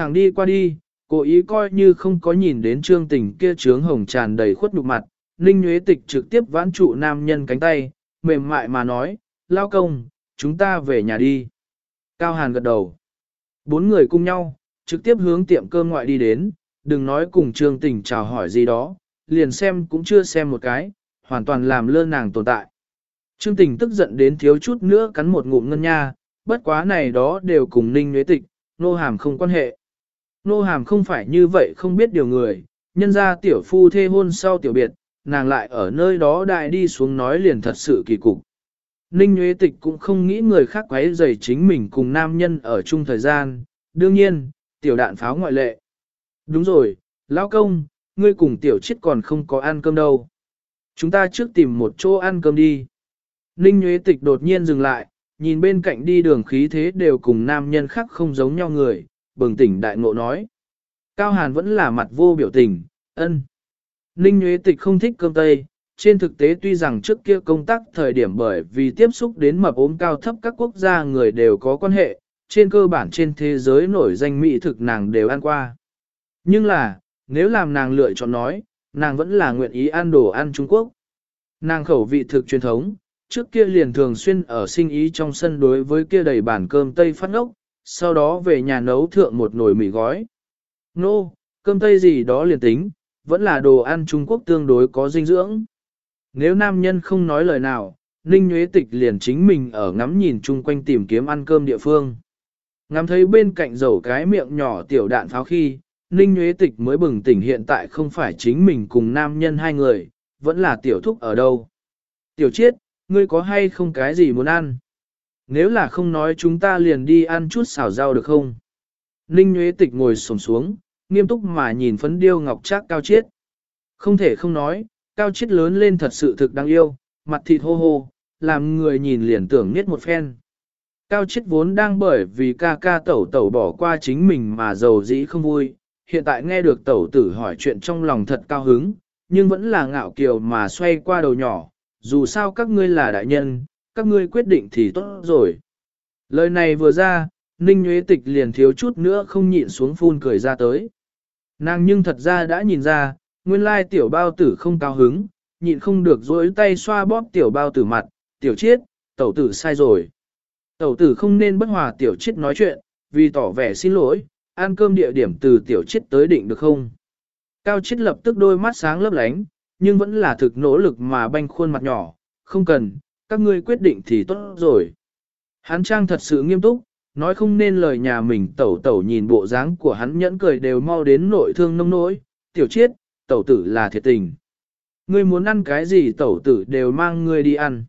Thẳng đi qua đi, cố ý coi như không có nhìn đến trương tình kia trướng hồng tràn đầy khuất nhục mặt, Ninh Nguyễn Tịch trực tiếp vãn trụ nam nhân cánh tay, mềm mại mà nói, lao công, chúng ta về nhà đi. Cao Hàn gật đầu. Bốn người cùng nhau, trực tiếp hướng tiệm cơm ngoại đi đến, đừng nói cùng trương tình chào hỏi gì đó, liền xem cũng chưa xem một cái, hoàn toàn làm lơ nàng tồn tại. Trương tình tức giận đến thiếu chút nữa cắn một ngụm ngân nha, bất quá này đó đều cùng ninh nhuế tịch, nô hàm không quan hệ. Nô hàm không phải như vậy không biết điều người, nhân ra tiểu phu thê hôn sau tiểu biệt, nàng lại ở nơi đó đại đi xuống nói liền thật sự kỳ cục. Ninh Nguyễn Tịch cũng không nghĩ người khác quấy rầy chính mình cùng nam nhân ở chung thời gian, đương nhiên, tiểu đạn pháo ngoại lệ. Đúng rồi, lão công, ngươi cùng tiểu chết còn không có ăn cơm đâu. Chúng ta trước tìm một chỗ ăn cơm đi. Ninh Nguyễn Tịch đột nhiên dừng lại, nhìn bên cạnh đi đường khí thế đều cùng nam nhân khác không giống nhau người, bừng tỉnh đại ngộ nói. Cao Hàn vẫn là mặt vô biểu tình, ân. Ninh Nguyễn Tịch không thích cơm tây, trên thực tế tuy rằng trước kia công tác thời điểm bởi vì tiếp xúc đến mập ốm cao thấp các quốc gia người đều có quan hệ, trên cơ bản trên thế giới nổi danh mỹ thực nàng đều ăn qua. Nhưng là, nếu làm nàng lựa chọn nói, nàng vẫn là nguyện ý ăn đồ ăn Trung Quốc. Nàng khẩu vị thực truyền thống, trước kia liền thường xuyên ở sinh ý trong sân đối với kia đầy bản cơm tây phát ốc, sau đó về nhà nấu thượng một nồi mì gói. Nô, no, cơm tây gì đó liền tính, vẫn là đồ ăn Trung Quốc tương đối có dinh dưỡng. Nếu nam nhân không nói lời nào, Ninh Nguyễn Tịch liền chính mình ở ngắm nhìn chung quanh tìm kiếm ăn cơm địa phương. Ngắm thấy bên cạnh dầu cái miệng nhỏ tiểu đạn pháo khi, Ninh Nguyễn Tịch mới bừng tỉnh hiện tại không phải chính mình cùng nam nhân hai người, vẫn là tiểu thúc ở đâu. Tiểu chiết, ngươi có hay không cái gì muốn ăn? Nếu là không nói chúng ta liền đi ăn chút xào rau được không? Ninh Nguyễn Tịch ngồi sổm xuống, nghiêm túc mà nhìn phấn điêu ngọc trác cao chiết. Không thể không nói, cao chiết lớn lên thật sự thực đáng yêu, mặt thịt hô hô, làm người nhìn liền tưởng niết một phen. Cao chiết vốn đang bởi vì ca ca tẩu tẩu bỏ qua chính mình mà giàu dĩ không vui, hiện tại nghe được tẩu tử hỏi chuyện trong lòng thật cao hứng, nhưng vẫn là ngạo kiều mà xoay qua đầu nhỏ, dù sao các ngươi là đại nhân, các ngươi quyết định thì tốt rồi. Lời này vừa ra, Ninh Nguyễn Tịch liền thiếu chút nữa không nhịn xuống phun cười ra tới. Nàng nhưng thật ra đã nhìn ra, nguyên lai tiểu bao tử không cao hứng, nhịn không được dối tay xoa bóp tiểu bao tử mặt, tiểu chiết, tẩu tử sai rồi. Tẩu tử không nên bất hòa tiểu chiết nói chuyện, vì tỏ vẻ xin lỗi, ăn cơm địa điểm từ tiểu chiết tới định được không? Cao chiết lập tức đôi mắt sáng lấp lánh, nhưng vẫn là thực nỗ lực mà banh khuôn mặt nhỏ, không cần, các ngươi quyết định thì tốt rồi. Hắn trang thật sự nghiêm túc, nói không nên lời nhà mình tẩu tẩu nhìn bộ dáng của hắn nhẫn cười đều mau đến nội thương nông nỗi, tiểu chiết, tẩu tử là thiệt tình. Ngươi muốn ăn cái gì tẩu tử đều mang ngươi đi ăn.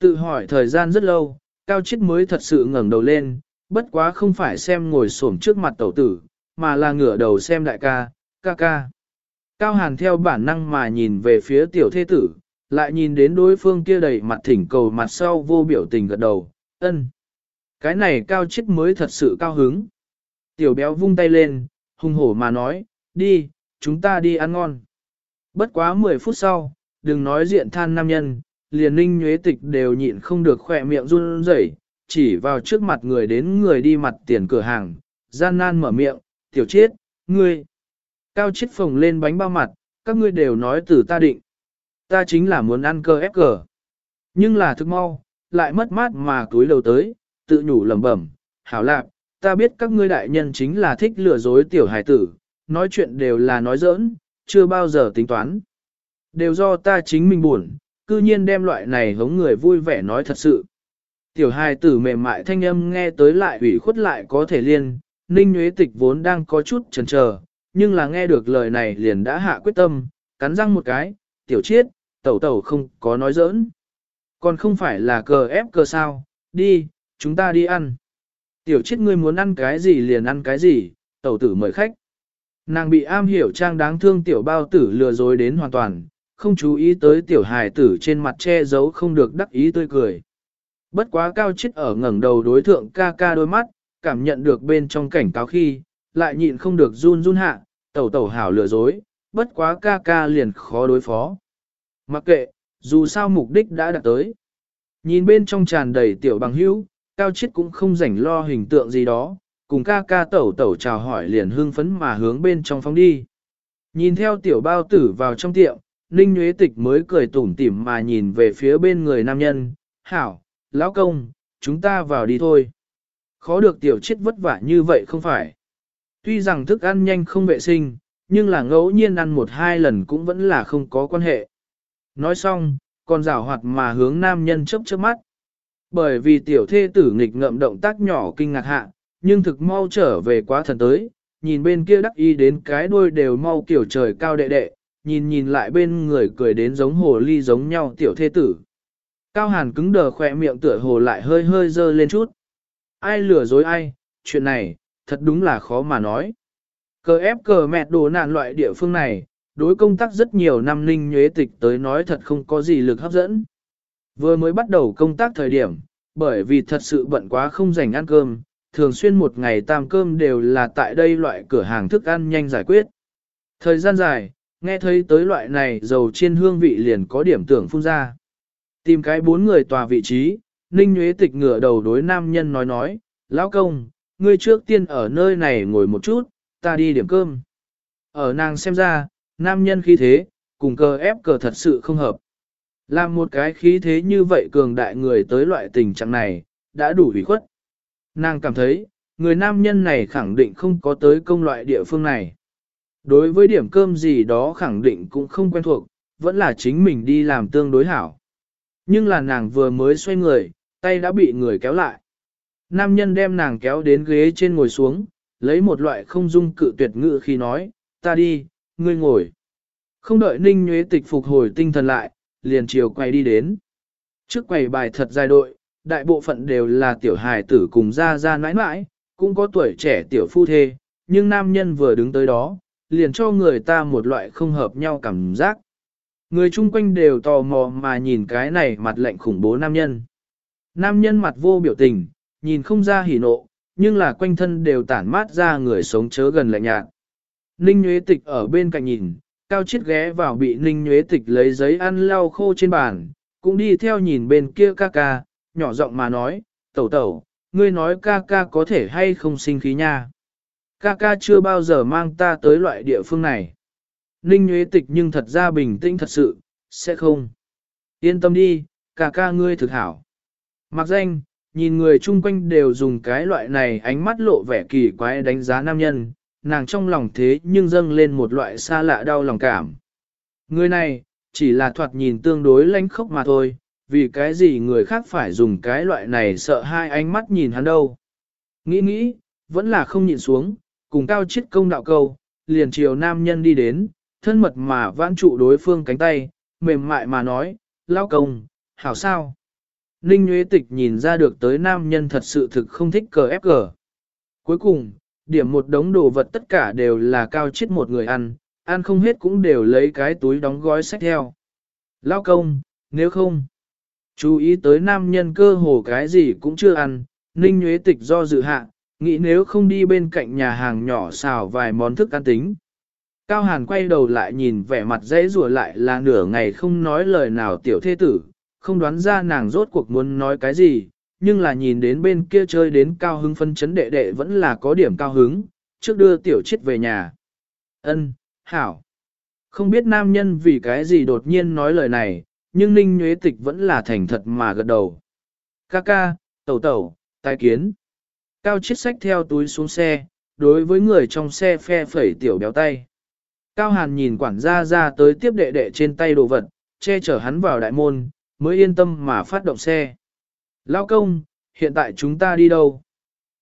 Tự hỏi thời gian rất lâu, cao chiết mới thật sự ngẩng đầu lên, bất quá không phải xem ngồi xổm trước mặt tẩu tử, mà là ngửa đầu xem đại ca, ca ca. Cao hàn theo bản năng mà nhìn về phía tiểu thế tử, lại nhìn đến đối phương kia đầy mặt thỉnh cầu mặt sau vô biểu tình gật đầu, ân. Cái này cao chết mới thật sự cao hứng. Tiểu béo vung tay lên, hung hổ mà nói, đi, chúng ta đi ăn ngon. Bất quá 10 phút sau, đừng nói diện than nam nhân, liền ninh nhuế tịch đều nhịn không được khỏe miệng run rẩy, chỉ vào trước mặt người đến người đi mặt tiền cửa hàng, gian nan mở miệng, tiểu chết, ngươi. Cao chết phồng lên bánh bao mặt, các ngươi đều nói từ ta định. Ta chính là muốn ăn cơ ép cờ. Nhưng là thức mau, lại mất mát mà túi đầu tới, tự nhủ lẩm bẩm, hảo lạc, ta biết các ngươi đại nhân chính là thích lừa dối tiểu hài tử, nói chuyện đều là nói giỡn, chưa bao giờ tính toán. Đều do ta chính mình buồn, cư nhiên đem loại này hống người vui vẻ nói thật sự. Tiểu hài tử mềm mại thanh âm nghe tới lại ủy khuất lại có thể liên, ninh nhuế tịch vốn đang có chút chần chờ, nhưng là nghe được lời này liền đã hạ quyết tâm, cắn răng một cái, tiểu chiết, tẩu tẩu không có nói giỡn. Còn không phải là cờ ép cờ sao, đi, chúng ta đi ăn. Tiểu chiết ngươi muốn ăn cái gì liền ăn cái gì, tẩu tử mời khách. Nàng bị am hiểu trang đáng thương tiểu bao tử lừa dối đến hoàn toàn, không chú ý tới tiểu hài tử trên mặt che giấu không được đắc ý tươi cười. Bất quá cao chết ở ngẩng đầu đối thượng ca ca đôi mắt, cảm nhận được bên trong cảnh cáo khi, lại nhịn không được run run hạ, tẩu tẩu hảo lừa dối, bất quá ca ca liền khó đối phó. Mặc kệ, dù sao mục đích đã đạt tới. Nhìn bên trong tràn đầy tiểu bằng hữu, cao chết cũng không rảnh lo hình tượng gì đó, cùng ca ca tẩu tẩu chào hỏi liền hưng phấn mà hướng bên trong phóng đi. Nhìn theo tiểu bao tử vào trong tiệm, Ninh Nguyễn Tịch mới cười tủm tỉm mà nhìn về phía bên người nam nhân, hảo, lão công, chúng ta vào đi thôi. Khó được tiểu chết vất vả như vậy không phải. Tuy rằng thức ăn nhanh không vệ sinh, nhưng là ngẫu nhiên ăn một hai lần cũng vẫn là không có quan hệ. Nói xong, còn rảo hoạt mà hướng nam nhân chớp chớp mắt. Bởi vì tiểu thê tử nghịch ngậm động tác nhỏ kinh ngạc hạ, nhưng thực mau trở về quá thần tới, nhìn bên kia đắc y đến cái đuôi đều mau kiểu trời cao đệ đệ, nhìn nhìn lại bên người cười đến giống hồ ly giống nhau tiểu thê tử. Cao hàn cứng đờ khỏe miệng tựa hồ lại hơi hơi dơ lên chút. Ai lừa dối ai, chuyện này, thật đúng là khó mà nói. Cờ ép cờ mẹt đồ nạn loại địa phương này, đối công tác rất nhiều năm ninh nhuế tịch tới nói thật không có gì lực hấp dẫn. Vừa mới bắt đầu công tác thời điểm, bởi vì thật sự bận quá không dành ăn cơm, thường xuyên một ngày tam cơm đều là tại đây loại cửa hàng thức ăn nhanh giải quyết. Thời gian dài, nghe thấy tới loại này dầu chiên hương vị liền có điểm tưởng phun ra. Tìm cái bốn người tòa vị trí, Ninh Nguyễn Tịch ngửa đầu đối nam nhân nói nói, Lão công, ngươi trước tiên ở nơi này ngồi một chút, ta đi điểm cơm. Ở nàng xem ra, nam nhân khí thế, cùng cờ ép cờ thật sự không hợp. Làm một cái khí thế như vậy cường đại người tới loại tình trạng này, đã đủ hủy khuất. Nàng cảm thấy, người nam nhân này khẳng định không có tới công loại địa phương này. Đối với điểm cơm gì đó khẳng định cũng không quen thuộc, vẫn là chính mình đi làm tương đối hảo. Nhưng là nàng vừa mới xoay người, tay đã bị người kéo lại. Nam nhân đem nàng kéo đến ghế trên ngồi xuống, lấy một loại không dung cự tuyệt ngự khi nói, ta đi, ngươi ngồi. Không đợi Ninh Nhuế Tịch phục hồi tinh thần lại, liền chiều quay đi đến. Trước quầy bài thật dài đội, đại bộ phận đều là tiểu hài tử cùng ra ra nãi nãi, cũng có tuổi trẻ tiểu phu thê, nhưng nam nhân vừa đứng tới đó, liền cho người ta một loại không hợp nhau cảm giác. Người chung quanh đều tò mò mà nhìn cái này mặt lạnh khủng bố nam nhân. Nam nhân mặt vô biểu tình, nhìn không ra hỉ nộ, nhưng là quanh thân đều tản mát ra người sống chớ gần lạnh nhạt. Ninh Nguyễn Tịch ở bên cạnh nhìn, cao chiết ghé vào bị Ninh Nguyễn Tịch lấy giấy ăn lau khô trên bàn, cũng đi theo nhìn bên kia ca ca, nhỏ giọng mà nói, tẩu tẩu, ngươi nói ca ca có thể hay không sinh khí nha. Ca ca chưa bao giờ mang ta tới loại địa phương này. Ninh Nguyễn Tịch nhưng thật ra bình tĩnh thật sự, sẽ không. Yên tâm đi, ca ca ngươi thực hảo. Mặc danh, nhìn người chung quanh đều dùng cái loại này ánh mắt lộ vẻ kỳ quái đánh giá nam nhân, nàng trong lòng thế nhưng dâng lên một loại xa lạ đau lòng cảm. Người này, chỉ là thoạt nhìn tương đối lánh khốc mà thôi, vì cái gì người khác phải dùng cái loại này sợ hai ánh mắt nhìn hắn đâu. Nghĩ nghĩ, vẫn là không nhìn xuống, cùng cao chiết công đạo câu, liền chiều nam nhân đi đến, thân mật mà vãn trụ đối phương cánh tay, mềm mại mà nói, lao công, hảo sao. Ninh Nguyễn Tịch nhìn ra được tới nam nhân thật sự thực không thích cờ ép cờ. Cuối cùng, điểm một đống đồ vật tất cả đều là cao chết một người ăn, ăn không hết cũng đều lấy cái túi đóng gói sách theo. Lao công, nếu không, chú ý tới nam nhân cơ hồ cái gì cũng chưa ăn, Ninh Nguyễn Tịch do dự hạ, nghĩ nếu không đi bên cạnh nhà hàng nhỏ xào vài món thức ăn tính. Cao Hàn quay đầu lại nhìn vẻ mặt dễ rùa lại là nửa ngày không nói lời nào tiểu thế tử, không đoán ra nàng rốt cuộc muốn nói cái gì, nhưng là nhìn đến bên kia chơi đến cao hứng phân chấn đệ đệ vẫn là có điểm cao hứng, trước đưa tiểu chết về nhà. Ân, hảo. Không biết nam nhân vì cái gì đột nhiên nói lời này, nhưng Ninh Nhuế Tịch vẫn là thành thật mà gật đầu. Ca ca, tẩu tẩu, tai kiến. Cao chiết sách theo túi xuống xe, đối với người trong xe phe phẩy tiểu béo tay. Cao Hàn nhìn quản gia ra tới tiếp đệ đệ trên tay đồ vật, che chở hắn vào đại môn, mới yên tâm mà phát động xe. Lao công, hiện tại chúng ta đi đâu?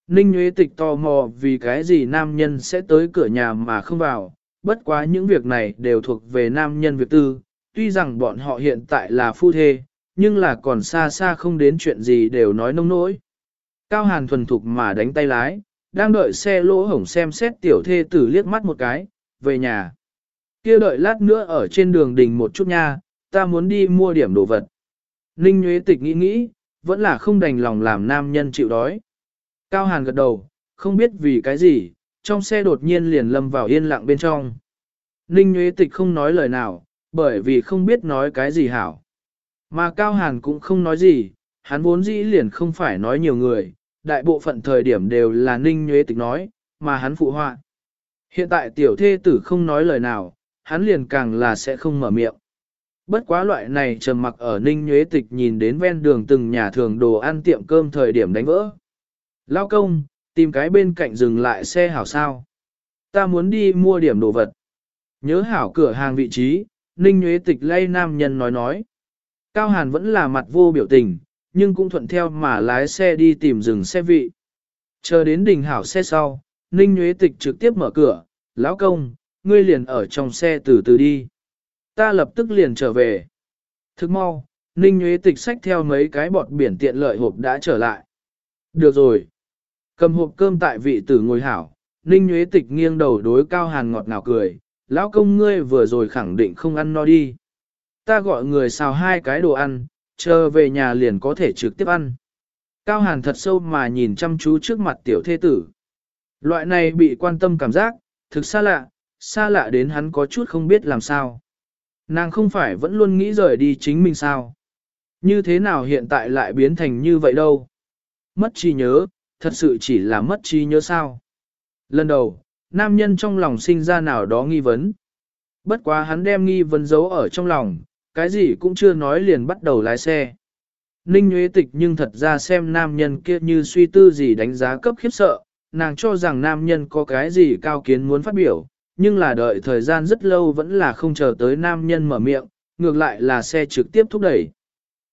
Ninh Nguyễn Tịch tò mò vì cái gì nam nhân sẽ tới cửa nhà mà không vào, bất quá những việc này đều thuộc về nam nhân việc tư, tuy rằng bọn họ hiện tại là phu thê, nhưng là còn xa xa không đến chuyện gì đều nói nông nỗi. Cao Hàn thuần thục mà đánh tay lái, đang đợi xe lỗ hổng xem xét tiểu thê tử liếc mắt một cái, về nhà. kia đợi lát nữa ở trên đường đình một chút nha, ta muốn đi mua điểm đồ vật. Ninh Nguyễn Tịch nghĩ nghĩ, vẫn là không đành lòng làm nam nhân chịu đói. Cao Hàn gật đầu, không biết vì cái gì, trong xe đột nhiên liền lâm vào yên lặng bên trong. Ninh Nguyễn Tịch không nói lời nào, bởi vì không biết nói cái gì hảo. Mà Cao Hàn cũng không nói gì, hắn vốn dĩ liền không phải nói nhiều người, đại bộ phận thời điểm đều là Ninh Nguyễn Tịch nói, mà hắn phụ họa. Hiện tại tiểu thê tử không nói lời nào, hắn liền càng là sẽ không mở miệng. Bất quá loại này trầm mặc ở Ninh Nhuế Tịch nhìn đến ven đường từng nhà thường đồ ăn tiệm cơm thời điểm đánh vỡ. Lao công, tìm cái bên cạnh dừng lại xe hảo sao. Ta muốn đi mua điểm đồ vật. Nhớ hảo cửa hàng vị trí, Ninh Nhuế Tịch lay nam nhân nói nói. Cao Hàn vẫn là mặt vô biểu tình, nhưng cũng thuận theo mà lái xe đi tìm dừng xe vị. Chờ đến đỉnh hảo xe sau, Ninh Nhuế Tịch trực tiếp mở cửa, lão công, ngươi liền ở trong xe từ từ đi. Ta lập tức liền trở về. Thức mau, Ninh Nhuế Tịch sách theo mấy cái bọt biển tiện lợi hộp đã trở lại. Được rồi. Cầm hộp cơm tại vị tử ngồi hảo, Ninh Nhuế Tịch nghiêng đầu đối Cao Hàn ngọt ngào cười, lão công ngươi vừa rồi khẳng định không ăn no đi. Ta gọi người xào hai cái đồ ăn, chờ về nhà liền có thể trực tiếp ăn. Cao Hàn thật sâu mà nhìn chăm chú trước mặt tiểu thê tử. Loại này bị quan tâm cảm giác, thực xa lạ, xa lạ đến hắn có chút không biết làm sao. Nàng không phải vẫn luôn nghĩ rời đi chính mình sao. Như thế nào hiện tại lại biến thành như vậy đâu. Mất trí nhớ, thật sự chỉ là mất trí nhớ sao. Lần đầu, nam nhân trong lòng sinh ra nào đó nghi vấn. Bất quá hắn đem nghi vấn giấu ở trong lòng, cái gì cũng chưa nói liền bắt đầu lái xe. Ninh Nguyễn Tịch nhưng thật ra xem nam nhân kia như suy tư gì đánh giá cấp khiếp sợ, nàng cho rằng nam nhân có cái gì cao kiến muốn phát biểu, nhưng là đợi thời gian rất lâu vẫn là không chờ tới nam nhân mở miệng, ngược lại là xe trực tiếp thúc đẩy.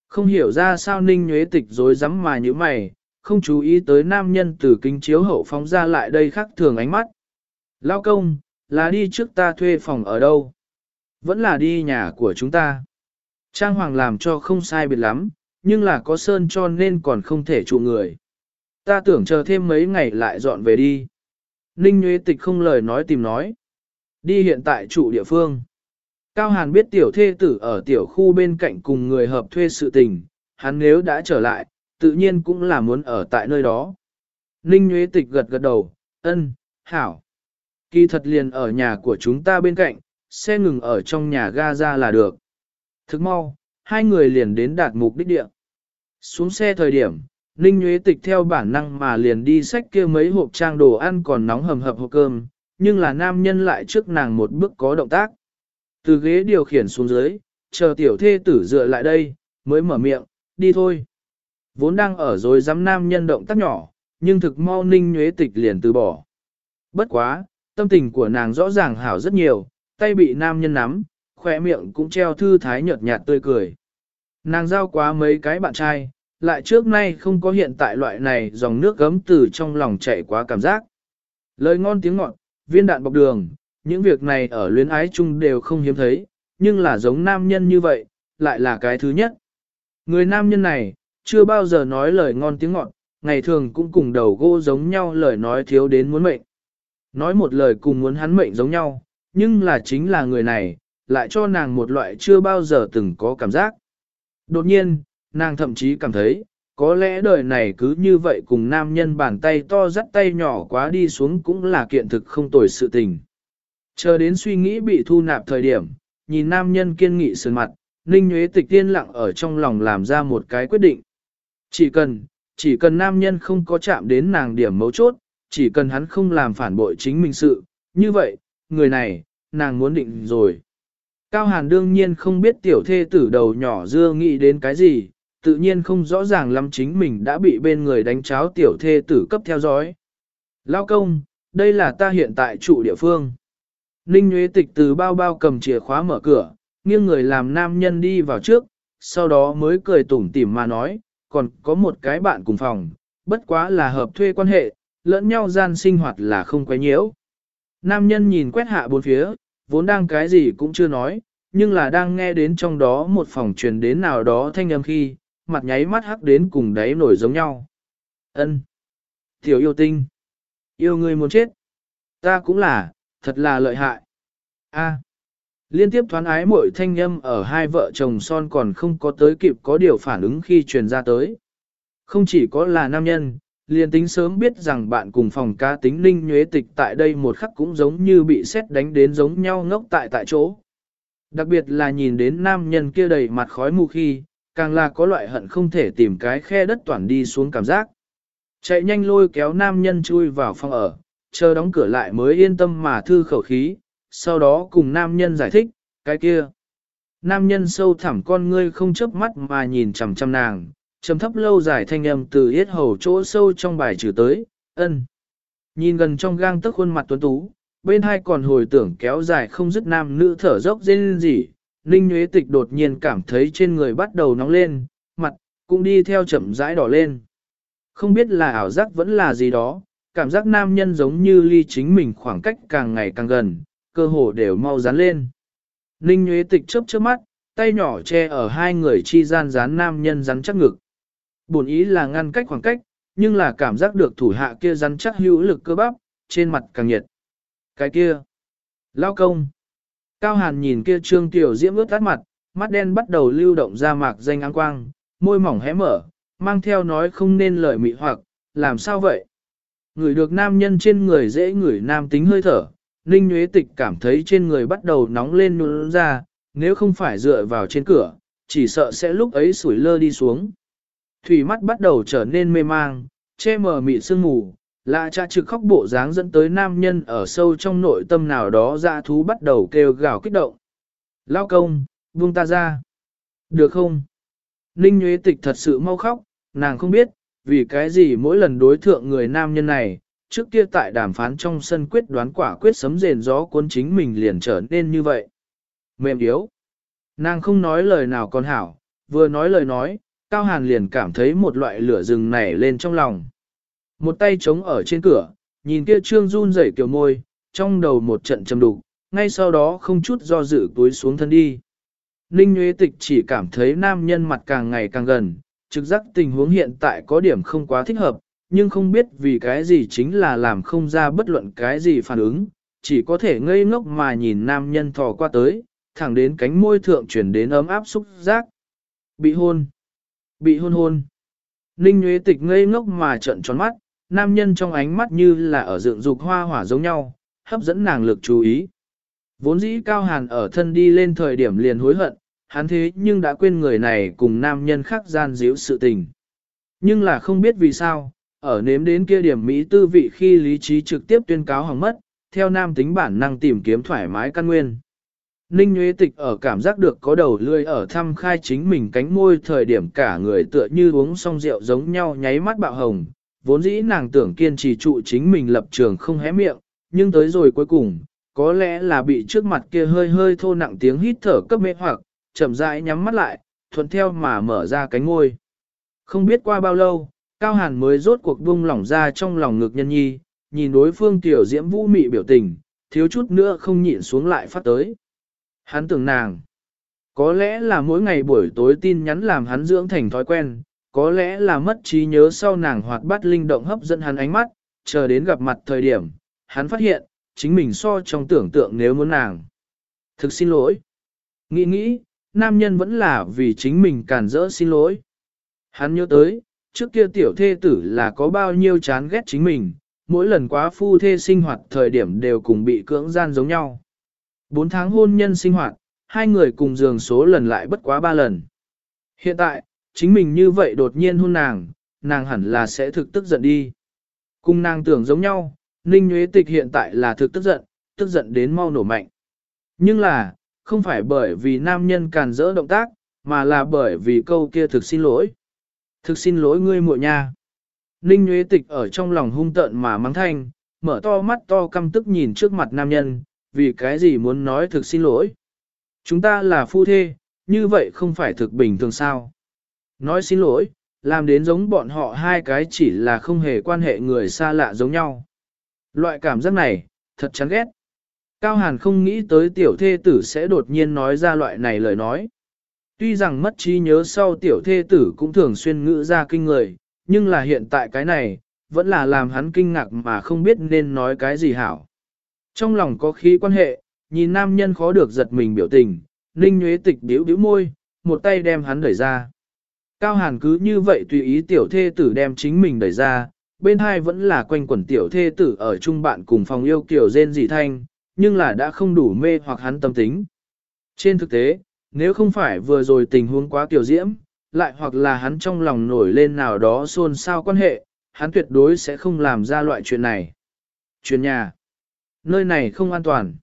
Không hiểu ra sao Ninh Nguyễn Tịch dối rắm mà như mày, không chú ý tới nam nhân từ kính chiếu hậu phóng ra lại đây khác thường ánh mắt. Lao công, là đi trước ta thuê phòng ở đâu? Vẫn là đi nhà của chúng ta. Trang hoàng làm cho không sai biệt lắm, nhưng là có sơn cho nên còn không thể trụ người. Ta tưởng chờ thêm mấy ngày lại dọn về đi. Ninh Nguyễn Tịch không lời nói tìm nói. Đi hiện tại chủ địa phương. Cao Hàn biết tiểu thê tử ở tiểu khu bên cạnh cùng người hợp thuê sự tình, hắn nếu đã trở lại, tự nhiên cũng là muốn ở tại nơi đó. Ninh Nguyễn Tịch gật gật đầu, ân, hảo. Kỳ thật liền ở nhà của chúng ta bên cạnh, xe ngừng ở trong nhà ga ra là được. Thức mau, hai người liền đến đạt mục đích địa. Xuống xe thời điểm, Ninh Nguyễn Tịch theo bản năng mà liền đi xách kia mấy hộp trang đồ ăn còn nóng hầm hập hộp cơm, nhưng là nam nhân lại trước nàng một bước có động tác. Từ ghế điều khiển xuống dưới, chờ tiểu thê tử dựa lại đây, mới mở miệng, đi thôi. Vốn đang ở rồi dám nam nhân động tác nhỏ, nhưng thực mau Ninh nhuế Tịch liền từ bỏ. Bất quá, tâm tình của nàng rõ ràng hảo rất nhiều, tay bị nam nhân nắm, khỏe miệng cũng treo thư thái nhợt nhạt tươi cười. Nàng giao quá mấy cái bạn trai, lại trước nay không có hiện tại loại này dòng nước gấm từ trong lòng chảy quá cảm giác. Lời ngon tiếng ngọt, viên đạn bọc đường, những việc này ở luyến ái chung đều không hiếm thấy, nhưng là giống nam nhân như vậy, lại là cái thứ nhất. Người nam nhân này, chưa bao giờ nói lời ngon tiếng ngọt, ngày thường cũng cùng đầu gỗ giống nhau lời nói thiếu đến muốn mệnh. Nói một lời cùng muốn hắn mệnh giống nhau, nhưng là chính là người này, lại cho nàng một loại chưa bao giờ từng có cảm giác. Đột nhiên, nàng thậm chí cảm thấy, có lẽ đời này cứ như vậy cùng nam nhân bàn tay to dắt tay nhỏ quá đi xuống cũng là kiện thực không tồi sự tình. Chờ đến suy nghĩ bị thu nạp thời điểm, nhìn nam nhân kiên nghị sườn mặt, Ninh Nguyễn Tịch tiên lặng ở trong lòng làm ra một cái quyết định. Chỉ cần, chỉ cần nam nhân không có chạm đến nàng điểm mấu chốt, chỉ cần hắn không làm phản bội chính mình sự, như vậy, người này, nàng muốn định rồi. Cao Hàn đương nhiên không biết tiểu thê tử đầu nhỏ dưa nghĩ đến cái gì, tự nhiên không rõ ràng lắm chính mình đã bị bên người đánh cháo tiểu thê tử cấp theo dõi. Lao công, đây là ta hiện tại trụ địa phương. Ninh Nguyễn Tịch từ bao bao cầm chìa khóa mở cửa, nghiêng người làm nam nhân đi vào trước, sau đó mới cười tủm tỉm mà nói, còn có một cái bạn cùng phòng, bất quá là hợp thuê quan hệ, lẫn nhau gian sinh hoạt là không quấy nhiễu. Nam nhân nhìn quét hạ bốn phía, vốn đang cái gì cũng chưa nói, nhưng là đang nghe đến trong đó một phòng truyền đến nào đó thanh âm khi, mặt nháy mắt hắc đến cùng đáy nổi giống nhau. Ân, Tiểu yêu tinh. Yêu người muốn chết. Ta cũng là, thật là lợi hại. A. Liên tiếp thoáng ái mỗi thanh âm ở hai vợ chồng son còn không có tới kịp có điều phản ứng khi truyền ra tới. Không chỉ có là nam nhân, liền tính sớm biết rằng bạn cùng phòng ca tính ninh nhuế tịch tại đây một khắc cũng giống như bị xét đánh đến giống nhau ngốc tại tại chỗ. Đặc biệt là nhìn đến nam nhân kia đầy mặt khói mù khi, càng là có loại hận không thể tìm cái khe đất toàn đi xuống cảm giác. Chạy nhanh lôi kéo nam nhân chui vào phòng ở, chờ đóng cửa lại mới yên tâm mà thư khẩu khí, sau đó cùng nam nhân giải thích, cái kia. Nam nhân sâu thẳm con ngươi không chớp mắt mà nhìn chằm chằm nàng, trầm thấp lâu dài thanh âm từ yết hầu chỗ sâu trong bài trừ tới, ân. Nhìn gần trong gang tức khuôn mặt tuấn tú, bên hai còn hồi tưởng kéo dài không dứt nam nữ thở dốc rên rỉ, Ninh Nguyễn Tịch đột nhiên cảm thấy trên người bắt đầu nóng lên, mặt, cũng đi theo chậm rãi đỏ lên. Không biết là ảo giác vẫn là gì đó, cảm giác nam nhân giống như ly chính mình khoảng cách càng ngày càng gần, cơ hồ đều mau dán lên. Ninh Nguyễn Tịch chớp chớp mắt, tay nhỏ che ở hai người chi gian dán nam nhân rắn chắc ngực. Bổn ý là ngăn cách khoảng cách, nhưng là cảm giác được thủ hạ kia rắn chắc hữu lực cơ bắp, trên mặt càng nhiệt. Cái kia, lao công. Cao Hàn nhìn kia trương tiểu diễm ướt tắt mặt, mắt đen bắt đầu lưu động ra mạc danh áng quang, môi mỏng hé mở, mang theo nói không nên lời mị hoặc, làm sao vậy? Người được nam nhân trên người dễ ngửi nam tính hơi thở, Ninh Nguyễn Tịch cảm thấy trên người bắt đầu nóng lên nôn ra, nếu không phải dựa vào trên cửa, chỉ sợ sẽ lúc ấy sủi lơ đi xuống. Thủy mắt bắt đầu trở nên mê mang, che mờ mị sương mù, lạ cha trực khóc bộ dáng dẫn tới nam nhân ở sâu trong nội tâm nào đó ra thú bắt đầu kêu gào kích động. Lao công, buông ta ra. Được không? Ninh Nguyễn Tịch thật sự mau khóc, nàng không biết, vì cái gì mỗi lần đối thượng người nam nhân này, trước kia tại đàm phán trong sân quyết đoán quả quyết sấm rền gió cuốn chính mình liền trở nên như vậy. Mềm yếu. Nàng không nói lời nào còn hảo, vừa nói lời nói, Cao Hàn liền cảm thấy một loại lửa rừng nảy lên trong lòng. Một tay trống ở trên cửa, nhìn kia trương run rẩy kiểu môi, trong đầu một trận trầm đục, ngay sau đó không chút do dự túi xuống thân đi. Ninh Nguyễn Tịch chỉ cảm thấy nam nhân mặt càng ngày càng gần, trực giác tình huống hiện tại có điểm không quá thích hợp, nhưng không biết vì cái gì chính là làm không ra bất luận cái gì phản ứng, chỉ có thể ngây ngốc mà nhìn nam nhân thò qua tới, thẳng đến cánh môi thượng chuyển đến ấm áp xúc giác. Bị hôn. Bị hôn hôn. Ninh Nguyễn Tịch ngây ngốc mà trợn tròn mắt, nam nhân trong ánh mắt như là ở dựng dục hoa hỏa giống nhau, hấp dẫn nàng lực chú ý. Vốn dĩ cao hàn ở thân đi lên thời điểm liền hối hận, hắn thế nhưng đã quên người này cùng nam nhân khác gian díu sự tình. Nhưng là không biết vì sao, ở nếm đến kia điểm Mỹ tư vị khi lý trí trực tiếp tuyên cáo hỏng mất, theo nam tính bản năng tìm kiếm thoải mái căn nguyên. Ninh Nguyễn Tịch ở cảm giác được có đầu lươi ở thăm khai chính mình cánh môi thời điểm cả người tựa như uống xong rượu giống nhau nháy mắt bạo hồng, vốn dĩ nàng tưởng kiên trì trụ chính mình lập trường không hé miệng, nhưng tới rồi cuối cùng, có lẽ là bị trước mặt kia hơi hơi thô nặng tiếng hít thở cấp mê hoặc, chậm rãi nhắm mắt lại, thuận theo mà mở ra cánh môi. Không biết qua bao lâu, Cao Hàn mới rốt cuộc buông lỏng ra trong lòng ngực nhân nhi, nhìn đối phương tiểu diễm vũ mị biểu tình, thiếu chút nữa không nhịn xuống lại phát tới. Hắn tưởng nàng, có lẽ là mỗi ngày buổi tối tin nhắn làm hắn dưỡng thành thói quen, có lẽ là mất trí nhớ sau nàng hoạt bát linh động hấp dẫn hắn ánh mắt, chờ đến gặp mặt thời điểm, hắn phát hiện, chính mình so trong tưởng tượng nếu muốn nàng. Thực xin lỗi. Nghĩ nghĩ, nam nhân vẫn là vì chính mình cản rỡ xin lỗi. Hắn nhớ tới, trước kia tiểu thê tử là có bao nhiêu chán ghét chính mình, mỗi lần quá phu thê sinh hoạt thời điểm đều cùng bị cưỡng gian giống nhau. Bốn tháng hôn nhân sinh hoạt, hai người cùng giường số lần lại bất quá ba lần. Hiện tại, chính mình như vậy đột nhiên hôn nàng, nàng hẳn là sẽ thực tức giận đi. Cùng nàng tưởng giống nhau, Ninh Nguyễn Tịch hiện tại là thực tức giận, tức giận đến mau nổ mạnh. Nhưng là, không phải bởi vì nam nhân càn rỡ động tác, mà là bởi vì câu kia thực xin lỗi. Thực xin lỗi ngươi muội nha. Ninh Nguyễn Tịch ở trong lòng hung tợn mà mắng thanh, mở to mắt to căm tức nhìn trước mặt nam nhân, vì cái gì muốn nói thực xin lỗi. Chúng ta là phu thê, như vậy không phải thực bình thường sao. Nói xin lỗi, làm đến giống bọn họ hai cái chỉ là không hề quan hệ người xa lạ giống nhau. Loại cảm giác này, thật chán ghét. Cao Hàn không nghĩ tới tiểu thê tử sẽ đột nhiên nói ra loại này lời nói. Tuy rằng mất trí nhớ sau tiểu thê tử cũng thường xuyên ngữ ra kinh người, nhưng là hiện tại cái này, vẫn là làm hắn kinh ngạc mà không biết nên nói cái gì hảo. Trong lòng có khí quan hệ, nhìn nam nhân khó được giật mình biểu tình, ninh nhuế tịch điếu điếu môi, một tay đem hắn đẩy ra. Cao Hàn cứ như vậy tùy ý tiểu thê tử đem chính mình đẩy ra, bên hai vẫn là quanh quẩn tiểu thê tử ở chung bạn cùng phòng yêu kiểu rên dị thanh, nhưng là đã không đủ mê hoặc hắn tâm tính. Trên thực tế, nếu không phải vừa rồi tình huống quá tiểu diễm, lại hoặc là hắn trong lòng nổi lên nào đó xôn xao quan hệ, hắn tuyệt đối sẽ không làm ra loại chuyện này. Chuyện nhà. Nơi này không an toàn.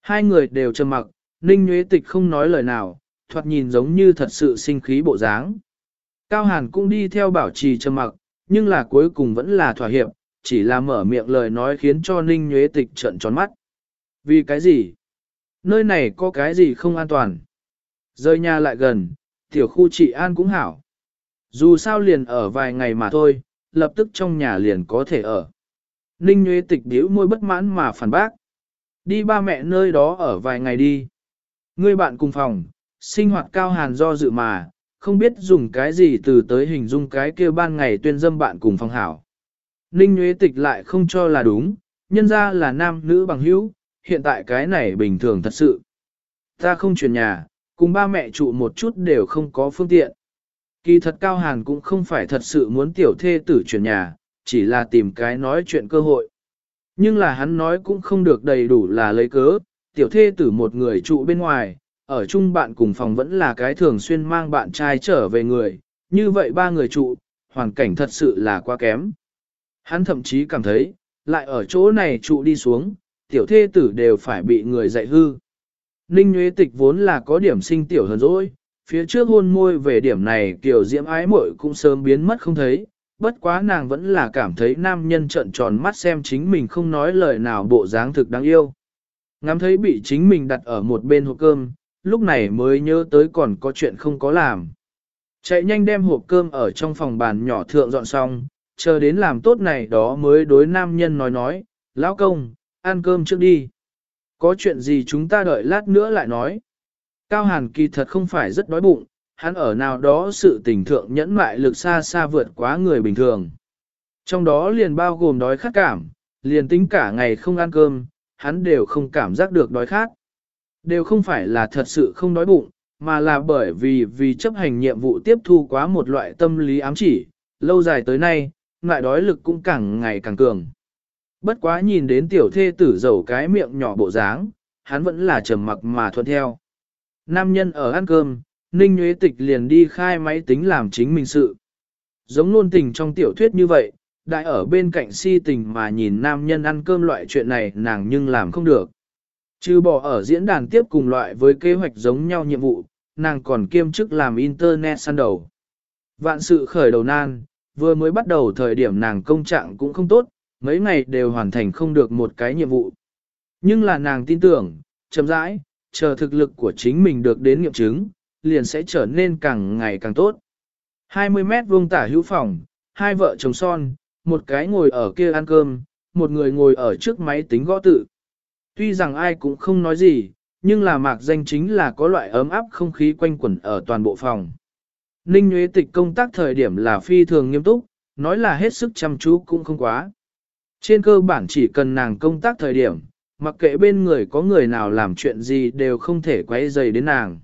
Hai người đều trầm mặc, Ninh Nguyễn Tịch không nói lời nào, thoạt nhìn giống như thật sự sinh khí bộ dáng. Cao Hàn cũng đi theo bảo trì trầm mặc, nhưng là cuối cùng vẫn là thỏa hiệp, chỉ là mở miệng lời nói khiến cho Ninh Nhuế Tịch trợn tròn mắt. Vì cái gì? Nơi này có cái gì không an toàn? Rơi nhà lại gần, tiểu khu trị an cũng hảo. Dù sao liền ở vài ngày mà thôi, lập tức trong nhà liền có thể ở. Ninh Nhuế Tịch điếu môi bất mãn mà phản bác. Đi ba mẹ nơi đó ở vài ngày đi. Ngươi bạn cùng phòng, sinh hoạt cao hàn do dự mà, không biết dùng cái gì từ tới hình dung cái kia ban ngày tuyên dâm bạn cùng phòng hảo. Ninh Nguyễn Tịch lại không cho là đúng, nhân ra là nam nữ bằng hữu, hiện tại cái này bình thường thật sự. Ta không chuyển nhà, cùng ba mẹ trụ một chút đều không có phương tiện. Kỳ thật Cao Hàn cũng không phải thật sự muốn tiểu thê tử chuyển nhà, chỉ là tìm cái nói chuyện cơ hội. Nhưng là hắn nói cũng không được đầy đủ là lấy cớ, tiểu thê tử một người trụ bên ngoài, ở chung bạn cùng phòng vẫn là cái thường xuyên mang bạn trai trở về người, như vậy ba người trụ, hoàn cảnh thật sự là quá kém. Hắn thậm chí cảm thấy, lại ở chỗ này trụ đi xuống, tiểu thê tử đều phải bị người dạy hư. Ninh Nguyễn Tịch vốn là có điểm sinh tiểu hơn rồi, phía trước hôn môi về điểm này kiểu diễm ái muội cũng sớm biến mất không thấy, bất quá nàng vẫn là cảm thấy nam nhân trợn tròn mắt xem chính mình không nói lời nào bộ dáng thực đáng yêu. Ngắm thấy bị chính mình đặt ở một bên hộp cơm, lúc này mới nhớ tới còn có chuyện không có làm. Chạy nhanh đem hộp cơm ở trong phòng bàn nhỏ thượng dọn xong, chờ đến làm tốt này đó mới đối nam nhân nói nói, lão công, ăn cơm trước đi. Có chuyện gì chúng ta đợi lát nữa lại nói. Cao Hàn kỳ thật không phải rất đói bụng, hắn ở nào đó sự tình thượng nhẫn mại lực xa xa vượt quá người bình thường. Trong đó liền bao gồm đói khát cảm, liền tính cả ngày không ăn cơm, hắn đều không cảm giác được đói khát. Đều không phải là thật sự không đói bụng, mà là bởi vì vì chấp hành nhiệm vụ tiếp thu quá một loại tâm lý ám chỉ, lâu dài tới nay, ngại đói lực cũng càng ngày càng cường. Bất quá nhìn đến tiểu thê tử dầu cái miệng nhỏ bộ dáng, hắn vẫn là trầm mặc mà thuận theo. Nam nhân ở ăn cơm, Ninh Nguyễn Tịch liền đi khai máy tính làm chính mình sự. Giống luôn tình trong tiểu thuyết như vậy, đại ở bên cạnh si tình mà nhìn nam nhân ăn cơm loại chuyện này nàng nhưng làm không được. Trừ bỏ ở diễn đàn tiếp cùng loại với kế hoạch giống nhau nhiệm vụ, nàng còn kiêm chức làm internet săn đầu. Vạn sự khởi đầu nan, vừa mới bắt đầu thời điểm nàng công trạng cũng không tốt, mấy ngày đều hoàn thành không được một cái nhiệm vụ. Nhưng là nàng tin tưởng, chậm rãi, chờ thực lực của chính mình được đến nghiệm chứng, liền sẽ trở nên càng ngày càng tốt. 20 mét vuông tả hữu phòng, hai vợ chồng son, một cái ngồi ở kia ăn cơm, một người ngồi ở trước máy tính gõ tự. Tuy rằng ai cũng không nói gì, nhưng là mạc danh chính là có loại ấm áp không khí quanh quẩn ở toàn bộ phòng. Ninh Nguyễn Tịch công tác thời điểm là phi thường nghiêm túc, nói là hết sức chăm chú cũng không quá. Trên cơ bản chỉ cần nàng công tác thời điểm, mặc kệ bên người có người nào làm chuyện gì đều không thể quấy rầy đến nàng.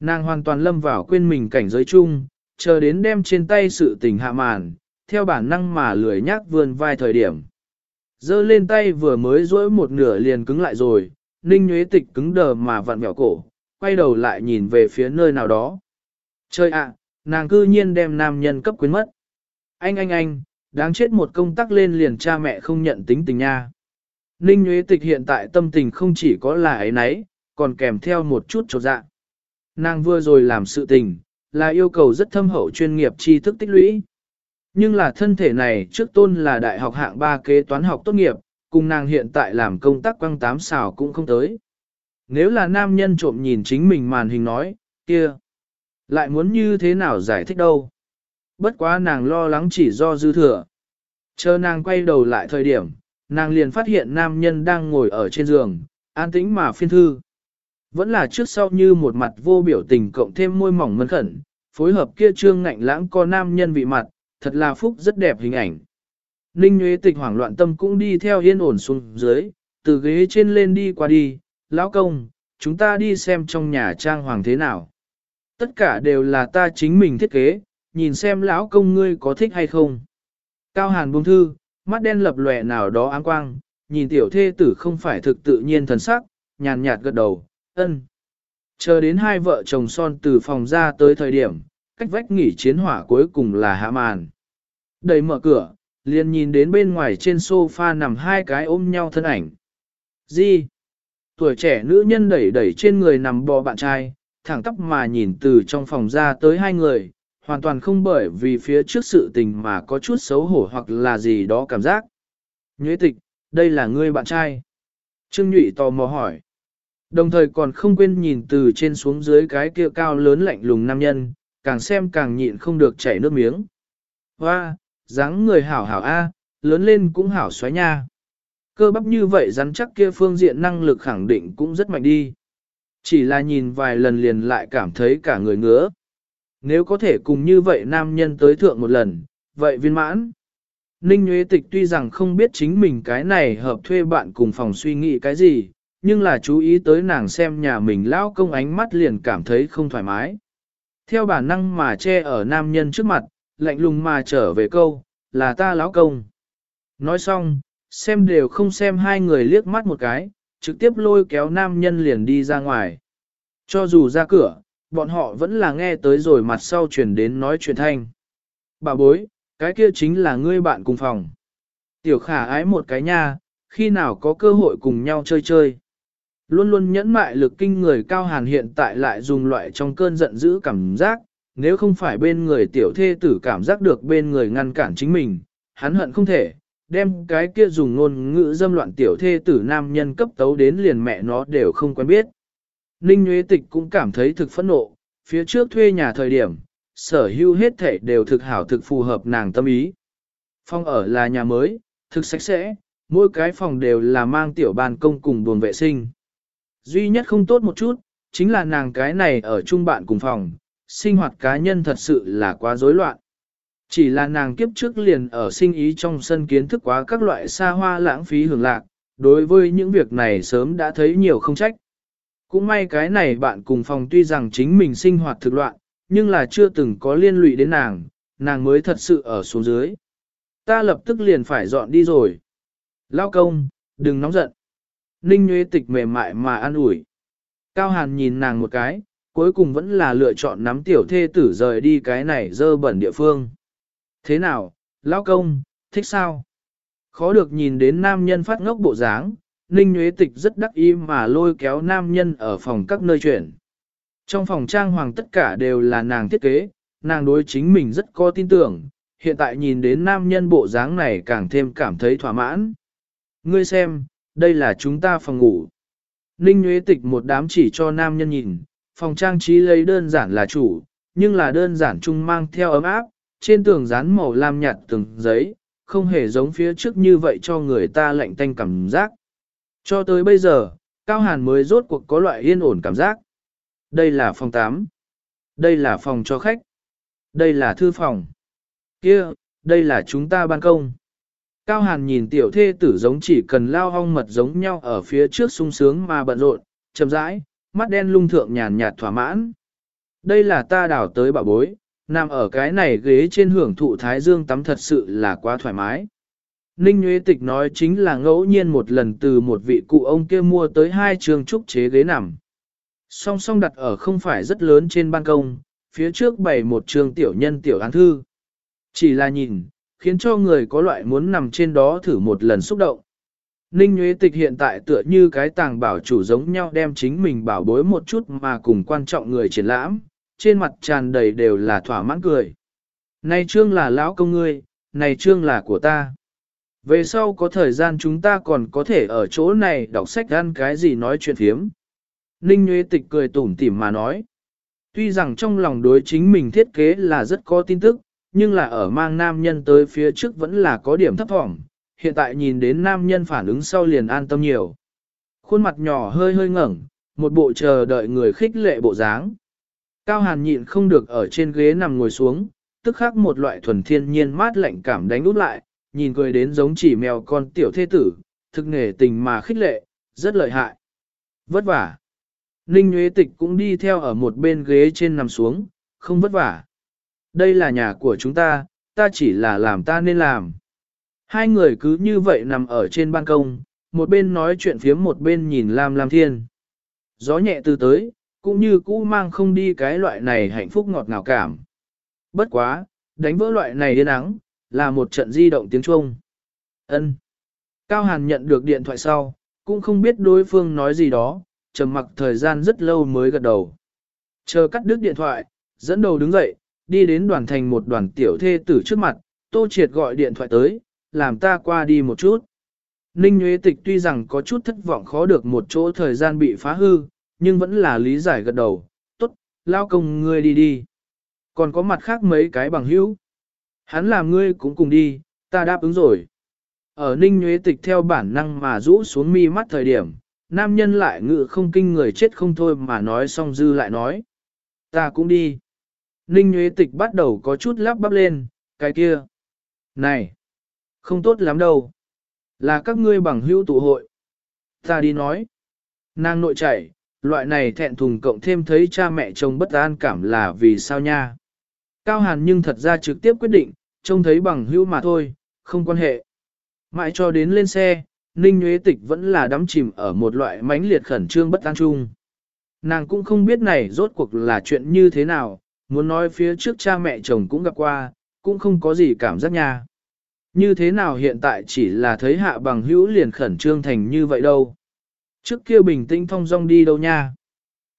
Nàng hoàn toàn lâm vào quên mình cảnh giới chung, chờ đến đem trên tay sự tình hạ màn, theo bản năng mà lười nhác vươn vai thời điểm. Dơ lên tay vừa mới duỗi một nửa liền cứng lại rồi, ninh nhuế tịch cứng đờ mà vặn mẹo cổ, quay đầu lại nhìn về phía nơi nào đó. Chơi ạ, nàng cư nhiên đem nam nhân cấp quyến mất. Anh anh anh, đáng chết một công tắc lên liền cha mẹ không nhận tính tình nha. Ninh Nguyễn Tịch hiện tại tâm tình không chỉ có là ấy nấy, còn kèm theo một chút trột dạ. Nàng vừa rồi làm sự tình, là yêu cầu rất thâm hậu chuyên nghiệp tri thức tích lũy. Nhưng là thân thể này trước tôn là đại học hạng 3 kế toán học tốt nghiệp, cùng nàng hiện tại làm công tác quăng tám xào cũng không tới. Nếu là nam nhân trộm nhìn chính mình màn hình nói, kia, lại muốn như thế nào giải thích đâu. Bất quá nàng lo lắng chỉ do dư thừa. Chờ nàng quay đầu lại thời điểm, nàng liền phát hiện nam nhân đang ngồi ở trên giường, an tĩnh mà phiên thư. Vẫn là trước sau như một mặt vô biểu tình cộng thêm môi mỏng mân khẩn, phối hợp kia trương ngạnh lãng co nam nhân vị mặt, thật là phúc rất đẹp hình ảnh. Ninh Nguyễn Tịch hoảng loạn tâm cũng đi theo yên ổn xuống dưới, từ ghế trên lên đi qua đi, lão công, chúng ta đi xem trong nhà trang hoàng thế nào. Tất cả đều là ta chính mình thiết kế, nhìn xem lão công ngươi có thích hay không. Cao Hàn buông thư, mắt đen lập lòe nào đó áng quang, nhìn tiểu thê tử không phải thực tự nhiên thần sắc, nhàn nhạt gật đầu, ân. Chờ đến hai vợ chồng son từ phòng ra tới thời điểm, cách vách nghỉ chiến hỏa cuối cùng là hạ màn. đẩy mở cửa, liền nhìn đến bên ngoài trên sofa nằm hai cái ôm nhau thân ảnh. Gì? Tuổi trẻ nữ nhân đẩy đẩy trên người nằm bò bạn trai, thẳng tóc mà nhìn từ trong phòng ra tới hai người, hoàn toàn không bởi vì phía trước sự tình mà có chút xấu hổ hoặc là gì đó cảm giác. Nhuế tịch, đây là ngươi bạn trai. Trương Nhụy tò mò hỏi. Đồng thời còn không quên nhìn từ trên xuống dưới cái kia cao lớn lạnh lùng nam nhân, càng xem càng nhịn không được chảy nước miếng. Hoa, dáng người hảo hảo A, lớn lên cũng hảo xoáy nha. Cơ bắp như vậy rắn chắc kia phương diện năng lực khẳng định cũng rất mạnh đi. Chỉ là nhìn vài lần liền lại cảm thấy cả người ngứa. Nếu có thể cùng như vậy nam nhân tới thượng một lần, vậy viên mãn. Ninh Nguyễn Tịch tuy rằng không biết chính mình cái này hợp thuê bạn cùng phòng suy nghĩ cái gì, nhưng là chú ý tới nàng xem nhà mình lão công ánh mắt liền cảm thấy không thoải mái. Theo bản năng mà che ở nam nhân trước mặt, lạnh lùng mà trở về câu, là ta lão công. Nói xong, xem đều không xem hai người liếc mắt một cái, trực tiếp lôi kéo nam nhân liền đi ra ngoài. Cho dù ra cửa, bọn họ vẫn là nghe tới rồi mặt sau chuyển đến nói chuyện thanh. Bà bối, cái kia chính là ngươi bạn cùng phòng. Tiểu khả ái một cái nha, khi nào có cơ hội cùng nhau chơi chơi. Luôn luôn nhẫn mại lực kinh người cao hàn hiện tại lại dùng loại trong cơn giận dữ cảm giác, nếu không phải bên người tiểu thê tử cảm giác được bên người ngăn cản chính mình, hắn hận không thể, đem cái kia dùng ngôn ngữ dâm loạn tiểu thê tử nam nhân cấp tấu đến liền mẹ nó đều không quen biết. Ninh Nguyễn Tịch cũng cảm thấy thực phẫn nộ, phía trước thuê nhà thời điểm, sở hữu hết thể đều thực hảo thực phù hợp nàng tâm ý. Phòng ở là nhà mới, thực sạch sẽ, mỗi cái phòng đều là mang tiểu ban công cùng buồng vệ sinh. Duy nhất không tốt một chút, chính là nàng cái này ở chung bạn cùng phòng, sinh hoạt cá nhân thật sự là quá rối loạn. Chỉ là nàng kiếp trước liền ở sinh ý trong sân kiến thức quá các loại xa hoa lãng phí hưởng lạc, đối với những việc này sớm đã thấy nhiều không trách. Cũng may cái này bạn cùng phòng tuy rằng chính mình sinh hoạt thực loạn, nhưng là chưa từng có liên lụy đến nàng, nàng mới thật sự ở xuống dưới. Ta lập tức liền phải dọn đi rồi. Lao công, đừng nóng giận. Ninh Nguyễn Tịch mềm mại mà an ủi. Cao Hàn nhìn nàng một cái, cuối cùng vẫn là lựa chọn nắm tiểu thê tử rời đi cái này dơ bẩn địa phương. Thế nào, lão công, thích sao? Khó được nhìn đến nam nhân phát ngốc bộ dáng, Ninh Nguyễn Tịch rất đắc ý mà lôi kéo nam nhân ở phòng các nơi chuyển. Trong phòng trang hoàng tất cả đều là nàng thiết kế, nàng đối chính mình rất có tin tưởng, hiện tại nhìn đến nam nhân bộ dáng này càng thêm cảm thấy thỏa mãn. Ngươi xem, đây là chúng ta phòng ngủ. Ninh Nguyễn Tịch một đám chỉ cho nam nhân nhìn, phòng trang trí lấy đơn giản là chủ, nhưng là đơn giản chung mang theo ấm áp, trên tường dán màu lam nhạt từng giấy, không hề giống phía trước như vậy cho người ta lạnh tanh cảm giác. Cho tới bây giờ, Cao Hàn mới rốt cuộc có loại yên ổn cảm giác. Đây là phòng 8. Đây là phòng cho khách. Đây là thư phòng. Kia, đây là chúng ta ban công. Cao Hàn nhìn tiểu thê tử giống chỉ cần lao hong mật giống nhau ở phía trước sung sướng mà bận rộn, chậm rãi, mắt đen lung thượng nhàn nhạt thỏa mãn. Đây là ta đảo tới bảo bối, nằm ở cái này ghế trên hưởng thụ thái dương tắm thật sự là quá thoải mái. Ninh Nguyễn Tịch nói chính là ngẫu nhiên một lần từ một vị cụ ông kia mua tới hai trường trúc chế ghế nằm. Song song đặt ở không phải rất lớn trên ban công, phía trước bày một trường tiểu nhân tiểu án thư. Chỉ là nhìn, khiến cho người có loại muốn nằm trên đó thử một lần xúc động. Ninh Nguyễn Tịch hiện tại tựa như cái tàng bảo chủ giống nhau đem chính mình bảo bối một chút mà cùng quan trọng người triển lãm, trên mặt tràn đầy đều là thỏa mãn cười. Này trương là lão công ngươi, này trương là của ta. Về sau có thời gian chúng ta còn có thể ở chỗ này đọc sách ăn cái gì nói chuyện thiếm. Ninh Nguyễn Tịch cười tủm tỉm mà nói. Tuy rằng trong lòng đối chính mình thiết kế là rất có tin tức, nhưng là ở mang nam nhân tới phía trước vẫn là có điểm thấp thỏm. Hiện tại nhìn đến nam nhân phản ứng sau liền an tâm nhiều. Khuôn mặt nhỏ hơi hơi ngẩng, một bộ chờ đợi người khích lệ bộ dáng. Cao Hàn nhịn không được ở trên ghế nằm ngồi xuống, tức khắc một loại thuần thiên nhiên mát lạnh cảm đánh út lại, nhìn cười đến giống chỉ mèo con tiểu thế tử, thực nghề tình mà khích lệ, rất lợi hại. Vất vả. Ninh Nguyễn Tịch cũng đi theo ở một bên ghế trên nằm xuống, không vất vả. Đây là nhà của chúng ta, ta chỉ là làm ta nên làm. Hai người cứ như vậy nằm ở trên ban công, một bên nói chuyện phiếm một bên nhìn Lam Lam Thiên. Gió nhẹ từ tới, cũng như cũ mang không đi cái loại này hạnh phúc ngọt ngào cảm. Bất quá, đánh vỡ loại này điên ắng, là một trận di động tiếng Trung. Ân. Cao Hàn nhận được điện thoại sau, cũng không biết đối phương nói gì đó, trầm mặc thời gian rất lâu mới gật đầu. Chờ cắt đứt điện thoại, dẫn đầu đứng dậy, đi đến đoàn thành một đoàn tiểu thê tử trước mặt, Tô Triệt gọi điện thoại tới, làm ta qua đi một chút. Ninh Nguyễn Tịch tuy rằng có chút thất vọng khó được một chỗ thời gian bị phá hư, nhưng vẫn là lý giải gật đầu, tốt, lao công ngươi đi đi. Còn có mặt khác mấy cái bằng hữu. Hắn làm ngươi cũng cùng đi, ta đáp ứng rồi. Ở Ninh Nguyễn Tịch theo bản năng mà rũ xuống mi mắt thời điểm, nam nhân lại ngự không kinh người chết không thôi mà nói xong dư lại nói. Ta cũng đi. Ninh Nguyễn Tịch bắt đầu có chút lắp bắp lên, cái kia. Này, không tốt lắm đâu. Là các ngươi bằng hữu tụ hội. Ta đi nói. Nàng nội chảy, loại này thẹn thùng cộng thêm thấy cha mẹ chồng bất an cảm là vì sao nha. Cao Hàn nhưng thật ra trực tiếp quyết định, trông thấy bằng hữu mà thôi, không quan hệ. Mãi cho đến lên xe, Ninh Nguyễn Tịch vẫn là đắm chìm ở một loại mãnh liệt khẩn trương bất an chung. Nàng cũng không biết này rốt cuộc là chuyện như thế nào, muốn nói phía trước cha mẹ chồng cũng gặp qua, cũng không có gì cảm giác nha. Như thế nào hiện tại chỉ là thấy hạ bằng hữu liền khẩn trương thành như vậy đâu. Trước kia bình tĩnh thong dong đi đâu nha.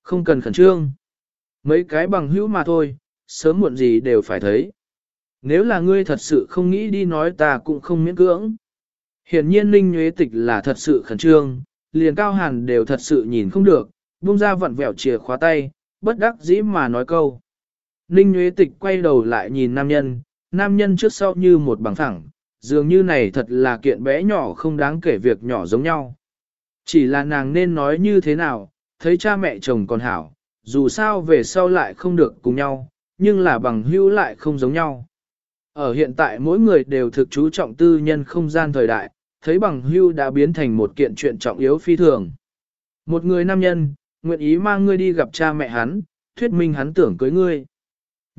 Không cần khẩn trương. Mấy cái bằng hữu mà thôi, sớm muộn gì đều phải thấy. Nếu là ngươi thật sự không nghĩ đi nói ta cũng không miễn cưỡng. Hiển nhiên Ninh Nhuế Tịch là thật sự khẩn trương, liền cao hàn đều thật sự nhìn không được, buông ra vặn vẹo chìa khóa tay, bất đắc dĩ mà nói câu. Ninh Nguyễn Tịch quay đầu lại nhìn nam nhân, nam nhân trước sau như một bằng thẳng, dường như này thật là kiện bé nhỏ không đáng kể việc nhỏ giống nhau. Chỉ là nàng nên nói như thế nào, thấy cha mẹ chồng còn hảo, dù sao về sau lại không được cùng nhau, nhưng là bằng hữu lại không giống nhau. Ở hiện tại mỗi người đều thực chú trọng tư nhân không gian thời đại, thấy bằng hưu đã biến thành một kiện chuyện trọng yếu phi thường. Một người nam nhân, nguyện ý mang ngươi đi gặp cha mẹ hắn, thuyết minh hắn tưởng cưới ngươi.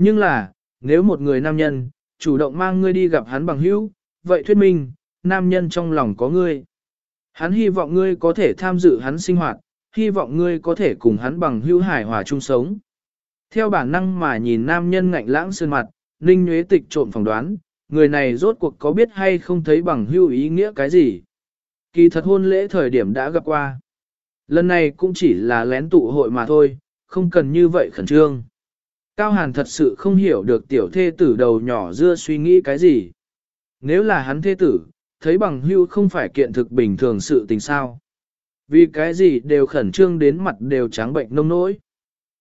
Nhưng là, nếu một người nam nhân, chủ động mang ngươi đi gặp hắn bằng hữu, vậy thuyết minh, nam nhân trong lòng có ngươi. Hắn hy vọng ngươi có thể tham dự hắn sinh hoạt, hy vọng ngươi có thể cùng hắn bằng hữu hải hòa chung sống. Theo bản năng mà nhìn nam nhân ngạnh lãng sơn mặt, Ninh Nguyễn Tịch trộm phỏng đoán, người này rốt cuộc có biết hay không thấy bằng hữu ý nghĩa cái gì. Kỳ thật hôn lễ thời điểm đã gặp qua. Lần này cũng chỉ là lén tụ hội mà thôi, không cần như vậy khẩn trương. Cao Hàn thật sự không hiểu được tiểu thê tử đầu nhỏ dưa suy nghĩ cái gì. Nếu là hắn thê tử, thấy bằng hưu không phải kiện thực bình thường sự tình sao. Vì cái gì đều khẩn trương đến mặt đều trắng bệnh nông nỗi.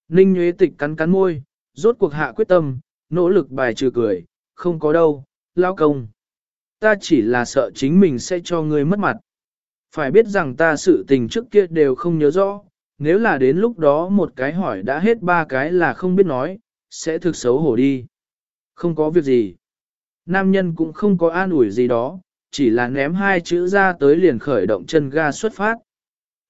Ninh Nguyễn Tịch cắn cắn môi, rốt cuộc hạ quyết tâm, nỗ lực bài trừ cười, không có đâu, lao công. Ta chỉ là sợ chính mình sẽ cho ngươi mất mặt. Phải biết rằng ta sự tình trước kia đều không nhớ rõ, nếu là đến lúc đó một cái hỏi đã hết ba cái là không biết nói, sẽ thực xấu hổ đi. Không có việc gì. Nam nhân cũng không có an ủi gì đó, chỉ là ném hai chữ ra tới liền khởi động chân ga xuất phát.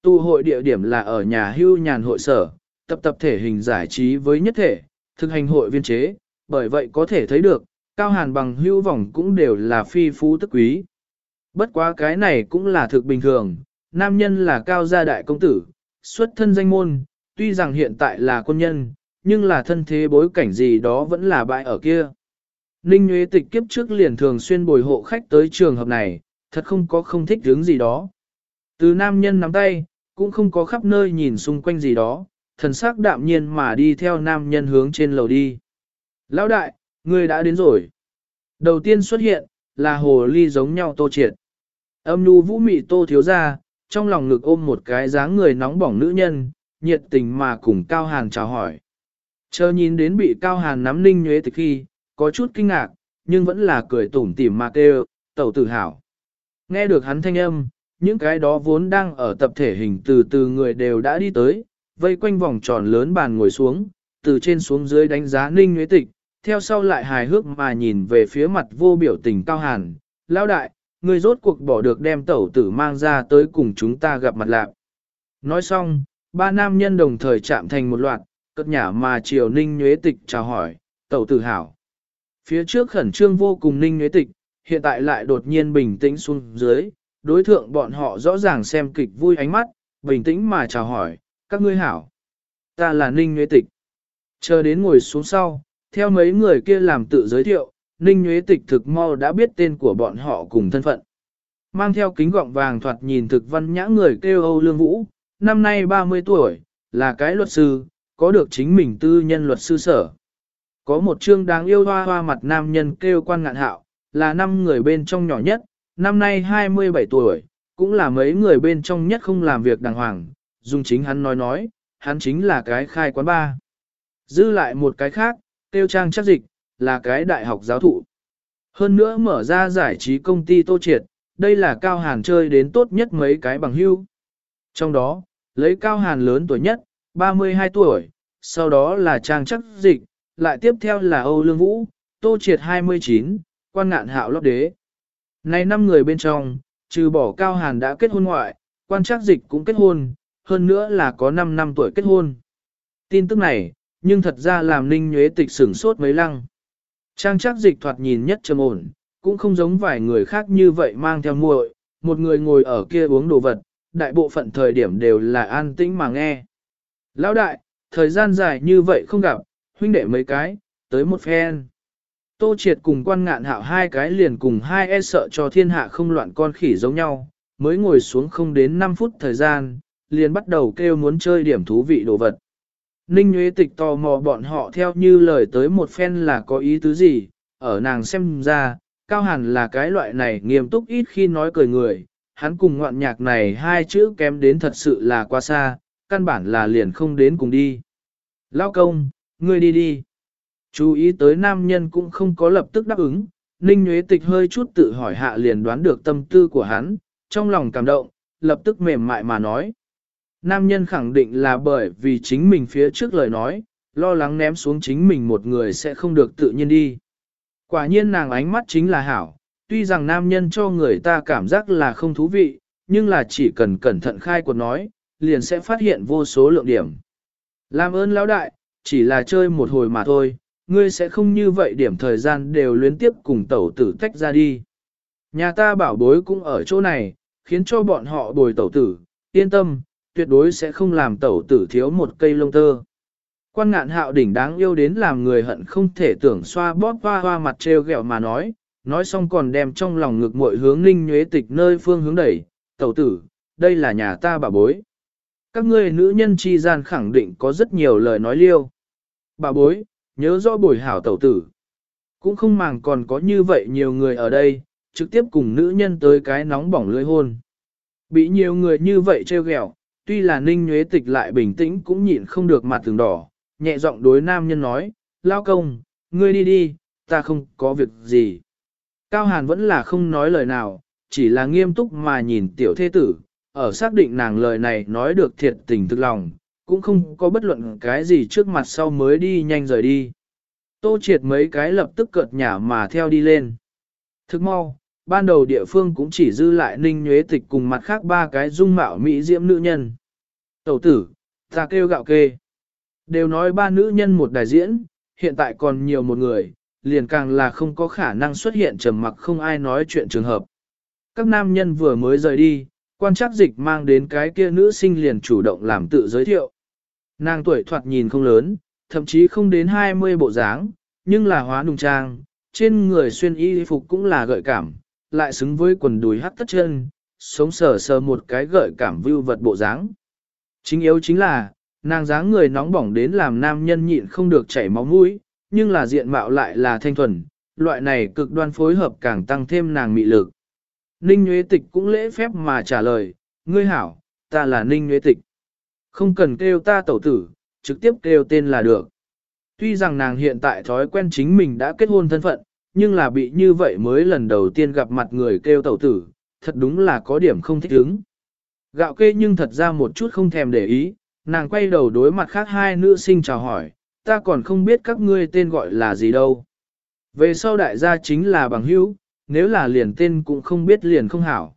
Tụ hội địa điểm là ở nhà hưu nhàn hội sở, tập tập thể hình giải trí với nhất thể, thực hành hội viên chế, bởi vậy có thể thấy được, cao hàn bằng hưu vòng cũng đều là phi phú tức quý. Bất quá cái này cũng là thực bình thường, nam nhân là cao gia đại công tử, xuất thân danh môn, tuy rằng hiện tại là quân nhân, nhưng là thân thế bối cảnh gì đó vẫn là bại ở kia. Ninh Nguyễn Tịch kiếp trước liền thường xuyên bồi hộ khách tới trường hợp này, thật không có không thích hướng gì đó. Từ nam nhân nắm tay, cũng không có khắp nơi nhìn xung quanh gì đó, thần sắc đạm nhiên mà đi theo nam nhân hướng trên lầu đi. Lão đại, người đã đến rồi. Đầu tiên xuất hiện, là hồ ly giống nhau tô triệt. Âm nu vũ mị tô thiếu ra, trong lòng ngực ôm một cái dáng người nóng bỏng nữ nhân, nhiệt tình mà cùng Cao Hàn chào hỏi. Chờ nhìn đến bị Cao Hàn nắm ninh nhuế tịch khi, có chút kinh ngạc, nhưng vẫn là cười tủm tỉm mà kêu, tẩu tử hảo. Nghe được hắn thanh âm, những cái đó vốn đang ở tập thể hình từ từ người đều đã đi tới, vây quanh vòng tròn lớn bàn ngồi xuống, từ trên xuống dưới đánh giá ninh nhuế tịch, theo sau lại hài hước mà nhìn về phía mặt vô biểu tình cao hàn, lao đại, người rốt cuộc bỏ được đem tẩu tử mang ra tới cùng chúng ta gặp mặt lạc. Nói xong, ba nam nhân đồng thời chạm thành một loạt, cất nhả mà triều ninh nhuế tịch chào hỏi, tẩu tử hảo. Phía trước khẩn trương vô cùng ninh nhuế tịch, hiện tại lại đột nhiên bình tĩnh xuống dưới, đối thượng bọn họ rõ ràng xem kịch vui ánh mắt, bình tĩnh mà chào hỏi, các ngươi hảo. Ta là ninh nhuế tịch. Chờ đến ngồi xuống sau, theo mấy người kia làm tự giới thiệu, Ninh nhuế Tịch thực mau đã biết tên của bọn họ cùng thân phận. Mang theo kính gọng vàng thoạt nhìn thực văn nhã người kêu Âu Lương Vũ, năm nay 30 tuổi, là cái luật sư, có được chính mình tư nhân luật sư sở. Có một chương đáng yêu hoa hoa mặt nam nhân kêu quan ngạn hạo, là năm người bên trong nhỏ nhất, năm nay 27 tuổi, cũng là mấy người bên trong nhất không làm việc đàng hoàng, dùng chính hắn nói nói, hắn chính là cái khai quán ba. Dư lại một cái khác, tiêu trang chắc dịch, là cái đại học giáo thụ. Hơn nữa mở ra giải trí công ty tô triệt, đây là cao hàn chơi đến tốt nhất mấy cái bằng hưu. Trong đó, lấy cao hàn lớn tuổi nhất, 32 tuổi, sau đó là trang chắc dịch, lại tiếp theo là Âu Lương Vũ, tô triệt 29, quan ngạn hạo lót đế. Này năm người bên trong, trừ bỏ cao hàn đã kết hôn ngoại, quan chắc dịch cũng kết hôn, hơn nữa là có 5 năm tuổi kết hôn. Tin tức này, nhưng thật ra làm ninh nhuế tịch sửng sốt mấy lăng. Trang chắc dịch thoạt nhìn nhất trầm ổn, cũng không giống vài người khác như vậy mang theo muội, một người ngồi ở kia uống đồ vật, đại bộ phận thời điểm đều là an tĩnh mà nghe. Lão đại, thời gian dài như vậy không gặp, huynh đệ mấy cái, tới một phen. Tô triệt cùng quan ngạn hạo hai cái liền cùng hai e sợ cho thiên hạ không loạn con khỉ giống nhau, mới ngồi xuống không đến 5 phút thời gian, liền bắt đầu kêu muốn chơi điểm thú vị đồ vật. Ninh Nguyễn Tịch tò mò bọn họ theo như lời tới một phen là có ý tứ gì, ở nàng xem ra, Cao Hàn là cái loại này nghiêm túc ít khi nói cười người, hắn cùng ngoạn nhạc này hai chữ kém đến thật sự là quá xa, căn bản là liền không đến cùng đi. Lao công, ngươi đi đi. Chú ý tới nam nhân cũng không có lập tức đáp ứng, Ninh Nguyễn Tịch hơi chút tự hỏi hạ liền đoán được tâm tư của hắn, trong lòng cảm động, lập tức mềm mại mà nói. Nam nhân khẳng định là bởi vì chính mình phía trước lời nói, lo lắng ném xuống chính mình một người sẽ không được tự nhiên đi. Quả nhiên nàng ánh mắt chính là hảo, tuy rằng nam nhân cho người ta cảm giác là không thú vị, nhưng là chỉ cần cẩn thận khai cuộc nói, liền sẽ phát hiện vô số lượng điểm. Làm ơn lão đại, chỉ là chơi một hồi mà thôi, ngươi sẽ không như vậy điểm thời gian đều luyến tiếp cùng tẩu tử tách ra đi. Nhà ta bảo bối cũng ở chỗ này, khiến cho bọn họ bồi tẩu tử, yên tâm, tuyệt đối sẽ không làm tẩu tử thiếu một cây lông tơ. Quan ngạn hạo đỉnh đáng yêu đến làm người hận không thể tưởng xoa bóp hoa hoa mặt treo gẹo mà nói, nói xong còn đem trong lòng ngực muội hướng ninh nhuế tịch nơi phương hướng đẩy, tẩu tử, đây là nhà ta bà bối. Các ngươi nữ nhân chi gian khẳng định có rất nhiều lời nói liêu. Bà bối, nhớ rõ buổi hảo tẩu tử. Cũng không màng còn có như vậy nhiều người ở đây, trực tiếp cùng nữ nhân tới cái nóng bỏng lưỡi hôn. Bị nhiều người như vậy treo gẹo, tuy là ninh nhuế tịch lại bình tĩnh cũng nhịn không được mặt tường đỏ, nhẹ giọng đối nam nhân nói, lao công, ngươi đi đi, ta không có việc gì. Cao Hàn vẫn là không nói lời nào, chỉ là nghiêm túc mà nhìn tiểu thế tử, ở xác định nàng lời này nói được thiệt tình thực lòng, cũng không có bất luận cái gì trước mặt sau mới đi nhanh rời đi. Tô triệt mấy cái lập tức cợt nhả mà theo đi lên. Thức mau, ban đầu địa phương cũng chỉ dư lại ninh nhuế tịch cùng mặt khác ba cái dung mạo mỹ diễm nữ nhân. Tẩu tử, ta kêu gạo kê. Đều nói ba nữ nhân một đại diễn, hiện tại còn nhiều một người, liền càng là không có khả năng xuất hiện trầm mặc không ai nói chuyện trường hợp. Các nam nhân vừa mới rời đi, quan trắc dịch mang đến cái kia nữ sinh liền chủ động làm tự giới thiệu. Nàng tuổi thoạt nhìn không lớn, thậm chí không đến 20 bộ dáng, nhưng là hóa nùng trang, trên người xuyên y phục cũng là gợi cảm, lại xứng với quần đùi hắt tất chân, sống sờ sờ một cái gợi cảm vưu vật bộ dáng. Chính yếu chính là, nàng dáng người nóng bỏng đến làm nam nhân nhịn không được chảy máu mũi, nhưng là diện mạo lại là thanh thuần, loại này cực đoan phối hợp càng tăng thêm nàng mị lực. Ninh Nguyễn Tịch cũng lễ phép mà trả lời, ngươi hảo, ta là Ninh Nguyễn Tịch. Không cần kêu ta tẩu tử, trực tiếp kêu tên là được. Tuy rằng nàng hiện tại thói quen chính mình đã kết hôn thân phận, nhưng là bị như vậy mới lần đầu tiên gặp mặt người kêu tẩu tử, thật đúng là có điểm không thích ứng. Gạo kê nhưng thật ra một chút không thèm để ý, nàng quay đầu đối mặt khác hai nữ sinh chào hỏi, ta còn không biết các ngươi tên gọi là gì đâu. Về sau đại gia chính là bằng hữu, nếu là liền tên cũng không biết liền không hảo.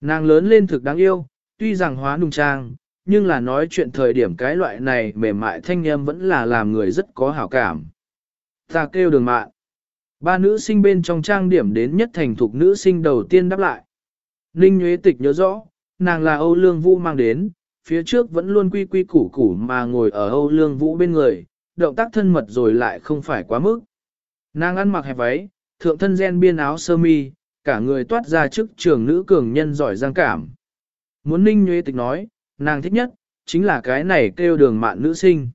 Nàng lớn lên thực đáng yêu, tuy rằng hóa nùng trang, nhưng là nói chuyện thời điểm cái loại này mềm mại thanh âm vẫn là làm người rất có hảo cảm. Ta kêu đường mạn. Ba nữ sinh bên trong trang điểm đến nhất thành thục nữ sinh đầu tiên đáp lại. Ninh Nguyễn Tịch nhớ rõ, nàng là Âu Lương Vũ mang đến, phía trước vẫn luôn quy quy củ củ mà ngồi ở Âu Lương Vũ bên người, động tác thân mật rồi lại không phải quá mức. Nàng ăn mặc hẹp váy, thượng thân gen biên áo sơ mi, cả người toát ra chức trường nữ cường nhân giỏi giang cảm. Muốn ninh nhuế tịch nói, nàng thích nhất, chính là cái này kêu đường mạn nữ sinh.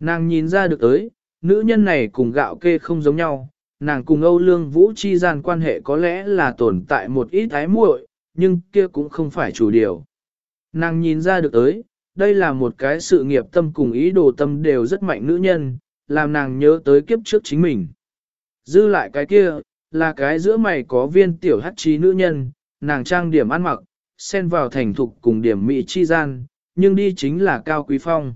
Nàng nhìn ra được tới, nữ nhân này cùng gạo kê không giống nhau, nàng cùng Âu Lương Vũ chi gian quan hệ có lẽ là tồn tại một ít ái muội, nhưng kia cũng không phải chủ điều. Nàng nhìn ra được tới, đây là một cái sự nghiệp tâm cùng ý đồ tâm đều rất mạnh nữ nhân, làm nàng nhớ tới kiếp trước chính mình. Dư lại cái kia, là cái giữa mày có viên tiểu hắc trí nữ nhân, nàng trang điểm ăn mặc, xen vào thành thục cùng điểm mỹ chi gian, nhưng đi chính là cao quý phong.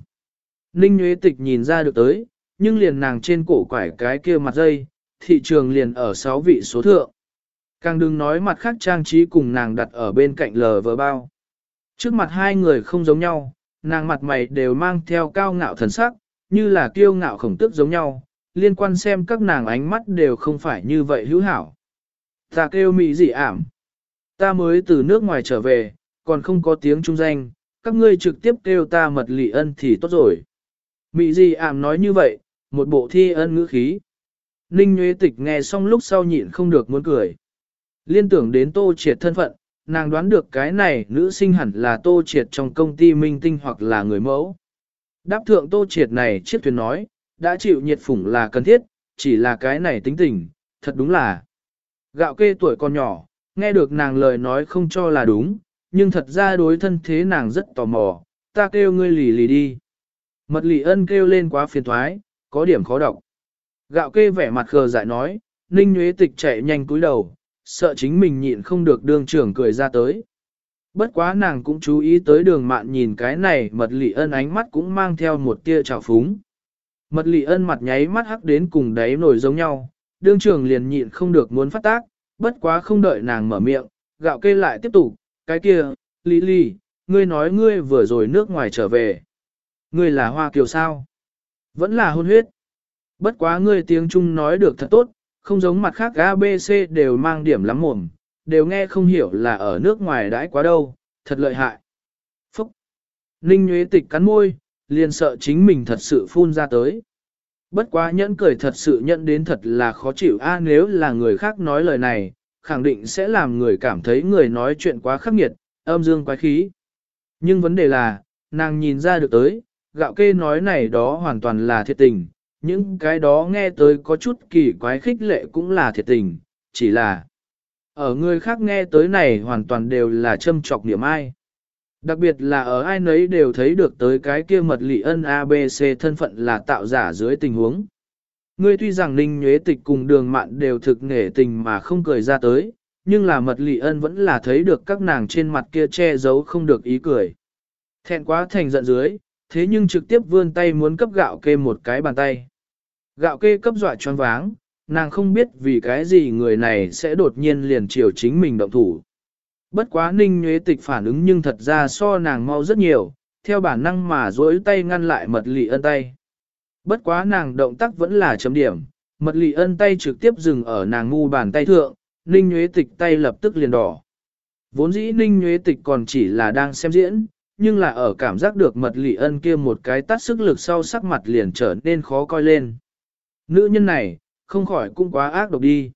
Ninh Nguyễn Tịch nhìn ra được tới, nhưng liền nàng trên cổ quải cái kia mặt dây, thị trường liền ở 6 vị số thượng. Càng đừng nói mặt khác trang trí cùng nàng đặt ở bên cạnh lờ vờ bao. Trước mặt hai người không giống nhau, nàng mặt mày đều mang theo cao ngạo thần sắc, như là kiêu ngạo khổng tức giống nhau, liên quan xem các nàng ánh mắt đều không phải như vậy hữu hảo. Ta kêu mỹ dị ảm. Ta mới từ nước ngoài trở về, còn không có tiếng trung danh, các ngươi trực tiếp kêu ta mật lị ân thì tốt rồi. Mỹ dị ảm nói như vậy, một bộ thi ân ngữ khí. Ninh Nguyễn Tịch nghe xong lúc sau nhịn không được muốn cười. Liên tưởng đến tô triệt thân phận, nàng đoán được cái này nữ sinh hẳn là tô triệt trong công ty minh tinh hoặc là người mẫu. Đáp thượng tô triệt này chiếc thuyền nói, đã chịu nhiệt phủng là cần thiết, chỉ là cái này tính tình, thật đúng là. Gạo kê tuổi còn nhỏ, nghe được nàng lời nói không cho là đúng, nhưng thật ra đối thân thế nàng rất tò mò, ta kêu ngươi lì lì đi. Mật lì ân kêu lên quá phiền thoái, có điểm khó đọc. Gạo kê vẻ mặt khờ dại nói, ninh nhuế tịch chạy nhanh cúi đầu, sợ chính mình nhịn không được đường trưởng cười ra tới. Bất quá nàng cũng chú ý tới đường mạn nhìn cái này mật lị ân ánh mắt cũng mang theo một tia trào phúng. Mật lị ân mặt nháy mắt hắc đến cùng đáy nổi giống nhau, đương trưởng liền nhịn không được muốn phát tác, bất quá không đợi nàng mở miệng, gạo kê lại tiếp tục, cái kia, lý lý, ngươi nói ngươi vừa rồi nước ngoài trở về. Ngươi là hoa kiều sao? Vẫn là hôn huyết. Bất quá ngươi tiếng Trung nói được thật tốt, không giống mặt khác ABC đều mang điểm lắm mồm, đều nghe không hiểu là ở nước ngoài đãi quá đâu, thật lợi hại. Phúc! Ninh Nguyễn Tịch cắn môi, liền sợ chính mình thật sự phun ra tới. Bất quá nhẫn cười thật sự nhận đến thật là khó chịu a nếu là người khác nói lời này, khẳng định sẽ làm người cảm thấy người nói chuyện quá khắc nghiệt, âm dương quái khí. Nhưng vấn đề là, nàng nhìn ra được tới, gạo kê nói này đó hoàn toàn là thiệt tình, những cái đó nghe tới có chút kỳ quái khích lệ cũng là thiệt tình, chỉ là ở người khác nghe tới này hoàn toàn đều là châm trọc niệm ai. Đặc biệt là ở ai nấy đều thấy được tới cái kia mật lị ân ABC thân phận là tạo giả dưới tình huống. Ngươi tuy rằng ninh nhuế tịch cùng đường mạn đều thực nghề tình mà không cười ra tới, nhưng là mật lị ân vẫn là thấy được các nàng trên mặt kia che giấu không được ý cười. Thẹn quá thành giận dưới, thế nhưng trực tiếp vươn tay muốn cấp gạo kê một cái bàn tay. Gạo kê cấp dọa choáng váng, nàng không biết vì cái gì người này sẽ đột nhiên liền chiều chính mình động thủ. Bất quá ninh nhuế tịch phản ứng nhưng thật ra so nàng mau rất nhiều, theo bản năng mà dối tay ngăn lại mật lị ân tay. Bất quá nàng động tác vẫn là chấm điểm, mật lị ân tay trực tiếp dừng ở nàng ngu bàn tay thượng, ninh nhuế tịch tay lập tức liền đỏ. Vốn dĩ ninh nhuế tịch còn chỉ là đang xem diễn, nhưng là ở cảm giác được mật lị ân kia một cái tắt sức lực sau sắc mặt liền trở nên khó coi lên. Nữ nhân này, không khỏi cũng quá ác độc đi.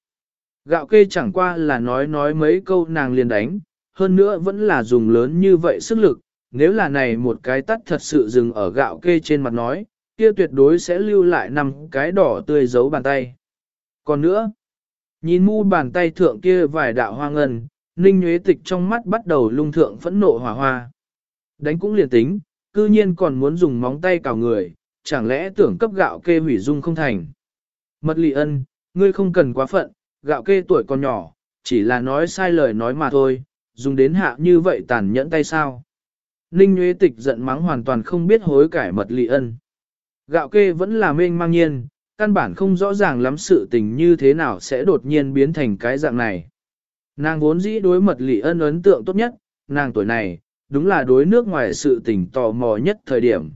Gạo kê chẳng qua là nói nói mấy câu nàng liền đánh, hơn nữa vẫn là dùng lớn như vậy sức lực, nếu là này một cái tắt thật sự dừng ở gạo kê trên mặt nói, kia tuyệt đối sẽ lưu lại năm cái đỏ tươi giấu bàn tay. Còn nữa, nhìn mu bàn tay thượng kia vài đạo hoa ngân, ninh nhuế tịch trong mắt bắt đầu lung thượng phẫn nộ hỏa hoa. Đánh cũng liền tính, cư nhiên còn muốn dùng móng tay cào người, chẳng lẽ tưởng cấp gạo kê hủy dung không thành. Mật lị ân, ngươi không cần quá phận, gạo kê tuổi còn nhỏ, chỉ là nói sai lời nói mà thôi, dùng đến hạ như vậy tàn nhẫn tay sao. Ninh Nguyễn Tịch giận mắng hoàn toàn không biết hối cải mật lị ân. Gạo kê vẫn là mênh mang nhiên, căn bản không rõ ràng lắm sự tình như thế nào sẽ đột nhiên biến thành cái dạng này. Nàng vốn dĩ đối mật lị ân ấn tượng tốt nhất, nàng tuổi này, đúng là đối nước ngoài sự tình tò mò nhất thời điểm.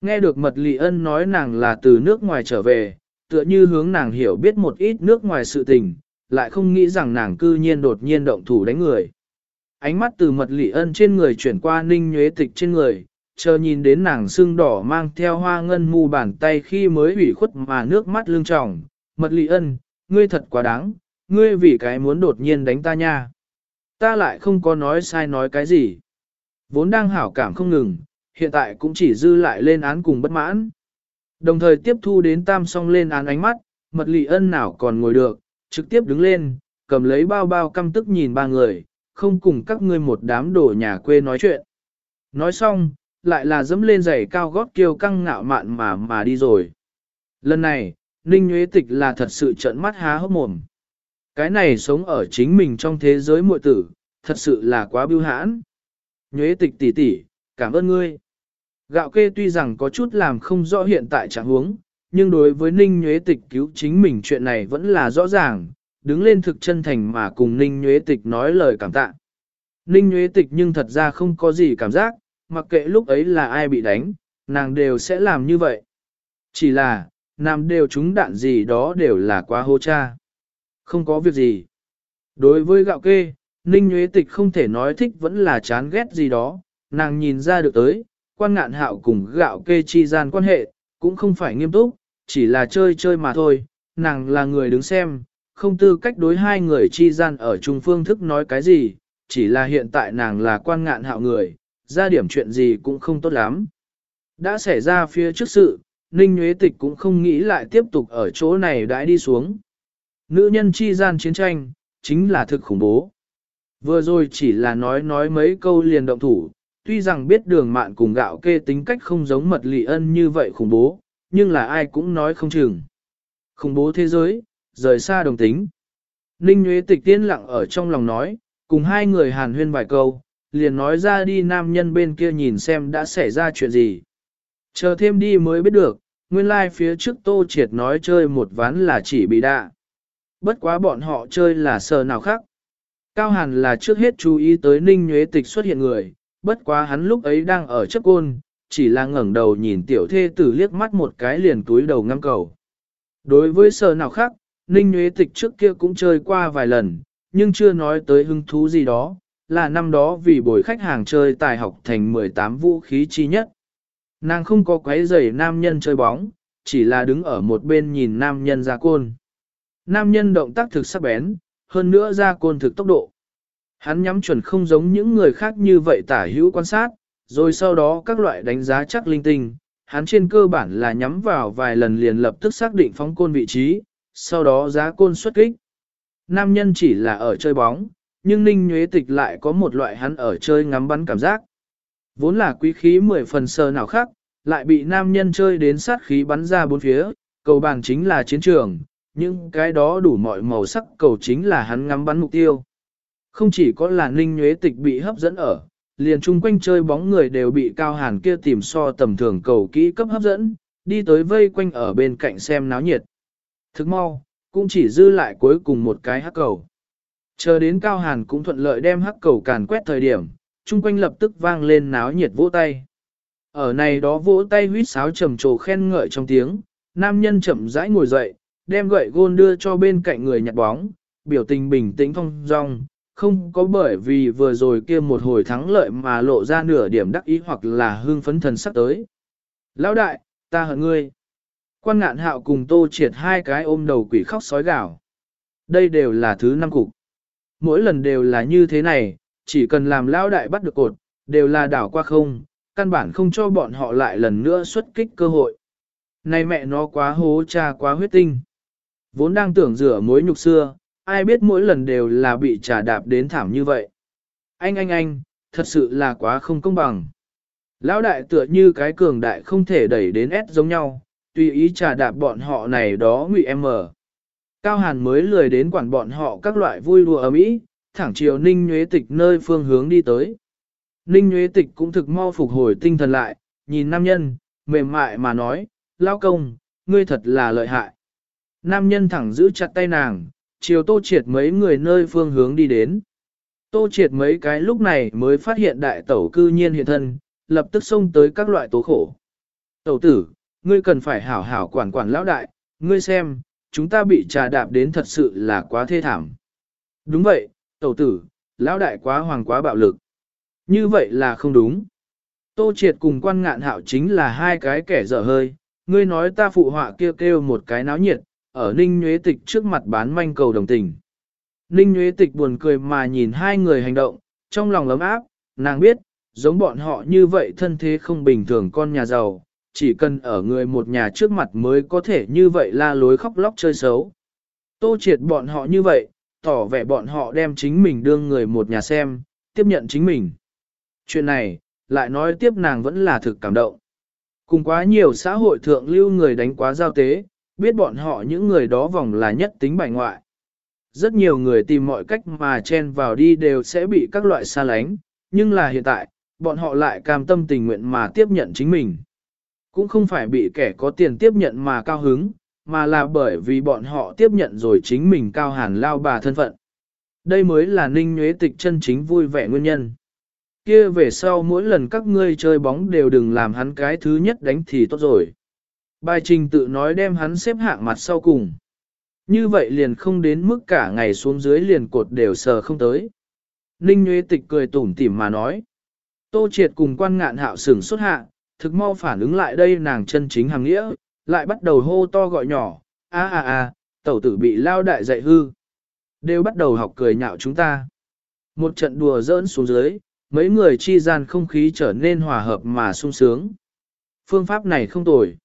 Nghe được mật lị ân nói nàng là từ nước ngoài trở về, tựa như hướng nàng hiểu biết một ít nước ngoài sự tình, lại không nghĩ rằng nàng cư nhiên đột nhiên động thủ đánh người. Ánh mắt từ mật lị ân trên người chuyển qua ninh nhuế tịch trên người, chờ nhìn đến nàng xương đỏ mang theo hoa ngân mu bàn tay khi mới ủy khuất mà nước mắt lưng tròng. Mật lị ân, ngươi thật quá đáng, ngươi vì cái muốn đột nhiên đánh ta nha. Ta lại không có nói sai nói cái gì. Vốn đang hảo cảm không ngừng, hiện tại cũng chỉ dư lại lên án cùng bất mãn. Đồng thời tiếp thu đến tam song lên án ánh mắt, mật lị ân nào còn ngồi được, trực tiếp đứng lên, cầm lấy bao bao căm tức nhìn ba người, không cùng các ngươi một đám đổ nhà quê nói chuyện. Nói xong, lại là dẫm lên giày cao gót kiêu căng ngạo mạn mà mà đi rồi. Lần này, Ninh Nguyễn Tịch là thật sự trợn mắt há hốc mồm. Cái này sống ở chính mình trong thế giới muội tử, thật sự là quá biêu hãn. Nhuế tịch tỷ tỷ, cảm ơn ngươi. Gạo kê tuy rằng có chút làm không rõ hiện tại trạng huống, nhưng đối với Ninh Nhuế tịch cứu chính mình chuyện này vẫn là rõ ràng, đứng lên thực chân thành mà cùng Ninh Nhuế tịch nói lời cảm tạ. Ninh Nhuế tịch nhưng thật ra không có gì cảm giác, mặc kệ lúc ấy là ai bị đánh, nàng đều sẽ làm như vậy. Chỉ là, nàng đều trúng đạn gì đó đều là quá hô cha. Không có việc gì. Đối với gạo kê, Ninh Nhuế Tịch không thể nói thích vẫn là chán ghét gì đó, nàng nhìn ra được tới, quan ngạn hạo cùng gạo kê chi gian quan hệ, cũng không phải nghiêm túc, chỉ là chơi chơi mà thôi, nàng là người đứng xem, không tư cách đối hai người chi gian ở trung phương thức nói cái gì, chỉ là hiện tại nàng là quan ngạn hạo người, ra điểm chuyện gì cũng không tốt lắm. Đã xảy ra phía trước sự, Ninh Nguyễn Tịch cũng không nghĩ lại tiếp tục ở chỗ này đãi đi xuống. Nữ nhân chi gian chiến tranh, chính là thực khủng bố. Vừa rồi chỉ là nói nói mấy câu liền động thủ, tuy rằng biết đường mạn cùng gạo kê tính cách không giống mật lị ân như vậy khủng bố, nhưng là ai cũng nói không chừng. Khủng bố thế giới, rời xa đồng tính. Ninh Nguyễn Tịch tiên lặng ở trong lòng nói, cùng hai người hàn huyên vài câu, liền nói ra đi nam nhân bên kia nhìn xem đã xảy ra chuyện gì. Chờ thêm đi mới biết được, nguyên lai like phía trước tô triệt nói chơi một ván là chỉ bị đạ. Bất quá bọn họ chơi là sờ nào khác. Cao Hàn là trước hết chú ý tới Ninh Nhuế Tịch xuất hiện người, bất quá hắn lúc ấy đang ở chấp côn, chỉ là ngẩng đầu nhìn tiểu thê tử liếc mắt một cái liền túi đầu ngăm cầu. Đối với sờ nào khác, Ninh Nguyễn Tịch trước kia cũng chơi qua vài lần, nhưng chưa nói tới hứng thú gì đó, là năm đó vì bồi khách hàng chơi tài học thành 18 vũ khí chi nhất. Nàng không có quấy giày nam nhân chơi bóng, chỉ là đứng ở một bên nhìn nam nhân ra côn. Nam nhân động tác thực sắc bén, hơn nữa ra côn thực tốc độ. Hắn nhắm chuẩn không giống những người khác như vậy tả hữu quan sát, rồi sau đó các loại đánh giá chắc linh tinh. Hắn trên cơ bản là nhắm vào vài lần liền lập tức xác định phóng côn vị trí, sau đó giá côn xuất kích. Nam nhân chỉ là ở chơi bóng, nhưng Ninh Nhuế Tịch lại có một loại hắn ở chơi ngắm bắn cảm giác. Vốn là quý khí mười phần sơ nào khác, lại bị nam nhân chơi đến sát khí bắn ra bốn phía, cầu bàn chính là chiến trường, nhưng cái đó đủ mọi màu sắc cầu chính là hắn ngắm bắn mục tiêu. Không chỉ có là ninh nhuế tịch bị hấp dẫn ở, liền chung quanh chơi bóng người đều bị cao hàn kia tìm so tầm thường cầu kỹ cấp hấp dẫn, đi tới vây quanh ở bên cạnh xem náo nhiệt. Thức mau, cũng chỉ dư lại cuối cùng một cái hắc cầu. Chờ đến cao hàn cũng thuận lợi đem hắc cầu càn quét thời điểm, chung quanh lập tức vang lên náo nhiệt vỗ tay. Ở này đó vỗ tay huýt sáo trầm trồ khen ngợi trong tiếng, nam nhân chậm rãi ngồi dậy, đem gậy gôn đưa cho bên cạnh người nhặt bóng, biểu tình bình tĩnh thong dong, không có bởi vì vừa rồi kia một hồi thắng lợi mà lộ ra nửa điểm đắc ý hoặc là hương phấn thần sắp tới. Lão đại, ta hận ngươi. Quan ngạn hạo cùng tô triệt hai cái ôm đầu quỷ khóc sói gào. Đây đều là thứ năm cục. Mỗi lần đều là như thế này, chỉ cần làm lão đại bắt được cột, đều là đảo qua không, căn bản không cho bọn họ lại lần nữa xuất kích cơ hội. Này mẹ nó quá hố cha quá huyết tinh. Vốn đang tưởng rửa mối nhục xưa, ai biết mỗi lần đều là bị trà đạp đến thảm như vậy. Anh anh anh, thật sự là quá không công bằng. Lão đại tựa như cái cường đại không thể đẩy đến S giống nhau, tùy ý trà đạp bọn họ này đó ngụy em mở. Cao Hàn mới lười đến quản bọn họ các loại vui đùa ở mỹ, thẳng chiều Ninh Nhuế Tịch nơi phương hướng đi tới. Ninh Nhuế Tịch cũng thực mau phục hồi tinh thần lại, nhìn nam nhân, mềm mại mà nói, lao công, ngươi thật là lợi hại. Nam nhân thẳng giữ chặt tay nàng, chiều tô triệt mấy người nơi phương hướng đi đến. Tô triệt mấy cái lúc này mới phát hiện đại tẩu cư nhiên hiện thân, lập tức xông tới các loại tố khổ. Tẩu tử, ngươi cần phải hảo hảo quản quản lão đại, ngươi xem, chúng ta bị trà đạp đến thật sự là quá thê thảm. Đúng vậy, tẩu tử, lão đại quá hoàng quá bạo lực. Như vậy là không đúng. Tô triệt cùng quan ngạn hạo chính là hai cái kẻ dở hơi, ngươi nói ta phụ họa kêu kêu một cái náo nhiệt, ở Ninh Nhuế Tịch trước mặt bán manh cầu đồng tình. Ninh Nhuế Tịch buồn cười mà nhìn hai người hành động, trong lòng ấm áp, nàng biết, giống bọn họ như vậy thân thế không bình thường con nhà giàu, chỉ cần ở người một nhà trước mặt mới có thể như vậy la lối khóc lóc chơi xấu. Tô triệt bọn họ như vậy, tỏ vẻ bọn họ đem chính mình đương người một nhà xem, tiếp nhận chính mình. Chuyện này, lại nói tiếp nàng vẫn là thực cảm động. Cùng quá nhiều xã hội thượng lưu người đánh quá giao tế, biết bọn họ những người đó vòng là nhất tính bài ngoại. Rất nhiều người tìm mọi cách mà chen vào đi đều sẽ bị các loại xa lánh, nhưng là hiện tại, bọn họ lại cam tâm tình nguyện mà tiếp nhận chính mình. Cũng không phải bị kẻ có tiền tiếp nhận mà cao hứng, mà là bởi vì bọn họ tiếp nhận rồi chính mình cao hàn lao bà thân phận. Đây mới là ninh nhuế tịch chân chính vui vẻ nguyên nhân. Kia về sau mỗi lần các ngươi chơi bóng đều đừng làm hắn cái thứ nhất đánh thì tốt rồi. Bài trình tự nói đem hắn xếp hạng mặt sau cùng. Như vậy liền không đến mức cả ngày xuống dưới liền cột đều sờ không tới. Ninh Nguyễn Tịch cười tủm tỉm mà nói. Tô triệt cùng quan ngạn hạo sửng xuất hạ, thực mau phản ứng lại đây nàng chân chính hàng nghĩa, lại bắt đầu hô to gọi nhỏ, a a a, tẩu tử bị lao đại dạy hư. Đều bắt đầu học cười nhạo chúng ta. Một trận đùa dỡn xuống dưới, mấy người chi gian không khí trở nên hòa hợp mà sung sướng. Phương pháp này không tồi.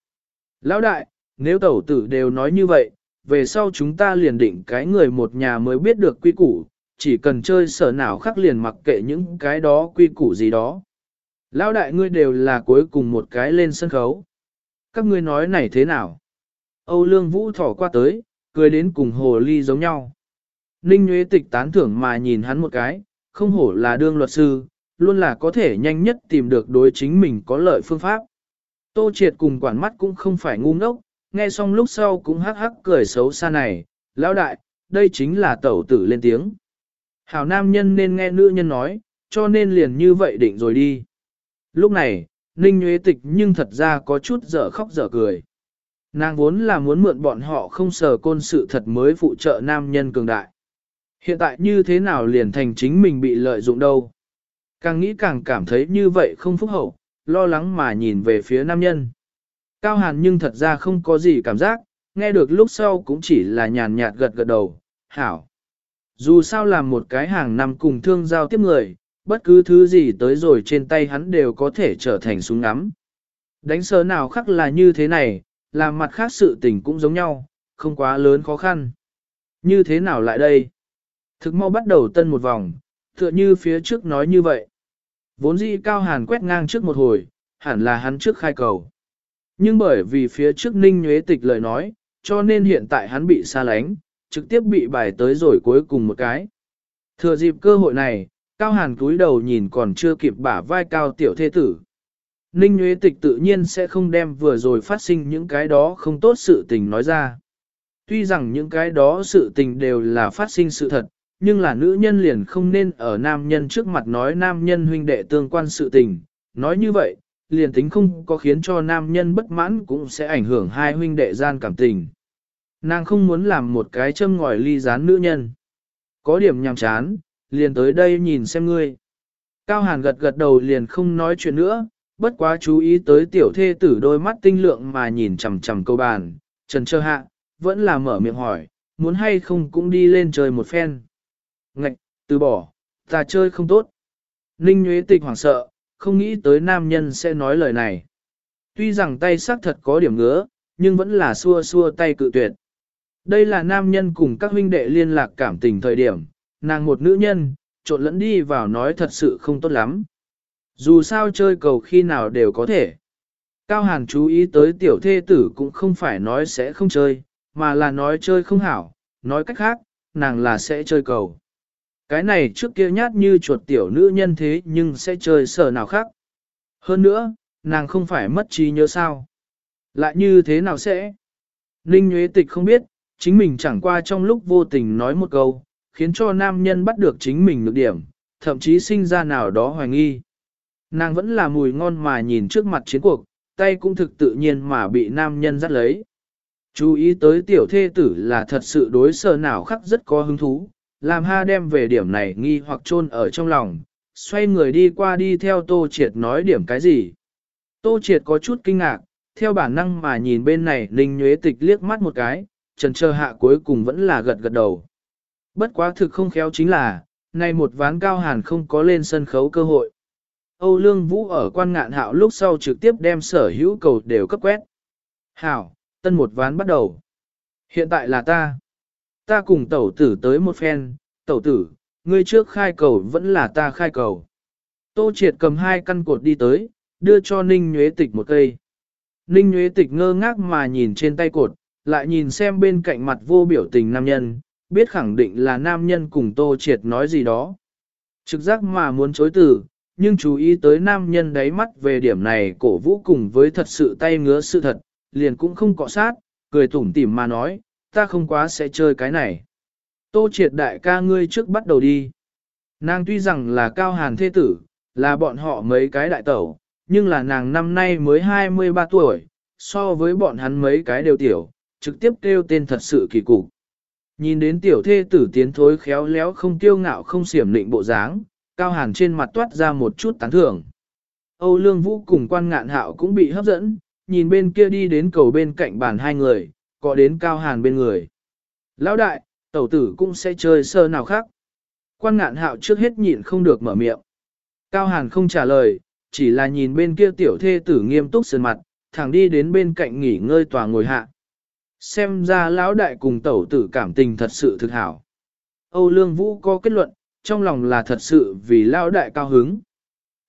Lão đại, nếu tẩu tử đều nói như vậy, về sau chúng ta liền định cái người một nhà mới biết được quy củ, chỉ cần chơi sở nào khác liền mặc kệ những cái đó quy củ gì đó. Lão đại ngươi đều là cuối cùng một cái lên sân khấu. Các ngươi nói này thế nào? Âu Lương Vũ thỏ qua tới, cười đến cùng hồ ly giống nhau. Ninh Nguyễn Tịch tán thưởng mà nhìn hắn một cái, không hổ là đương luật sư, luôn là có thể nhanh nhất tìm được đối chính mình có lợi phương pháp. Tô triệt cùng quản mắt cũng không phải ngu ngốc, nghe xong lúc sau cũng hắc hắc cười xấu xa này, lão đại, đây chính là tẩu tử lên tiếng. Hảo nam nhân nên nghe nữ nhân nói, cho nên liền như vậy định rồi đi. Lúc này, Ninh Nguyễn Tịch nhưng thật ra có chút dở khóc dở cười. Nàng vốn là muốn mượn bọn họ không sờ côn sự thật mới phụ trợ nam nhân cường đại. Hiện tại như thế nào liền thành chính mình bị lợi dụng đâu. Càng nghĩ càng cảm thấy như vậy không phúc hậu, lo lắng mà nhìn về phía nam nhân. Cao Hàn nhưng thật ra không có gì cảm giác, nghe được lúc sau cũng chỉ là nhàn nhạt gật gật đầu, hảo. Dù sao làm một cái hàng năm cùng thương giao tiếp người, bất cứ thứ gì tới rồi trên tay hắn đều có thể trở thành súng ngắm. Đánh sờ nào khác là như thế này, làm mặt khác sự tình cũng giống nhau, không quá lớn khó khăn. Như thế nào lại đây? Thực mau bắt đầu tân một vòng, tựa như phía trước nói như vậy. Vốn dĩ cao hàn quét ngang trước một hồi, hẳn là hắn trước khai cầu. Nhưng bởi vì phía trước ninh nhuế tịch lời nói, cho nên hiện tại hắn bị xa lánh, trực tiếp bị bài tới rồi cuối cùng một cái. Thừa dịp cơ hội này, cao hàn cúi đầu nhìn còn chưa kịp bả vai cao tiểu thế tử. Ninh nhuế tịch tự nhiên sẽ không đem vừa rồi phát sinh những cái đó không tốt sự tình nói ra. Tuy rằng những cái đó sự tình đều là phát sinh sự thật, nhưng là nữ nhân liền không nên ở nam nhân trước mặt nói nam nhân huynh đệ tương quan sự tình. Nói như vậy, liền tính không có khiến cho nam nhân bất mãn cũng sẽ ảnh hưởng hai huynh đệ gian cảm tình. Nàng không muốn làm một cái châm ngòi ly gián nữ nhân. Có điểm nhàm chán, liền tới đây nhìn xem ngươi. Cao Hàn gật gật đầu liền không nói chuyện nữa, bất quá chú ý tới tiểu thê tử đôi mắt tinh lượng mà nhìn chằm chằm câu bàn, trần trơ hạ, vẫn là mở miệng hỏi, muốn hay không cũng đi lên trời một phen. Ngạch, từ bỏ, ta chơi không tốt. Ninh Nguyễn Tịch hoảng sợ, không nghĩ tới nam nhân sẽ nói lời này. Tuy rằng tay xác thật có điểm ngứa, nhưng vẫn là xua xua tay cự tuyệt. Đây là nam nhân cùng các huynh đệ liên lạc cảm tình thời điểm, nàng một nữ nhân, trộn lẫn đi vào nói thật sự không tốt lắm. Dù sao chơi cầu khi nào đều có thể. Cao Hàn chú ý tới tiểu thê tử cũng không phải nói sẽ không chơi, mà là nói chơi không hảo, nói cách khác, nàng là sẽ chơi cầu. Cái này trước kia nhát như chuột tiểu nữ nhân thế nhưng sẽ chơi sở nào khác. Hơn nữa, nàng không phải mất trí nhớ sao. Lại như thế nào sẽ? Ninh Nguyễn Tịch không biết, chính mình chẳng qua trong lúc vô tình nói một câu, khiến cho nam nhân bắt được chính mình được điểm, thậm chí sinh ra nào đó hoài nghi. Nàng vẫn là mùi ngon mà nhìn trước mặt chiến cuộc, tay cũng thực tự nhiên mà bị nam nhân dắt lấy. Chú ý tới tiểu thê tử là thật sự đối sở nào khắc rất có hứng thú, làm ha đem về điểm này nghi hoặc chôn ở trong lòng, xoay người đi qua đi theo Tô Triệt nói điểm cái gì. Tô Triệt có chút kinh ngạc, theo bản năng mà nhìn bên này Linh Nhuế Tịch liếc mắt một cái, trần chờ hạ cuối cùng vẫn là gật gật đầu. Bất quá thực không khéo chính là, nay một ván cao hàn không có lên sân khấu cơ hội. Âu Lương Vũ ở quan ngạn hạo lúc sau trực tiếp đem sở hữu cầu đều cấp quét. Hảo, tân một ván bắt đầu. Hiện tại là ta. Ta cùng tẩu tử tới một phen, tẩu tử, ngươi trước khai cầu vẫn là ta khai cầu. Tô triệt cầm hai căn cột đi tới, đưa cho Ninh Nhuế Tịch một cây. Ninh Nhuế Tịch ngơ ngác mà nhìn trên tay cột, lại nhìn xem bên cạnh mặt vô biểu tình nam nhân, biết khẳng định là nam nhân cùng Tô Triệt nói gì đó. Trực giác mà muốn chối từ, nhưng chú ý tới nam nhân đáy mắt về điểm này cổ vũ cùng với thật sự tay ngứa sự thật, liền cũng không cọ sát, cười tủm tỉm mà nói, ta không quá sẽ chơi cái này. Tô triệt đại ca ngươi trước bắt đầu đi. Nàng tuy rằng là cao hàn thế tử, là bọn họ mấy cái đại tẩu, nhưng là nàng năm nay mới 23 tuổi, so với bọn hắn mấy cái đều tiểu, trực tiếp kêu tên thật sự kỳ cục. Nhìn đến tiểu thê tử tiến thối khéo léo không tiêu ngạo không xiểm định bộ dáng, cao hàn trên mặt toát ra một chút tán thưởng. Âu Lương Vũ cùng quan ngạn hạo cũng bị hấp dẫn, nhìn bên kia đi đến cầu bên cạnh bàn hai người, có đến cao hàn bên người. Lão đại, tẩu tử cũng sẽ chơi sơ nào khác. Quan ngạn hạo trước hết nhịn không được mở miệng. Cao hàn không trả lời, chỉ là nhìn bên kia tiểu thê tử nghiêm túc sườn mặt, thẳng đi đến bên cạnh nghỉ ngơi tòa ngồi hạ. Xem ra lão đại cùng tẩu tử cảm tình thật sự thực hảo. Âu Lương Vũ có kết luận, trong lòng là thật sự vì lão đại cao hứng.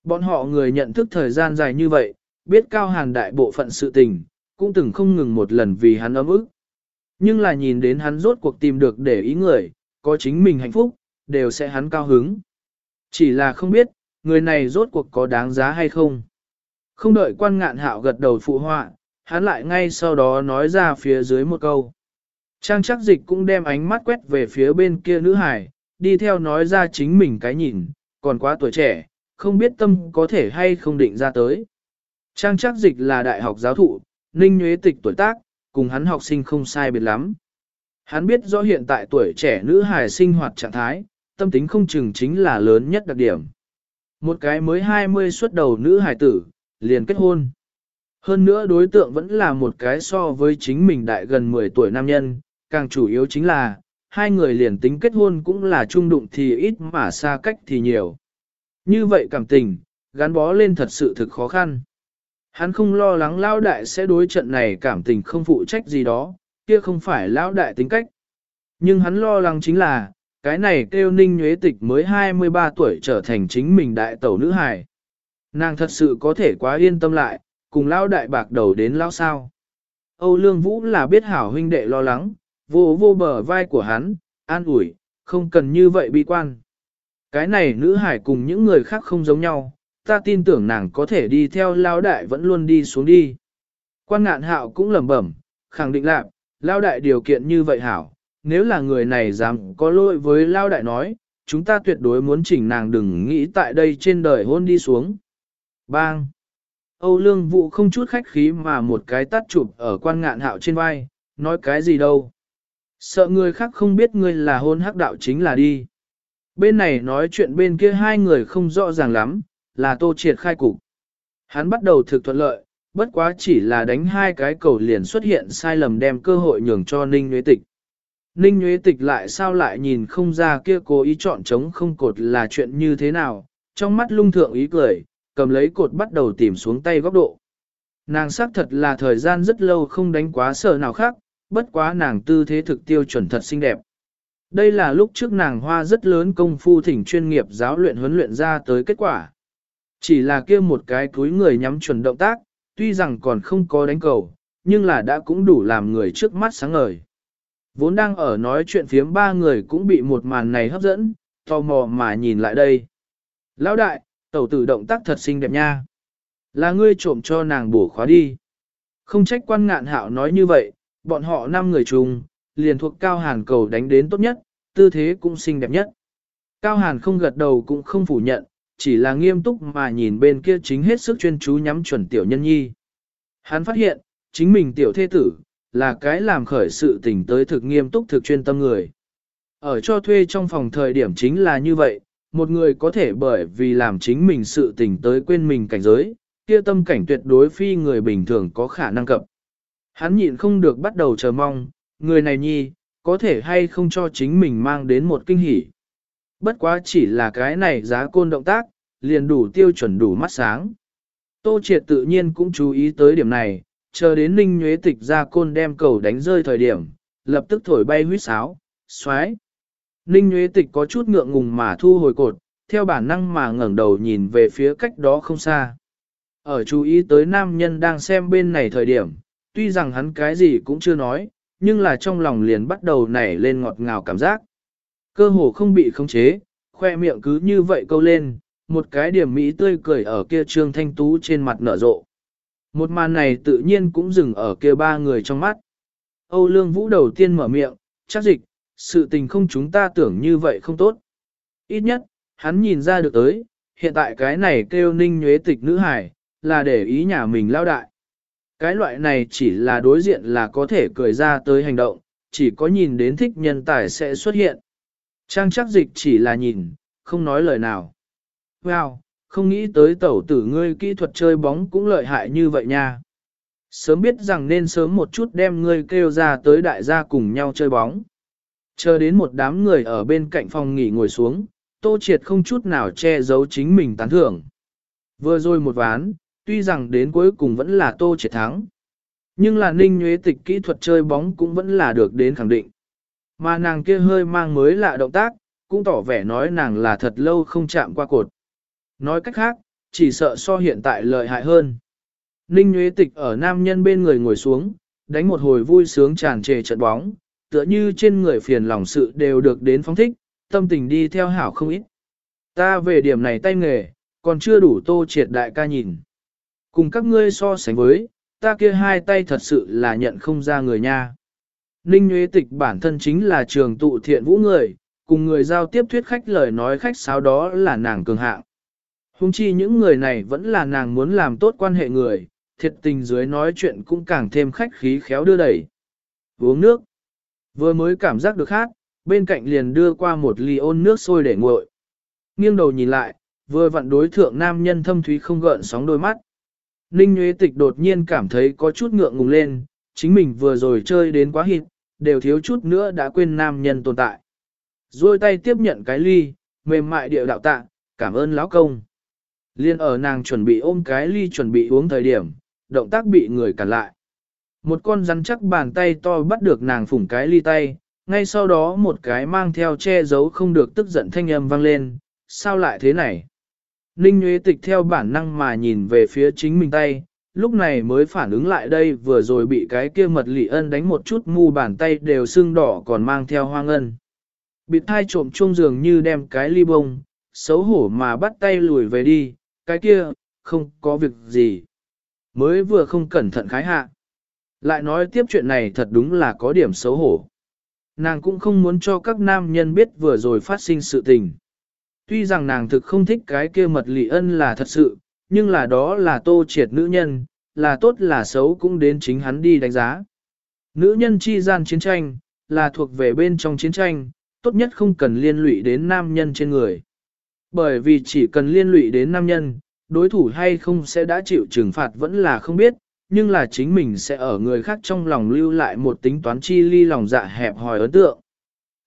Bọn họ người nhận thức thời gian dài như vậy, biết cao hàn đại bộ phận sự tình, cũng từng không ngừng một lần vì hắn ấm ức. Nhưng là nhìn đến hắn rốt cuộc tìm được để ý người, có chính mình hạnh phúc, đều sẽ hắn cao hứng. Chỉ là không biết, người này rốt cuộc có đáng giá hay không. Không đợi quan ngạn hạo gật đầu phụ họa, hắn lại ngay sau đó nói ra phía dưới một câu. Trang chắc dịch cũng đem ánh mắt quét về phía bên kia nữ hải, đi theo nói ra chính mình cái nhìn, còn quá tuổi trẻ, không biết tâm có thể hay không định ra tới. Trang chắc dịch là đại học giáo thụ, ninh nhuế tịch tuổi tác, cùng hắn học sinh không sai biệt lắm. Hắn biết rõ hiện tại tuổi trẻ nữ hài sinh hoạt trạng thái, tâm tính không chừng chính là lớn nhất đặc điểm. Một cái mới 20 xuất đầu nữ hài tử, liền kết hôn. Hơn nữa đối tượng vẫn là một cái so với chính mình đại gần 10 tuổi nam nhân, càng chủ yếu chính là, hai người liền tính kết hôn cũng là trung đụng thì ít mà xa cách thì nhiều. Như vậy cảm tình, gắn bó lên thật sự thực khó khăn. Hắn không lo lắng lão đại sẽ đối trận này cảm tình không phụ trách gì đó, kia không phải lão đại tính cách. Nhưng hắn lo lắng chính là, cái này kêu ninh nhuế tịch mới 23 tuổi trở thành chính mình đại tẩu nữ hài. Nàng thật sự có thể quá yên tâm lại, cùng lão đại bạc đầu đến lão sao. Âu Lương Vũ là biết hảo huynh đệ lo lắng, vô vô bờ vai của hắn, an ủi, không cần như vậy bi quan. Cái này nữ hải cùng những người khác không giống nhau, ta tin tưởng nàng có thể đi theo lao đại vẫn luôn đi xuống đi. Quan ngạn hạo cũng lẩm bẩm, khẳng định lạc, lao đại điều kiện như vậy hảo, nếu là người này dám có lỗi với lao đại nói, chúng ta tuyệt đối muốn chỉnh nàng đừng nghĩ tại đây trên đời hôn đi xuống. Bang! Âu lương vụ không chút khách khí mà một cái tắt chụp ở quan ngạn hạo trên vai, nói cái gì đâu. Sợ người khác không biết ngươi là hôn hắc đạo chính là đi. Bên này nói chuyện bên kia hai người không rõ ràng lắm, là tô triệt khai cục. Hắn bắt đầu thực thuận lợi, bất quá chỉ là đánh hai cái cầu liền xuất hiện sai lầm đem cơ hội nhường cho Ninh Nguyễn Tịch. Ninh Nguyễn Tịch lại sao lại nhìn không ra kia cố ý chọn chống không cột là chuyện như thế nào, trong mắt lung thượng ý cười, cầm lấy cột bắt đầu tìm xuống tay góc độ. Nàng xác thật là thời gian rất lâu không đánh quá sợ nào khác, bất quá nàng tư thế thực tiêu chuẩn thật xinh đẹp. Đây là lúc trước nàng hoa rất lớn công phu thỉnh chuyên nghiệp giáo luyện huấn luyện ra tới kết quả. Chỉ là kia một cái túi người nhắm chuẩn động tác, tuy rằng còn không có đánh cầu, nhưng là đã cũng đủ làm người trước mắt sáng ngời. Vốn đang ở nói chuyện phiếm ba người cũng bị một màn này hấp dẫn, tò mò mà nhìn lại đây. Lão đại, tẩu tử động tác thật xinh đẹp nha. Là ngươi trộm cho nàng bổ khóa đi. Không trách quan ngạn hạo nói như vậy, bọn họ năm người chung, liền thuộc Cao Hàn cầu đánh đến tốt nhất, tư thế cũng xinh đẹp nhất. Cao Hàn không gật đầu cũng không phủ nhận, chỉ là nghiêm túc mà nhìn bên kia chính hết sức chuyên chú nhắm chuẩn tiểu nhân nhi. Hắn phát hiện, chính mình tiểu thế tử, là cái làm khởi sự tình tới thực nghiêm túc thực chuyên tâm người. Ở cho thuê trong phòng thời điểm chính là như vậy, một người có thể bởi vì làm chính mình sự tình tới quên mình cảnh giới, kia tâm cảnh tuyệt đối phi người bình thường có khả năng cập. Hắn nhịn không được bắt đầu chờ mong, người này nhi, có thể hay không cho chính mình mang đến một kinh hỉ. Bất quá chỉ là cái này giá côn động tác, liền đủ tiêu chuẩn đủ mắt sáng. Tô triệt tự nhiên cũng chú ý tới điểm này, chờ đến ninh nhuế tịch ra côn đem cầu đánh rơi thời điểm, lập tức thổi bay huyết sáo, xoáy. Ninh nhuế tịch có chút ngượng ngùng mà thu hồi cột, theo bản năng mà ngẩng đầu nhìn về phía cách đó không xa. Ở chú ý tới nam nhân đang xem bên này thời điểm, tuy rằng hắn cái gì cũng chưa nói, nhưng là trong lòng liền bắt đầu nảy lên ngọt ngào cảm giác. Cơ hồ không bị khống chế, khoe miệng cứ như vậy câu lên, một cái điểm mỹ tươi cười ở kia trương thanh tú trên mặt nở rộ. Một màn này tự nhiên cũng dừng ở kia ba người trong mắt. Âu Lương Vũ đầu tiên mở miệng, chắc dịch, sự tình không chúng ta tưởng như vậy không tốt. Ít nhất, hắn nhìn ra được tới, hiện tại cái này kêu ninh nhuế tịch nữ hải, là để ý nhà mình lao đại. Cái loại này chỉ là đối diện là có thể cười ra tới hành động, chỉ có nhìn đến thích nhân tài sẽ xuất hiện. Trang chắc dịch chỉ là nhìn, không nói lời nào. Wow, không nghĩ tới tẩu tử ngươi kỹ thuật chơi bóng cũng lợi hại như vậy nha. Sớm biết rằng nên sớm một chút đem ngươi kêu ra tới đại gia cùng nhau chơi bóng. Chờ đến một đám người ở bên cạnh phòng nghỉ ngồi xuống, Tô Triệt không chút nào che giấu chính mình tán thưởng. Vừa rồi một ván, tuy rằng đến cuối cùng vẫn là Tô Triệt thắng. Nhưng là ninh nhuế tịch kỹ thuật chơi bóng cũng vẫn là được đến khẳng định. Mà nàng kia hơi mang mới lạ động tác, cũng tỏ vẻ nói nàng là thật lâu không chạm qua cột. Nói cách khác, chỉ sợ so hiện tại lợi hại hơn. Ninh Nguyễn Tịch ở nam nhân bên người ngồi xuống, đánh một hồi vui sướng tràn trề trận bóng, tựa như trên người phiền lòng sự đều được đến phóng thích, tâm tình đi theo hảo không ít. Ta về điểm này tay nghề, còn chưa đủ tô triệt đại ca nhìn. Cùng các ngươi so sánh với, ta kia hai tay thật sự là nhận không ra người nha. Ninh Nguyễn Tịch bản thân chính là trường tụ thiện vũ người, cùng người giao tiếp thuyết khách lời nói khách sáo đó là nàng cường hạng. Hùng chi những người này vẫn là nàng muốn làm tốt quan hệ người, thiệt tình dưới nói chuyện cũng càng thêm khách khí khéo đưa đẩy. Uống nước. Vừa mới cảm giác được khác, bên cạnh liền đưa qua một ly ôn nước sôi để nguội. Nghiêng đầu nhìn lại, vừa vặn đối thượng nam nhân thâm thúy không gợn sóng đôi mắt. Ninh Nguyễn Tịch đột nhiên cảm thấy có chút ngượng ngùng lên, chính mình vừa rồi chơi đến quá hịt, đều thiếu chút nữa đã quên nam nhân tồn tại. Rồi tay tiếp nhận cái ly, mềm mại điệu đạo tạ, cảm ơn lão công. Liên ở nàng chuẩn bị ôm cái ly chuẩn bị uống thời điểm, động tác bị người cản lại. Một con rắn chắc bàn tay to bắt được nàng phủng cái ly tay, ngay sau đó một cái mang theo che giấu không được tức giận thanh âm vang lên, sao lại thế này? Ninh Nguyễn Tịch theo bản năng mà nhìn về phía chính mình tay, lúc này mới phản ứng lại đây vừa rồi bị cái kia mật lị ân đánh một chút mu bàn tay đều sưng đỏ còn mang theo hoang ân. Bịt thai trộm chung giường như đem cái ly bông, xấu hổ mà bắt tay lùi về đi, cái kia, không có việc gì. Mới vừa không cẩn thận khái hạ. Lại nói tiếp chuyện này thật đúng là có điểm xấu hổ. Nàng cũng không muốn cho các nam nhân biết vừa rồi phát sinh sự tình. Tuy rằng nàng thực không thích cái kia mật lị ân là thật sự, nhưng là đó là tô triệt nữ nhân, là tốt là xấu cũng đến chính hắn đi đánh giá. Nữ nhân chi gian chiến tranh, là thuộc về bên trong chiến tranh, tốt nhất không cần liên lụy đến nam nhân trên người. Bởi vì chỉ cần liên lụy đến nam nhân, đối thủ hay không sẽ đã chịu trừng phạt vẫn là không biết, nhưng là chính mình sẽ ở người khác trong lòng lưu lại một tính toán chi ly lòng dạ hẹp hòi ấn tượng.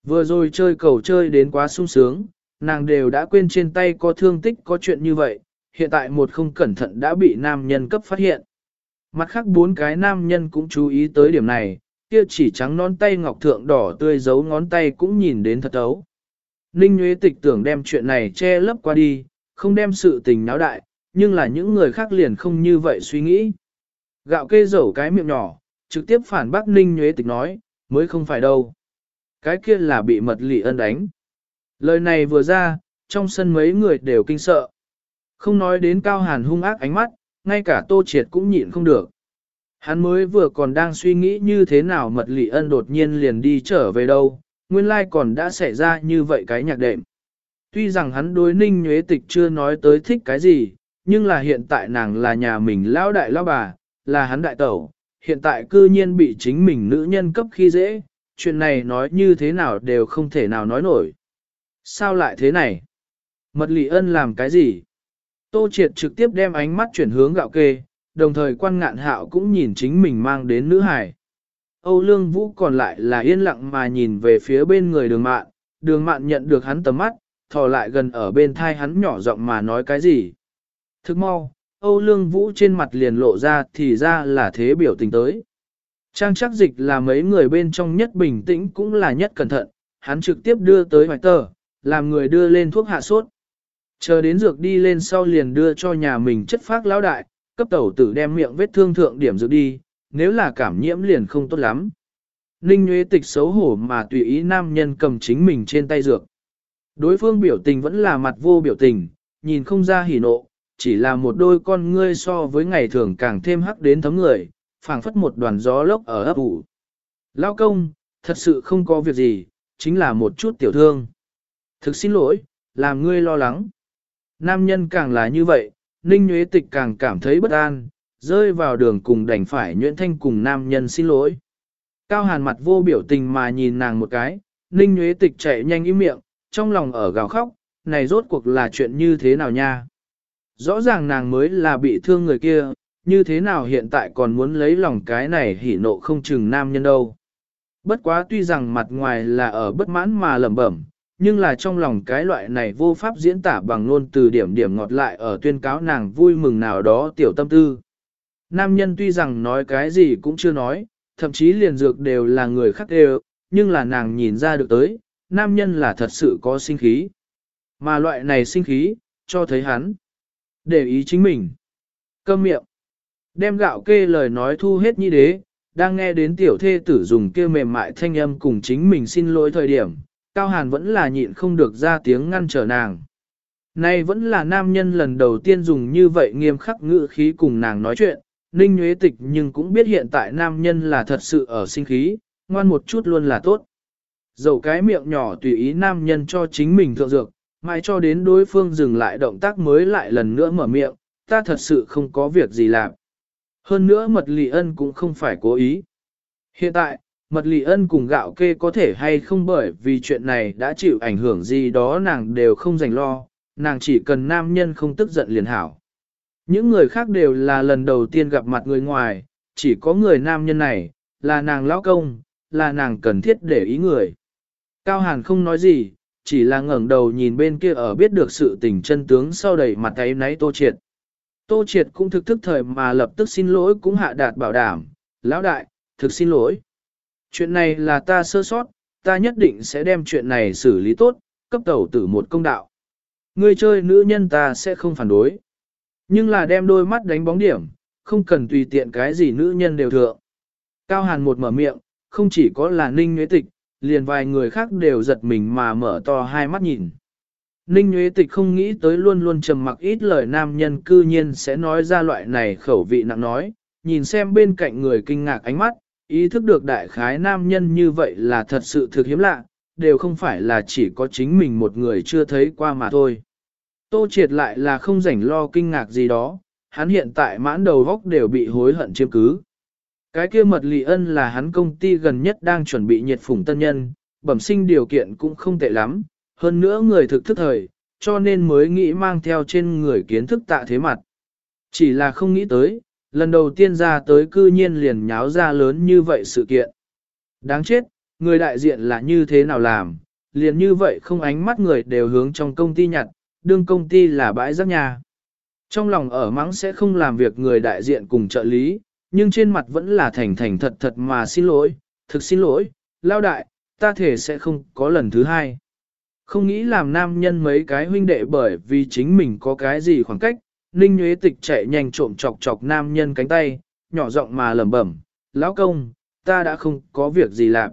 Vừa rồi chơi cầu chơi đến quá sung sướng, nàng đều đã quên trên tay có thương tích có chuyện như vậy, hiện tại một không cẩn thận đã bị nam nhân cấp phát hiện. Mặt khác bốn cái nam nhân cũng chú ý tới điểm này, kia chỉ trắng non tay ngọc thượng đỏ tươi giấu ngón tay cũng nhìn đến thật ấu. Ninh Nguyễn Tịch tưởng đem chuyện này che lấp qua đi, không đem sự tình náo đại, nhưng là những người khác liền không như vậy suy nghĩ. Gạo kê dầu cái miệng nhỏ, trực tiếp phản bác Ninh Nguyễn Tịch nói, mới không phải đâu. Cái kia là bị mật lị ân đánh. Lời này vừa ra, trong sân mấy người đều kinh sợ. Không nói đến cao hàn hung ác ánh mắt, ngay cả tô triệt cũng nhịn không được. Hắn mới vừa còn đang suy nghĩ như thế nào mật lị ân đột nhiên liền đi trở về đâu, nguyên lai còn đã xảy ra như vậy cái nhạc đệm. Tuy rằng hắn đối ninh nhuế tịch chưa nói tới thích cái gì, nhưng là hiện tại nàng là nhà mình lão đại lão bà, là hắn đại tẩu, hiện tại cư nhiên bị chính mình nữ nhân cấp khi dễ, chuyện này nói như thế nào đều không thể nào nói nổi. Sao lại thế này? Mật lị ân làm cái gì? Tô triệt trực tiếp đem ánh mắt chuyển hướng gạo kê, đồng thời quan ngạn hạo cũng nhìn chính mình mang đến nữ hải. Âu Lương Vũ còn lại là yên lặng mà nhìn về phía bên người đường mạn, đường mạn nhận được hắn tầm mắt, thò lại gần ở bên thai hắn nhỏ giọng mà nói cái gì. Thức mau, Âu Lương Vũ trên mặt liền lộ ra thì ra là thế biểu tình tới. Trang chắc dịch là mấy người bên trong nhất bình tĩnh cũng là nhất cẩn thận, hắn trực tiếp đưa tới hoài tờ, làm người đưa lên thuốc hạ sốt. Chờ đến dược đi lên sau liền đưa cho nhà mình chất phác lão đại, cấp tẩu tử đem miệng vết thương thượng điểm dược đi, nếu là cảm nhiễm liền không tốt lắm. Ninh Nguyễn Tịch xấu hổ mà tùy ý nam nhân cầm chính mình trên tay dược. Đối phương biểu tình vẫn là mặt vô biểu tình, nhìn không ra hỉ nộ, chỉ là một đôi con ngươi so với ngày thường càng thêm hắc đến thấm người, phảng phất một đoàn gió lốc ở ấp ủ. Lao công, thật sự không có việc gì, chính là một chút tiểu thương. Thực xin lỗi, làm ngươi lo lắng. Nam nhân càng là như vậy, Ninh Nguyễn Tịch càng cảm thấy bất an, rơi vào đường cùng đành phải Nguyễn thanh cùng nam nhân xin lỗi. Cao hàn mặt vô biểu tình mà nhìn nàng một cái, Ninh Nguyễn Tịch chạy nhanh im miệng, trong lòng ở gào khóc, này rốt cuộc là chuyện như thế nào nha? Rõ ràng nàng mới là bị thương người kia, như thế nào hiện tại còn muốn lấy lòng cái này hỉ nộ không chừng nam nhân đâu. Bất quá tuy rằng mặt ngoài là ở bất mãn mà lẩm bẩm, nhưng là trong lòng cái loại này vô pháp diễn tả bằng ngôn từ điểm điểm ngọt lại ở tuyên cáo nàng vui mừng nào đó tiểu tâm tư. Nam nhân tuy rằng nói cái gì cũng chưa nói, thậm chí liền dược đều là người khác đều, nhưng là nàng nhìn ra được tới, nam nhân là thật sự có sinh khí. Mà loại này sinh khí, cho thấy hắn. Để ý chính mình. Câm miệng. Đem gạo kê lời nói thu hết như đế, đang nghe đến tiểu thê tử dùng kêu mềm mại thanh âm cùng chính mình xin lỗi thời điểm, Cao Hàn vẫn là nhịn không được ra tiếng ngăn trở nàng. Nay vẫn là nam nhân lần đầu tiên dùng như vậy nghiêm khắc ngữ khí cùng nàng nói chuyện, Ninh Nguyễn Tịch nhưng cũng biết hiện tại nam nhân là thật sự ở sinh khí, ngoan một chút luôn là tốt. Dầu cái miệng nhỏ tùy ý nam nhân cho chính mình thượng dược, mãi cho đến đối phương dừng lại động tác mới lại lần nữa mở miệng, ta thật sự không có việc gì làm. Hơn nữa mật lị ân cũng không phải cố ý. Hiện tại, mật lị ân cùng gạo kê có thể hay không bởi vì chuyện này đã chịu ảnh hưởng gì đó nàng đều không dành lo, nàng chỉ cần nam nhân không tức giận liền hảo. Những người khác đều là lần đầu tiên gặp mặt người ngoài, chỉ có người nam nhân này, là nàng lão công, là nàng cần thiết để ý người. Cao Hàn không nói gì, chỉ là ngẩng đầu nhìn bên kia ở biết được sự tình chân tướng sau đầy mặt ấy náy Tô Triệt. Tô Triệt cũng thực thức thời mà lập tức xin lỗi cũng hạ đạt bảo đảm, lão đại, thực xin lỗi. Chuyện này là ta sơ sót, ta nhất định sẽ đem chuyện này xử lý tốt, cấp tẩu tử một công đạo. Ngươi chơi nữ nhân ta sẽ không phản đối. Nhưng là đem đôi mắt đánh bóng điểm, không cần tùy tiện cái gì nữ nhân đều thượng. Cao Hàn một mở miệng, không chỉ có là Ninh Nguyễn Tịch, liền vài người khác đều giật mình mà mở to hai mắt nhìn. Ninh Nguyễn Tịch không nghĩ tới luôn luôn trầm mặc ít lời nam nhân cư nhiên sẽ nói ra loại này khẩu vị nặng nói, nhìn xem bên cạnh người kinh ngạc ánh mắt, ý thức được đại khái nam nhân như vậy là thật sự thực hiếm lạ, đều không phải là chỉ có chính mình một người chưa thấy qua mà thôi. Tô triệt lại là không rảnh lo kinh ngạc gì đó, hắn hiện tại mãn đầu góc đều bị hối hận chiếm cứ. Cái kia mật lị ân là hắn công ty gần nhất đang chuẩn bị nhiệt phủng tân nhân, bẩm sinh điều kiện cũng không tệ lắm, hơn nữa người thực thức thời, cho nên mới nghĩ mang theo trên người kiến thức tạ thế mặt. Chỉ là không nghĩ tới, lần đầu tiên ra tới cư nhiên liền nháo ra lớn như vậy sự kiện. Đáng chết, người đại diện là như thế nào làm, liền như vậy không ánh mắt người đều hướng trong công ty nhặt, đương công ty là bãi rác nhà. Trong lòng ở mắng sẽ không làm việc người đại diện cùng trợ lý, nhưng trên mặt vẫn là thành thành thật thật mà xin lỗi, thực xin lỗi, lao đại, ta thể sẽ không có lần thứ hai. Không nghĩ làm nam nhân mấy cái huynh đệ bởi vì chính mình có cái gì khoảng cách, Ninh Nguyễn Tịch chạy nhanh trộm chọc chọc nam nhân cánh tay, nhỏ giọng mà lẩm bẩm, lão công, ta đã không có việc gì làm.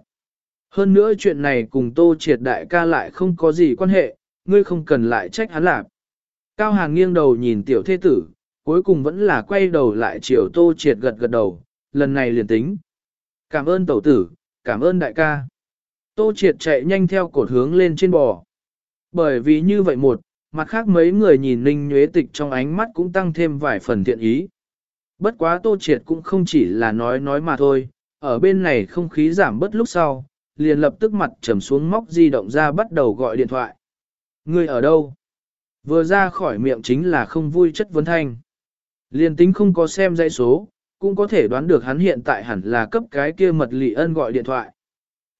Hơn nữa chuyện này cùng tô triệt đại ca lại không có gì quan hệ, ngươi không cần lại trách hắn làm. Cao Hàn nghiêng đầu nhìn tiểu thế tử, cuối cùng vẫn là quay đầu lại chiều tô triệt gật gật đầu, lần này liền tính. Cảm ơn tẩu tử, cảm ơn đại ca. Tô triệt chạy nhanh theo cột hướng lên trên bò. Bởi vì như vậy một, mặt khác mấy người nhìn Ninh Nhuế Tịch trong ánh mắt cũng tăng thêm vài phần thiện ý. Bất quá Tô Triệt cũng không chỉ là nói nói mà thôi, ở bên này không khí giảm bớt lúc sau, liền lập tức mặt trầm xuống móc di động ra bắt đầu gọi điện thoại. Người ở đâu? Vừa ra khỏi miệng chính là không vui chất vấn thanh. Liền tính không có xem dãy số, cũng có thể đoán được hắn hiện tại hẳn là cấp cái kia mật lị ân gọi điện thoại.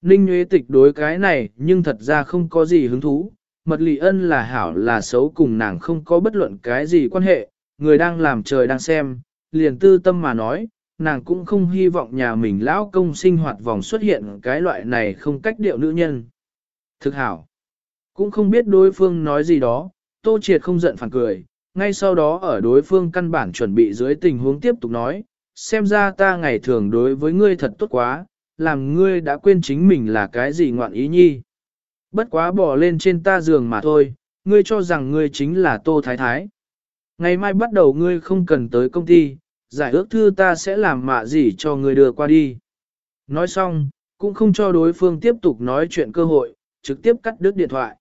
Ninh Nguyễn Tịch đối cái này nhưng thật ra không có gì hứng thú, mật lị ân là hảo là xấu cùng nàng không có bất luận cái gì quan hệ, người đang làm trời đang xem, liền tư tâm mà nói, nàng cũng không hy vọng nhà mình lão công sinh hoạt vòng xuất hiện cái loại này không cách điệu nữ nhân. Thực hảo, cũng không biết đối phương nói gì đó, Tô Triệt không giận phản cười, ngay sau đó ở đối phương căn bản chuẩn bị dưới tình huống tiếp tục nói, xem ra ta ngày thường đối với ngươi thật tốt quá, làm ngươi đã quên chính mình là cái gì ngoạn ý nhi. Bất quá bỏ lên trên ta giường mà thôi, ngươi cho rằng ngươi chính là Tô Thái Thái. Ngày mai bắt đầu ngươi không cần tới công ty, giải ước thư ta sẽ làm mạ gì cho ngươi đưa qua đi. Nói xong, cũng không cho đối phương tiếp tục nói chuyện cơ hội, trực tiếp cắt đứt điện thoại.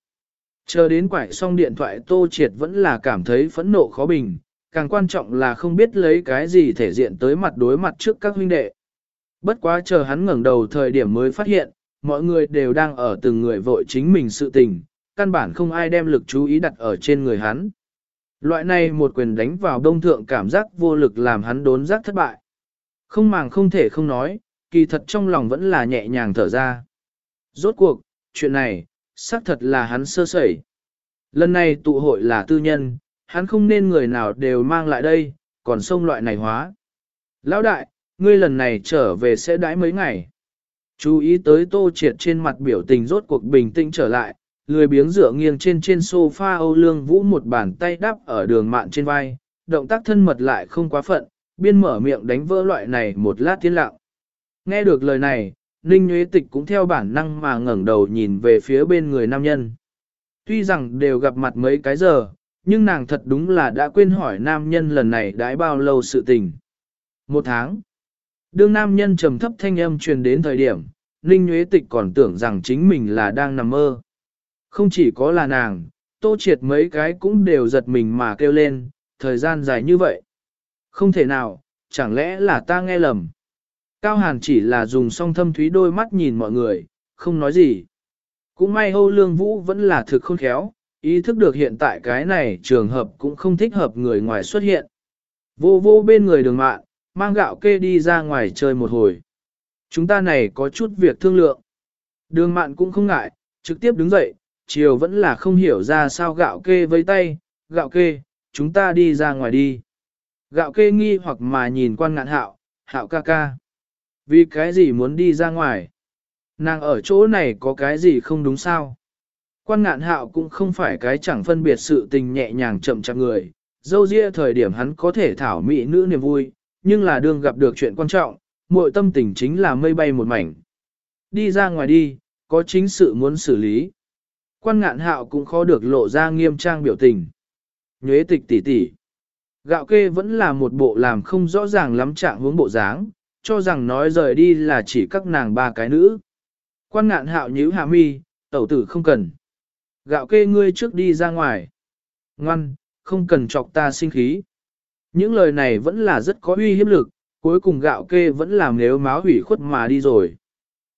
Chờ đến quải xong điện thoại Tô Triệt vẫn là cảm thấy phẫn nộ khó bình, càng quan trọng là không biết lấy cái gì thể diện tới mặt đối mặt trước các huynh đệ. Bất quá chờ hắn ngẩng đầu thời điểm mới phát hiện, mọi người đều đang ở từng người vội chính mình sự tình, căn bản không ai đem lực chú ý đặt ở trên người hắn. Loại này một quyền đánh vào đông thượng cảm giác vô lực làm hắn đốn giác thất bại. Không màng không thể không nói, kỳ thật trong lòng vẫn là nhẹ nhàng thở ra. Rốt cuộc, chuyện này, xác thật là hắn sơ sẩy. Lần này tụ hội là tư nhân, hắn không nên người nào đều mang lại đây, còn sông loại này hóa. Lão đại, ngươi lần này trở về sẽ đãi mấy ngày. Chú ý tới tô triệt trên mặt biểu tình rốt cuộc bình tĩnh trở lại, lười biếng dựa nghiêng trên trên sofa Âu Lương Vũ một bàn tay đắp ở đường mạn trên vai, động tác thân mật lại không quá phận, biên mở miệng đánh vỡ loại này một lát tiến lặng. Nghe được lời này, Ninh Nguyễn Tịch cũng theo bản năng mà ngẩng đầu nhìn về phía bên người nam nhân. Tuy rằng đều gặp mặt mấy cái giờ, nhưng nàng thật đúng là đã quên hỏi nam nhân lần này đãi bao lâu sự tình. Một tháng. Đương nam nhân trầm thấp thanh âm truyền đến thời điểm, Ninh Nguyễn Tịch còn tưởng rằng chính mình là đang nằm mơ. Không chỉ có là nàng, tô triệt mấy cái cũng đều giật mình mà kêu lên, thời gian dài như vậy. Không thể nào, chẳng lẽ là ta nghe lầm. Cao Hàn chỉ là dùng song thâm thúy đôi mắt nhìn mọi người, không nói gì. Cũng may Âu Lương Vũ vẫn là thực khôn khéo, ý thức được hiện tại cái này trường hợp cũng không thích hợp người ngoài xuất hiện. Vô vô bên người đường mạng, mang gạo kê đi ra ngoài chơi một hồi. Chúng ta này có chút việc thương lượng. Đường mạn cũng không ngại, trực tiếp đứng dậy, chiều vẫn là không hiểu ra sao gạo kê với tay, gạo kê, chúng ta đi ra ngoài đi. Gạo kê nghi hoặc mà nhìn quan ngạn hạo, hạo ca ca. Vì cái gì muốn đi ra ngoài? Nàng ở chỗ này có cái gì không đúng sao? Quan ngạn hạo cũng không phải cái chẳng phân biệt sự tình nhẹ nhàng chậm chạp người. Dâu ria thời điểm hắn có thể thảo mỹ nữ niềm vui, nhưng là đương gặp được chuyện quan trọng, muội tâm tình chính là mây bay một mảnh. Đi ra ngoài đi, có chính sự muốn xử lý. Quan ngạn hạo cũng khó được lộ ra nghiêm trang biểu tình. Nhuế tịch tỉ tỉ. Gạo kê vẫn là một bộ làm không rõ ràng lắm trạng hướng bộ dáng, cho rằng nói rời đi là chỉ các nàng ba cái nữ. Quan ngạn hạo nhíu hạ mi, tẩu tử không cần. Gạo kê ngươi trước đi ra ngoài. Ngoan, không cần chọc ta sinh khí. Những lời này vẫn là rất có uy hiếp lực, cuối cùng gạo kê vẫn làm nếu máu hủy khuất mà đi rồi.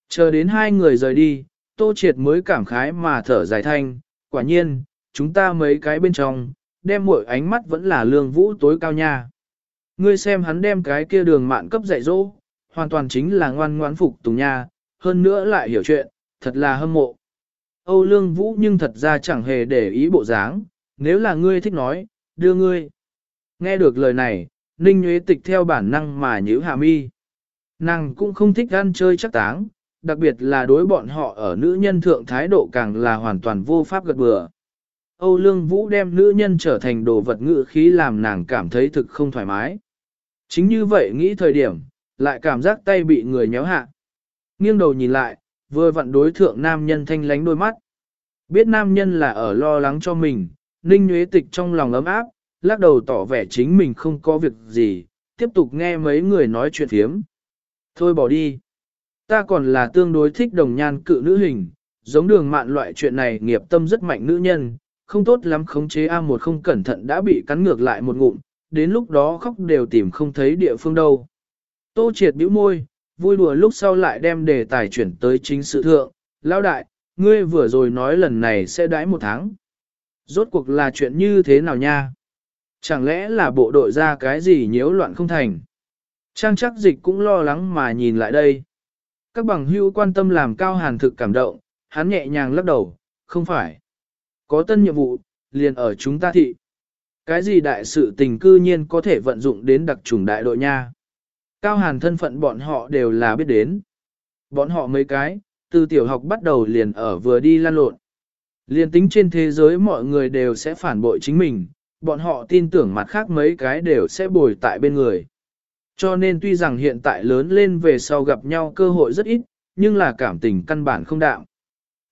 Chờ đến hai người rời đi, tô triệt mới cảm khái mà thở dài thanh, quả nhiên, chúng ta mấy cái bên trong, đem mỗi ánh mắt vẫn là lương vũ tối cao nha. Ngươi xem hắn đem cái kia đường mạn cấp dạy dỗ, hoàn toàn chính là ngoan ngoãn phục tùng nha, hơn nữa lại hiểu chuyện, thật là hâm mộ. Âu Lương Vũ nhưng thật ra chẳng hề để ý bộ dáng, nếu là ngươi thích nói, đưa ngươi. Nghe được lời này, Ninh Nguyễn Tịch theo bản năng mà nhíu hạ mi. Nàng cũng không thích ăn chơi chắc táng, đặc biệt là đối bọn họ ở nữ nhân thượng thái độ càng là hoàn toàn vô pháp gật bừa. Âu Lương Vũ đem nữ nhân trở thành đồ vật ngự khí làm nàng cảm thấy thực không thoải mái. Chính như vậy nghĩ thời điểm, lại cảm giác tay bị người nhéo hạ. Nghiêng đầu nhìn lại, vừa vặn đối thượng nam nhân thanh lánh đôi mắt. Biết nam nhân là ở lo lắng cho mình, Ninh Nguyễn Tịch trong lòng ấm áp, lắc đầu tỏ vẻ chính mình không có việc gì, tiếp tục nghe mấy người nói chuyện phiếm. Thôi bỏ đi. Ta còn là tương đối thích đồng nhan cự nữ hình, giống đường mạn loại chuyện này nghiệp tâm rất mạnh nữ nhân, không tốt lắm khống chế A1 không cẩn thận đã bị cắn ngược lại một ngụm, đến lúc đó khóc đều tìm không thấy địa phương đâu. Tô triệt bĩu môi, vui đùa lúc sau lại đem đề tài chuyển tới chính sự thượng, lão đại, ngươi vừa rồi nói lần này sẽ đãi một tháng. Rốt cuộc là chuyện như thế nào nha? Chẳng lẽ là bộ đội ra cái gì nhiễu loạn không thành? Trang chắc dịch cũng lo lắng mà nhìn lại đây. Các bằng hữu quan tâm làm cao hàn thực cảm động, hắn nhẹ nhàng lắc đầu, không phải. Có tân nhiệm vụ, liền ở chúng ta thị. Cái gì đại sự tình cư nhiên có thể vận dụng đến đặc trùng đại đội nha. Cao hàn thân phận bọn họ đều là biết đến. Bọn họ mấy cái, từ tiểu học bắt đầu liền ở vừa đi lan lộn. Liên tính trên thế giới mọi người đều sẽ phản bội chính mình, bọn họ tin tưởng mặt khác mấy cái đều sẽ bồi tại bên người. Cho nên tuy rằng hiện tại lớn lên về sau gặp nhau cơ hội rất ít, nhưng là cảm tình căn bản không đạm.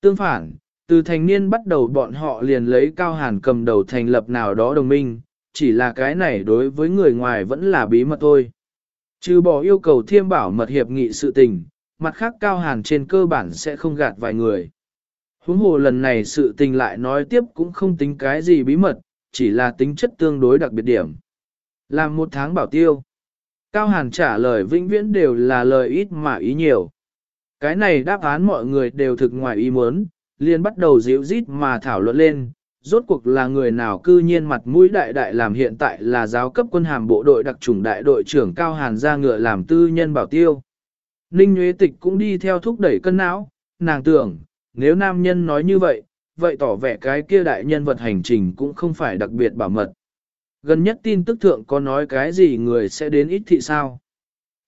Tương phản, từ thành niên bắt đầu bọn họ liền lấy cao hàn cầm đầu thành lập nào đó đồng minh, chỉ là cái này đối với người ngoài vẫn là bí mật thôi. Trừ bỏ yêu cầu thiêm bảo mật hiệp nghị sự tình, mặt khác cao hàn trên cơ bản sẽ không gạt vài người. Huống hồ lần này sự tình lại nói tiếp cũng không tính cái gì bí mật, chỉ là tính chất tương đối đặc biệt điểm. Làm một tháng bảo tiêu. Cao Hàn trả lời vĩnh viễn đều là lời ít mà ý nhiều. Cái này đáp án mọi người đều thực ngoài ý muốn, liền bắt đầu dịu rít mà thảo luận lên, rốt cuộc là người nào cư nhiên mặt mũi đại đại làm hiện tại là giáo cấp quân hàm bộ đội đặc chủng đại đội trưởng Cao Hàn ra ngựa làm tư nhân bảo tiêu. Ninh Nguyễn Tịch cũng đi theo thúc đẩy cân não, nàng tưởng, nếu nam nhân nói như vậy, vậy tỏ vẻ cái kia đại nhân vật hành trình cũng không phải đặc biệt bảo mật. Gần nhất tin tức thượng có nói cái gì người sẽ đến ít thị sao?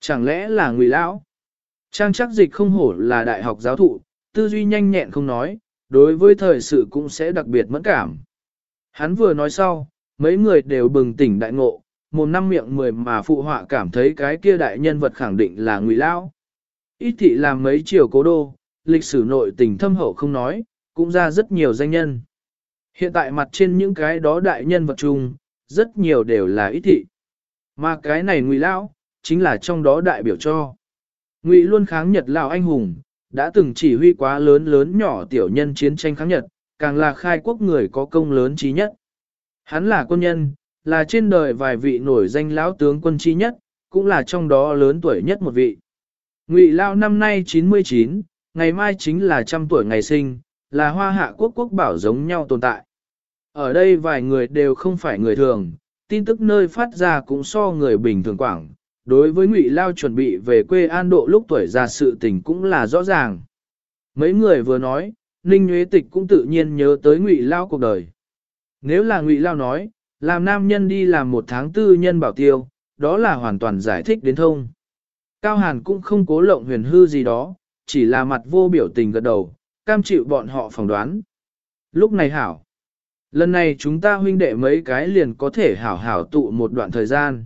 Chẳng lẽ là ngụy lão? Trang chắc dịch không hổ là đại học giáo thụ, tư duy nhanh nhẹn không nói, đối với thời sự cũng sẽ đặc biệt mẫn cảm. Hắn vừa nói sau, mấy người đều bừng tỉnh đại ngộ, một năm miệng mười mà phụ họa cảm thấy cái kia đại nhân vật khẳng định là ngụy lão. Ít thị làm mấy triều cố đô, lịch sử nội tình thâm hậu không nói, cũng ra rất nhiều danh nhân. Hiện tại mặt trên những cái đó đại nhân vật chung, rất nhiều đều là ít thị. Mà cái này ngụy lão, chính là trong đó đại biểu cho. Ngụy luôn kháng Nhật lão anh hùng, đã từng chỉ huy quá lớn lớn nhỏ tiểu nhân chiến tranh kháng Nhật, càng là khai quốc người có công lớn trí nhất. Hắn là quân nhân, là trên đời vài vị nổi danh lão tướng quân trí nhất, cũng là trong đó lớn tuổi nhất một vị. Ngụy lão năm nay 99, ngày mai chính là trăm tuổi ngày sinh, là hoa hạ quốc quốc bảo giống nhau tồn tại. Ở đây vài người đều không phải người thường, tin tức nơi phát ra cũng so người bình thường quảng. Đối với Ngụy Lao chuẩn bị về quê an độ lúc tuổi già sự tình cũng là rõ ràng. Mấy người vừa nói, Ninh Nguyễn Tịch cũng tự nhiên nhớ tới Ngụy Lao cuộc đời. Nếu là Ngụy Lao nói, làm nam nhân đi làm một tháng tư nhân bảo tiêu, đó là hoàn toàn giải thích đến thông. Cao Hàn cũng không cố lộng huyền hư gì đó, chỉ là mặt vô biểu tình gật đầu, cam chịu bọn họ phỏng đoán. Lúc này hảo. Lần này chúng ta huynh đệ mấy cái liền có thể hảo hảo tụ một đoạn thời gian.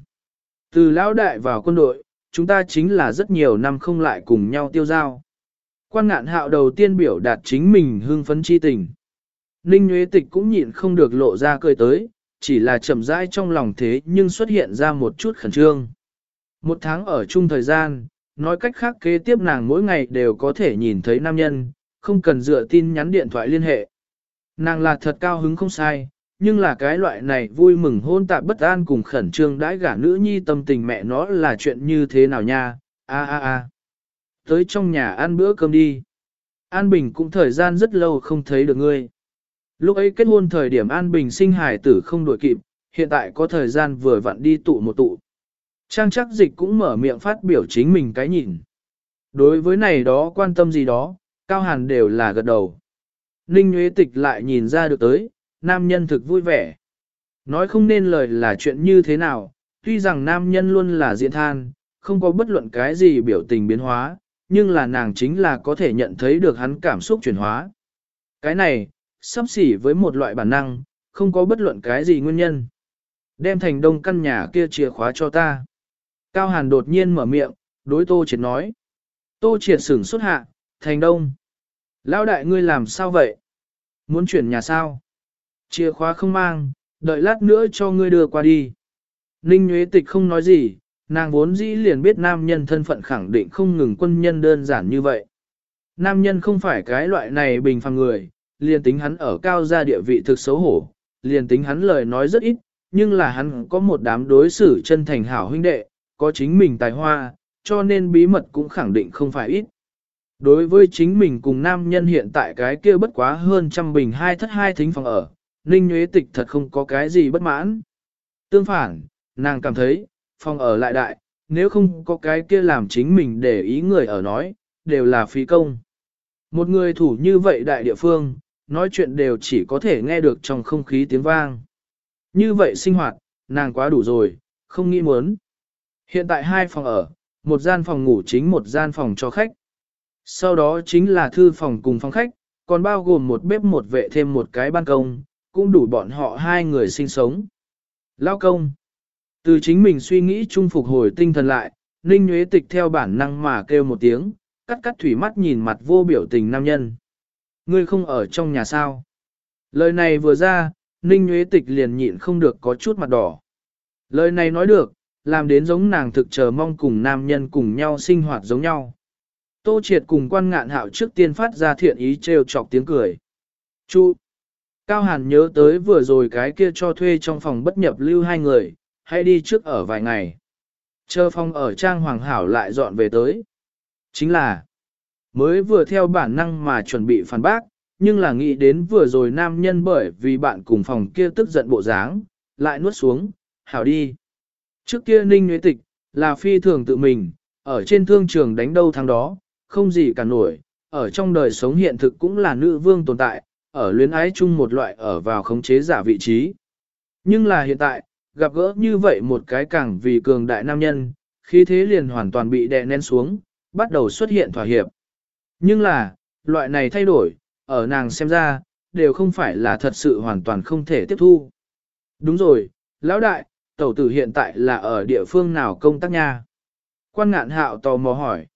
Từ lão đại vào quân đội, chúng ta chính là rất nhiều năm không lại cùng nhau tiêu giao. Quan ngạn hạo đầu tiên biểu đạt chính mình hưng phấn chi tình. Ninh Nguyễn Tịch cũng nhịn không được lộ ra cười tới, chỉ là chậm rãi trong lòng thế nhưng xuất hiện ra một chút khẩn trương. Một tháng ở chung thời gian, nói cách khác kế tiếp nàng mỗi ngày đều có thể nhìn thấy nam nhân, không cần dựa tin nhắn điện thoại liên hệ. Nàng là thật cao hứng không sai, nhưng là cái loại này vui mừng hôn tạp bất an cùng khẩn trương đãi gả nữ nhi tâm tình mẹ nó là chuyện như thế nào nha, a a a. Tới trong nhà ăn bữa cơm đi. An Bình cũng thời gian rất lâu không thấy được ngươi. Lúc ấy kết hôn thời điểm An Bình sinh hài tử không đổi kịp, hiện tại có thời gian vừa vặn đi tụ một tụ. Trang chắc dịch cũng mở miệng phát biểu chính mình cái nhìn. Đối với này đó quan tâm gì đó, Cao Hàn đều là gật đầu. Ninh Nguyễn Tịch lại nhìn ra được tới, nam nhân thực vui vẻ. Nói không nên lời là chuyện như thế nào, tuy rằng nam nhân luôn là diện than, không có bất luận cái gì biểu tình biến hóa, nhưng là nàng chính là có thể nhận thấy được hắn cảm xúc chuyển hóa. Cái này, sắp xỉ với một loại bản năng, không có bất luận cái gì nguyên nhân. Đem thành đông căn nhà kia chìa khóa cho ta. Cao Hàn đột nhiên mở miệng, đối Tô Triệt nói. Tô Triệt sửng xuất hạ, thành đông. Lão đại ngươi làm sao vậy? Muốn chuyển nhà sao? Chìa khóa không mang, đợi lát nữa cho ngươi đưa qua đi. Ninh Nguyễn Tịch không nói gì, nàng vốn dĩ liền biết nam nhân thân phận khẳng định không ngừng quân nhân đơn giản như vậy. Nam nhân không phải cái loại này bình phàm người, liền tính hắn ở cao gia địa vị thực xấu hổ, liền tính hắn lời nói rất ít, nhưng là hắn có một đám đối xử chân thành hảo huynh đệ, có chính mình tài hoa, cho nên bí mật cũng khẳng định không phải ít. Đối với chính mình cùng nam nhân hiện tại cái kia bất quá hơn trăm bình hai thất hai thính phòng ở, Ninh Nguyễn Tịch thật không có cái gì bất mãn. Tương phản, nàng cảm thấy, phòng ở lại đại, nếu không có cái kia làm chính mình để ý người ở nói, đều là phí công. Một người thủ như vậy đại địa phương, nói chuyện đều chỉ có thể nghe được trong không khí tiếng vang. Như vậy sinh hoạt, nàng quá đủ rồi, không nghĩ muốn. Hiện tại hai phòng ở, một gian phòng ngủ chính một gian phòng cho khách. Sau đó chính là thư phòng cùng phòng khách, còn bao gồm một bếp một vệ thêm một cái ban công, cũng đủ bọn họ hai người sinh sống. Lao công. Từ chính mình suy nghĩ chung phục hồi tinh thần lại, Ninh Nguyễn Tịch theo bản năng mà kêu một tiếng, cắt cắt thủy mắt nhìn mặt vô biểu tình nam nhân. Ngươi không ở trong nhà sao? Lời này vừa ra, Ninh Nguyễn Tịch liền nhịn không được có chút mặt đỏ. Lời này nói được, làm đến giống nàng thực chờ mong cùng nam nhân cùng nhau sinh hoạt giống nhau. Tô triệt cùng quan ngạn hạo trước tiên phát ra thiện ý trêu chọc tiếng cười. Chu! Cao Hàn nhớ tới vừa rồi cái kia cho thuê trong phòng bất nhập lưu hai người, hay đi trước ở vài ngày. Chờ phòng ở trang hoàng hảo lại dọn về tới. Chính là, mới vừa theo bản năng mà chuẩn bị phản bác, nhưng là nghĩ đến vừa rồi nam nhân bởi vì bạn cùng phòng kia tức giận bộ dáng, lại nuốt xuống, hảo đi. Trước kia ninh nguyễn tịch, là phi thường tự mình, ở trên thương trường đánh đâu thằng đó, không gì cả nổi, ở trong đời sống hiện thực cũng là nữ vương tồn tại, ở luyến ái chung một loại ở vào khống chế giả vị trí. Nhưng là hiện tại, gặp gỡ như vậy một cái càng vì cường đại nam nhân, khí thế liền hoàn toàn bị đè nén xuống, bắt đầu xuất hiện thỏa hiệp. Nhưng là, loại này thay đổi, ở nàng xem ra, đều không phải là thật sự hoàn toàn không thể tiếp thu. Đúng rồi, lão đại, tẩu tử hiện tại là ở địa phương nào công tác nha? Quan ngạn hạo tò mò hỏi.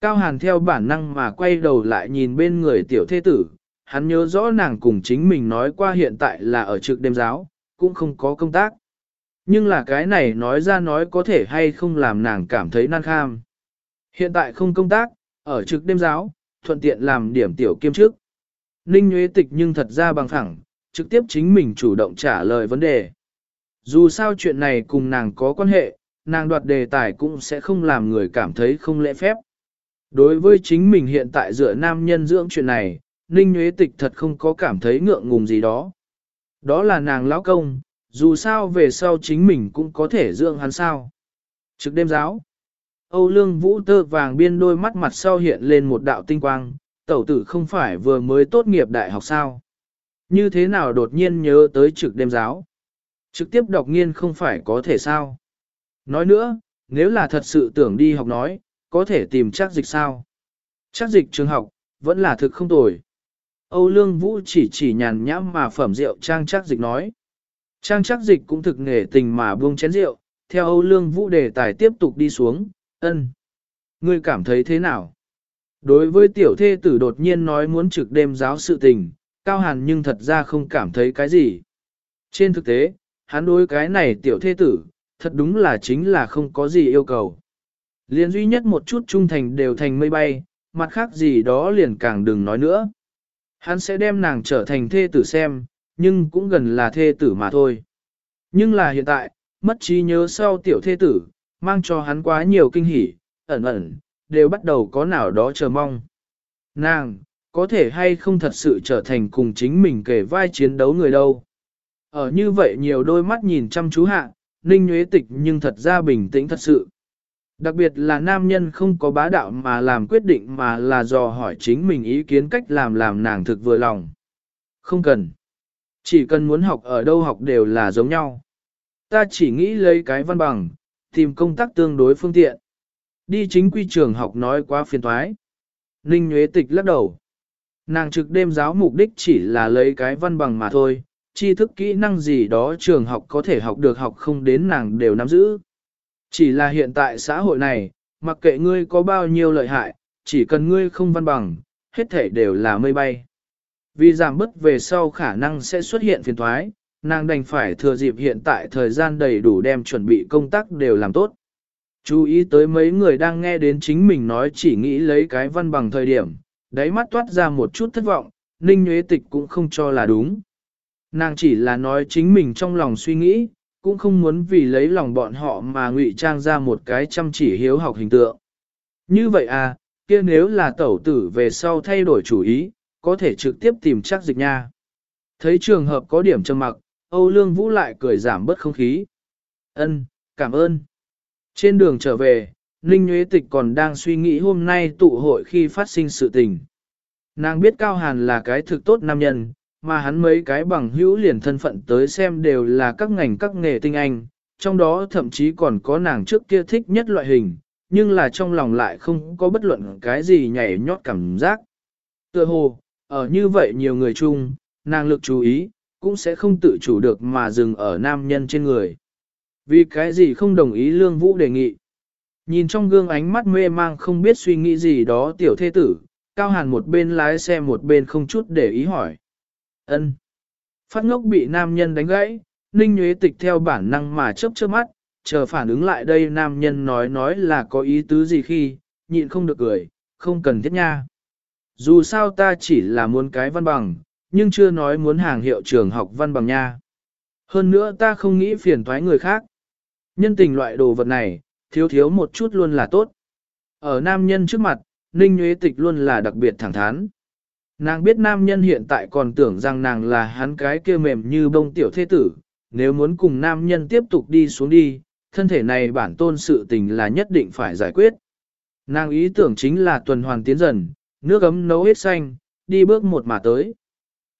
Cao Hàn theo bản năng mà quay đầu lại nhìn bên người tiểu thế tử, hắn nhớ rõ nàng cùng chính mình nói qua hiện tại là ở trực đêm giáo, cũng không có công tác. Nhưng là cái này nói ra nói có thể hay không làm nàng cảm thấy nan kham. Hiện tại không công tác, ở trực đêm giáo, thuận tiện làm điểm tiểu kiêm trước. Ninh Nguyễn Tịch nhưng thật ra bằng thẳng, trực tiếp chính mình chủ động trả lời vấn đề. Dù sao chuyện này cùng nàng có quan hệ, nàng đoạt đề tài cũng sẽ không làm người cảm thấy không lễ phép. Đối với chính mình hiện tại dựa nam nhân dưỡng chuyện này, Ninh Nguyễn Tịch thật không có cảm thấy ngượng ngùng gì đó. Đó là nàng lão công, dù sao về sau chính mình cũng có thể dưỡng hắn sao. Trực đêm giáo. Âu lương vũ tơ vàng biên đôi mắt mặt sau hiện lên một đạo tinh quang, tẩu tử không phải vừa mới tốt nghiệp đại học sao. Như thế nào đột nhiên nhớ tới trực đêm giáo. Trực tiếp đọc nghiên không phải có thể sao. Nói nữa, nếu là thật sự tưởng đi học nói, có thể tìm chắc dịch sao. Chắc dịch trường học, vẫn là thực không tồi. Âu Lương Vũ chỉ chỉ nhàn nhãm mà phẩm rượu trang chắc dịch nói. Trang chắc dịch cũng thực nghề tình mà buông chén rượu, theo Âu Lương Vũ đề tài tiếp tục đi xuống, ân. Ngươi cảm thấy thế nào? Đối với tiểu thê tử đột nhiên nói muốn trực đêm giáo sự tình, Cao Hàn nhưng thật ra không cảm thấy cái gì. Trên thực tế, hắn đối cái này tiểu thê tử, thật đúng là chính là không có gì yêu cầu. Liền duy nhất một chút trung thành đều thành mây bay, mặt khác gì đó liền càng đừng nói nữa. Hắn sẽ đem nàng trở thành thê tử xem, nhưng cũng gần là thê tử mà thôi. Nhưng là hiện tại, mất trí nhớ sau tiểu thê tử, mang cho hắn quá nhiều kinh hỉ, ẩn ẩn, đều bắt đầu có nào đó chờ mong. Nàng, có thể hay không thật sự trở thành cùng chính mình kể vai chiến đấu người đâu. Ở như vậy nhiều đôi mắt nhìn chăm chú hạ, Ninh Nguyễn Tịch nhưng thật ra bình tĩnh thật sự. Đặc biệt là nam nhân không có bá đạo mà làm quyết định mà là dò hỏi chính mình ý kiến cách làm làm nàng thực vừa lòng. Không cần. Chỉ cần muốn học ở đâu học đều là giống nhau. Ta chỉ nghĩ lấy cái văn bằng, tìm công tác tương đối phương tiện. Đi chính quy trường học nói quá phiền thoái. Ninh Nguyễn Tịch lắc đầu. Nàng trực đêm giáo mục đích chỉ là lấy cái văn bằng mà thôi, tri thức kỹ năng gì đó trường học có thể học được học không đến nàng đều nắm giữ. Chỉ là hiện tại xã hội này, mặc kệ ngươi có bao nhiêu lợi hại, chỉ cần ngươi không văn bằng, hết thể đều là mây bay. Vì giảm bớt về sau khả năng sẽ xuất hiện phiền thoái, nàng đành phải thừa dịp hiện tại thời gian đầy đủ đem chuẩn bị công tác đều làm tốt. Chú ý tới mấy người đang nghe đến chính mình nói chỉ nghĩ lấy cái văn bằng thời điểm, đáy mắt toát ra một chút thất vọng, Ninh Nguyễn Tịch cũng không cho là đúng. Nàng chỉ là nói chính mình trong lòng suy nghĩ, cũng không muốn vì lấy lòng bọn họ mà ngụy trang ra một cái chăm chỉ hiếu học hình tượng. Như vậy à, kia nếu là tẩu tử về sau thay đổi chủ ý, có thể trực tiếp tìm chắc dịch nha. Thấy trường hợp có điểm trầm mặc, Âu Lương Vũ lại cười giảm bớt không khí. Ân, cảm ơn. Trên đường trở về, Ninh Nguyễn Tịch còn đang suy nghĩ hôm nay tụ hội khi phát sinh sự tình. Nàng biết Cao Hàn là cái thực tốt nam nhân, mà hắn mấy cái bằng hữu liền thân phận tới xem đều là các ngành các nghề tinh anh, trong đó thậm chí còn có nàng trước kia thích nhất loại hình, nhưng là trong lòng lại không có bất luận cái gì nhảy nhót cảm giác. Tựa hồ, ở như vậy nhiều người chung, nàng lực chú ý, cũng sẽ không tự chủ được mà dừng ở nam nhân trên người. Vì cái gì không đồng ý Lương Vũ đề nghị. Nhìn trong gương ánh mắt mê mang không biết suy nghĩ gì đó tiểu thê tử, Cao Hàn một bên lái xe một bên không chút để ý hỏi ân Phát ngốc bị nam nhân đánh gãy, Ninh Nguyễn Tịch theo bản năng mà chớp chớp mắt, chờ phản ứng lại đây nam nhân nói nói là có ý tứ gì khi, nhịn không được cười, không cần thiết nha. Dù sao ta chỉ là muốn cái văn bằng, nhưng chưa nói muốn hàng hiệu trường học văn bằng nha. Hơn nữa ta không nghĩ phiền thoái người khác. Nhân tình loại đồ vật này, thiếu thiếu một chút luôn là tốt. Ở nam nhân trước mặt, Ninh Nguyễn Tịch luôn là đặc biệt thẳng thắn. Nàng biết nam nhân hiện tại còn tưởng rằng nàng là hắn cái kia mềm như bông tiểu thế tử, nếu muốn cùng nam nhân tiếp tục đi xuống đi, thân thể này bản tôn sự tình là nhất định phải giải quyết. Nàng ý tưởng chính là tuần hoàn tiến dần, nước ấm nấu hết xanh, đi bước một mà tới.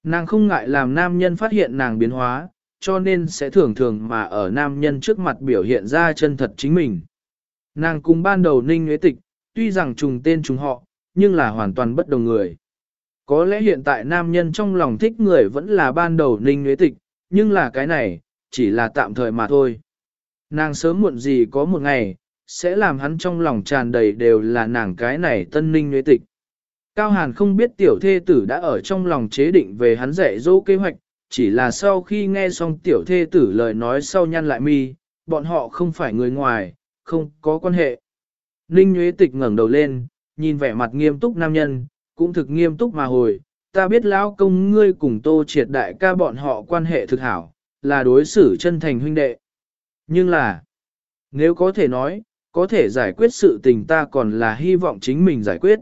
Nàng không ngại làm nam nhân phát hiện nàng biến hóa, cho nên sẽ thường thường mà ở nam nhân trước mặt biểu hiện ra chân thật chính mình. Nàng cùng ban đầu ninh nguyễn tịch, tuy rằng trùng tên trùng họ, nhưng là hoàn toàn bất đồng người. Có lẽ hiện tại nam nhân trong lòng thích người vẫn là ban đầu ninh nguyễn tịch, nhưng là cái này, chỉ là tạm thời mà thôi. Nàng sớm muộn gì có một ngày, sẽ làm hắn trong lòng tràn đầy đều là nàng cái này tân ninh nguyễn tịch. Cao Hàn không biết tiểu thê tử đã ở trong lòng chế định về hắn dạy dỗ kế hoạch, chỉ là sau khi nghe xong tiểu thê tử lời nói sau nhăn lại mi, bọn họ không phải người ngoài, không có quan hệ. Ninh Nguyễn Tịch ngẩng đầu lên, nhìn vẻ mặt nghiêm túc nam nhân, cũng thực nghiêm túc mà hồi, ta biết lão công ngươi cùng tô triệt đại ca bọn họ quan hệ thực hảo, là đối xử chân thành huynh đệ. Nhưng là, nếu có thể nói, có thể giải quyết sự tình ta còn là hy vọng chính mình giải quyết.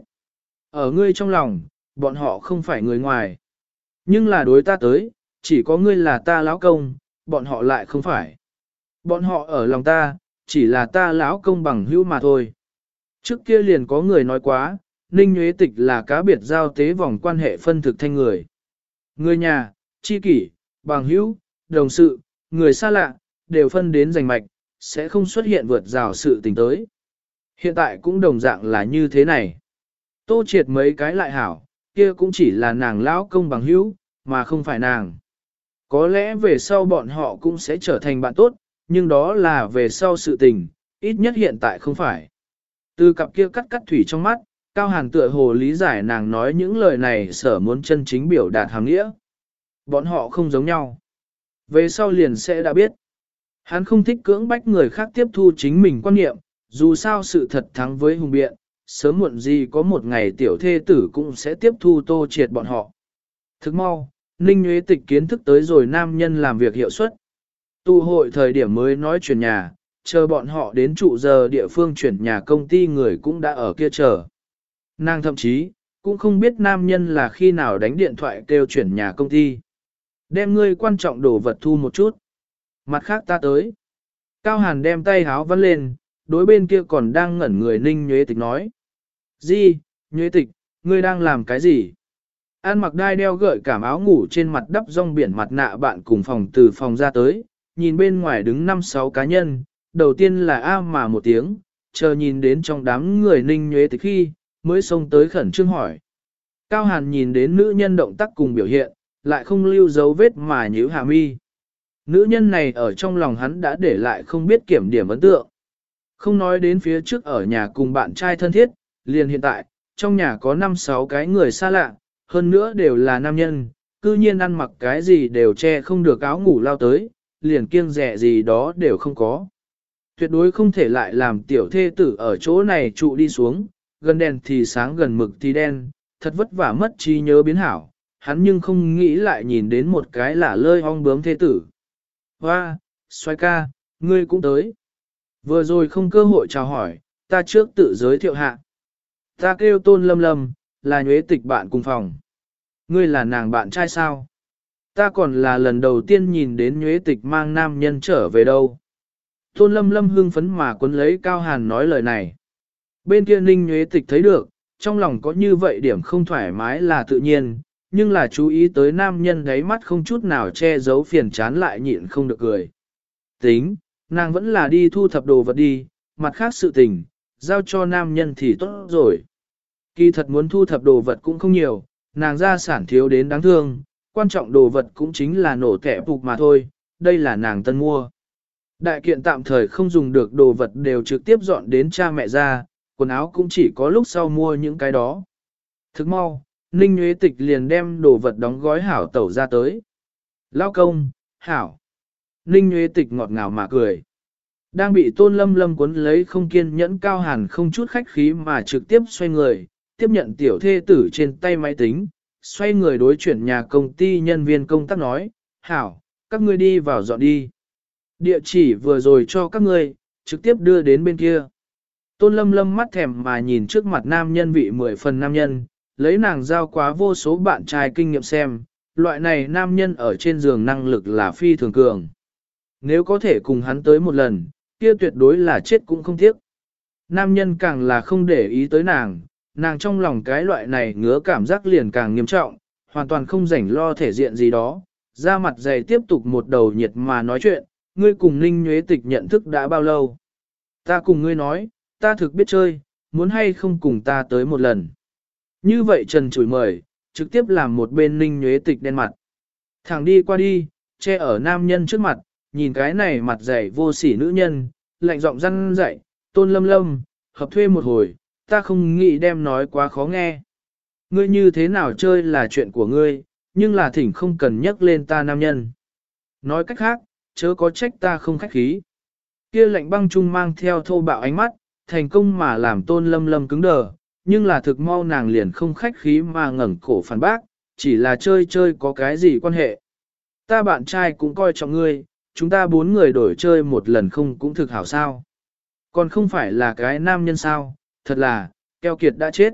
Ở ngươi trong lòng, bọn họ không phải người ngoài. Nhưng là đối ta tới, chỉ có ngươi là ta lão công, bọn họ lại không phải. Bọn họ ở lòng ta, chỉ là ta lão công bằng hữu mà thôi. Trước kia liền có người nói quá, Ninh Nguyễn Tịch là cá biệt giao tế vòng quan hệ phân thực thanh người. Người nhà, tri kỷ, bằng hữu, đồng sự, người xa lạ, đều phân đến giành mạch, sẽ không xuất hiện vượt rào sự tình tới. Hiện tại cũng đồng dạng là như thế này. Tô triệt mấy cái lại hảo, kia cũng chỉ là nàng lão công bằng hữu, mà không phải nàng. Có lẽ về sau bọn họ cũng sẽ trở thành bạn tốt, nhưng đó là về sau sự tình, ít nhất hiện tại không phải. Từ cặp kia cắt cắt thủy trong mắt, Cao Hàn tựa hồ lý giải nàng nói những lời này sở muốn chân chính biểu đạt hàng nghĩa. Bọn họ không giống nhau. Về sau liền sẽ đã biết. Hắn không thích cưỡng bách người khác tiếp thu chính mình quan niệm, dù sao sự thật thắng với hùng biện, sớm muộn gì có một ngày tiểu thê tử cũng sẽ tiếp thu tô triệt bọn họ. Thức mau, Ninh Nguyễn Tịch kiến thức tới rồi nam nhân làm việc hiệu suất. Tu hội thời điểm mới nói chuyển nhà, chờ bọn họ đến trụ giờ địa phương chuyển nhà công ty người cũng đã ở kia chờ. Nàng thậm chí, cũng không biết nam nhân là khi nào đánh điện thoại kêu chuyển nhà công ty. Đem ngươi quan trọng đồ vật thu một chút. Mặt khác ta tới. Cao Hàn đem tay háo vắt lên, đối bên kia còn đang ngẩn người ninh nhuế tịch nói. Di, nhuế tịch, ngươi đang làm cái gì? An mặc đai đeo gợi cảm áo ngủ trên mặt đắp rong biển mặt nạ bạn cùng phòng từ phòng ra tới, nhìn bên ngoài đứng năm sáu cá nhân, đầu tiên là A mà một tiếng, chờ nhìn đến trong đám người ninh nhuế tịch khi, mới xông tới khẩn trương hỏi. Cao Hàn nhìn đến nữ nhân động tác cùng biểu hiện, lại không lưu dấu vết mà nhíu hà mi. Nữ nhân này ở trong lòng hắn đã để lại không biết kiểm điểm ấn tượng. Không nói đến phía trước ở nhà cùng bạn trai thân thiết, liền hiện tại, trong nhà có 5-6 cái người xa lạ, hơn nữa đều là nam nhân, cư nhiên ăn mặc cái gì đều che không được áo ngủ lao tới, liền kiêng rẻ gì đó đều không có. Tuyệt đối không thể lại làm tiểu thê tử ở chỗ này trụ đi xuống, gần đèn thì sáng gần mực thì đen, thật vất vả mất trí nhớ biến hảo, hắn nhưng không nghĩ lại nhìn đến một cái lả lơi ong bướm thế tử. Hoa, xoay ca, ngươi cũng tới. Vừa rồi không cơ hội chào hỏi, ta trước tự giới thiệu hạ. Ta kêu tôn lâm lâm, là nhuế tịch bạn cùng phòng. Ngươi là nàng bạn trai sao? Ta còn là lần đầu tiên nhìn đến nhuế tịch mang nam nhân trở về đâu. Tôn lâm lâm hưng phấn mà quấn lấy Cao Hàn nói lời này. Bên kia Ninh Nhuế Tịch thấy được, trong lòng có như vậy điểm không thoải mái là tự nhiên, nhưng là chú ý tới nam nhân đáy mắt không chút nào che giấu phiền chán lại nhịn không được cười. Tính, nàng vẫn là đi thu thập đồ vật đi, mặt khác sự tình, giao cho nam nhân thì tốt rồi. Kỳ thật muốn thu thập đồ vật cũng không nhiều, nàng gia sản thiếu đến đáng thương, quan trọng đồ vật cũng chính là nổ kẻ phục mà thôi, đây là nàng tân mua. Đại kiện tạm thời không dùng được đồ vật đều trực tiếp dọn đến cha mẹ ra, quần áo cũng chỉ có lúc sau mua những cái đó. Thức mau, Ninh Nguyễn Tịch liền đem đồ vật đóng gói hảo tẩu ra tới. Lao công, hảo. Ninh Nguyễn Tịch ngọt ngào mà cười. Đang bị tôn lâm lâm cuốn lấy không kiên nhẫn cao hàn không chút khách khí mà trực tiếp xoay người, tiếp nhận tiểu thê tử trên tay máy tính, xoay người đối chuyển nhà công ty nhân viên công tác nói, hảo, các ngươi đi vào dọn đi. Địa chỉ vừa rồi cho các ngươi, trực tiếp đưa đến bên kia. Tôn lâm lâm mắt thèm mà nhìn trước mặt nam nhân vị mười phần nam nhân, lấy nàng giao quá vô số bạn trai kinh nghiệm xem, loại này nam nhân ở trên giường năng lực là phi thường cường. Nếu có thể cùng hắn tới một lần, kia tuyệt đối là chết cũng không tiếc. Nam nhân càng là không để ý tới nàng, nàng trong lòng cái loại này ngứa cảm giác liền càng nghiêm trọng, hoàn toàn không rảnh lo thể diện gì đó. Ra mặt dày tiếp tục một đầu nhiệt mà nói chuyện, ngươi cùng Ninh Nhuế Tịch nhận thức đã bao lâu? Ta cùng ngươi nói, ta thực biết chơi, muốn hay không cùng ta tới một lần. Như vậy Trần chửi mời, trực tiếp làm một bên Ninh Nhuế Tịch đen mặt. Thẳng đi qua đi, che ở nam nhân trước mặt, nhìn cái này mặt dày vô sỉ nữ nhân, lạnh giọng răn dạy, tôn lâm lâm, hợp thuê một hồi, ta không nghĩ đem nói quá khó nghe. Ngươi như thế nào chơi là chuyện của ngươi, nhưng là thỉnh không cần nhắc lên ta nam nhân. Nói cách khác, chớ có trách ta không khách khí. Kia lạnh băng trung mang theo thô bạo ánh mắt, thành công mà làm tôn lâm lâm cứng đờ, nhưng là thực mau nàng liền không khách khí mà ngẩng cổ phản bác, chỉ là chơi chơi có cái gì quan hệ. Ta bạn trai cũng coi trọng ngươi, chúng ta bốn người đổi chơi một lần không cũng thực hảo sao. Còn không phải là cái nam nhân sao, thật là, keo kiệt đã chết.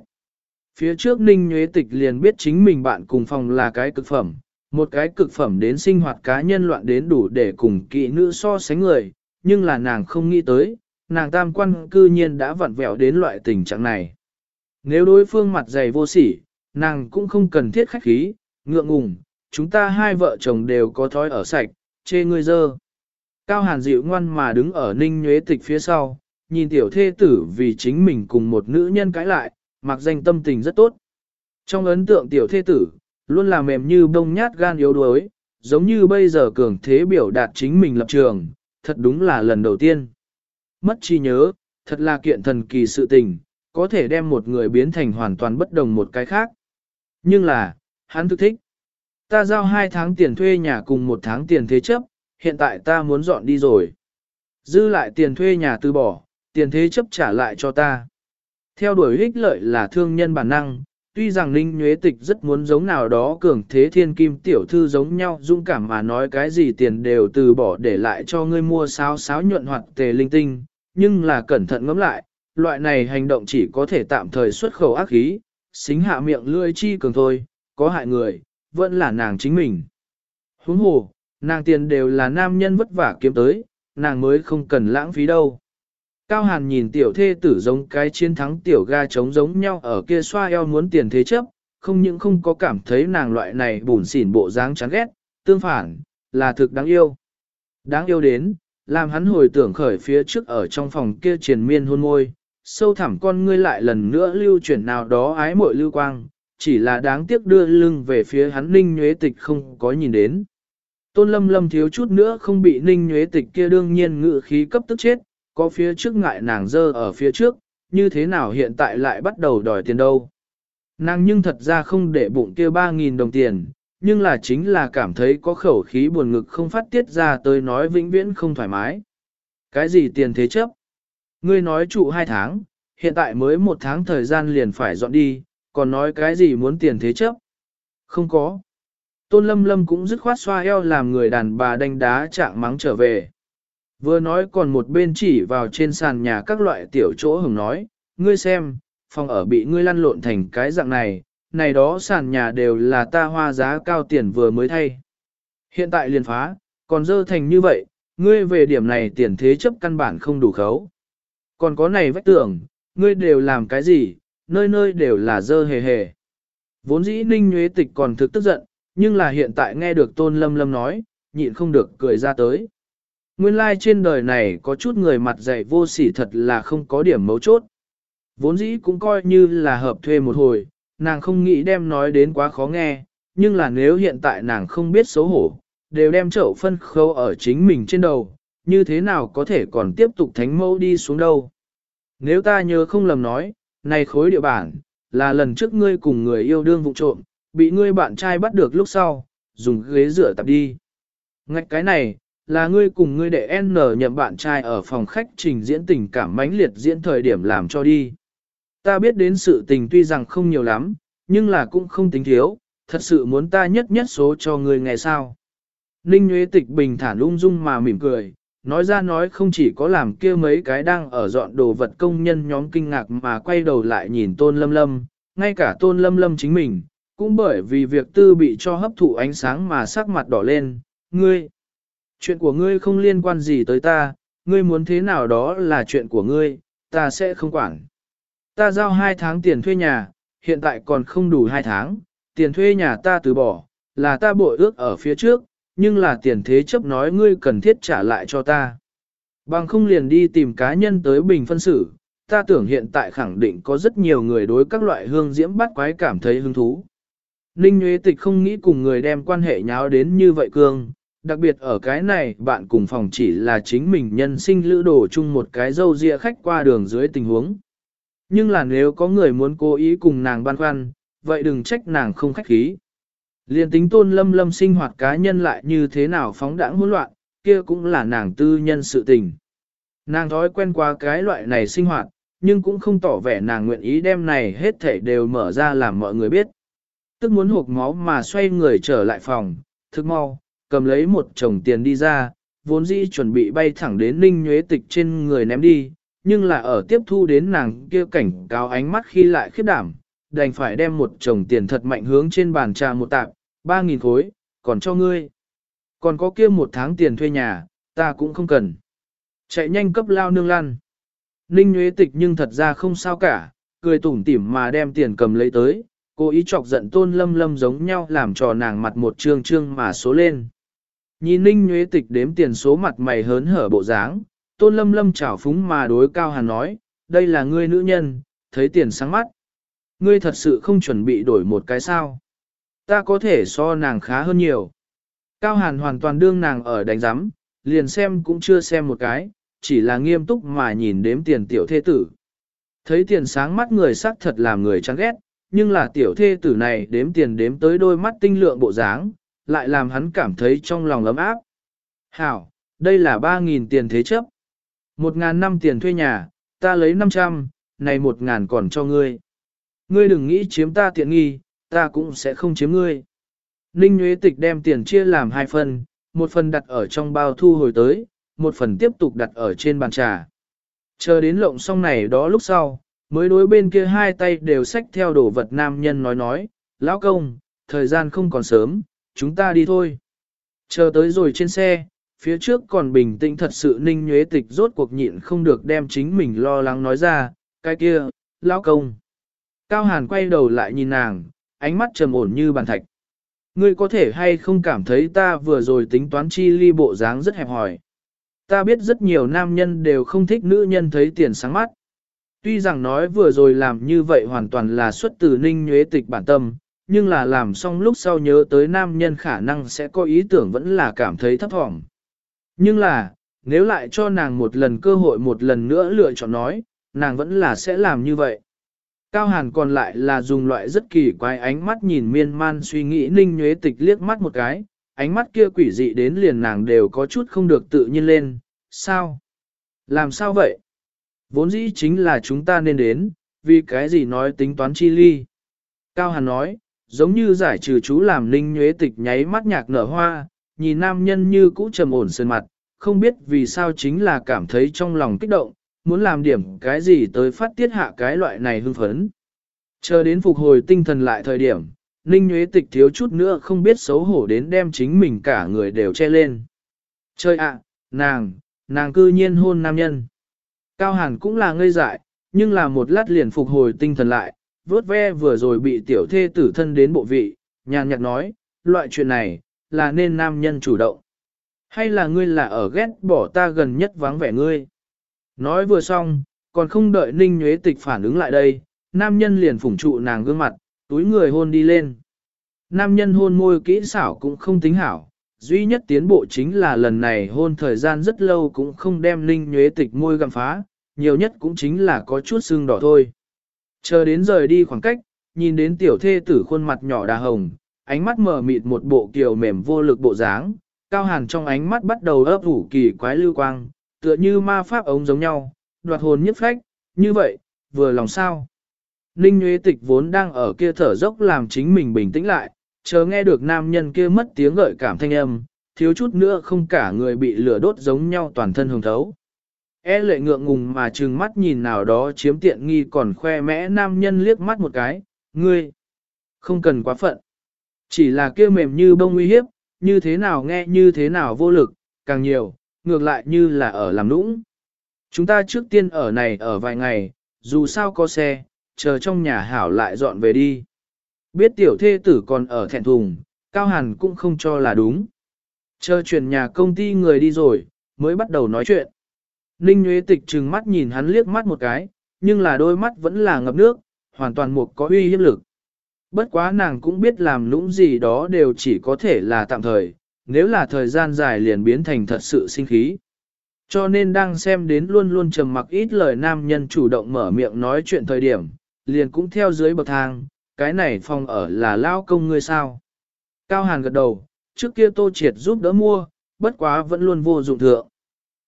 Phía trước Ninh Nhuế Tịch liền biết chính mình bạn cùng phòng là cái cực phẩm, một cái cực phẩm đến sinh hoạt cá nhân loạn đến đủ để cùng kỵ nữ so sánh người, nhưng là nàng không nghĩ tới, nàng tam quan cư nhiên đã vặn vẹo đến loại tình trạng này. Nếu đối phương mặt dày vô sỉ, nàng cũng không cần thiết khách khí, ngượng ngùng, chúng ta hai vợ chồng đều có thói ở sạch, chê ngươi dơ. Cao Hàn dịu ngoan mà đứng ở ninh nhuế tịch phía sau, nhìn tiểu thê tử vì chính mình cùng một nữ nhân cãi lại, mặc danh tâm tình rất tốt. Trong ấn tượng tiểu thê tử, luôn là mềm như bông nhát gan yếu đuối, giống như bây giờ cường thế biểu đạt chính mình lập trường, thật đúng là lần đầu tiên. Mất chi nhớ, thật là kiện thần kỳ sự tình, có thể đem một người biến thành hoàn toàn bất đồng một cái khác. Nhưng là, hắn thực thích. Ta giao hai tháng tiền thuê nhà cùng một tháng tiền thế chấp, hiện tại ta muốn dọn đi rồi. Dư lại tiền thuê nhà từ bỏ, tiền thế chấp trả lại cho ta. Theo đuổi ích lợi là thương nhân bản năng, tuy rằng Ninh Nhuế Tịch rất muốn giống nào đó cường thế thiên kim tiểu thư giống nhau dũng cảm mà nói cái gì tiền đều từ bỏ để lại cho ngươi mua sáo sáo nhuận hoặc tề linh tinh, nhưng là cẩn thận ngẫm lại, loại này hành động chỉ có thể tạm thời xuất khẩu ác khí, xính hạ miệng lươi chi cường thôi, có hại người, vẫn là nàng chính mình. Huống hồ, nàng tiền đều là nam nhân vất vả kiếm tới, nàng mới không cần lãng phí đâu. Cao Hàn nhìn tiểu thê tử giống cái chiến thắng tiểu ga trống giống nhau ở kia xoa eo muốn tiền thế chấp, không những không có cảm thấy nàng loại này bùn xỉn bộ dáng chán ghét, tương phản, là thực đáng yêu. Đáng yêu đến, làm hắn hồi tưởng khởi phía trước ở trong phòng kia triền miên hôn môi, sâu thẳm con ngươi lại lần nữa lưu chuyển nào đó ái mội lưu quang, chỉ là đáng tiếc đưa lưng về phía hắn ninh nhuế tịch không có nhìn đến. Tôn lâm lâm thiếu chút nữa không bị ninh nhuế tịch kia đương nhiên ngự khí cấp tức chết, có phía trước ngại nàng dơ ở phía trước, như thế nào hiện tại lại bắt đầu đòi tiền đâu. Nàng nhưng thật ra không để bụng kia 3.000 đồng tiền, nhưng là chính là cảm thấy có khẩu khí buồn ngực không phát tiết ra tới nói vĩnh viễn không thoải mái. Cái gì tiền thế chấp? Ngươi nói trụ hai tháng, hiện tại mới một tháng thời gian liền phải dọn đi, còn nói cái gì muốn tiền thế chấp? Không có. Tôn Lâm Lâm cũng dứt khoát xoa eo làm người đàn bà đánh đá trạng mắng trở về. Vừa nói còn một bên chỉ vào trên sàn nhà các loại tiểu chỗ hừng nói, ngươi xem, phòng ở bị ngươi lăn lộn thành cái dạng này, này đó sàn nhà đều là ta hoa giá cao tiền vừa mới thay. Hiện tại liền phá, còn dơ thành như vậy, ngươi về điểm này tiền thế chấp căn bản không đủ khấu. Còn có này vách tưởng, ngươi đều làm cái gì, nơi nơi đều là dơ hề hề. Vốn dĩ ninh nhuế tịch còn thực tức giận, nhưng là hiện tại nghe được tôn lâm lâm nói, nhịn không được cười ra tới. Nguyên lai like trên đời này có chút người mặt dày vô sỉ thật là không có điểm mấu chốt. Vốn dĩ cũng coi như là hợp thuê một hồi, nàng không nghĩ đem nói đến quá khó nghe, nhưng là nếu hiện tại nàng không biết xấu hổ, đều đem chậu phân khâu ở chính mình trên đầu, như thế nào có thể còn tiếp tục thánh mẫu đi xuống đâu. Nếu ta nhớ không lầm nói, này khối địa bản, là lần trước ngươi cùng người yêu đương vụ trộm, bị ngươi bạn trai bắt được lúc sau, dùng ghế rửa tập đi. Ngạch cái này, là ngươi cùng ngươi đệ N nhậm bạn trai ở phòng khách trình diễn tình cảm mãnh liệt diễn thời điểm làm cho đi. Ta biết đến sự tình tuy rằng không nhiều lắm, nhưng là cũng không tính thiếu, thật sự muốn ta nhất nhất số cho người ngày sao. Ninh Nguyễn Tịch bình thản ung dung mà mỉm cười, nói ra nói không chỉ có làm kia mấy cái đang ở dọn đồ vật công nhân nhóm kinh ngạc mà quay đầu lại nhìn tôn lâm lâm, ngay cả tôn lâm lâm chính mình, cũng bởi vì việc tư bị cho hấp thụ ánh sáng mà sắc mặt đỏ lên, ngươi. Chuyện của ngươi không liên quan gì tới ta, ngươi muốn thế nào đó là chuyện của ngươi, ta sẽ không quản. Ta giao hai tháng tiền thuê nhà, hiện tại còn không đủ hai tháng, tiền thuê nhà ta từ bỏ, là ta bội ước ở phía trước, nhưng là tiền thế chấp nói ngươi cần thiết trả lại cho ta. Bằng không liền đi tìm cá nhân tới bình phân xử, ta tưởng hiện tại khẳng định có rất nhiều người đối các loại hương diễm bắt quái cảm thấy hứng thú. Ninh Nguyễn Tịch không nghĩ cùng người đem quan hệ nháo đến như vậy cương, đặc biệt ở cái này bạn cùng phòng chỉ là chính mình nhân sinh lữ đồ chung một cái dâu ria khách qua đường dưới tình huống. Nhưng là nếu có người muốn cố ý cùng nàng băn khoăn, vậy đừng trách nàng không khách khí. Liên tính tôn lâm lâm sinh hoạt cá nhân lại như thế nào phóng đãng hỗn loạn, kia cũng là nàng tư nhân sự tình. Nàng thói quen qua cái loại này sinh hoạt, nhưng cũng không tỏ vẻ nàng nguyện ý đem này hết thảy đều mở ra làm mọi người biết. Tức muốn hộp máu mà xoay người trở lại phòng, thức mau, cầm lấy một chồng tiền đi ra, vốn dĩ chuẩn bị bay thẳng đến ninh nhuế tịch trên người ném đi, nhưng là ở tiếp thu đến nàng kia cảnh cáo ánh mắt khi lại khiếp đảm, đành phải đem một chồng tiền thật mạnh hướng trên bàn trà một tạp, ba nghìn khối, còn cho ngươi. Còn có kia một tháng tiền thuê nhà, ta cũng không cần. Chạy nhanh cấp lao nương lăn. Ninh Nguyễn Tịch nhưng thật ra không sao cả, cười tủm tỉm mà đem tiền cầm lấy tới, cố ý chọc giận tôn lâm lâm giống nhau làm cho nàng mặt một trương trương mà số lên. Nhìn Ninh Nguyễn Tịch đếm tiền số mặt mày hớn hở bộ dáng, tôn lâm lâm chảo phúng mà đối cao hàn nói, đây là ngươi nữ nhân, thấy tiền sáng mắt. Ngươi thật sự không chuẩn bị đổi một cái sao. Ta có thể so nàng khá hơn nhiều. Cao hàn hoàn toàn đương nàng ở đánh giám, liền xem cũng chưa xem một cái, chỉ là nghiêm túc mà nhìn đếm tiền tiểu thê tử. Thấy tiền sáng mắt người sắc thật làm người chán ghét, nhưng là tiểu thê tử này đếm tiền đếm tới đôi mắt tinh lượng bộ dáng, lại làm hắn cảm thấy trong lòng ấm áp. Hảo, đây là 3.000 tiền thế chấp. Một ngàn năm tiền thuê nhà, ta lấy 500, này một ngàn còn cho ngươi. Ngươi đừng nghĩ chiếm ta tiện nghi, ta cũng sẽ không chiếm ngươi. Ninh Nguyễn Tịch đem tiền chia làm hai phần, một phần đặt ở trong bao thu hồi tới, một phần tiếp tục đặt ở trên bàn trà. Chờ đến lộng xong này đó lúc sau, mới đối bên kia hai tay đều xách theo đồ vật nam nhân nói nói, lão công, thời gian không còn sớm, chúng ta đi thôi. Chờ tới rồi trên xe, phía trước còn bình tĩnh thật sự ninh nhuế tịch rốt cuộc nhịn không được đem chính mình lo lắng nói ra, cái kia, lão công. Cao Hàn quay đầu lại nhìn nàng, ánh mắt trầm ổn như bàn thạch. Ngươi có thể hay không cảm thấy ta vừa rồi tính toán chi ly bộ dáng rất hẹp hòi. Ta biết rất nhiều nam nhân đều không thích nữ nhân thấy tiền sáng mắt. Tuy rằng nói vừa rồi làm như vậy hoàn toàn là xuất từ ninh nhuế tịch bản tâm, nhưng là làm xong lúc sau nhớ tới nam nhân khả năng sẽ có ý tưởng vẫn là cảm thấy thấp thỏm. Nhưng là, nếu lại cho nàng một lần cơ hội một lần nữa lựa chọn nói, nàng vẫn là sẽ làm như vậy. Cao Hàn còn lại là dùng loại rất kỳ quái ánh mắt nhìn miên man suy nghĩ ninh nhuế tịch liếc mắt một cái, ánh mắt kia quỷ dị đến liền nàng đều có chút không được tự nhiên lên, sao? Làm sao vậy? Vốn dĩ chính là chúng ta nên đến, vì cái gì nói tính toán chi ly. Cao Hàn nói, giống như giải trừ chú làm ninh nhuế tịch nháy mắt nhạc nở hoa, nhìn nam nhân như cũ trầm ổn sơn mặt, không biết vì sao chính là cảm thấy trong lòng kích động, muốn làm điểm cái gì tới phát tiết hạ cái loại này hưng phấn. Chờ đến phục hồi tinh thần lại thời điểm, Ninh Nguyễn Tịch thiếu chút nữa không biết xấu hổ đến đem chính mình cả người đều che lên. Chơi ạ, nàng, nàng cư nhiên hôn nam nhân. Cao Hàn cũng là ngây dại, nhưng là một lát liền phục hồi tinh thần lại, vớt ve vừa rồi bị tiểu thê tử thân đến bộ vị, nhàn nhạt nói, loại chuyện này, là nên nam nhân chủ động. Hay là ngươi là ở ghét bỏ ta gần nhất vắng vẻ ngươi? Nói vừa xong, còn không đợi Ninh Nhuế Tịch phản ứng lại đây, nam nhân liền phủng trụ nàng gương mặt, túi người hôn đi lên. Nam nhân hôn môi kỹ xảo cũng không tính hảo, duy nhất tiến bộ chính là lần này hôn thời gian rất lâu cũng không đem Ninh Nhuế Tịch môi gặm phá, nhiều nhất cũng chính là có chút sưng đỏ thôi. Chờ đến rời đi khoảng cách, nhìn đến tiểu thê tử khuôn mặt nhỏ đà hồng, ánh mắt mở mịt một bộ kiều mềm vô lực bộ dáng, cao hàn trong ánh mắt bắt đầu ấp ủ kỳ quái lưu quang, tựa như ma pháp ống giống nhau, đoạt hồn nhất phách, như vậy, vừa lòng sao. Ninh Nguyễn Tịch vốn đang ở kia thở dốc làm chính mình bình tĩnh lại, chờ nghe được nam nhân kia mất tiếng gợi cảm thanh âm, thiếu chút nữa không cả người bị lửa đốt giống nhau toàn thân hồng thấu. E lệ ngượng ngùng mà trừng mắt nhìn nào đó chiếm tiện nghi còn khoe mẽ nam nhân liếc mắt một cái, ngươi, không cần quá phận. Chỉ là kia mềm như bông uy hiếp, như thế nào nghe như thế nào vô lực, càng nhiều, ngược lại như là ở làm nũng. Chúng ta trước tiên ở này ở vài ngày, dù sao có xe, chờ trong nhà hảo lại dọn về đi. Biết tiểu thê tử còn ở thẹn thùng, Cao Hàn cũng không cho là đúng. Chờ chuyển nhà công ty người đi rồi, mới bắt đầu nói chuyện. Ninh Nguyễn Tịch trừng mắt nhìn hắn liếc mắt một cái, nhưng là đôi mắt vẫn là ngập nước, hoàn toàn một có uy hiếp lực. Bất quá nàng cũng biết làm lũng gì đó đều chỉ có thể là tạm thời, nếu là thời gian dài liền biến thành thật sự sinh khí. Cho nên đang xem đến luôn luôn trầm mặc ít lời nam nhân chủ động mở miệng nói chuyện thời điểm, liền cũng theo dưới bậc thang, cái này phòng ở là lao công ngươi sao. Cao Hàn gật đầu, trước kia Tô Triệt giúp đỡ mua, bất quá vẫn luôn vô dụng thượng.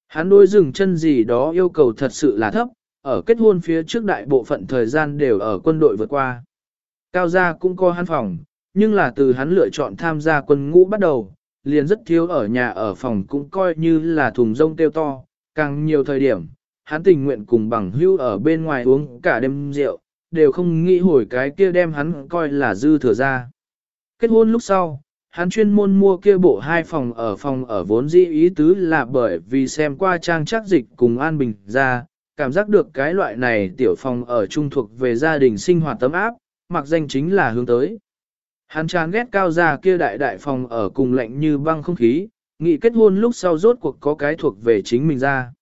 Hắn đôi dừng chân gì đó yêu cầu thật sự là thấp, ở kết hôn phía trước đại bộ phận thời gian đều ở quân đội vượt qua. Cao gia cũng có hắn phòng, nhưng là từ hắn lựa chọn tham gia quân ngũ bắt đầu, liền rất thiếu ở nhà ở phòng cũng coi như là thùng rông tiêu to, càng nhiều thời điểm, hắn tình nguyện cùng bằng hưu ở bên ngoài uống cả đêm rượu, đều không nghĩ hồi cái kia đem hắn coi là dư thừa ra. Kết hôn lúc sau, hắn chuyên môn mua kia bộ hai phòng ở phòng ở vốn dĩ ý tứ là bởi vì xem qua trang chắc dịch cùng An Bình ra, cảm giác được cái loại này tiểu phòng ở trung thuộc về gia đình sinh hoạt tấm áp, mặc danh chính là hướng tới. Hắn chán ghét cao gia kia đại đại phòng ở cùng lạnh như băng không khí, nghị kết hôn lúc sau rốt cuộc có cái thuộc về chính mình ra.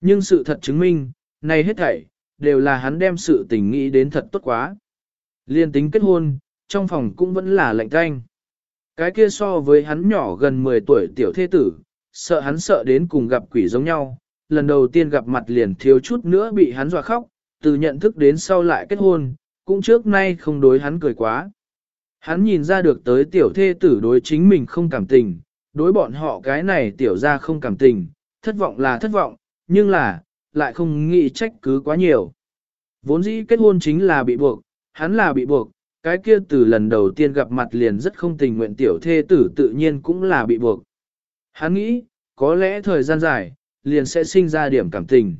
Nhưng sự thật chứng minh, này hết thảy, đều là hắn đem sự tình nghĩ đến thật tốt quá. Liên tính kết hôn, trong phòng cũng vẫn là lạnh thanh. Cái kia so với hắn nhỏ gần 10 tuổi tiểu thế tử, sợ hắn sợ đến cùng gặp quỷ giống nhau, lần đầu tiên gặp mặt liền thiếu chút nữa bị hắn dọa khóc, từ nhận thức đến sau lại kết hôn, cũng trước nay không đối hắn cười quá. Hắn nhìn ra được tới tiểu thê tử đối chính mình không cảm tình, đối bọn họ cái này tiểu ra không cảm tình, thất vọng là thất vọng, nhưng là, lại không nghĩ trách cứ quá nhiều. Vốn dĩ kết hôn chính là bị buộc, hắn là bị buộc, cái kia từ lần đầu tiên gặp mặt liền rất không tình nguyện tiểu thê tử tự nhiên cũng là bị buộc. Hắn nghĩ, có lẽ thời gian dài, liền sẽ sinh ra điểm cảm tình.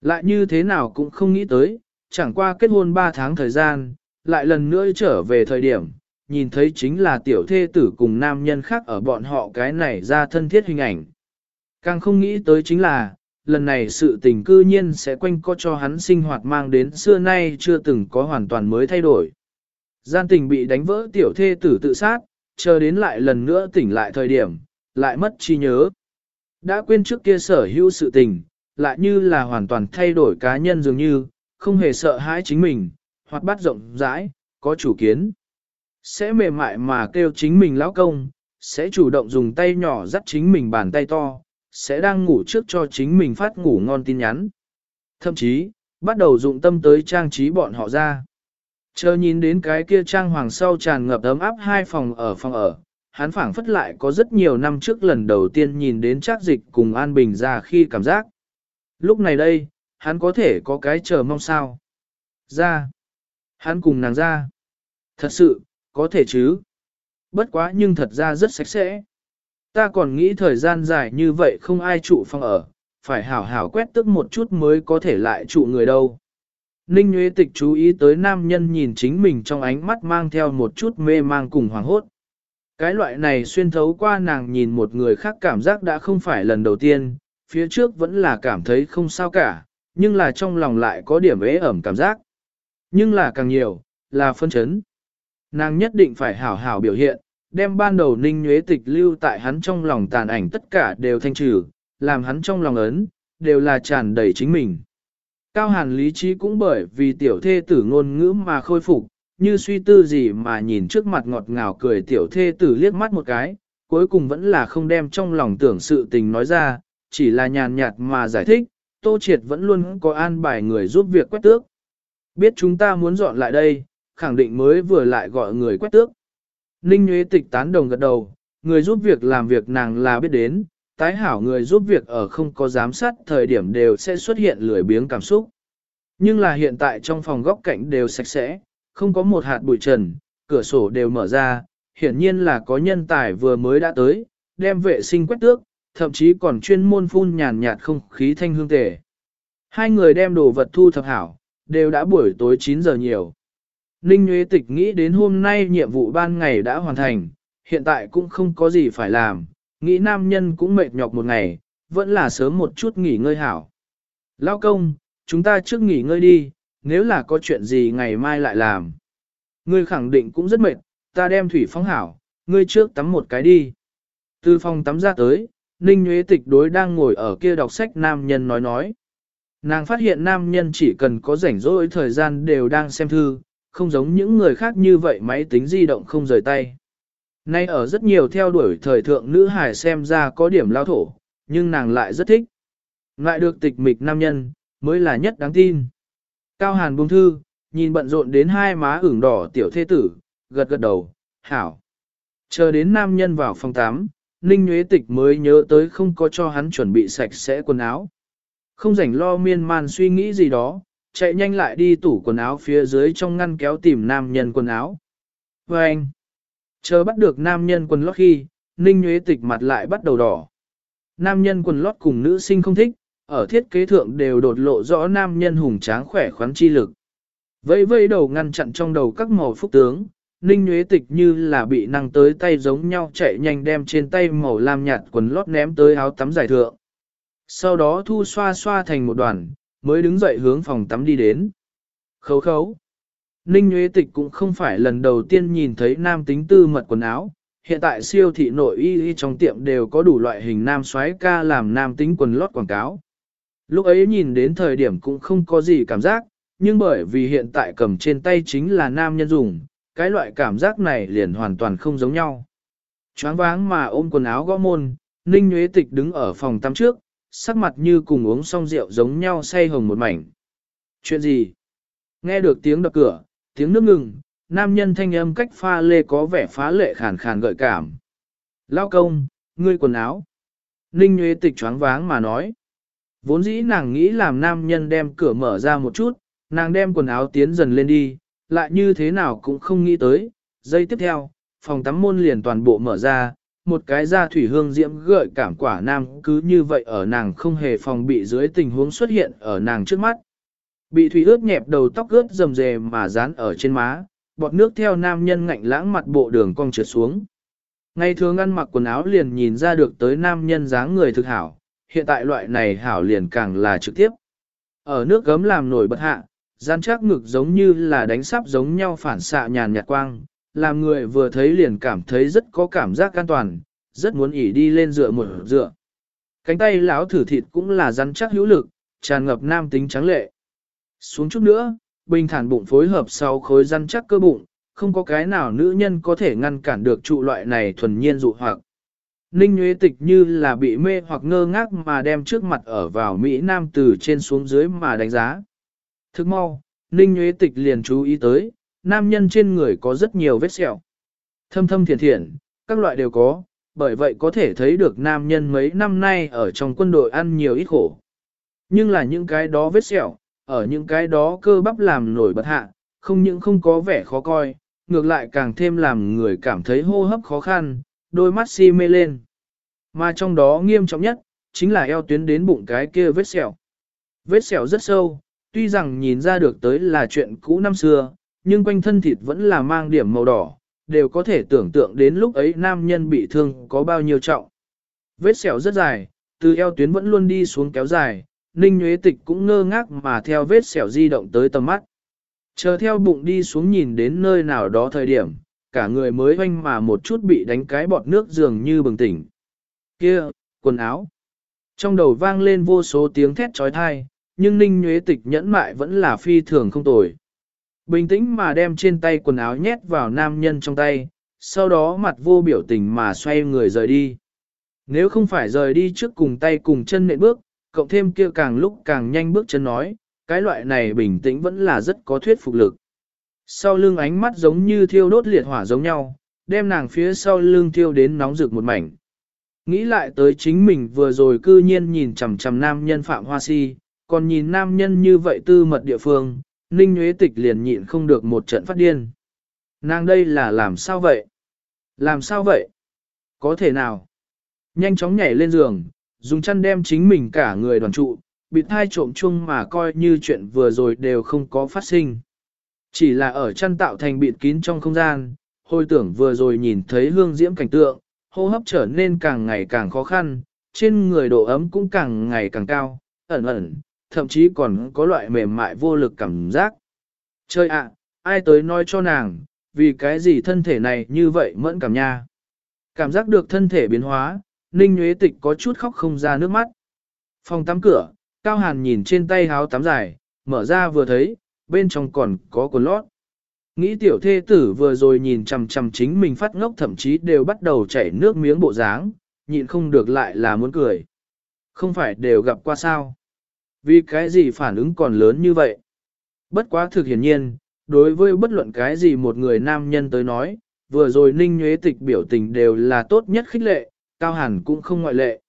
Lại như thế nào cũng không nghĩ tới, chẳng qua kết hôn 3 tháng thời gian, lại lần nữa trở về thời điểm, nhìn thấy chính là tiểu thê tử cùng nam nhân khác ở bọn họ cái này ra thân thiết hình ảnh. Càng không nghĩ tới chính là, lần này sự tình cư nhiên sẽ quanh co cho hắn sinh hoạt mang đến xưa nay chưa từng có hoàn toàn mới thay đổi. Gian tình bị đánh vỡ tiểu thê tử tự sát, chờ đến lại lần nữa tỉnh lại thời điểm, lại mất trí nhớ. Đã quên trước kia sở hữu sự tình, lại như là hoàn toàn thay đổi cá nhân dường như, không hề sợ hãi chính mình, hoặc bắt rộng rãi, có chủ kiến. Sẽ mềm mại mà kêu chính mình lão công, sẽ chủ động dùng tay nhỏ dắt chính mình bàn tay to, sẽ đang ngủ trước cho chính mình phát ngủ ngon tin nhắn. Thậm chí, bắt đầu dụng tâm tới trang trí bọn họ ra. Chờ nhìn đến cái kia trang hoàng sau tràn ngập ấm áp hai phòng ở phòng ở, hắn phảng phất lại có rất nhiều năm trước lần đầu tiên nhìn đến trác dịch cùng An Bình ra khi cảm giác. Lúc này đây, hắn có thể có cái chờ mong sao. Ra. Hắn cùng nàng ra. Thật sự, có thể chứ. Bất quá nhưng thật ra rất sạch sẽ. Ta còn nghĩ thời gian dài như vậy không ai trụ phòng ở, phải hảo hảo quét tức một chút mới có thể lại trụ người đâu. Ninh Nguyễn Tịch chú ý tới nam nhân nhìn chính mình trong ánh mắt mang theo một chút mê mang cùng hoàng hốt. Cái loại này xuyên thấu qua nàng nhìn một người khác cảm giác đã không phải lần đầu tiên, phía trước vẫn là cảm thấy không sao cả, nhưng là trong lòng lại có điểm ế ẩm cảm giác. Nhưng là càng nhiều, là phân chấn. Nàng nhất định phải hảo hảo biểu hiện, đem ban đầu ninh nhuế tịch lưu tại hắn trong lòng tàn ảnh tất cả đều thanh trừ, làm hắn trong lòng ấn, đều là tràn đầy chính mình. Cao hàn lý trí cũng bởi vì tiểu thê tử ngôn ngữ mà khôi phục, như suy tư gì mà nhìn trước mặt ngọt ngào cười tiểu thê tử liếc mắt một cái, cuối cùng vẫn là không đem trong lòng tưởng sự tình nói ra, chỉ là nhàn nhạt mà giải thích, Tô Triệt vẫn luôn có an bài người giúp việc quét tước. Biết chúng ta muốn dọn lại đây, khẳng định mới vừa lại gọi người quét tước. Ninh Nguyễn Tịch tán đồng gật đầu, người giúp việc làm việc nàng là biết đến, tái hảo người giúp việc ở không có giám sát thời điểm đều sẽ xuất hiện lười biếng cảm xúc. Nhưng là hiện tại trong phòng góc cạnh đều sạch sẽ, không có một hạt bụi trần, cửa sổ đều mở ra, hiển nhiên là có nhân tài vừa mới đã tới, đem vệ sinh quét tước, thậm chí còn chuyên môn phun nhàn nhạt không khí thanh hương tề. Hai người đem đồ vật thu thập hảo, đều đã buổi tối 9 giờ nhiều. Ninh Nguyễn Tịch nghĩ đến hôm nay nhiệm vụ ban ngày đã hoàn thành, hiện tại cũng không có gì phải làm, nghĩ nam nhân cũng mệt nhọc một ngày, vẫn là sớm một chút nghỉ ngơi hảo. Lao công, chúng ta trước nghỉ ngơi đi, nếu là có chuyện gì ngày mai lại làm. Ngươi khẳng định cũng rất mệt, ta đem thủy phóng hảo, ngươi trước tắm một cái đi. Từ phòng tắm ra tới, Ninh Nguyễn Tịch đối đang ngồi ở kia đọc sách nam nhân nói nói. Nàng phát hiện nam nhân chỉ cần có rảnh rỗi thời gian đều đang xem thư, không giống những người khác như vậy máy tính di động không rời tay. Nay ở rất nhiều theo đuổi thời thượng nữ hài xem ra có điểm lao thổ, nhưng nàng lại rất thích. Lại được tịch mịch nam nhân, mới là nhất đáng tin. Cao hàn buông thư, nhìn bận rộn đến hai má ửng đỏ tiểu thê tử, gật gật đầu, hảo. Chờ đến nam nhân vào phòng 8, Ninh Nguyễn Tịch mới nhớ tới không có cho hắn chuẩn bị sạch sẽ quần áo. Không rảnh lo miên man suy nghĩ gì đó, chạy nhanh lại đi tủ quần áo phía dưới trong ngăn kéo tìm nam nhân quần áo. Và anh, chờ bắt được nam nhân quần lót khi, Ninh Nguyễn Tịch mặt lại bắt đầu đỏ. Nam nhân quần lót cùng nữ sinh không thích, ở thiết kế thượng đều đột lộ rõ nam nhân hùng tráng khỏe khoắn chi lực. Vây vây đầu ngăn chặn trong đầu các màu phúc tướng, Ninh Nguyễn Tịch như là bị năng tới tay giống nhau chạy nhanh đem trên tay màu lam nhạt quần lót ném tới áo tắm giải thượng. Sau đó thu xoa xoa thành một đoàn, mới đứng dậy hướng phòng tắm đi đến. Khấu khấu. Ninh Nguyễn Tịch cũng không phải lần đầu tiên nhìn thấy nam tính tư mật quần áo, hiện tại siêu thị nội y trong tiệm đều có đủ loại hình nam xoáy ca làm nam tính quần lót quảng cáo. Lúc ấy nhìn đến thời điểm cũng không có gì cảm giác, nhưng bởi vì hiện tại cầm trên tay chính là nam nhân dùng, cái loại cảm giác này liền hoàn toàn không giống nhau. Choáng váng mà ôm quần áo gõ môn, Ninh Nguyễn Tịch đứng ở phòng tắm trước, sắc mặt như cùng uống xong rượu giống nhau say hồng một mảnh. Chuyện gì? Nghe được tiếng đập cửa, tiếng nước ngừng, nam nhân thanh âm cách pha lê có vẻ phá lệ khàn khàn gợi cảm. Lao công, ngươi quần áo. Ninh Nguyễn Tịch choáng váng mà nói. Vốn dĩ nàng nghĩ làm nam nhân đem cửa mở ra một chút, nàng đem quần áo tiến dần lên đi, lại như thế nào cũng không nghĩ tới. Giây tiếp theo, phòng tắm môn liền toàn bộ mở ra, một cái da thủy hương diễm gợi cảm quả nam cứ như vậy ở nàng không hề phòng bị dưới tình huống xuất hiện ở nàng trước mắt. Bị thủy ướt nhẹp đầu tóc ướt rầm rề mà dán ở trên má, bọt nước theo nam nhân ngạnh lãng mặt bộ đường cong trượt xuống. Ngày thường ăn mặc quần áo liền nhìn ra được tới nam nhân dáng người thực hảo, hiện tại loại này hảo liền càng là trực tiếp. Ở nước gấm làm nổi bật hạ, gian chắc ngực giống như là đánh sắp giống nhau phản xạ nhàn nhạt quang, làm người vừa thấy liền cảm thấy rất có cảm giác an toàn, rất muốn ỉ đi lên dựa một dựa. Cánh tay lão thử thịt cũng là rắn chắc hữu lực, tràn ngập nam tính trắng lệ. Xuống chút nữa, bình thản bụng phối hợp sau khối rắn chắc cơ bụng, không có cái nào nữ nhân có thể ngăn cản được trụ loại này thuần nhiên dụ hoặc. Ninh Nguyễn Tịch như là bị mê hoặc ngơ ngác mà đem trước mặt ở vào Mỹ Nam từ trên xuống dưới mà đánh giá. Thức mau, Ninh Nguyễn Tịch liền chú ý tới, nam nhân trên người có rất nhiều vết sẹo. Thâm thâm thiện thiện, các loại đều có, bởi vậy có thể thấy được nam nhân mấy năm nay ở trong quân đội ăn nhiều ít khổ. Nhưng là những cái đó vết sẹo, ở những cái đó cơ bắp làm nổi bật hạ, không những không có vẻ khó coi, ngược lại càng thêm làm người cảm thấy hô hấp khó khăn, đôi mắt si mê lên. Mà trong đó nghiêm trọng nhất, chính là eo tuyến đến bụng cái kia vết sẹo. Vết sẹo rất sâu, tuy rằng nhìn ra được tới là chuyện cũ năm xưa, nhưng quanh thân thịt vẫn là mang điểm màu đỏ, đều có thể tưởng tượng đến lúc ấy nam nhân bị thương có bao nhiêu trọng. Vết sẹo rất dài, từ eo tuyến vẫn luôn đi xuống kéo dài, Ninh Nguyễn Tịch cũng ngơ ngác mà theo vết sẹo di động tới tầm mắt. Chờ theo bụng đi xuống nhìn đến nơi nào đó thời điểm, cả người mới hoanh mà một chút bị đánh cái bọt nước dường như bừng tỉnh. Kia, quần áo. Trong đầu vang lên vô số tiếng thét trói thai, nhưng Ninh nhuế Tịch nhẫn mại vẫn là phi thường không tồi. Bình tĩnh mà đem trên tay quần áo nhét vào nam nhân trong tay, sau đó mặt vô biểu tình mà xoay người rời đi. Nếu không phải rời đi trước cùng tay cùng chân nện bước, cộng thêm kia càng lúc càng nhanh bước chân nói, cái loại này bình tĩnh vẫn là rất có thuyết phục lực. Sau lưng ánh mắt giống như thiêu đốt liệt hỏa giống nhau, đem nàng phía sau lưng thiêu đến nóng rực một mảnh. Nghĩ lại tới chính mình vừa rồi cư nhiên nhìn chằm chằm nam nhân Phạm Hoa Si, còn nhìn nam nhân như vậy tư mật địa phương, Ninh Nguyễn Tịch liền nhịn không được một trận phát điên. Nàng đây là làm sao vậy? Làm sao vậy? Có thể nào? Nhanh chóng nhảy lên giường, dùng chăn đem chính mình cả người đoàn trụ, bị thai trộm chung mà coi như chuyện vừa rồi đều không có phát sinh. Chỉ là ở chăn tạo thành bịt kín trong không gian, hồi tưởng vừa rồi nhìn thấy hương diễm cảnh tượng, hô hấp trở nên càng ngày càng khó khăn, trên người độ ấm cũng càng ngày càng cao, ẩn ẩn, thậm chí còn có loại mềm mại vô lực cảm giác. Chơi ạ, ai tới nói cho nàng, vì cái gì thân thể này như vậy mẫn cảm nha. Cảm giác được thân thể biến hóa, Ninh Nguyễn Tịch có chút khóc không ra nước mắt. Phòng tắm cửa, Cao Hàn nhìn trên tay háo tắm dài, mở ra vừa thấy, bên trong còn có quần lót. Nghĩ tiểu thê tử vừa rồi nhìn chằm chằm chính mình phát ngốc thậm chí đều bắt đầu chảy nước miếng bộ dáng, nhịn không được lại là muốn cười. Không phải đều gặp qua sao? Vì cái gì phản ứng còn lớn như vậy? Bất quá thực hiển nhiên, đối với bất luận cái gì một người nam nhân tới nói, vừa rồi ninh nhuế tịch biểu tình đều là tốt nhất khích lệ, cao hẳn cũng không ngoại lệ.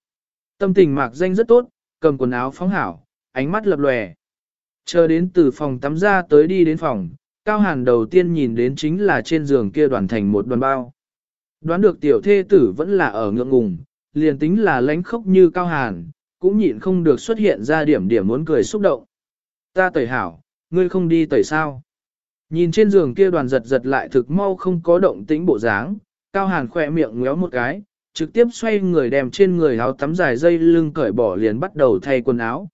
Tâm tình mạc danh rất tốt, cầm quần áo phóng hảo, ánh mắt lập lòe. Chờ đến từ phòng tắm ra tới đi đến phòng, Cao Hàn đầu tiên nhìn đến chính là trên giường kia đoàn thành một đoàn bao. Đoán được tiểu thê tử vẫn là ở ngượng ngùng, liền tính là lánh khốc như Cao Hàn, cũng nhịn không được xuất hiện ra điểm điểm muốn cười xúc động. Ta tẩy hảo, ngươi không đi tẩy sao. Nhìn trên giường kia đoàn giật giật lại thực mau không có động tĩnh bộ dáng, Cao Hàn khỏe miệng ngéo một cái, trực tiếp xoay người đem trên người áo tắm dài dây lưng cởi bỏ liền bắt đầu thay quần áo.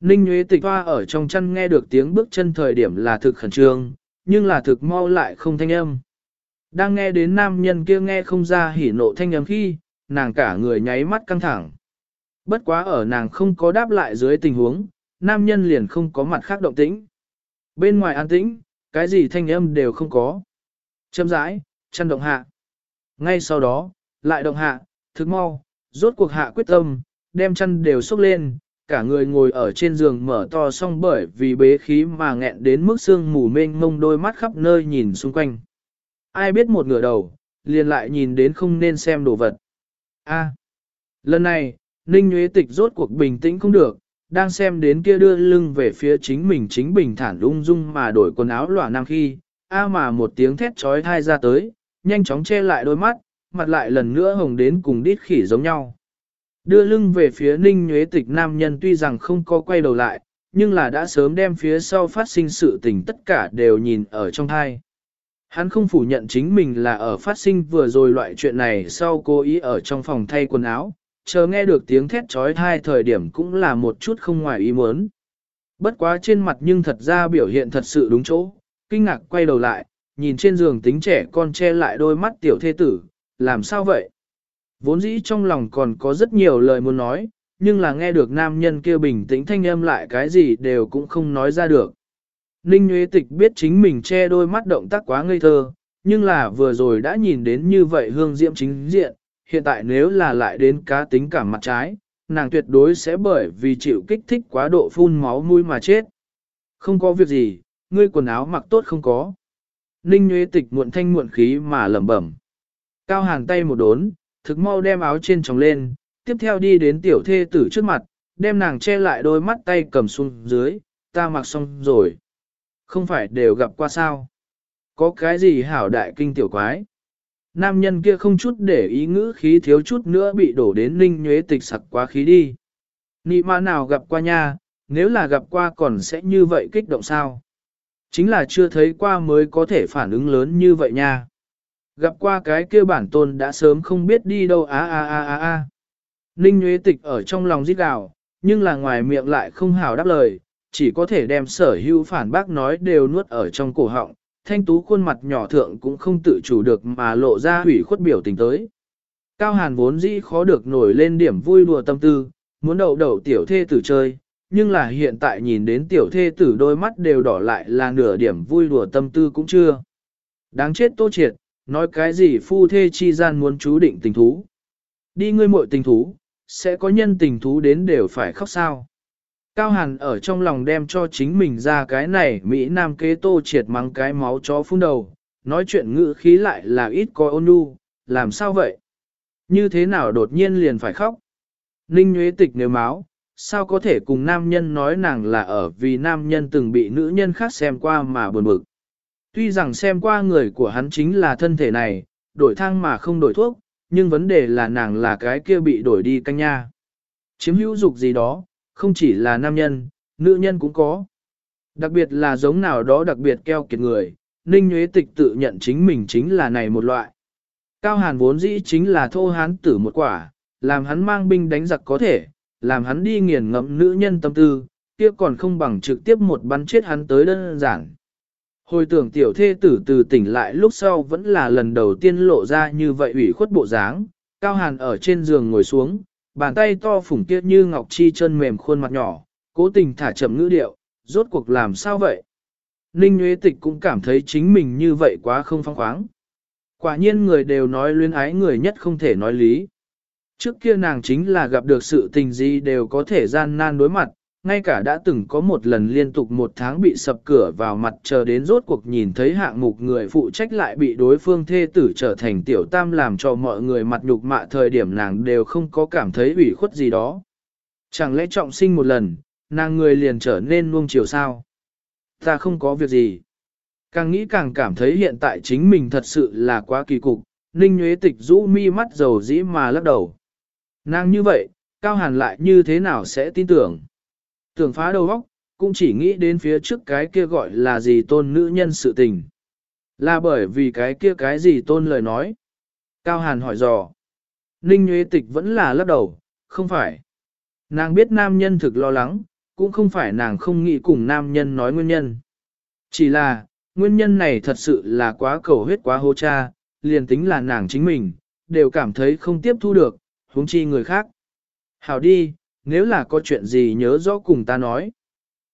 Ninh Nguyễn Tịch Hoa ở trong chăn nghe được tiếng bước chân thời điểm là thực khẩn trương, nhưng là thực mau lại không thanh âm. Đang nghe đến nam nhân kia nghe không ra hỉ nộ thanh âm khi, nàng cả người nháy mắt căng thẳng. Bất quá ở nàng không có đáp lại dưới tình huống, nam nhân liền không có mặt khác động tĩnh. Bên ngoài an tĩnh, cái gì thanh âm đều không có. Châm rãi, chăn động hạ. Ngay sau đó, lại động hạ, thực mau, rốt cuộc hạ quyết tâm, đem chăn đều xúc lên, cả người ngồi ở trên giường mở to xong bởi vì bế khí mà nghẹn đến mức xương mù mênh mông đôi mắt khắp nơi nhìn xung quanh. Ai biết một ngửa đầu, liền lại nhìn đến không nên xem đồ vật. A. lần này, Ninh Nguyễn Tịch rốt cuộc bình tĩnh không được, đang xem đến kia đưa lưng về phía chính mình chính bình thản lung dung mà đổi quần áo lỏa nam khi, A mà một tiếng thét trói thai ra tới, nhanh chóng che lại đôi mắt, mặt lại lần nữa hồng đến cùng đít khỉ giống nhau. Đưa lưng về phía ninh nhuế tịch nam nhân tuy rằng không có quay đầu lại, nhưng là đã sớm đem phía sau phát sinh sự tình tất cả đều nhìn ở trong thai. Hắn không phủ nhận chính mình là ở phát sinh vừa rồi loại chuyện này sau cố ý ở trong phòng thay quần áo, chờ nghe được tiếng thét trói thai thời điểm cũng là một chút không ngoài ý muốn. Bất quá trên mặt nhưng thật ra biểu hiện thật sự đúng chỗ, kinh ngạc quay đầu lại, nhìn trên giường tính trẻ con che lại đôi mắt tiểu thê tử, làm sao vậy? Vốn dĩ trong lòng còn có rất nhiều lời muốn nói, nhưng là nghe được nam nhân kia bình tĩnh thanh âm lại cái gì đều cũng không nói ra được. Ninh Nguyễn Tịch biết chính mình che đôi mắt động tác quá ngây thơ, nhưng là vừa rồi đã nhìn đến như vậy hương diễm chính diện, hiện tại nếu là lại đến cá tính cảm mặt trái, nàng tuyệt đối sẽ bởi vì chịu kích thích quá độ phun máu mũi mà chết. Không có việc gì, ngươi quần áo mặc tốt không có. Ninh Nguyễn Tịch muộn thanh muộn khí mà lẩm bẩm. Cao hàn tay một đốn, thực mau đem áo trên tròng lên, tiếp theo đi đến tiểu thê tử trước mặt, đem nàng che lại đôi mắt tay cầm xuống dưới, ta mặc xong rồi. Không phải đều gặp qua sao? Có cái gì hảo đại kinh tiểu quái? Nam nhân kia không chút để ý ngữ khí thiếu chút nữa bị đổ đến ninh nhuế tịch sặc quá khí đi. Nị mà nào gặp qua nha, nếu là gặp qua còn sẽ như vậy kích động sao? Chính là chưa thấy qua mới có thể phản ứng lớn như vậy nha. Gặp qua cái kia bản tôn đã sớm không biết đi đâu á á á á á. Ninh Nguyễn Tịch ở trong lòng giết gào, nhưng là ngoài miệng lại không hào đáp lời, chỉ có thể đem sở hữu phản bác nói đều nuốt ở trong cổ họng, thanh tú khuôn mặt nhỏ thượng cũng không tự chủ được mà lộ ra hủy khuất biểu tình tới. Cao Hàn vốn dĩ khó được nổi lên điểm vui đùa tâm tư, muốn đậu đậu tiểu thê tử chơi, nhưng là hiện tại nhìn đến tiểu thê tử đôi mắt đều đỏ lại là nửa điểm vui đùa tâm tư cũng chưa. Đáng chết tô triệt, nói cái gì phu thê chi gian muốn chú định tình thú. Đi ngươi muội tình thú, sẽ có nhân tình thú đến đều phải khóc sao. Cao Hàn ở trong lòng đem cho chính mình ra cái này Mỹ Nam kế tô triệt mắng cái máu chó phun đầu, nói chuyện ngữ khí lại là ít coi ôn nhu, làm sao vậy? Như thế nào đột nhiên liền phải khóc? Ninh Nguyễn Tịch nếu máu, sao có thể cùng nam nhân nói nàng là ở vì nam nhân từng bị nữ nhân khác xem qua mà buồn bực. Tuy rằng xem qua người của hắn chính là thân thể này, đổi thang mà không đổi thuốc, nhưng vấn đề là nàng là cái kia bị đổi đi canh nha. Chiếm hữu dục gì đó, không chỉ là nam nhân, nữ nhân cũng có. Đặc biệt là giống nào đó đặc biệt keo kiệt người, Ninh Nguyễn Tịch tự nhận chính mình chính là này một loại. Cao Hàn vốn dĩ chính là thô hán tử một quả, làm hắn mang binh đánh giặc có thể, làm hắn đi nghiền ngẫm nữ nhân tâm tư, kia còn không bằng trực tiếp một bắn chết hắn tới đơn giản. Hồi tưởng tiểu thê tử từ tỉnh lại lúc sau vẫn là lần đầu tiên lộ ra như vậy ủy khuất bộ dáng, Cao Hàn ở trên giường ngồi xuống, bàn tay to phủng kia như ngọc chi chân mềm khuôn mặt nhỏ, cố tình thả chậm ngữ điệu, rốt cuộc làm sao vậy? Ninh Nguyễn Tịch cũng cảm thấy chính mình như vậy quá không phong khoáng. Quả nhiên người đều nói luyến ái người nhất không thể nói lý. Trước kia nàng chính là gặp được sự tình gì đều có thể gian nan đối mặt, ngay cả đã từng có một lần liên tục một tháng bị sập cửa vào mặt chờ đến rốt cuộc nhìn thấy hạng mục người phụ trách lại bị đối phương thê tử trở thành tiểu tam làm cho mọi người mặt nhục mạ thời điểm nàng đều không có cảm thấy ủy khuất gì đó. Chẳng lẽ trọng sinh một lần, nàng người liền trở nên nuông chiều sao? Ta không có việc gì. Càng nghĩ càng cảm thấy hiện tại chính mình thật sự là quá kỳ cục, Ninh Nguyễn Tịch rũ mi mắt dầu dĩ mà lắc đầu. Nàng như vậy, Cao Hàn lại như thế nào sẽ tin tưởng? Tưởng phá đầu óc, cũng chỉ nghĩ đến phía trước cái kia gọi là gì tôn nữ nhân sự tình. Là bởi vì cái kia cái gì tôn lời nói. Cao Hàn hỏi dò. Ninh Nguyễn Tịch vẫn là lắc đầu, không phải. Nàng biết nam nhân thực lo lắng, cũng không phải nàng không nghĩ cùng nam nhân nói nguyên nhân. Chỉ là, nguyên nhân này thật sự là quá cầu huyết quá hô cha, liền tính là nàng chính mình, đều cảm thấy không tiếp thu được, huống chi người khác. Hảo đi, nếu là có chuyện gì nhớ rõ cùng ta nói.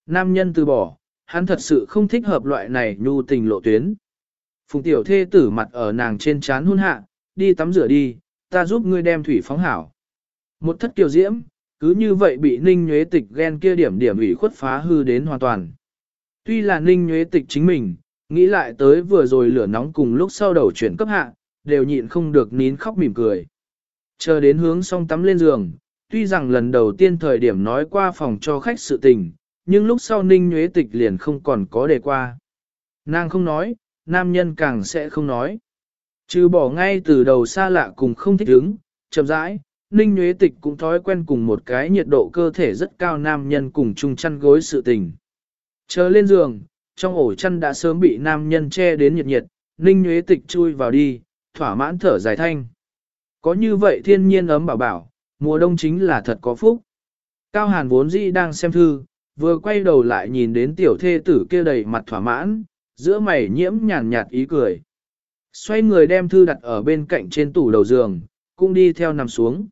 Nam nhân từ bỏ, hắn thật sự không thích hợp loại này nhu tình lộ tuyến. Phùng tiểu thê tử mặt ở nàng trên chán hôn hạ, đi tắm rửa đi, ta giúp ngươi đem thủy phóng hảo. Một thất kiều diễm, cứ như vậy bị ninh nhuế tịch ghen kia điểm điểm ủy khuất phá hư đến hoàn toàn. Tuy là ninh nhuế tịch chính mình, nghĩ lại tới vừa rồi lửa nóng cùng lúc sau đầu chuyển cấp hạ, đều nhịn không được nín khóc mỉm cười. Chờ đến hướng xong tắm lên giường, tuy rằng lần đầu tiên thời điểm nói qua phòng cho khách sự tình, nhưng lúc sau ninh nhuế tịch liền không còn có đề qua. Nàng không nói, nam nhân càng sẽ không nói. Trừ bỏ ngay từ đầu xa lạ cùng không thích ứng, chậm rãi, ninh nhuế tịch cũng thói quen cùng một cái nhiệt độ cơ thể rất cao nam nhân cùng chung chăn gối sự tình. Chờ lên giường, trong ổ chăn đã sớm bị nam nhân che đến nhiệt nhiệt, ninh nhuế tịch chui vào đi, thỏa mãn thở dài thanh. Có như vậy thiên nhiên ấm bảo bảo, mùa đông chính là thật có phúc. Cao Hàn vốn dĩ đang xem thư, vừa quay đầu lại nhìn đến tiểu thê tử kia đầy mặt thỏa mãn, giữa mày nhiễm nhàn nhạt ý cười. Xoay người đem thư đặt ở bên cạnh trên tủ đầu giường, cũng đi theo nằm xuống.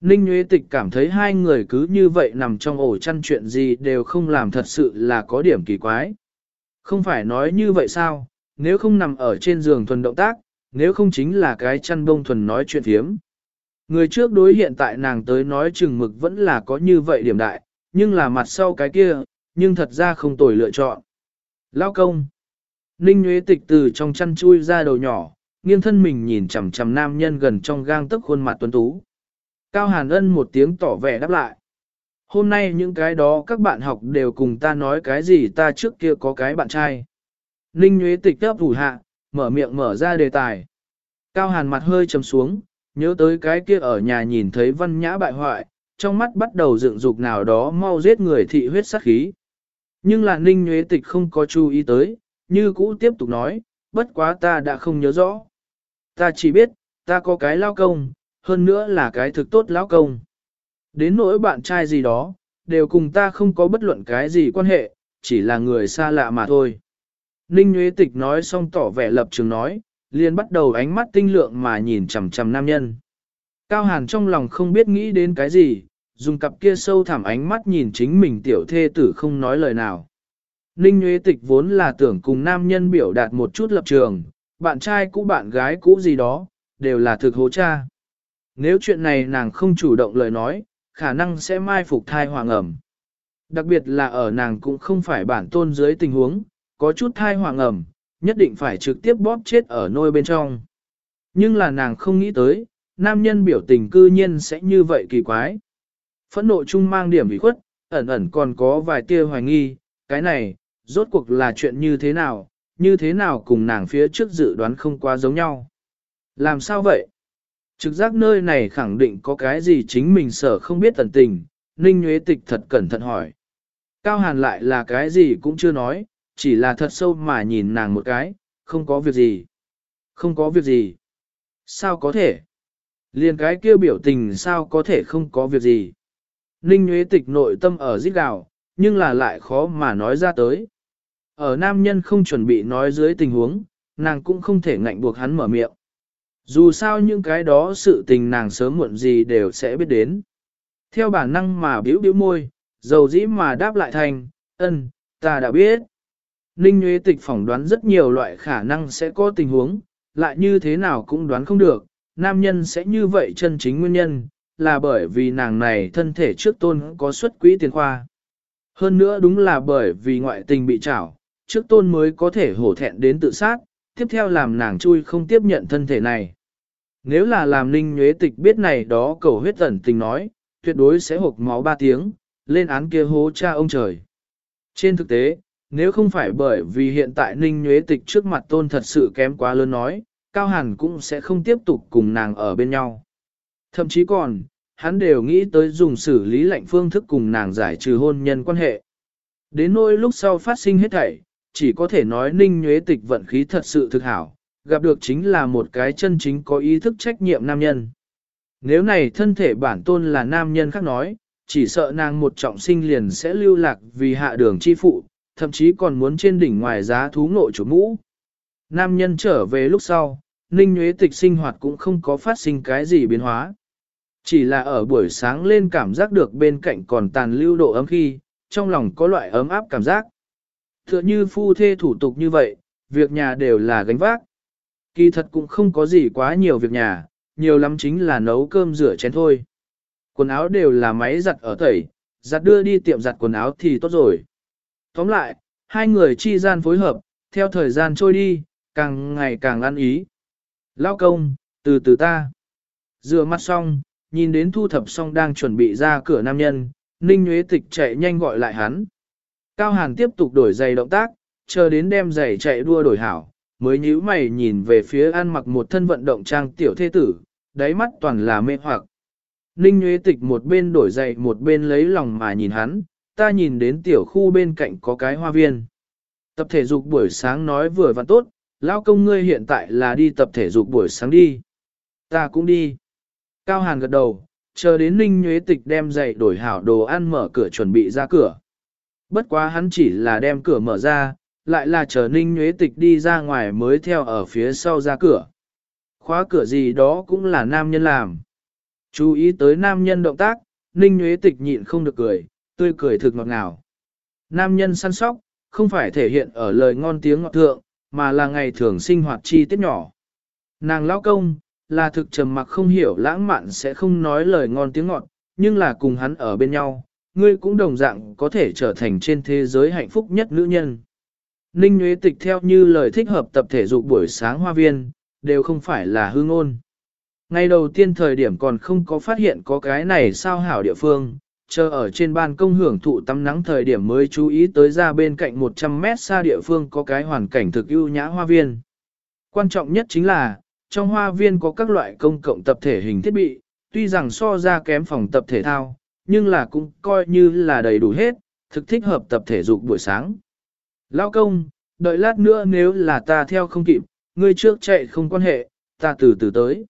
Ninh Nguyễn Tịch cảm thấy hai người cứ như vậy nằm trong ổ chăn chuyện gì đều không làm thật sự là có điểm kỳ quái. Không phải nói như vậy sao, nếu không nằm ở trên giường thuần động tác, nếu không chính là cái chăn bông thuần nói chuyện thiếm. Người trước đối hiện tại nàng tới nói chừng mực vẫn là có như vậy điểm đại, nhưng là mặt sau cái kia, nhưng thật ra không tồi lựa chọn. Lao công. Ninh Nguyễn Tịch từ trong chăn chui ra đầu nhỏ, nghiêng thân mình nhìn chằm chằm nam nhân gần trong gang tức khuôn mặt tuấn tú. Cao Hàn Ân một tiếng tỏ vẻ đáp lại. Hôm nay những cái đó các bạn học đều cùng ta nói cái gì ta trước kia có cái bạn trai. Ninh Nguyễn Tịch đáp thủ hạ, mở miệng mở ra đề tài. Cao Hàn mặt hơi trầm xuống, nhớ tới cái kia ở nhà nhìn thấy văn nhã bại hoại, trong mắt bắt đầu dựng dục nào đó mau giết người thị huyết sát khí. Nhưng là ninh nhuế tịch không có chú ý tới, như cũ tiếp tục nói, bất quá ta đã không nhớ rõ. Ta chỉ biết, ta có cái lao công, hơn nữa là cái thực tốt lão công. Đến nỗi bạn trai gì đó, đều cùng ta không có bất luận cái gì quan hệ, chỉ là người xa lạ mà thôi. Ninh Nguyễn Tịch nói xong tỏ vẻ lập trường nói, liền bắt đầu ánh mắt tinh lượng mà nhìn chằm chằm nam nhân. Cao Hàn trong lòng không biết nghĩ đến cái gì, dùng cặp kia sâu thẳm ánh mắt nhìn chính mình tiểu thê tử không nói lời nào. Ninh Nguyễn Tịch vốn là tưởng cùng nam nhân biểu đạt một chút lập trường, bạn trai cũ bạn gái cũ gì đó, đều là thực hố cha. Nếu chuyện này nàng không chủ động lời nói, khả năng sẽ mai phục thai hoàng ẩm. Đặc biệt là ở nàng cũng không phải bản tôn dưới tình huống, có chút thai hoàng ẩm, nhất định phải trực tiếp bóp chết ở nôi bên trong. Nhưng là nàng không nghĩ tới, nam nhân biểu tình cư nhiên sẽ như vậy kỳ quái. Phẫn nộ chung mang điểm bị khuất, ẩn ẩn còn có vài tia hoài nghi, cái này, rốt cuộc là chuyện như thế nào, như thế nào cùng nàng phía trước dự đoán không quá giống nhau. Làm sao vậy? Trực giác nơi này khẳng định có cái gì chính mình sở không biết tần tình, Ninh Nguyễn Tịch thật cẩn thận hỏi. Cao Hàn lại là cái gì cũng chưa nói, chỉ là thật sâu mà nhìn nàng một cái, không có việc gì. Không có việc gì. Sao có thể? Liền cái kia biểu tình sao có thể không có việc gì? Ninh Nguyễn Tịch nội tâm ở giết gào, nhưng là lại khó mà nói ra tới. Ở nam nhân không chuẩn bị nói dưới tình huống, nàng cũng không thể ngạnh buộc hắn mở miệng. Dù sao những cái đó sự tình nàng sớm muộn gì đều sẽ biết đến. Theo bản năng mà biểu biểu môi, dầu dĩ mà đáp lại thành, ân, ta đã biết. Ninh Nguyễn Tịch phỏng đoán rất nhiều loại khả năng sẽ có tình huống, lại như thế nào cũng đoán không được, nam nhân sẽ như vậy chân chính nguyên nhân, là bởi vì nàng này thân thể trước tôn có xuất quỹ tiền khoa. Hơn nữa đúng là bởi vì ngoại tình bị trảo, trước tôn mới có thể hổ thẹn đến tự sát, tiếp theo làm nàng chui không tiếp nhận thân thể này. Nếu là làm ninh nhuế tịch biết này đó cầu huyết ẩn tình nói, tuyệt đối sẽ hộp máu ba tiếng, lên án kia hố cha ông trời. Trên thực tế, nếu không phải bởi vì hiện tại ninh nhuế tịch trước mặt tôn thật sự kém quá lớn nói, Cao Hàn cũng sẽ không tiếp tục cùng nàng ở bên nhau. Thậm chí còn, hắn đều nghĩ tới dùng xử lý lệnh phương thức cùng nàng giải trừ hôn nhân quan hệ. Đến nỗi lúc sau phát sinh hết thảy, chỉ có thể nói ninh nhuế tịch vận khí thật sự thực hảo, gặp được chính là một cái chân chính có ý thức trách nhiệm nam nhân. Nếu này thân thể bản tôn là nam nhân khác nói, chỉ sợ nàng một trọng sinh liền sẽ lưu lạc vì hạ đường chi phụ, thậm chí còn muốn trên đỉnh ngoài giá thú ngộ chủ mũ. Nam nhân trở về lúc sau, Ninh Nguyễn Tịch sinh hoạt cũng không có phát sinh cái gì biến hóa. Chỉ là ở buổi sáng lên cảm giác được bên cạnh còn tàn lưu độ ấm khi, trong lòng có loại ấm áp cảm giác. Tựa như phu thê thủ tục như vậy, việc nhà đều là gánh vác. Kỳ thật cũng không có gì quá nhiều việc nhà, nhiều lắm chính là nấu cơm rửa chén thôi. Quần áo đều là máy giặt ở tẩy, giặt đưa đi tiệm giặt quần áo thì tốt rồi. Tóm lại, hai người chi gian phối hợp, theo thời gian trôi đi, càng ngày càng ăn ý. Lao công, từ từ ta. Rửa mặt xong, nhìn đến thu thập xong đang chuẩn bị ra cửa nam nhân, Ninh Nguyễn Tịch chạy nhanh gọi lại hắn. Cao Hàn tiếp tục đổi giày động tác, chờ đến đem giày chạy đua đổi hảo, mới nhíu mày nhìn về phía ăn mặc một thân vận động trang tiểu thế tử, đáy mắt toàn là mê hoặc. Ninh Nguyễn Tịch một bên đổi giày một bên lấy lòng mà nhìn hắn, ta nhìn đến tiểu khu bên cạnh có cái hoa viên. Tập thể dục buổi sáng nói vừa và tốt, lao công ngươi hiện tại là đi tập thể dục buổi sáng đi. Ta cũng đi. Cao Hàn gật đầu, chờ đến Ninh nhuế Tịch đem giày đổi hảo đồ ăn mở cửa chuẩn bị ra cửa. Bất quá hắn chỉ là đem cửa mở ra, lại là chờ Ninh nhuế Tịch đi ra ngoài mới theo ở phía sau ra cửa. Khóa cửa gì đó cũng là nam nhân làm. Chú ý tới nam nhân động tác, Ninh nhuế Tịch nhịn không được cười, tươi cười thực ngọt ngào. Nam nhân săn sóc, không phải thể hiện ở lời ngon tiếng ngọt thượng, mà là ngày thường sinh hoạt chi tiết nhỏ. Nàng lão công, là thực trầm mặc không hiểu lãng mạn sẽ không nói lời ngon tiếng ngọt, nhưng là cùng hắn ở bên nhau, ngươi cũng đồng dạng có thể trở thành trên thế giới hạnh phúc nhất nữ nhân. Ninh Nguyễn Tịch theo như lời thích hợp tập thể dục buổi sáng hoa viên, đều không phải là hương ngôn. Ngày đầu tiên thời điểm còn không có phát hiện có cái này sao hảo địa phương, chờ ở trên ban công hưởng thụ tắm nắng thời điểm mới chú ý tới ra bên cạnh 100 mét xa địa phương có cái hoàn cảnh thực ưu nhã hoa viên. Quan trọng nhất chính là, trong hoa viên có các loại công cộng tập thể hình thiết bị, tuy rằng so ra kém phòng tập thể thao, nhưng là cũng coi như là đầy đủ hết, thực thích hợp tập thể dục buổi sáng. Lao công, đợi lát nữa nếu là ta theo không kịp, ngươi trước chạy không quan hệ, ta từ từ tới.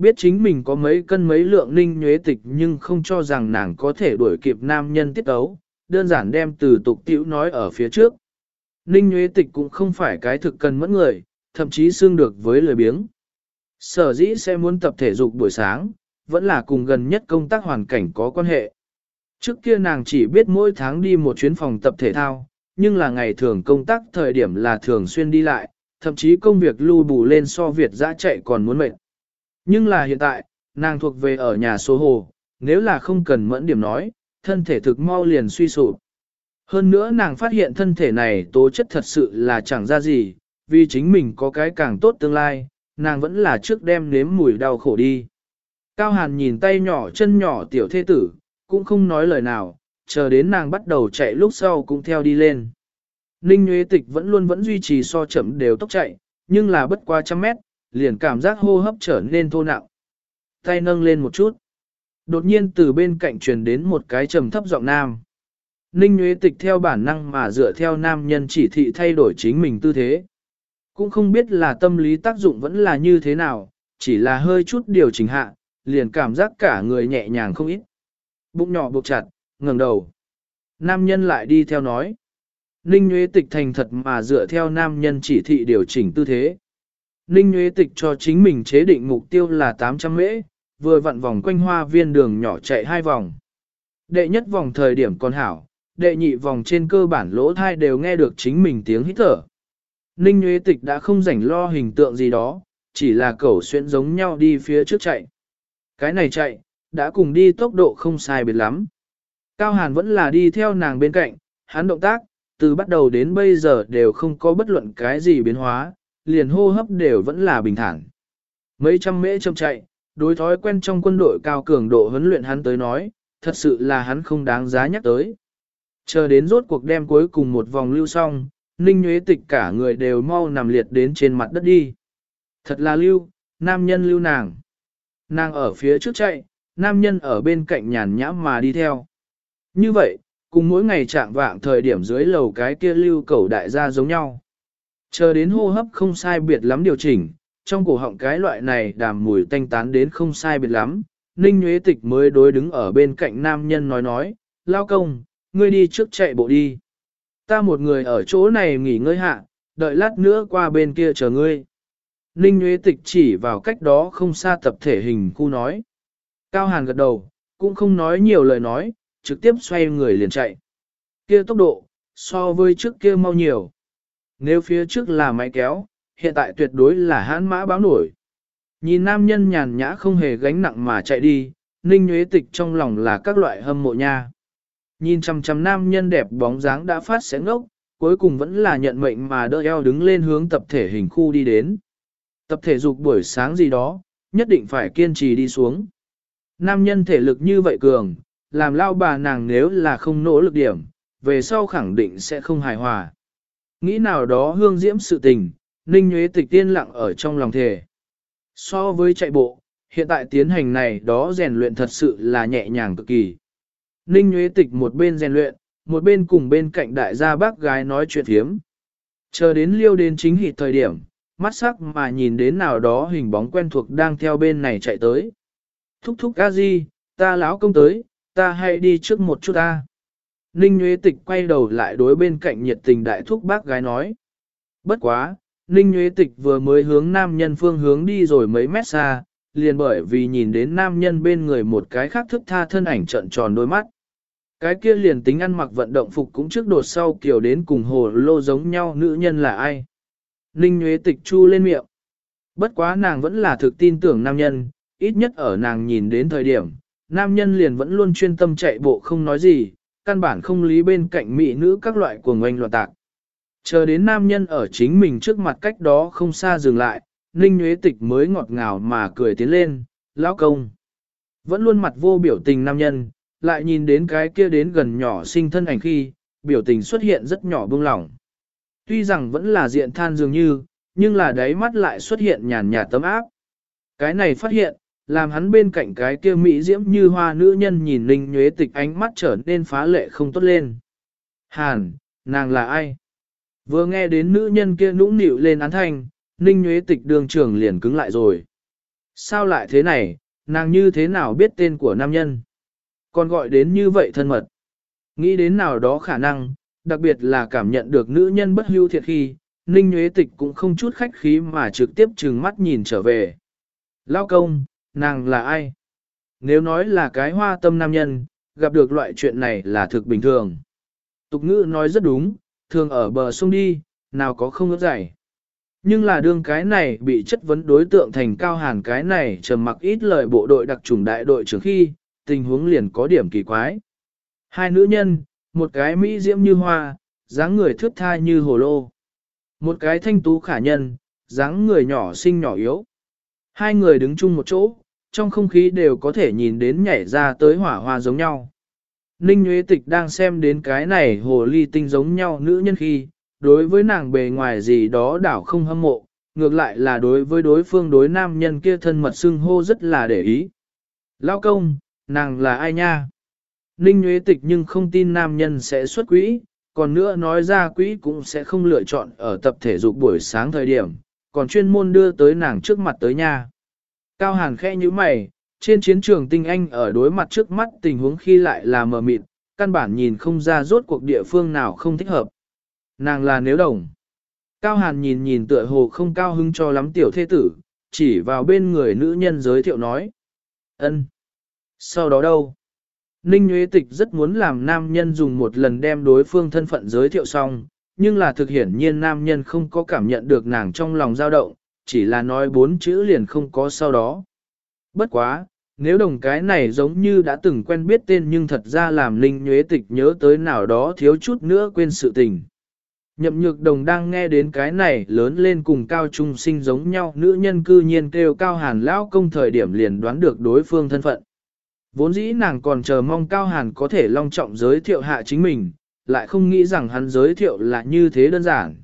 Biết chính mình có mấy cân mấy lượng ninh nhuế tịch nhưng không cho rằng nàng có thể đuổi kịp nam nhân tiết ấu, đơn giản đem từ tục tiểu nói ở phía trước. Ninh nhuế tịch cũng không phải cái thực cần mẫn người, thậm chí xương được với lời biếng. Sở dĩ sẽ muốn tập thể dục buổi sáng, vẫn là cùng gần nhất công tác hoàn cảnh có quan hệ. Trước kia nàng chỉ biết mỗi tháng đi một chuyến phòng tập thể thao, nhưng là ngày thường công tác thời điểm là thường xuyên đi lại, thậm chí công việc lưu bù lên so Việt dã chạy còn muốn mệt. Nhưng là hiện tại, nàng thuộc về ở nhà số hồ, nếu là không cần mẫn điểm nói, thân thể thực mau liền suy sụp. Hơn nữa nàng phát hiện thân thể này tố chất thật sự là chẳng ra gì, vì chính mình có cái càng tốt tương lai, nàng vẫn là trước đem nếm mùi đau khổ đi. Cao Hàn nhìn tay nhỏ chân nhỏ tiểu thế tử, cũng không nói lời nào, chờ đến nàng bắt đầu chạy lúc sau cũng theo đi lên. Ninh Nguyễn Tịch vẫn luôn vẫn duy trì so chậm đều tốc chạy, nhưng là bất qua trăm mét, liền cảm giác hô hấp trở nên thô nặng. Tay nâng lên một chút. Đột nhiên từ bên cạnh truyền đến một cái trầm thấp giọng nam. Ninh Nguyễn Tịch theo bản năng mà dựa theo nam nhân chỉ thị thay đổi chính mình tư thế. Cũng không biết là tâm lý tác dụng vẫn là như thế nào, chỉ là hơi chút điều chỉnh hạ, liền cảm giác cả người nhẹ nhàng không ít. Bụng nhỏ buộc chặt, ngẩng đầu. Nam nhân lại đi theo nói. Ninh Nguyễn Tịch thành thật mà dựa theo nam nhân chỉ thị điều chỉnh tư thế. Ninh Nguyễn Tịch cho chính mình chế định mục tiêu là 800 mễ, vừa vặn vòng quanh hoa viên đường nhỏ chạy hai vòng. Đệ nhất vòng thời điểm còn hảo, đệ nhị vòng trên cơ bản lỗ thai đều nghe được chính mình tiếng hít thở. Ninh Nguyễn Tịch đã không rảnh lo hình tượng gì đó, chỉ là cẩu xuyên giống nhau đi phía trước chạy. Cái này chạy, đã cùng đi tốc độ không sai biệt lắm. Cao Hàn vẫn là đi theo nàng bên cạnh, hắn động tác, từ bắt đầu đến bây giờ đều không có bất luận cái gì biến hóa, liền hô hấp đều vẫn là bình thản. Mấy trăm mễ châm chạy, đối thói quen trong quân đội cao cường độ huấn luyện hắn tới nói, thật sự là hắn không đáng giá nhắc tới. Chờ đến rốt cuộc đem cuối cùng một vòng lưu xong, Ninh Nguyễn Tịch cả người đều mau nằm liệt đến trên mặt đất đi. Thật là lưu, nam nhân lưu nàng. Nàng ở phía trước chạy, nam nhân ở bên cạnh nhàn nhã mà đi theo. Như vậy, cùng mỗi ngày trạng vạng thời điểm dưới lầu cái kia lưu cầu đại gia giống nhau. Chờ đến hô hấp không sai biệt lắm điều chỉnh, trong cổ họng cái loại này đàm mùi tanh tán đến không sai biệt lắm, Ninh Nguyễn Tịch mới đối đứng ở bên cạnh nam nhân nói nói, lao công, ngươi đi trước chạy bộ đi. Ta một người ở chỗ này nghỉ ngơi hạ, đợi lát nữa qua bên kia chờ ngươi. Ninh Nguyễn Tịch chỉ vào cách đó không xa tập thể hình khu nói. Cao Hàn gật đầu, cũng không nói nhiều lời nói, trực tiếp xoay người liền chạy. Kia tốc độ, so với trước kia mau nhiều. Nếu phía trước là máy kéo, hiện tại tuyệt đối là hãn mã báo nổi. Nhìn nam nhân nhàn nhã không hề gánh nặng mà chạy đi, Ninh nhuế Tịch trong lòng là các loại hâm mộ nha. Nhìn chằm chằm nam nhân đẹp bóng dáng đã phát sẽ ngốc, cuối cùng vẫn là nhận mệnh mà đỡ eo đứng lên hướng tập thể hình khu đi đến. Tập thể dục buổi sáng gì đó, nhất định phải kiên trì đi xuống. Nam nhân thể lực như vậy cường, làm lao bà nàng nếu là không nỗ lực điểm, về sau khẳng định sẽ không hài hòa. Nghĩ nào đó hương diễm sự tình, Ninh Nguyễn Tịch tiên lặng ở trong lòng thề. So với chạy bộ, hiện tại tiến hành này đó rèn luyện thật sự là nhẹ nhàng cực kỳ. Ninh Nguyễn Tịch một bên rèn luyện, một bên cùng bên cạnh đại gia bác gái nói chuyện thiếm. Chờ đến liêu đến chính hịt thời điểm, mắt sắc mà nhìn đến nào đó hình bóng quen thuộc đang theo bên này chạy tới. Thúc thúc a di, ta lão công tới, ta hãy đi trước một chút ta. Ninh Nguyễn Tịch quay đầu lại đối bên cạnh nhiệt tình đại thúc bác gái nói. Bất quá, Ninh Nguyễn Tịch vừa mới hướng nam nhân phương hướng đi rồi mấy mét xa, liền bởi vì nhìn đến nam nhân bên người một cái khác thức tha thân ảnh trận tròn đôi mắt. Cái kia liền tính ăn mặc vận động phục cũng trước đột sau kiểu đến cùng hồ lô giống nhau nữ nhân là ai. Ninh Nguyễn Tịch chu lên miệng. Bất quá nàng vẫn là thực tin tưởng nam nhân, ít nhất ở nàng nhìn đến thời điểm, nam nhân liền vẫn luôn chuyên tâm chạy bộ không nói gì, căn bản không lý bên cạnh mỹ nữ các loại cuồng oanh loạn tạc. Chờ đến nam nhân ở chính mình trước mặt cách đó không xa dừng lại, Ninh Nguyễn Tịch mới ngọt ngào mà cười tiến lên, lão công. Vẫn luôn mặt vô biểu tình nam nhân, lại nhìn đến cái kia đến gần nhỏ sinh thân ảnh khi, biểu tình xuất hiện rất nhỏ bông lỏng. Tuy rằng vẫn là diện than dường như, nhưng là đáy mắt lại xuất hiện nhàn nhạt tấm áp. Cái này phát hiện, làm hắn bên cạnh cái kia mỹ diễm như hoa nữ nhân nhìn Ninh Nhuế Tịch ánh mắt trở nên phá lệ không tốt lên. Hàn, nàng là ai? Vừa nghe đến nữ nhân kia nũng nịu lên án thanh, Ninh nhuế Tịch đường trưởng liền cứng lại rồi. Sao lại thế này, nàng như thế nào biết tên của nam nhân? Còn gọi đến như vậy thân mật. Nghĩ đến nào đó khả năng, đặc biệt là cảm nhận được nữ nhân bất hưu thiệt khi, Ninh nhuế Tịch cũng không chút khách khí mà trực tiếp trừng mắt nhìn trở về. Lao công, nàng là ai? Nếu nói là cái hoa tâm nam nhân, gặp được loại chuyện này là thực bình thường. Tục ngữ nói rất đúng, thường ở bờ sông đi, nào có không ướt dày. Nhưng là đương cái này bị chất vấn đối tượng thành cao hàn cái này trầm mặc ít lời bộ đội đặc trùng đại đội trưởng khi, tình huống liền có điểm kỳ quái. Hai nữ nhân, một cái mỹ diễm như hoa, dáng người thước tha như hồ lô. Một cái thanh tú khả nhân, dáng người nhỏ xinh nhỏ yếu. Hai người đứng chung một chỗ, trong không khí đều có thể nhìn đến nhảy ra tới hỏa hoa giống nhau. Ninh Nguyễn Tịch đang xem đến cái này hồ ly tinh giống nhau nữ nhân khi, đối với nàng bề ngoài gì đó đảo không hâm mộ, ngược lại là đối với đối phương đối nam nhân kia thân mật xưng hô rất là để ý. Lao công, nàng là ai nha? Ninh Nguyễn Tịch nhưng không tin nam nhân sẽ xuất quỹ, còn nữa nói ra quỹ cũng sẽ không lựa chọn ở tập thể dục buổi sáng thời điểm, còn chuyên môn đưa tới nàng trước mặt tới nha. Cao Hàn khẽ như mày, trên chiến trường tinh anh ở đối mặt trước mắt tình huống khi lại là mờ mịt, căn bản nhìn không ra rốt cuộc địa phương nào không thích hợp. Nàng là nếu đồng. Cao Hàn nhìn nhìn tựa hồ không cao hứng cho lắm tiểu thế tử, chỉ vào bên người nữ nhân giới thiệu nói. ân. Sau đó đâu? Ninh Nguyễn Tịch rất muốn làm nam nhân dùng một lần đem đối phương thân phận giới thiệu xong, nhưng là thực hiển nhiên nam nhân không có cảm nhận được nàng trong lòng dao động, chỉ là nói bốn chữ liền không có sau đó. Bất quá, nếu đồng cái này giống như đã từng quen biết tên nhưng thật ra làm Ninh nhuế Tịch nhớ tới nào đó thiếu chút nữa quên sự tình. Nhậm nhược đồng đang nghe đến cái này lớn lên cùng cao trung sinh giống nhau nữ nhân cư nhiên kêu cao hàn lão công thời điểm liền đoán được đối phương thân phận. Vốn dĩ nàng còn chờ mong cao hàn có thể long trọng giới thiệu hạ chính mình, lại không nghĩ rằng hắn giới thiệu là như thế đơn giản.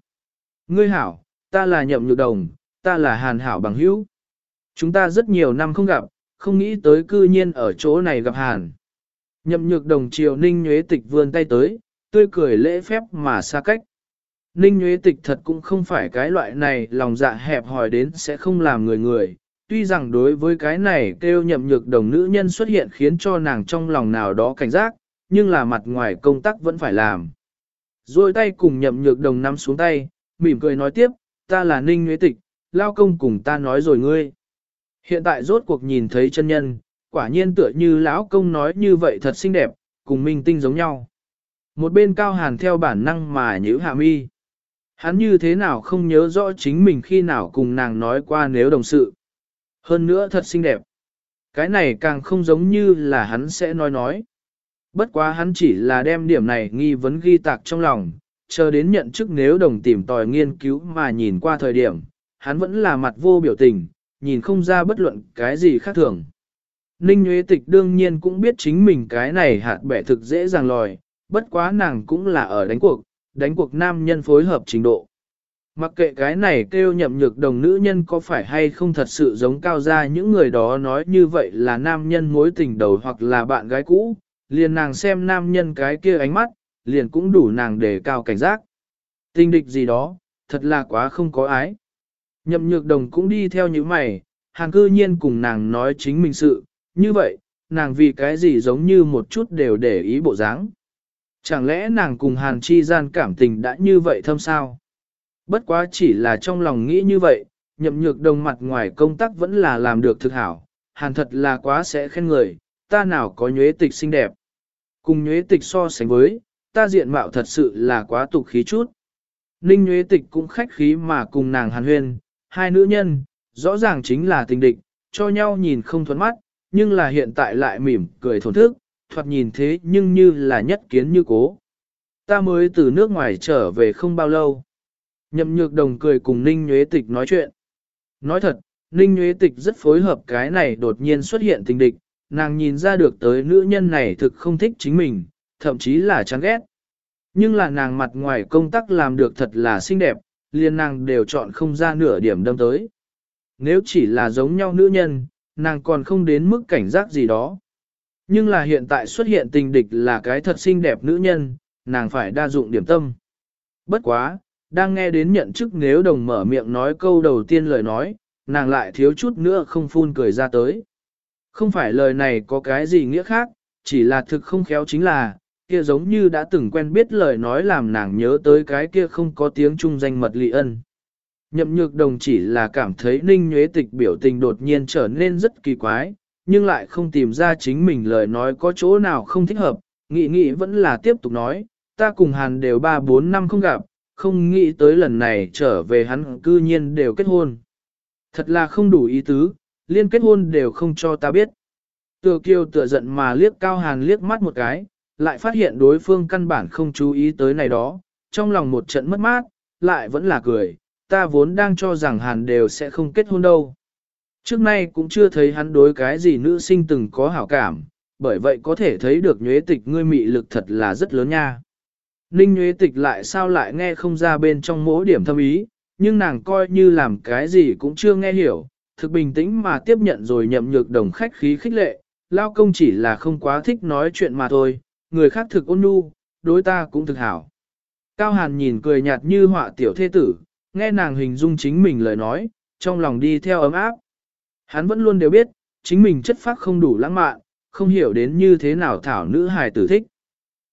Ngươi hảo, ta là nhậm nhược đồng, ta là hàn hảo bằng hữu. Chúng ta rất nhiều năm không gặp, không nghĩ tới cư nhiên ở chỗ này gặp hàn. Nhậm nhược đồng triều ninh nhuế tịch vươn tay tới, tươi cười lễ phép mà xa cách. Ninh nhuế tịch thật cũng không phải cái loại này lòng dạ hẹp hòi đến sẽ không làm người người. Tuy rằng đối với cái này kêu nhậm nhược đồng nữ nhân xuất hiện khiến cho nàng trong lòng nào đó cảnh giác, nhưng là mặt ngoài công tác vẫn phải làm. Rồi tay cùng nhậm nhược đồng nắm xuống tay, mỉm cười nói tiếp, ta là Ninh Nguyễn Tịch, lao công cùng ta nói rồi ngươi. Hiện tại rốt cuộc nhìn thấy chân nhân, quả nhiên tựa như lão công nói như vậy thật xinh đẹp, cùng minh tinh giống nhau. Một bên cao hàn theo bản năng mà nhữ hạ mi. Hắn như thế nào không nhớ rõ chính mình khi nào cùng nàng nói qua nếu đồng sự. Hơn nữa thật xinh đẹp. Cái này càng không giống như là hắn sẽ nói nói. Bất quá hắn chỉ là đem điểm này nghi vấn ghi tạc trong lòng, chờ đến nhận chức nếu đồng tìm tòi nghiên cứu mà nhìn qua thời điểm, hắn vẫn là mặt vô biểu tình, nhìn không ra bất luận cái gì khác thường. Ninh Nguyễn Tịch đương nhiên cũng biết chính mình cái này hạt bẻ thực dễ dàng lòi, bất quá nàng cũng là ở đánh cuộc, đánh cuộc nam nhân phối hợp trình độ. Mặc kệ cái này kêu nhậm nhược đồng nữ nhân có phải hay không thật sự giống cao ra những người đó nói như vậy là nam nhân mối tình đầu hoặc là bạn gái cũ, liền nàng xem nam nhân cái kia ánh mắt, liền cũng đủ nàng để cao cảnh giác. Tình địch gì đó, thật là quá không có ái. Nhậm nhược đồng cũng đi theo như mày, hàng cư nhiên cùng nàng nói chính mình sự, như vậy, nàng vì cái gì giống như một chút đều để ý bộ dáng. Chẳng lẽ nàng cùng hàn chi gian cảm tình đã như vậy thâm sao? Bất quá chỉ là trong lòng nghĩ như vậy, nhậm nhược đồng mặt ngoài công tác vẫn là làm được thực hảo, hàn thật là quá sẽ khen người, ta nào có nhuế tịch xinh đẹp. Cùng nhuế tịch so sánh với, ta diện mạo thật sự là quá tục khí chút. Ninh nhuế tịch cũng khách khí mà cùng nàng hàn huyên, hai nữ nhân, rõ ràng chính là tình địch, cho nhau nhìn không thuẫn mắt, nhưng là hiện tại lại mỉm cười thổn thức, thoạt nhìn thế nhưng như là nhất kiến như cố. Ta mới từ nước ngoài trở về không bao lâu. Nhậm nhược đồng cười cùng Ninh Nhuế Tịch nói chuyện. Nói thật, Ninh Nhuế Tịch rất phối hợp cái này đột nhiên xuất hiện tình địch, nàng nhìn ra được tới nữ nhân này thực không thích chính mình, thậm chí là chán ghét. Nhưng là nàng mặt ngoài công tác làm được thật là xinh đẹp, liền nàng đều chọn không ra nửa điểm đâm tới. Nếu chỉ là giống nhau nữ nhân, nàng còn không đến mức cảnh giác gì đó. Nhưng là hiện tại xuất hiện tình địch là cái thật xinh đẹp nữ nhân, nàng phải đa dụng điểm tâm. Bất quá, đang nghe đến nhận chức nếu đồng mở miệng nói câu đầu tiên lời nói, nàng lại thiếu chút nữa không phun cười ra tới. Không phải lời này có cái gì nghĩa khác, chỉ là thực không khéo chính là, kia giống như đã từng quen biết lời nói làm nàng nhớ tới cái kia không có tiếng trung danh mật lị ân. Nhậm nhược đồng chỉ là cảm thấy ninh nhuế tịch biểu tình đột nhiên trở nên rất kỳ quái, nhưng lại không tìm ra chính mình lời nói có chỗ nào không thích hợp, nghĩ nghĩ vẫn là tiếp tục nói, ta cùng hàn đều 3-4 năm không gặp, không nghĩ tới lần này trở về hắn cư nhiên đều kết hôn. Thật là không đủ ý tứ, liên kết hôn đều không cho ta biết. Tựa kiêu tựa giận mà liếc cao hàn liếc mắt một cái, lại phát hiện đối phương căn bản không chú ý tới này đó, trong lòng một trận mất mát, lại vẫn là cười, ta vốn đang cho rằng hàn đều sẽ không kết hôn đâu. Trước nay cũng chưa thấy hắn đối cái gì nữ sinh từng có hảo cảm, bởi vậy có thể thấy được nhuế tịch ngươi mị lực thật là rất lớn nha. Ninh nhuế tịch lại sao lại nghe không ra bên trong mỗi điểm thâm ý, nhưng nàng coi như làm cái gì cũng chưa nghe hiểu, thực bình tĩnh mà tiếp nhận rồi nhậm nhược đồng khách khí khích lệ, lao công chỉ là không quá thích nói chuyện mà thôi, người khác thực ôn nhu, đối ta cũng thực hảo. Cao Hàn nhìn cười nhạt như họa tiểu thế tử, nghe nàng hình dung chính mình lời nói, trong lòng đi theo ấm áp. Hắn vẫn luôn đều biết, chính mình chất phác không đủ lãng mạn, không hiểu đến như thế nào thảo nữ hài tử thích.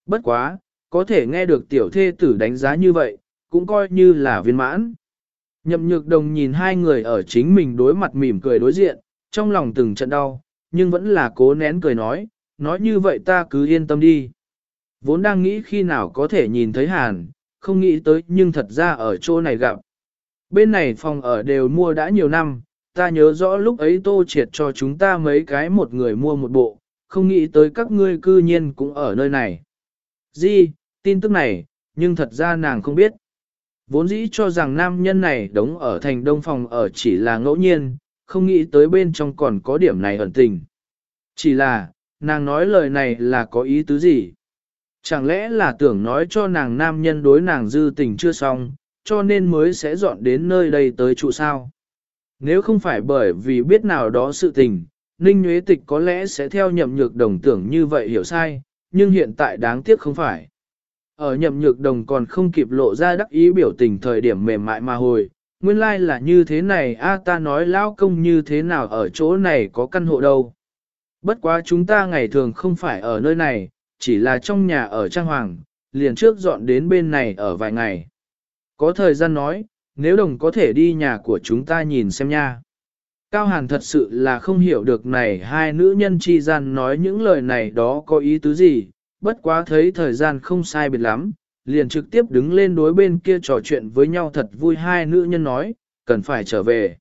Bất quá, có thể nghe được tiểu thê tử đánh giá như vậy, cũng coi như là viên mãn. Nhậm nhược đồng nhìn hai người ở chính mình đối mặt mỉm cười đối diện, trong lòng từng trận đau, nhưng vẫn là cố nén cười nói, nói như vậy ta cứ yên tâm đi. Vốn đang nghĩ khi nào có thể nhìn thấy Hàn, không nghĩ tới nhưng thật ra ở chỗ này gặp. Bên này phòng ở đều mua đã nhiều năm, ta nhớ rõ lúc ấy tô triệt cho chúng ta mấy cái một người mua một bộ, không nghĩ tới các ngươi cư nhiên cũng ở nơi này. Di, tin tức này, nhưng thật ra nàng không biết. Vốn dĩ cho rằng nam nhân này đóng ở thành đông phòng ở chỉ là ngẫu nhiên, không nghĩ tới bên trong còn có điểm này ẩn tình. Chỉ là, nàng nói lời này là có ý tứ gì? Chẳng lẽ là tưởng nói cho nàng nam nhân đối nàng dư tình chưa xong, cho nên mới sẽ dọn đến nơi đây tới trụ sao? Nếu không phải bởi vì biết nào đó sự tình, Ninh Nguyễn Tịch có lẽ sẽ theo nhậm nhược đồng tưởng như vậy hiểu sai, nhưng hiện tại đáng tiếc không phải. Ở nhậm nhược đồng còn không kịp lộ ra đắc ý biểu tình thời điểm mềm mại mà hồi, nguyên lai like là như thế này a ta nói lão công như thế nào ở chỗ này có căn hộ đâu. Bất quá chúng ta ngày thường không phải ở nơi này, chỉ là trong nhà ở Trang Hoàng, liền trước dọn đến bên này ở vài ngày. Có thời gian nói, nếu đồng có thể đi nhà của chúng ta nhìn xem nha. Cao Hàn thật sự là không hiểu được này hai nữ nhân chi gian nói những lời này đó có ý tứ gì, bất quá thấy thời gian không sai biệt lắm, liền trực tiếp đứng lên đối bên kia trò chuyện với nhau thật vui hai nữ nhân nói, cần phải trở về.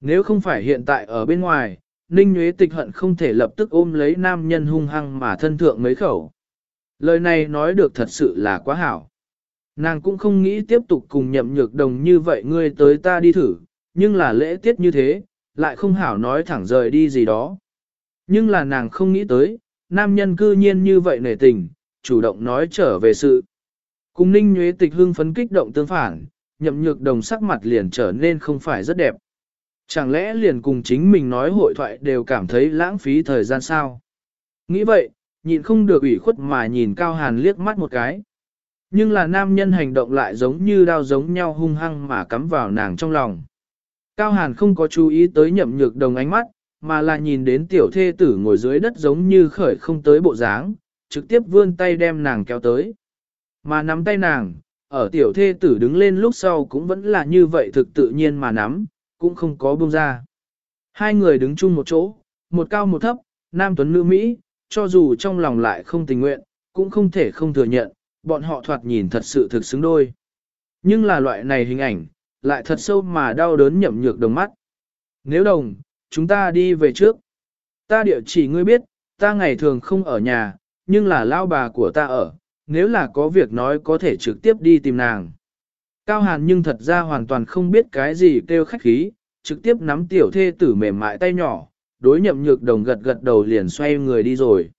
Nếu không phải hiện tại ở bên ngoài, Ninh Nguyễn Tịch hận không thể lập tức ôm lấy nam nhân hung hăng mà thân thượng mấy khẩu. Lời này nói được thật sự là quá hảo. Nàng cũng không nghĩ tiếp tục cùng nhậm nhược đồng như vậy ngươi tới ta đi thử, nhưng là lễ tiết như thế, lại không hảo nói thẳng rời đi gì đó. Nhưng là nàng không nghĩ tới, nam nhân cư nhiên như vậy nể tình, chủ động nói trở về sự. Cùng ninh nhuế tịch hưng phấn kích động tương phản, nhậm nhược đồng sắc mặt liền trở nên không phải rất đẹp. Chẳng lẽ liền cùng chính mình nói hội thoại đều cảm thấy lãng phí thời gian sao? Nghĩ vậy, nhịn không được ủy khuất mà nhìn Cao Hàn liếc mắt một cái. Nhưng là nam nhân hành động lại giống như đao giống nhau hung hăng mà cắm vào nàng trong lòng. Cao Hàn không có chú ý tới nhậm nhược đồng ánh mắt, mà là nhìn đến tiểu thê tử ngồi dưới đất giống như khởi không tới bộ dáng, trực tiếp vươn tay đem nàng kéo tới. Mà nắm tay nàng, ở tiểu thê tử đứng lên lúc sau cũng vẫn là như vậy thực tự nhiên mà nắm, cũng không có buông ra. Hai người đứng chung một chỗ, một cao một thấp, nam tuấn nữ Mỹ, cho dù trong lòng lại không tình nguyện, cũng không thể không thừa nhận, bọn họ thoạt nhìn thật sự thực xứng đôi. Nhưng là loại này hình ảnh, lại thật sâu mà đau đớn nhậm nhược đồng mắt. Nếu đồng, chúng ta đi về trước. Ta địa chỉ ngươi biết, ta ngày thường không ở nhà, nhưng là lao bà của ta ở, nếu là có việc nói có thể trực tiếp đi tìm nàng. Cao Hàn nhưng thật ra hoàn toàn không biết cái gì kêu khách khí, trực tiếp nắm tiểu thê tử mềm mại tay nhỏ, đối nhậm nhược đồng gật gật đầu liền xoay người đi rồi.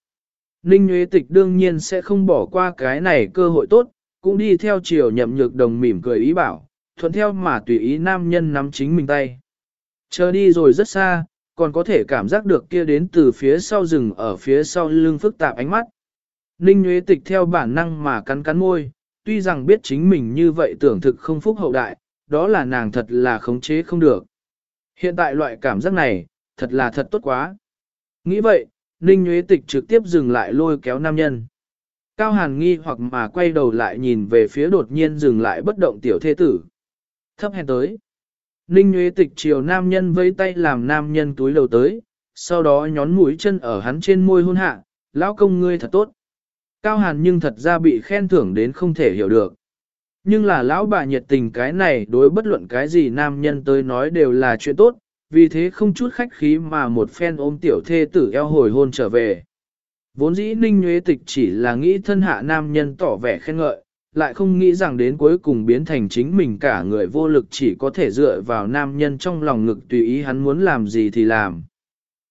Ninh Nguyễn Tịch đương nhiên sẽ không bỏ qua cái này cơ hội tốt, cũng đi theo chiều nhậm nhược đồng mỉm cười ý bảo, thuận theo mà tùy ý nam nhân nắm chính mình tay. Chờ đi rồi rất xa, còn có thể cảm giác được kia đến từ phía sau rừng ở phía sau lưng phức tạp ánh mắt. Ninh Nguyễn Tịch theo bản năng mà cắn cắn môi, tuy rằng biết chính mình như vậy tưởng thực không phúc hậu đại, đó là nàng thật là khống chế không được. Hiện tại loại cảm giác này, thật là thật tốt quá. Nghĩ vậy, Ninh Nguyễn Tịch trực tiếp dừng lại lôi kéo nam nhân. Cao Hàn nghi hoặc mà quay đầu lại nhìn về phía đột nhiên dừng lại bất động tiểu thế tử. Thấp hèn tới. Ninh Nguyễn Tịch chiều nam nhân vây tay làm nam nhân túi đầu tới, sau đó nhón mũi chân ở hắn trên môi hôn hạ, lão công ngươi thật tốt. Cao Hàn nhưng thật ra bị khen thưởng đến không thể hiểu được. Nhưng là lão bà nhiệt tình cái này đối bất luận cái gì nam nhân tới nói đều là chuyện tốt, vì thế không chút khách khí mà một phen ôm tiểu thê tử eo hồi hôn trở về. Vốn dĩ ninh nhuế tịch chỉ là nghĩ thân hạ nam nhân tỏ vẻ khen ngợi, lại không nghĩ rằng đến cuối cùng biến thành chính mình cả người vô lực chỉ có thể dựa vào nam nhân trong lòng ngực tùy ý hắn muốn làm gì thì làm.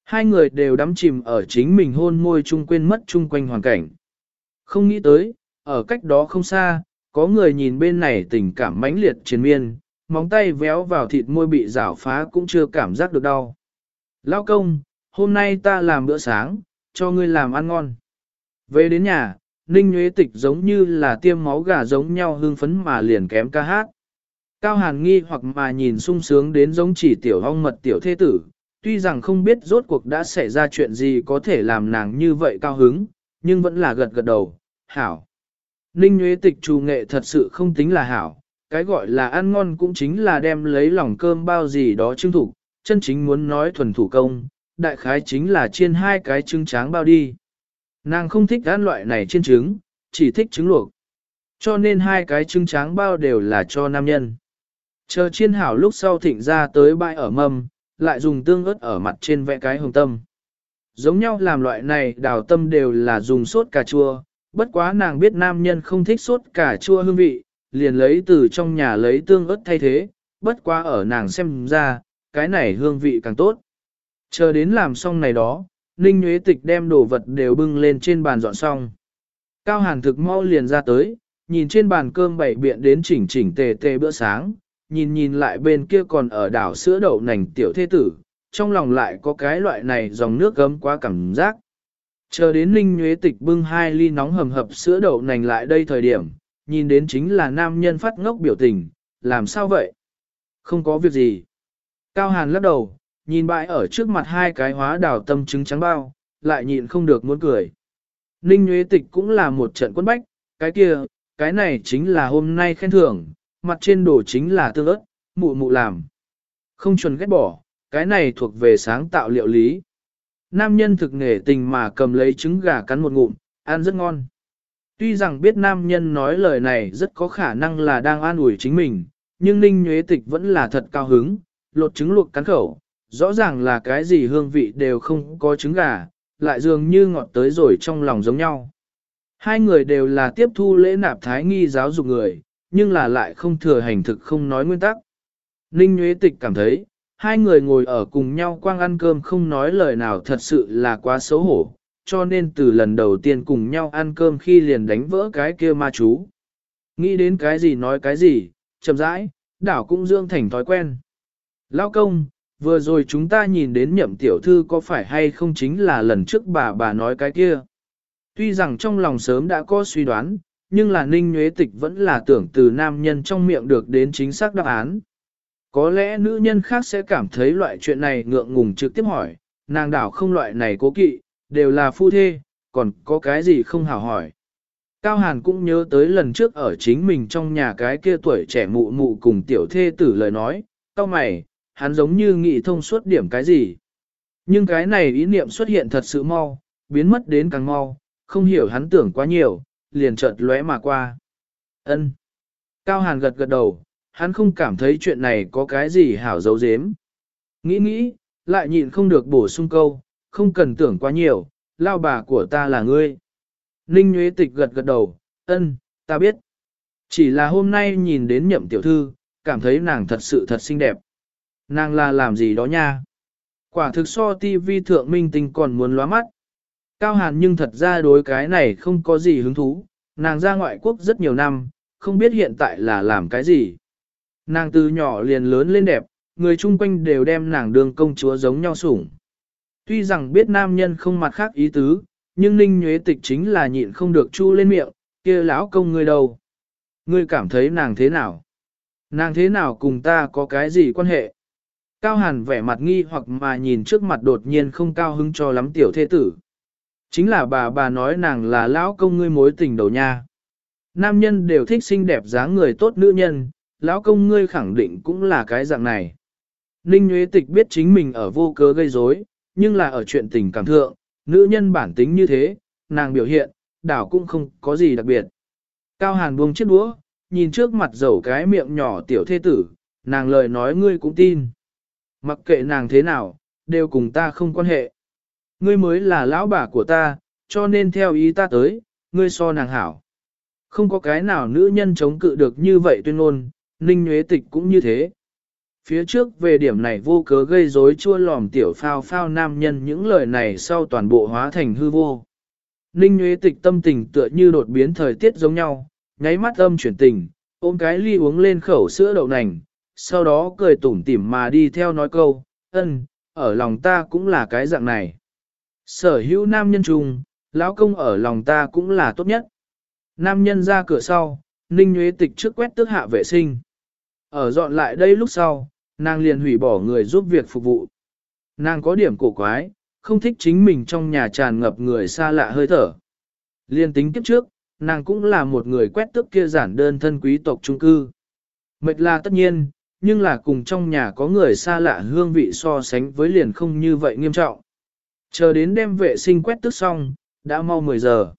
Hai người đều đắm chìm ở chính mình hôn môi chung quên mất chung quanh hoàn cảnh. Không nghĩ tới, ở cách đó không xa, có người nhìn bên này tình cảm mãnh liệt triền miên, móng tay véo vào thịt môi bị rảo phá cũng chưa cảm giác được đau. Lao công, hôm nay ta làm bữa sáng, cho ngươi làm ăn ngon. Về đến nhà, Ninh Nguyễn Tịch giống như là tiêm máu gà giống nhau hương phấn mà liền kém ca hát. Cao Hàn nghi hoặc mà nhìn sung sướng đến giống chỉ tiểu hong mật tiểu thế tử, tuy rằng không biết rốt cuộc đã xảy ra chuyện gì có thể làm nàng như vậy cao hứng, nhưng vẫn là gật gật đầu, hảo. Ninh Nguyễn Tịch trù nghệ thật sự không tính là hảo, cái gọi là ăn ngon cũng chính là đem lấy lòng cơm bao gì đó trưng thủ, chân chính muốn nói thuần thủ công, đại khái chính là chiên hai cái trứng tráng bao đi. Nàng không thích ăn loại này chiên trứng, chỉ thích trứng luộc. Cho nên hai cái trứng tráng bao đều là cho nam nhân. Chờ chiên hảo lúc sau thịnh ra tới bãi ở mâm, lại dùng tương ớt ở mặt trên vẽ cái hồng tâm. Giống nhau làm loại này đào tâm đều là dùng sốt cà chua, bất quá nàng biết nam nhân không thích sốt cà chua hương vị, liền lấy từ trong nhà lấy tương ớt thay thế, bất quá ở nàng xem ra, cái này hương vị càng tốt. Chờ đến làm xong này đó, Ninh Nguyễn Tịch đem đồ vật đều bưng lên trên bàn dọn xong. Cao Hàn thực mau liền ra tới, nhìn trên bàn cơm bảy biện đến chỉnh chỉnh tề tề bữa sáng, nhìn nhìn lại bên kia còn ở đảo sữa đậu nành tiểu thế tử, trong lòng lại có cái loại này dòng nước gấm quá cảm giác. Chờ đến Ninh Nguyễn Tịch bưng hai ly nóng hầm hập sữa đậu nành lại đây thời điểm, nhìn đến chính là nam nhân phát ngốc biểu tình, làm sao vậy? Không có việc gì. Cao Hàn lắc đầu, nhìn bãi ở trước mặt hai cái hóa đào tâm trứng trắng bao, lại nhịn không được muốn cười. Ninh Nguyễn Tịch cũng là một trận quân bách, cái kia, cái này chính là hôm nay khen thưởng, mặt trên đồ chính là tương ớt, mụ mụ làm. Không chuẩn ghét bỏ, cái này thuộc về sáng tạo liệu lý. Nam nhân thực nghề tình mà cầm lấy trứng gà cắn một ngụm, ăn rất ngon. Tuy rằng biết nam nhân nói lời này rất có khả năng là đang an ủi chính mình, nhưng Ninh nhuế Tịch vẫn là thật cao hứng, lột trứng luộc cắn khẩu, rõ ràng là cái gì hương vị đều không có trứng gà, lại dường như ngọt tới rồi trong lòng giống nhau. Hai người đều là tiếp thu lễ nạp thái nghi giáo dục người, nhưng là lại không thừa hành thực không nói nguyên tắc. Ninh nhuế Tịch cảm thấy, hai người ngồi ở cùng nhau quang ăn cơm không nói lời nào thật sự là quá xấu hổ, cho nên từ lần đầu tiên cùng nhau ăn cơm khi liền đánh vỡ cái kia ma chú. Nghĩ đến cái gì nói cái gì, chậm rãi, đảo cũng dương thành thói quen. Lao công, vừa rồi chúng ta nhìn đến nhậm tiểu thư có phải hay không chính là lần trước bà bà nói cái kia. Tuy rằng trong lòng sớm đã có suy đoán, nhưng là ninh nhuế tịch vẫn là tưởng từ nam nhân trong miệng được đến chính xác đáp án. Có lẽ nữ nhân khác sẽ cảm thấy loại chuyện này ngượng ngùng trực tiếp hỏi, nàng đảo không loại này cố kỵ, đều là phu thê, còn có cái gì không hảo hỏi. Cao Hàn cũng nhớ tới lần trước ở chính mình trong nhà cái kia tuổi trẻ mụ mụ cùng tiểu thê tử lời nói, cao mày, hắn giống như nghĩ thông suốt điểm cái gì. Nhưng cái này ý niệm xuất hiện thật sự mau, biến mất đến càng mau, không hiểu hắn tưởng quá nhiều, liền chợt lóe mà qua. Ân. Cao Hàn gật gật đầu, hắn không cảm thấy chuyện này có cái gì hảo dấu dếm. Nghĩ nghĩ, lại nhịn không được bổ sung câu, không cần tưởng quá nhiều, lao bà của ta là ngươi. Ninh Nguyễn Tịch gật gật đầu, ân, ta biết. Chỉ là hôm nay nhìn đến nhậm tiểu thư, cảm thấy nàng thật sự thật xinh đẹp. Nàng là làm gì đó nha? Quả thực so TV thượng minh tinh còn muốn lóa mắt. Cao Hàn nhưng thật ra đối cái này không có gì hứng thú, nàng ra ngoại quốc rất nhiều năm, không biết hiện tại là làm cái gì. Nàng từ nhỏ liền lớn lên đẹp, người chung quanh đều đem nàng đường công chúa giống nhau sủng. Tuy rằng biết nam nhân không mặt khác ý tứ, nhưng Ninh Nhuế Tịch chính là nhịn không được chu lên miệng, kia lão công người đâu. Ngươi cảm thấy nàng thế nào? Nàng thế nào cùng ta có cái gì quan hệ? Cao Hàn vẻ mặt nghi hoặc mà nhìn trước mặt đột nhiên không cao hứng cho lắm tiểu thế tử. Chính là bà bà nói nàng là lão công ngươi mối tình đầu nha. Nam nhân đều thích xinh đẹp dáng người tốt nữ nhân, lão công ngươi khẳng định cũng là cái dạng này. Ninh Nguyễn Tịch biết chính mình ở vô cớ gây rối, nhưng là ở chuyện tình cảm thượng, nữ nhân bản tính như thế, nàng biểu hiện, đảo cũng không có gì đặc biệt. Cao Hàn buông chiếc đũa, nhìn trước mặt dầu cái miệng nhỏ tiểu thế tử, nàng lời nói ngươi cũng tin. Mặc kệ nàng thế nào, đều cùng ta không quan hệ. Ngươi mới là lão bà của ta, cho nên theo ý ta tới, ngươi so nàng hảo. Không có cái nào nữ nhân chống cự được như vậy tuyên ngôn, ninh Nguyễn tịch cũng như thế. Phía trước về điểm này vô cớ gây rối chua lòm tiểu phao phao nam nhân những lời này sau toàn bộ hóa thành hư vô. Ninh Nguyễn tịch tâm tình tựa như đột biến thời tiết giống nhau, nháy mắt âm chuyển tình, ôm cái ly uống lên khẩu sữa đậu nành, sau đó cười tủm tỉm mà đi theo nói câu, ân, ở lòng ta cũng là cái dạng này. Sở hữu nam nhân trùng, lão công ở lòng ta cũng là tốt nhất. Nam nhân ra cửa sau, Ninh Nguyễn Tịch trước quét tước hạ vệ sinh. Ở dọn lại đây lúc sau, nàng liền hủy bỏ người giúp việc phục vụ. Nàng có điểm cổ quái, không thích chính mình trong nhà tràn ngập người xa lạ hơi thở. Liên tính kiếp trước, nàng cũng là một người quét tước kia giản đơn thân quý tộc trung cư. Mệt là tất nhiên, nhưng là cùng trong nhà có người xa lạ hương vị so sánh với liền không như vậy nghiêm trọng. Chờ đến đêm vệ sinh quét tước xong, đã mau 10 giờ.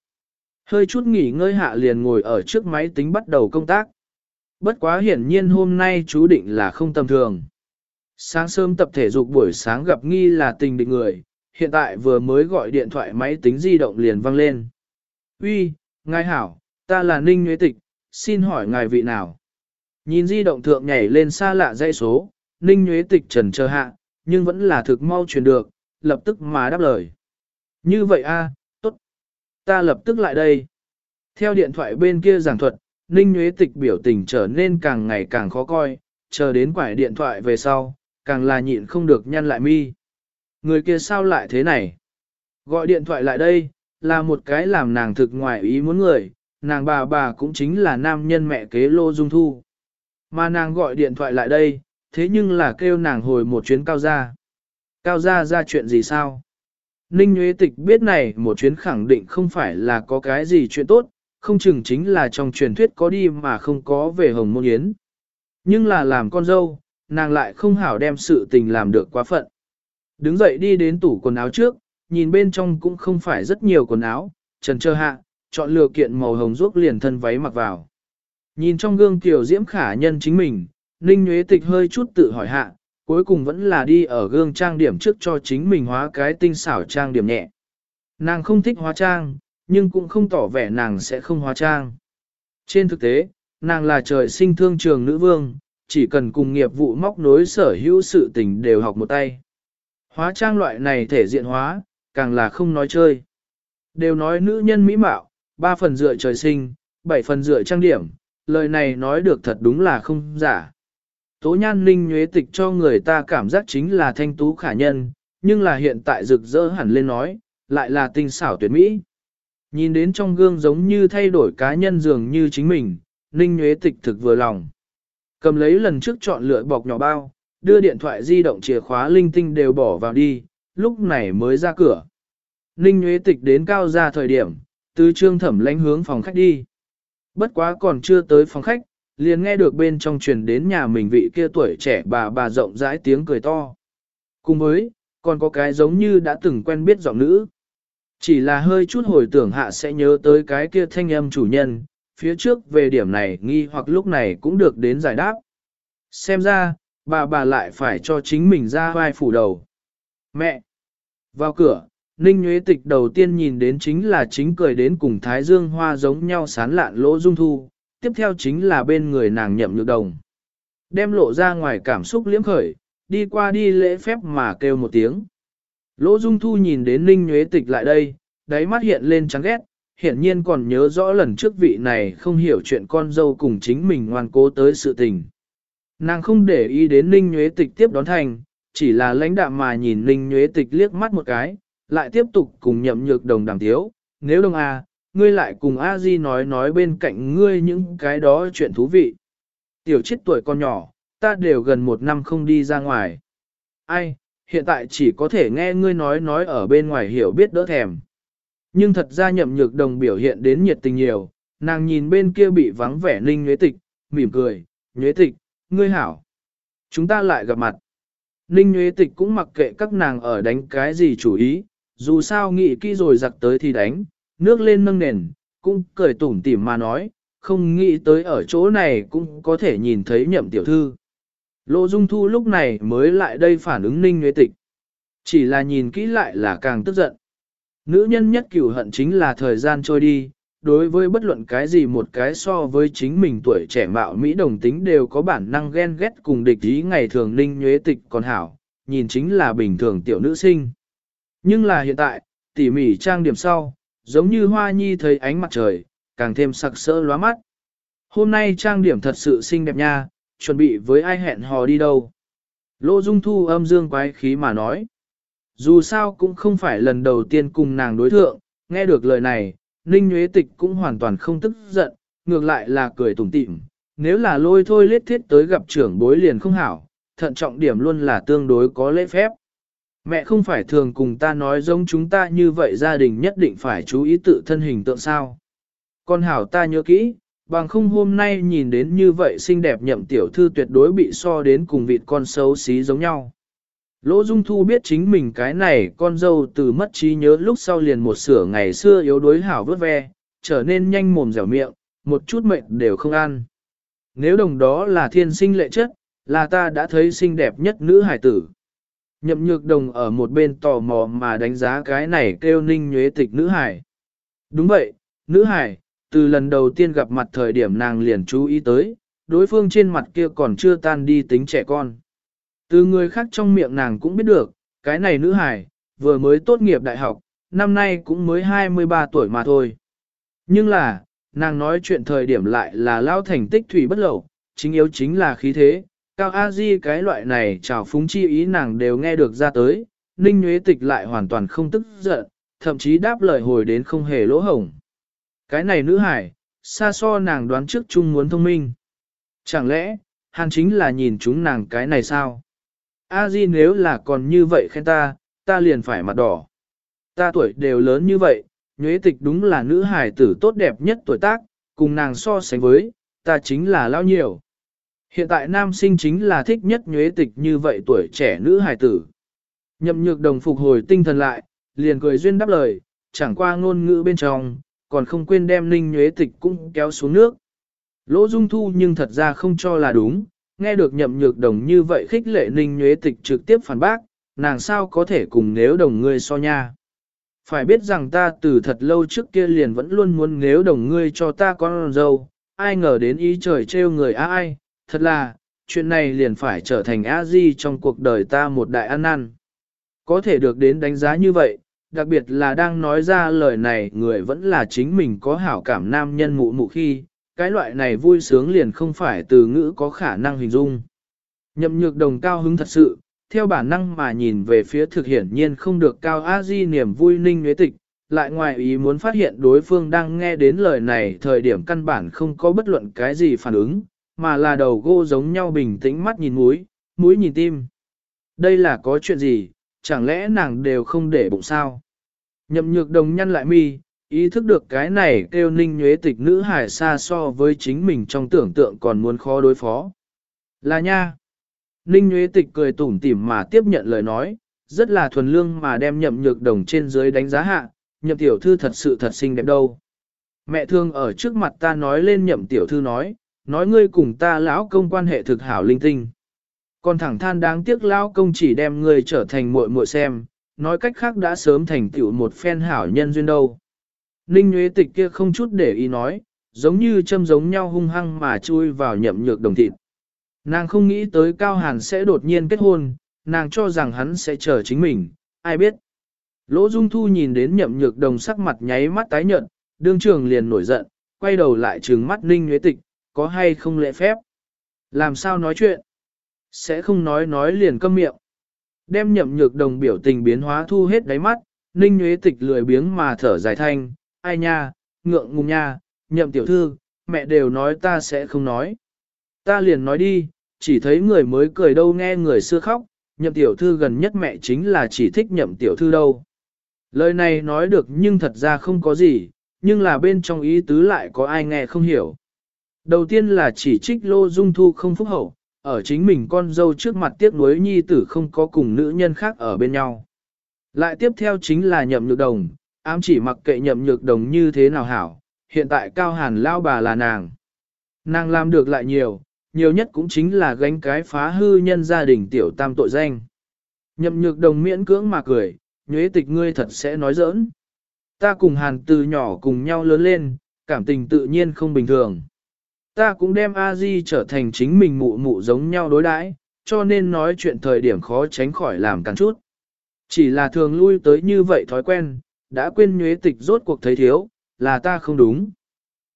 Hơi chút nghỉ ngơi hạ liền ngồi ở trước máy tính bắt đầu công tác. Bất quá hiển nhiên hôm nay chú định là không tầm thường. Sáng sớm tập thể dục buổi sáng gặp nghi là tình định người, hiện tại vừa mới gọi điện thoại máy tính di động liền vang lên. Uy, ngài hảo, ta là Ninh Nguyễn Tịch, xin hỏi ngài vị nào? Nhìn di động thượng nhảy lên xa lạ dãy số, Ninh Nguyễn Tịch trần chờ hạ, nhưng vẫn là thực mau truyền được, lập tức mà đáp lời. Như vậy a. Ta lập tức lại đây. Theo điện thoại bên kia giảng thuật, Ninh Nguyễn Tịch biểu tình trở nên càng ngày càng khó coi, chờ đến quải điện thoại về sau, càng là nhịn không được nhăn lại mi. Người kia sao lại thế này? Gọi điện thoại lại đây, là một cái làm nàng thực ngoài ý muốn người, nàng bà bà cũng chính là nam nhân mẹ kế Lô Dung Thu. Mà nàng gọi điện thoại lại đây, thế nhưng là kêu nàng hồi một chuyến cao gia. Cao gia ra chuyện gì sao? Ninh Nguyễn Tịch biết này một chuyến khẳng định không phải là có cái gì chuyện tốt, không chừng chính là trong truyền thuyết có đi mà không có về Hồng Môn Yến. Nhưng là làm con dâu, nàng lại không hảo đem sự tình làm được quá phận. Đứng dậy đi đến tủ quần áo trước, nhìn bên trong cũng không phải rất nhiều quần áo, trần trơ hạ, chọn lựa kiện màu hồng ruốc liền thân váy mặc vào. Nhìn trong gương tiểu diễm khả nhân chính mình, Ninh Nguyễn Tịch hơi chút tự hỏi hạ, cuối cùng vẫn là đi ở gương trang điểm trước cho chính mình hóa cái tinh xảo trang điểm nhẹ. Nàng không thích hóa trang, nhưng cũng không tỏ vẻ nàng sẽ không hóa trang. Trên thực tế, nàng là trời sinh thương trường nữ vương, chỉ cần cùng nghiệp vụ móc nối sở hữu sự tình đều học một tay. Hóa trang loại này thể diện hóa, càng là không nói chơi. Đều nói nữ nhân mỹ mạo, ba phần dựa trời sinh, bảy phần dựa trang điểm, lời này nói được thật đúng là không giả. Tố nhan ninh nhuế tịch cho người ta cảm giác chính là thanh tú khả nhân, nhưng là hiện tại rực rỡ hẳn lên nói, lại là tinh xảo tuyệt mỹ. Nhìn đến trong gương giống như thay đổi cá nhân dường như chính mình, ninh nhuế tịch thực vừa lòng. Cầm lấy lần trước chọn lựa bọc nhỏ bao, đưa điện thoại di động chìa khóa linh tinh đều bỏ vào đi, lúc này mới ra cửa. Ninh nhuế tịch đến cao ra thời điểm, từ trương thẩm lãnh hướng phòng khách đi. Bất quá còn chưa tới phòng khách, liền nghe được bên trong truyền đến nhà mình vị kia tuổi trẻ bà bà rộng rãi tiếng cười to. Cùng với, còn có cái giống như đã từng quen biết giọng nữ. Chỉ là hơi chút hồi tưởng hạ sẽ nhớ tới cái kia thanh âm chủ nhân, phía trước về điểm này nghi hoặc lúc này cũng được đến giải đáp. Xem ra, bà bà lại phải cho chính mình ra vai phủ đầu. Mẹ! Vào cửa, Ninh Nguyễn Tịch đầu tiên nhìn đến chính là chính cười đến cùng Thái Dương Hoa giống nhau sán lạn lỗ dung thu, tiếp theo chính là bên người nàng nhậm nhược đồng. Đem lộ ra ngoài cảm xúc liếm khởi, đi qua đi lễ phép mà kêu một tiếng. Lỗ dung thu nhìn đến Ninh Nhuế Tịch lại đây, đáy mắt hiện lên trắng ghét, hiển nhiên còn nhớ rõ lần trước vị này không hiểu chuyện con dâu cùng chính mình ngoan cố tới sự tình. Nàng không để ý đến Ninh Nhuế Tịch tiếp đón thành, chỉ là lãnh đạm mà nhìn Ninh Nhuế Tịch liếc mắt một cái, lại tiếp tục cùng nhậm nhược đồng đàm tiếu, nếu đông à, ngươi lại cùng a di nói nói bên cạnh ngươi những cái đó chuyện thú vị. Tiểu chết tuổi con nhỏ, ta đều gần một năm không đi ra ngoài. Ai, hiện tại chỉ có thể nghe ngươi nói nói ở bên ngoài hiểu biết đỡ thèm. Nhưng thật ra nhậm nhược đồng biểu hiện đến nhiệt tình nhiều, nàng nhìn bên kia bị vắng vẻ ninh nhuế tịch, mỉm cười, nhuế tịch, ngươi hảo. Chúng ta lại gặp mặt. Ninh nhuế tịch cũng mặc kệ các nàng ở đánh cái gì chủ ý, dù sao nghĩ kỹ rồi giặc tới thì đánh, nước lên nâng nền, cũng cười tủm tỉm mà nói, không nghĩ tới ở chỗ này cũng có thể nhìn thấy nhậm tiểu thư. Lô Dung Thu lúc này mới lại đây phản ứng ninh nhuế tịch. Chỉ là nhìn kỹ lại là càng tức giận. Nữ nhân nhất cửu hận chính là thời gian trôi đi, đối với bất luận cái gì một cái so với chính mình tuổi trẻ mạo Mỹ đồng tính đều có bản năng ghen ghét cùng địch ý ngày thường ninh nhuế tịch còn hảo, nhìn chính là bình thường tiểu nữ sinh. Nhưng là hiện tại, tỉ mỉ trang điểm sau, giống như hoa nhi thấy ánh mặt trời, càng thêm sặc sỡ lóa mắt. Hôm nay trang điểm thật sự xinh đẹp nha, chuẩn bị với ai hẹn hò đi đâu. Lô Dung Thu âm dương quái khí mà nói. Dù sao cũng không phải lần đầu tiên cùng nàng đối thượng, nghe được lời này, Ninh Nguyễn Tịch cũng hoàn toàn không tức giận, ngược lại là cười tủm tỉm. Nếu là lôi thôi lết thiết tới gặp trưởng bối liền không hảo, thận trọng điểm luôn là tương đối có lễ phép. Mẹ không phải thường cùng ta nói giống chúng ta như vậy gia đình nhất định phải chú ý tự thân hình tượng sao. Con hảo ta nhớ kỹ, bằng không hôm nay nhìn đến như vậy xinh đẹp nhậm tiểu thư tuyệt đối bị so đến cùng vịt con xấu xí giống nhau. Lỗ Dung Thu biết chính mình cái này con dâu từ mất trí nhớ lúc sau liền một sửa ngày xưa yếu đuối hảo vớt ve, trở nên nhanh mồm dẻo miệng, một chút mệnh đều không ăn. Nếu đồng đó là thiên sinh lệ chất, là ta đã thấy xinh đẹp nhất nữ hải tử. Nhậm nhược đồng ở một bên tò mò mà đánh giá cái này kêu ninh nhuế tịch nữ hải. Đúng vậy, nữ hải, từ lần đầu tiên gặp mặt thời điểm nàng liền chú ý tới, đối phương trên mặt kia còn chưa tan đi tính trẻ con. Từ người khác trong miệng nàng cũng biết được, cái này nữ hải, vừa mới tốt nghiệp đại học, năm nay cũng mới 23 tuổi mà thôi. Nhưng là, nàng nói chuyện thời điểm lại là lao thành tích thủy bất lậu, chính yếu chính là khí thế, cao a di cái loại này chào phúng chi ý nàng đều nghe được ra tới, ninh Nguyễn tịch lại hoàn toàn không tức giận, thậm chí đáp lời hồi đến không hề lỗ hổng. Cái này nữ hải, xa so nàng đoán trước chung muốn thông minh. Chẳng lẽ, hàn chính là nhìn chúng nàng cái này sao? A Di nếu là còn như vậy khen ta, ta liền phải mặt đỏ. Ta tuổi đều lớn như vậy, nhuế tịch đúng là nữ hài tử tốt đẹp nhất tuổi tác, cùng nàng so sánh với, ta chính là lao nhiều. Hiện tại nam sinh chính là thích nhất nhuế tịch như vậy tuổi trẻ nữ hài tử. Nhậm nhược đồng phục hồi tinh thần lại, liền cười duyên đáp lời, chẳng qua ngôn ngữ bên trong, còn không quên đem ninh nhuế tịch cũng kéo xuống nước. Lỗ dung thu nhưng thật ra không cho là đúng, nghe được nhậm nhược đồng như vậy khích lệ ninh nhuế tịch trực tiếp phản bác, nàng sao có thể cùng nếu đồng ngươi so nha. Phải biết rằng ta từ thật lâu trước kia liền vẫn luôn muốn nếu đồng ngươi cho ta con dâu, ai ngờ đến ý trời trêu người á ai, thật là, chuyện này liền phải trở thành a di trong cuộc đời ta một đại ăn năn. Có thể được đến đánh giá như vậy, đặc biệt là đang nói ra lời này người vẫn là chính mình có hảo cảm nam nhân mụ mụ khi, cái loại này vui sướng liền không phải từ ngữ có khả năng hình dung. Nhậm nhược đồng cao hứng thật sự, theo bản năng mà nhìn về phía thực hiển nhiên không được cao a di niềm vui ninh nhuế tịch, lại ngoài ý muốn phát hiện đối phương đang nghe đến lời này thời điểm căn bản không có bất luận cái gì phản ứng, mà là đầu gô giống nhau bình tĩnh mắt nhìn mũi, mũi nhìn tim. Đây là có chuyện gì, chẳng lẽ nàng đều không để bụng sao? Nhậm nhược đồng nhăn lại mi, Ý thức được cái này kêu ninh nhuế tịch nữ hải xa so với chính mình trong tưởng tượng còn muốn khó đối phó. Là nha. Ninh nhuế tịch cười tủm tỉm mà tiếp nhận lời nói, rất là thuần lương mà đem nhậm nhược đồng trên dưới đánh giá hạ, nhậm tiểu thư thật sự thật xinh đẹp đâu. Mẹ thương ở trước mặt ta nói lên nhậm tiểu thư nói, nói ngươi cùng ta lão công quan hệ thực hảo linh tinh. Còn thẳng than đáng tiếc lão công chỉ đem ngươi trở thành muội muội xem, nói cách khác đã sớm thành tựu một phen hảo nhân duyên đâu. Ninh Nguyễn Tịch kia không chút để ý nói, giống như châm giống nhau hung hăng mà chui vào nhậm nhược đồng thịt. Nàng không nghĩ tới Cao Hàn sẽ đột nhiên kết hôn, nàng cho rằng hắn sẽ chờ chính mình, ai biết. Lỗ Dung Thu nhìn đến nhậm nhược đồng sắc mặt nháy mắt tái nhợt, đương trường liền nổi giận, quay đầu lại trừng mắt Ninh Nguyễn Tịch, có hay không lễ phép. Làm sao nói chuyện? Sẽ không nói nói liền câm miệng. Đem nhậm nhược đồng biểu tình biến hóa thu hết đáy mắt, Ninh nhuế Tịch lười biếng mà thở dài thanh, ai nha, ngượng ngùng nha, nhậm tiểu thư, mẹ đều nói ta sẽ không nói. Ta liền nói đi, chỉ thấy người mới cười đâu nghe người xưa khóc, nhậm tiểu thư gần nhất mẹ chính là chỉ thích nhậm tiểu thư đâu. Lời này nói được nhưng thật ra không có gì, nhưng là bên trong ý tứ lại có ai nghe không hiểu. Đầu tiên là chỉ trích Lô Dung Thu không phúc hậu, ở chính mình con dâu trước mặt tiếc nuối nhi tử không có cùng nữ nhân khác ở bên nhau. Lại tiếp theo chính là nhậm nhược đồng, ám chỉ mặc kệ nhậm nhược đồng như thế nào hảo, hiện tại cao hàn lao bà là nàng. Nàng làm được lại nhiều, nhiều nhất cũng chính là gánh cái phá hư nhân gia đình tiểu tam tội danh. Nhậm nhược đồng miễn cưỡng mà cười, nhuế tịch ngươi thật sẽ nói giỡn. Ta cùng hàn từ nhỏ cùng nhau lớn lên, cảm tình tự nhiên không bình thường. Ta cũng đem A-di trở thành chính mình mụ mụ giống nhau đối đãi, cho nên nói chuyện thời điểm khó tránh khỏi làm càng chút. Chỉ là thường lui tới như vậy thói quen, đã quên nhuế tịch rốt cuộc thấy thiếu, là ta không đúng.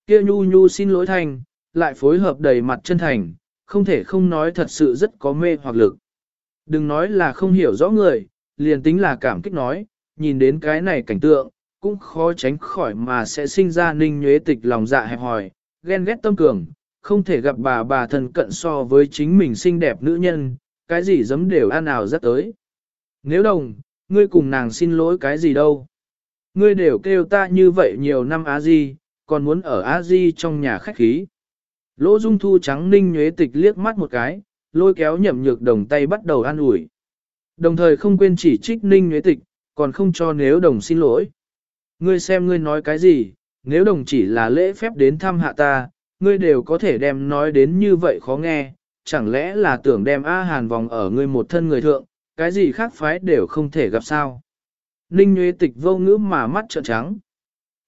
Kia nhu nhu xin lỗi thành, lại phối hợp đầy mặt chân thành, không thể không nói thật sự rất có mê hoặc lực. Đừng nói là không hiểu rõ người, liền tính là cảm kích nói, nhìn đến cái này cảnh tượng, cũng khó tránh khỏi mà sẽ sinh ra ninh nhuế tịch lòng dạ hẹp hòi, ghen ghét tâm cường, không thể gặp bà bà thân cận so với chính mình xinh đẹp nữ nhân, cái gì giấm đều ăn nào rất tới. Nếu đồng, ngươi cùng nàng xin lỗi cái gì đâu. Ngươi đều kêu ta như vậy nhiều năm á di, còn muốn ở á di trong nhà khách khí. Lỗ dung thu trắng ninh nhuế tịch liếc mắt một cái, lôi kéo nhậm nhược đồng tay bắt đầu ăn ủi Đồng thời không quên chỉ trích ninh nhuế tịch, còn không cho nếu đồng xin lỗi. Ngươi xem ngươi nói cái gì, nếu đồng chỉ là lễ phép đến thăm hạ ta, ngươi đều có thể đem nói đến như vậy khó nghe, chẳng lẽ là tưởng đem A Hàn vòng ở ngươi một thân người thượng, cái gì khác phái đều không thể gặp sao. Ninh Nguyễn Tịch vô ngữ mà mắt trợn trắng.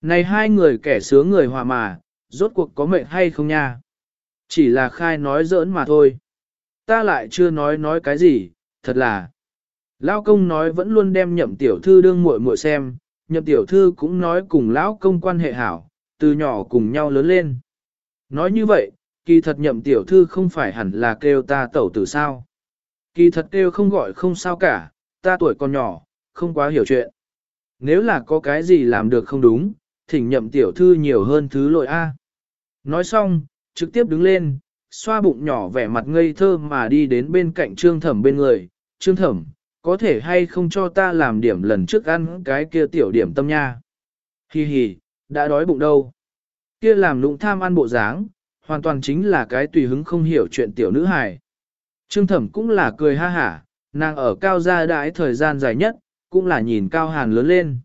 Này hai người kẻ sướng người hòa mà, rốt cuộc có mệnh hay không nha? Chỉ là khai nói giỡn mà thôi. Ta lại chưa nói nói cái gì, thật là. Lão công nói vẫn luôn đem nhậm tiểu thư đương muội muội xem, nhậm tiểu thư cũng nói cùng lão công quan hệ hảo, từ nhỏ cùng nhau lớn lên. Nói như vậy, kỳ thật nhậm tiểu thư không phải hẳn là kêu ta tẩu tử sao. Kỳ thật kêu không gọi không sao cả, ta tuổi còn nhỏ, không quá hiểu chuyện. Nếu là có cái gì làm được không đúng, thỉnh nhậm tiểu thư nhiều hơn thứ lỗi A. Nói xong, trực tiếp đứng lên, xoa bụng nhỏ vẻ mặt ngây thơ mà đi đến bên cạnh trương thẩm bên người. Trương thẩm, có thể hay không cho ta làm điểm lần trước ăn cái kia tiểu điểm tâm nha. Hi hi, đã đói bụng đâu. Kia làm lụng tham ăn bộ dáng, hoàn toàn chính là cái tùy hứng không hiểu chuyện tiểu nữ hài. Trương thẩm cũng là cười ha hả, nàng ở cao gia đãi thời gian dài nhất, cũng là nhìn cao hàn lớn lên.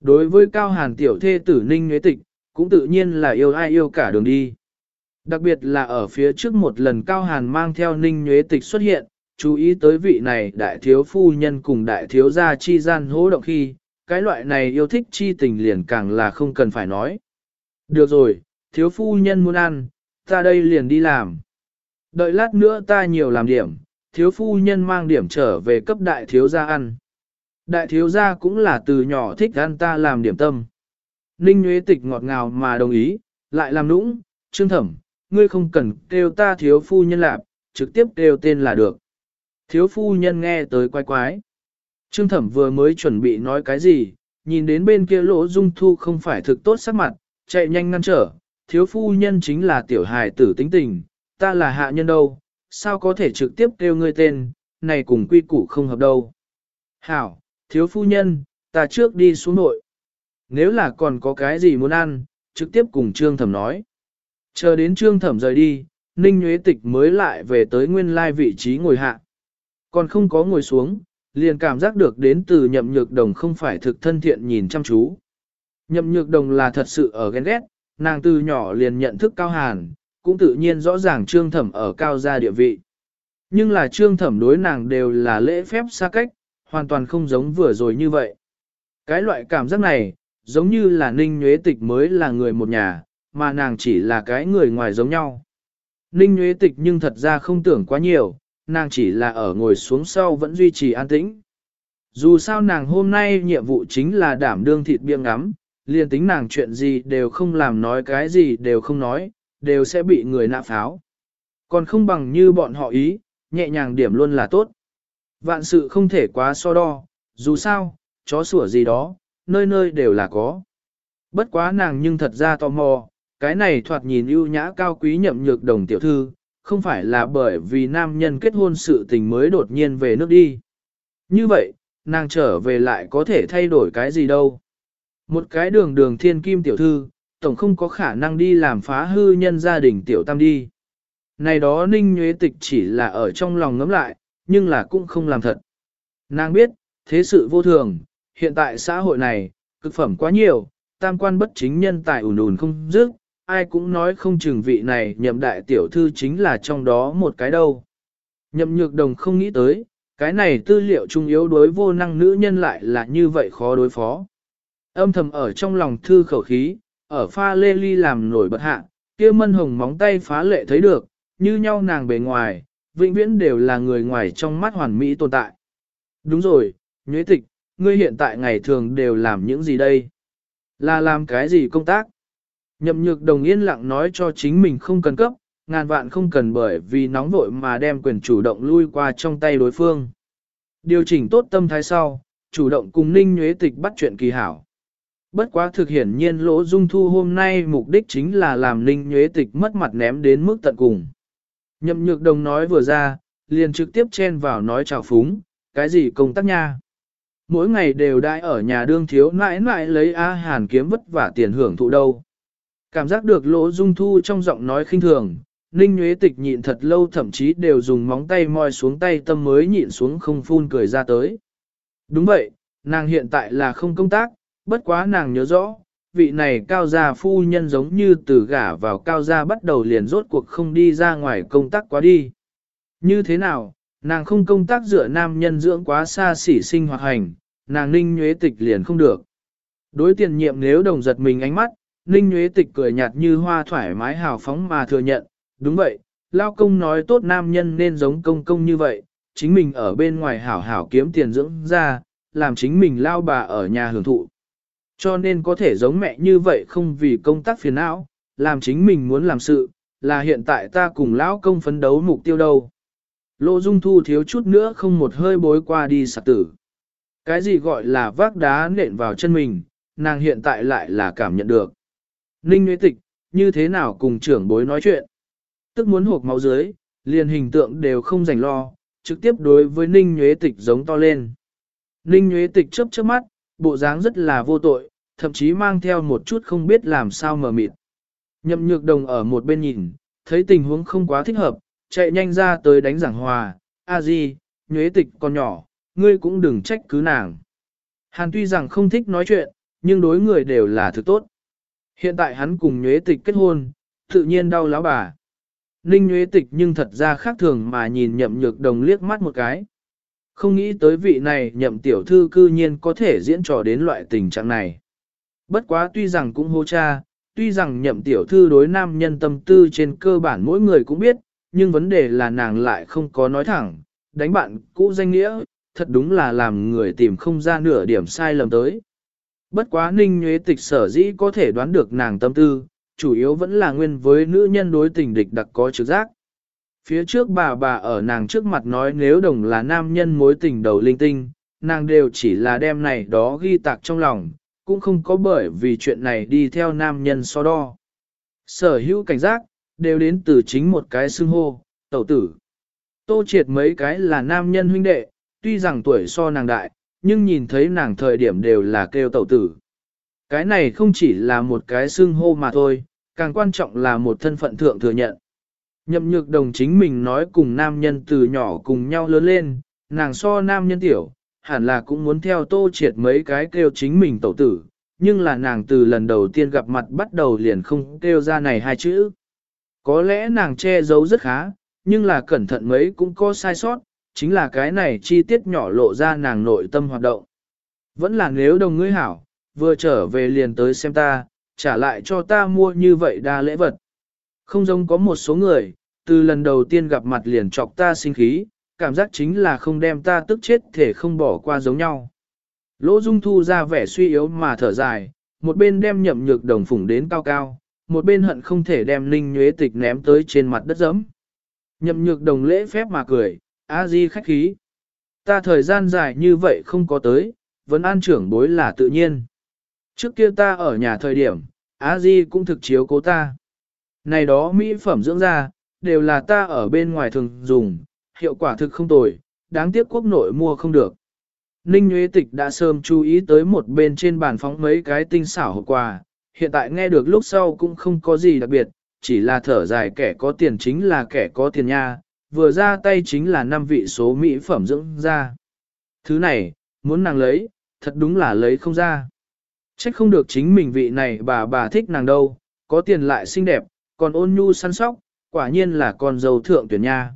Đối với cao hàn tiểu thê tử ninh nhuế tịch, cũng tự nhiên là yêu ai yêu cả đường đi. Đặc biệt là ở phía trước một lần cao hàn mang theo ninh nhuế tịch xuất hiện, chú ý tới vị này đại thiếu phu nhân cùng đại thiếu gia chi gian hỗ động khi, cái loại này yêu thích chi tình liền càng là không cần phải nói. Được rồi, thiếu phu nhân muốn ăn, ta đây liền đi làm. Đợi lát nữa ta nhiều làm điểm, thiếu phu nhân mang điểm trở về cấp đại thiếu gia ăn. Đại thiếu gia cũng là từ nhỏ thích ăn ta làm điểm tâm. Ninh Nguyễn Tịch ngọt ngào mà đồng ý, lại làm nũng, trương thẩm, ngươi không cần kêu ta thiếu phu nhân lạp, trực tiếp kêu tên là được. Thiếu phu nhân nghe tới quái quái. Trương thẩm vừa mới chuẩn bị nói cái gì, nhìn đến bên kia lỗ dung thu không phải thực tốt sắc mặt, chạy nhanh ngăn trở, thiếu phu nhân chính là tiểu hài tử tính tình, ta là hạ nhân đâu, sao có thể trực tiếp kêu ngươi tên, này cùng quy củ không hợp đâu. Hảo, thiếu phu nhân, ta trước đi xuống nội. Nếu là còn có cái gì muốn ăn, trực tiếp cùng trương thẩm nói. Chờ đến trương thẩm rời đi, Ninh Nguyễn Tịch mới lại về tới nguyên lai vị trí ngồi hạ. Còn không có ngồi xuống, liền cảm giác được đến từ nhậm nhược đồng không phải thực thân thiện nhìn chăm chú. Nhậm nhược đồng là thật sự ở ghen ghét, nàng từ nhỏ liền nhận thức cao hàn, cũng tự nhiên rõ ràng trương thẩm ở cao gia địa vị. Nhưng là trương thẩm đối nàng đều là lễ phép xa cách, hoàn toàn không giống vừa rồi như vậy. Cái loại cảm giác này, giống như là ninh nhuế tịch mới là người một nhà, mà nàng chỉ là cái người ngoài giống nhau. Ninh nhuế tịch nhưng thật ra không tưởng quá nhiều, nàng chỉ là ở ngồi xuống sau vẫn duy trì an tĩnh. Dù sao nàng hôm nay nhiệm vụ chính là đảm đương thịt biêng ngắm, liền tính nàng chuyện gì đều không làm nói cái gì đều không nói, đều sẽ bị người nạ pháo. Còn không bằng như bọn họ ý, nhẹ nhàng điểm luôn là tốt. Vạn sự không thể quá so đo, dù sao, chó sủa gì đó, nơi nơi đều là có. Bất quá nàng nhưng thật ra tò mò, cái này thoạt nhìn ưu nhã cao quý nhậm nhược đồng tiểu thư, không phải là bởi vì nam nhân kết hôn sự tình mới đột nhiên về nước đi. Như vậy, nàng trở về lại có thể thay đổi cái gì đâu. Một cái đường đường thiên kim tiểu thư, tổng không có khả năng đi làm phá hư nhân gia đình tiểu tam đi. Này đó ninh nhuế tịch chỉ là ở trong lòng ngấm lại, nhưng là cũng không làm thật. Nàng biết, thế sự vô thường, hiện tại xã hội này, cực phẩm quá nhiều, tam quan bất chính nhân tài ủn ủn không dứt, ai cũng nói không chừng vị này nhậm đại tiểu thư chính là trong đó một cái đâu. Nhậm nhược đồng không nghĩ tới, cái này tư liệu trung yếu đối vô năng nữ nhân lại là như vậy khó đối phó. Âm thầm ở trong lòng thư khẩu khí, ở pha lê ly làm nổi bật hạ, kia mân hồng móng tay phá lệ thấy được, như nhau nàng bề ngoài, vĩnh viễn đều là người ngoài trong mắt hoàn mỹ tồn tại. Đúng rồi, nhuế tịch, ngươi hiện tại ngày thường đều làm những gì đây? Là làm cái gì công tác? Nhậm nhược đồng yên lặng nói cho chính mình không cần cấp, ngàn vạn không cần bởi vì nóng vội mà đem quyền chủ động lui qua trong tay đối phương. Điều chỉnh tốt tâm thái sau, chủ động cùng ninh nhuế tịch bắt chuyện kỳ hảo. Bất quá thực hiển nhiên lỗ dung thu hôm nay mục đích chính là làm ninh nhuế tịch mất mặt ném đến mức tận cùng. Nhậm nhược đồng nói vừa ra, liền trực tiếp chen vào nói chào phúng, cái gì công tác nha. Mỗi ngày đều đãi ở nhà đương thiếu nãi nãi lấy A hàn kiếm vất vả tiền hưởng thụ đâu. Cảm giác được lỗ dung thu trong giọng nói khinh thường, ninh nhuế tịch nhịn thật lâu thậm chí đều dùng móng tay moi xuống tay tâm mới nhịn xuống không phun cười ra tới. Đúng vậy, nàng hiện tại là không công tác, bất quá nàng nhớ rõ, vị này cao gia phu nhân giống như từ gả vào cao gia bắt đầu liền rốt cuộc không đi ra ngoài công tác quá đi. Như thế nào, nàng không công tác dựa nam nhân dưỡng quá xa xỉ sinh hoạt hành, nàng ninh nhuế tịch liền không được. Đối tiền nhiệm nếu đồng giật mình ánh mắt, ninh Nguyễn tịch cười nhạt như hoa thoải mái hào phóng mà thừa nhận, đúng vậy, lao công nói tốt nam nhân nên giống công công như vậy, chính mình ở bên ngoài hảo hảo kiếm tiền dưỡng ra, làm chính mình lao bà ở nhà hưởng thụ. Cho nên có thể giống mẹ như vậy không vì công tác phiền não, làm chính mình muốn làm sự, là hiện tại ta cùng lão công phấn đấu mục tiêu đâu. Lô Dung Thu thiếu chút nữa không một hơi bối qua đi sạc tử. Cái gì gọi là vác đá nện vào chân mình, nàng hiện tại lại là cảm nhận được. Ninh Nguyễn Tịch, như thế nào cùng trưởng bối nói chuyện? Tức muốn hộp máu dưới, liền hình tượng đều không rảnh lo, trực tiếp đối với Ninh Nguyễn Tịch giống to lên. Ninh Nguyễn Tịch chớp chớp mắt, bộ dáng rất là vô tội, thậm chí mang theo một chút không biết làm sao mờ mịt. Nhậm nhược đồng ở một bên nhìn, thấy tình huống không quá thích hợp, chạy nhanh ra tới đánh giảng hòa, a di, nhuế tịch còn nhỏ, ngươi cũng đừng trách cứ nàng. Hàn tuy rằng không thích nói chuyện, nhưng đối người đều là thứ tốt. Hiện tại hắn cùng nhuế tịch kết hôn, tự nhiên đau lão bà. Ninh nhuế tịch nhưng thật ra khác thường mà nhìn nhậm nhược đồng liếc mắt một cái. Không nghĩ tới vị này nhậm tiểu thư cư nhiên có thể diễn trò đến loại tình trạng này. Bất quá tuy rằng cũng hô cha, tuy rằng nhậm tiểu thư đối nam nhân tâm tư trên cơ bản mỗi người cũng biết, nhưng vấn đề là nàng lại không có nói thẳng, đánh bạn cũ danh nghĩa, thật đúng là làm người tìm không ra nửa điểm sai lầm tới. Bất quá ninh nhuế tịch sở dĩ có thể đoán được nàng tâm tư, chủ yếu vẫn là nguyên với nữ nhân đối tình địch đặc có trực giác. Phía trước bà bà ở nàng trước mặt nói nếu đồng là nam nhân mối tình đầu linh tinh, nàng đều chỉ là đem này đó ghi tạc trong lòng, cũng không có bởi vì chuyện này đi theo nam nhân so đo. Sở hữu cảnh giác, đều đến từ chính một cái xưng hô, tẩu tử. Tô triệt mấy cái là nam nhân huynh đệ, tuy rằng tuổi so nàng đại, nhưng nhìn thấy nàng thời điểm đều là kêu tẩu tử. Cái này không chỉ là một cái xưng hô mà thôi, càng quan trọng là một thân phận thượng thừa nhận. Nhậm nhược đồng chính mình nói cùng nam nhân từ nhỏ cùng nhau lớn lên, nàng so nam nhân tiểu, hẳn là cũng muốn theo tô triệt mấy cái kêu chính mình tẩu tử, nhưng là nàng từ lần đầu tiên gặp mặt bắt đầu liền không kêu ra này hai chữ. Có lẽ nàng che giấu rất khá, nhưng là cẩn thận mấy cũng có sai sót, chính là cái này chi tiết nhỏ lộ ra nàng nội tâm hoạt động. Vẫn là nếu đồng ngươi hảo, vừa trở về liền tới xem ta, trả lại cho ta mua như vậy đa lễ vật. Không giống có một số người, từ lần đầu tiên gặp mặt liền chọc ta sinh khí, cảm giác chính là không đem ta tức chết thể không bỏ qua giống nhau. Lỗ Dung Thu ra vẻ suy yếu mà thở dài, một bên đem nhậm nhược đồng phủng đến cao cao, một bên hận không thể đem Ninh Nhuế Tịch ném tới trên mặt đất dẫm. Nhậm nhược đồng lễ phép mà cười, a di khách khí. Ta thời gian dài như vậy không có tới, vẫn an trưởng bối là tự nhiên. Trước kia ta ở nhà thời điểm, a di cũng thực chiếu cố ta. Này đó mỹ phẩm dưỡng da, đều là ta ở bên ngoài thường dùng, hiệu quả thực không tồi, đáng tiếc quốc nội mua không được. Ninh Nguyễn Tịch đã sớm chú ý tới một bên trên bàn phóng mấy cái tinh xảo hộp quà, hiện tại nghe được lúc sau cũng không có gì đặc biệt, chỉ là thở dài kẻ có tiền chính là kẻ có tiền nha, vừa ra tay chính là năm vị số mỹ phẩm dưỡng da. Thứ này, muốn nàng lấy, thật đúng là lấy không ra. Trách không được chính mình vị này bà bà thích nàng đâu, có tiền lại xinh đẹp, còn ôn nhu săn sóc, quả nhiên là con dâu thượng tuyển nha.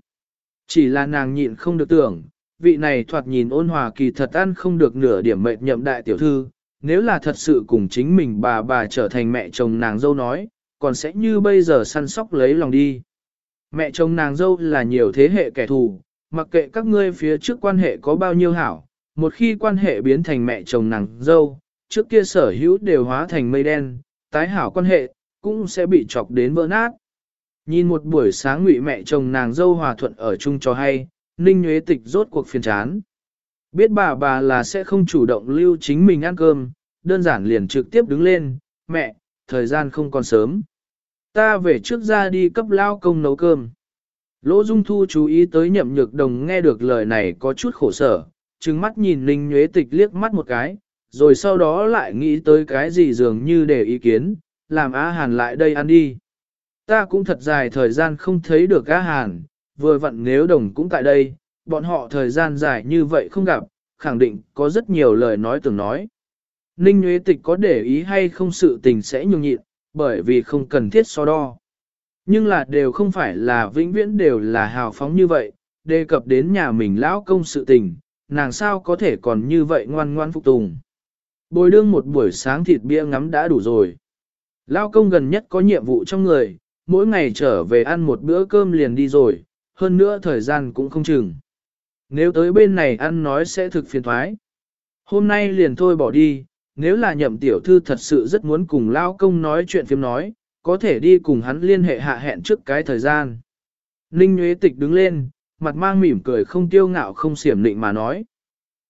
Chỉ là nàng nhịn không được tưởng, vị này thoạt nhìn ôn hòa kỳ thật ăn không được nửa điểm mệnh nhậm đại tiểu thư, nếu là thật sự cùng chính mình bà bà trở thành mẹ chồng nàng dâu nói, còn sẽ như bây giờ săn sóc lấy lòng đi. Mẹ chồng nàng dâu là nhiều thế hệ kẻ thù, mặc kệ các ngươi phía trước quan hệ có bao nhiêu hảo, một khi quan hệ biến thành mẹ chồng nàng dâu, trước kia sở hữu đều hóa thành mây đen, tái hảo quan hệ, cũng sẽ bị chọc đến vỡ nát. Nhìn một buổi sáng ngụy mẹ chồng nàng dâu hòa thuận ở chung cho hay, Ninh Nguyễn Tịch rốt cuộc phiền chán. Biết bà bà là sẽ không chủ động lưu chính mình ăn cơm, đơn giản liền trực tiếp đứng lên, mẹ, thời gian không còn sớm. Ta về trước ra đi cấp lao công nấu cơm. Lỗ Dung Thu chú ý tới nhậm nhược đồng nghe được lời này có chút khổ sở, trừng mắt nhìn Ninh Nhuế Tịch liếc mắt một cái, rồi sau đó lại nghĩ tới cái gì dường như để ý kiến, làm Á Hàn lại đây ăn đi. Ta cũng thật dài thời gian không thấy được Á Hàn, vừa vặn nếu đồng cũng tại đây, bọn họ thời gian dài như vậy không gặp, khẳng định có rất nhiều lời nói từng nói. Ninh nhuế Tịch có để ý hay không sự tình sẽ nhường nhịn, bởi vì không cần thiết so đo. Nhưng là đều không phải là vĩnh viễn đều là hào phóng như vậy, đề cập đến nhà mình lão công sự tình, nàng sao có thể còn như vậy ngoan ngoan phục tùng. Bồi đương một buổi sáng thịt bia ngắm đã đủ rồi. Lão công gần nhất có nhiệm vụ trong người, mỗi ngày trở về ăn một bữa cơm liền đi rồi, hơn nữa thời gian cũng không chừng. Nếu tới bên này ăn nói sẽ thực phiền thoái. Hôm nay liền thôi bỏ đi, nếu là nhậm tiểu thư thật sự rất muốn cùng lao công nói chuyện phim nói, có thể đi cùng hắn liên hệ hạ hẹn trước cái thời gian. Ninh Nguyễn Tịch đứng lên, mặt mang mỉm cười không tiêu ngạo không xiểm định mà nói.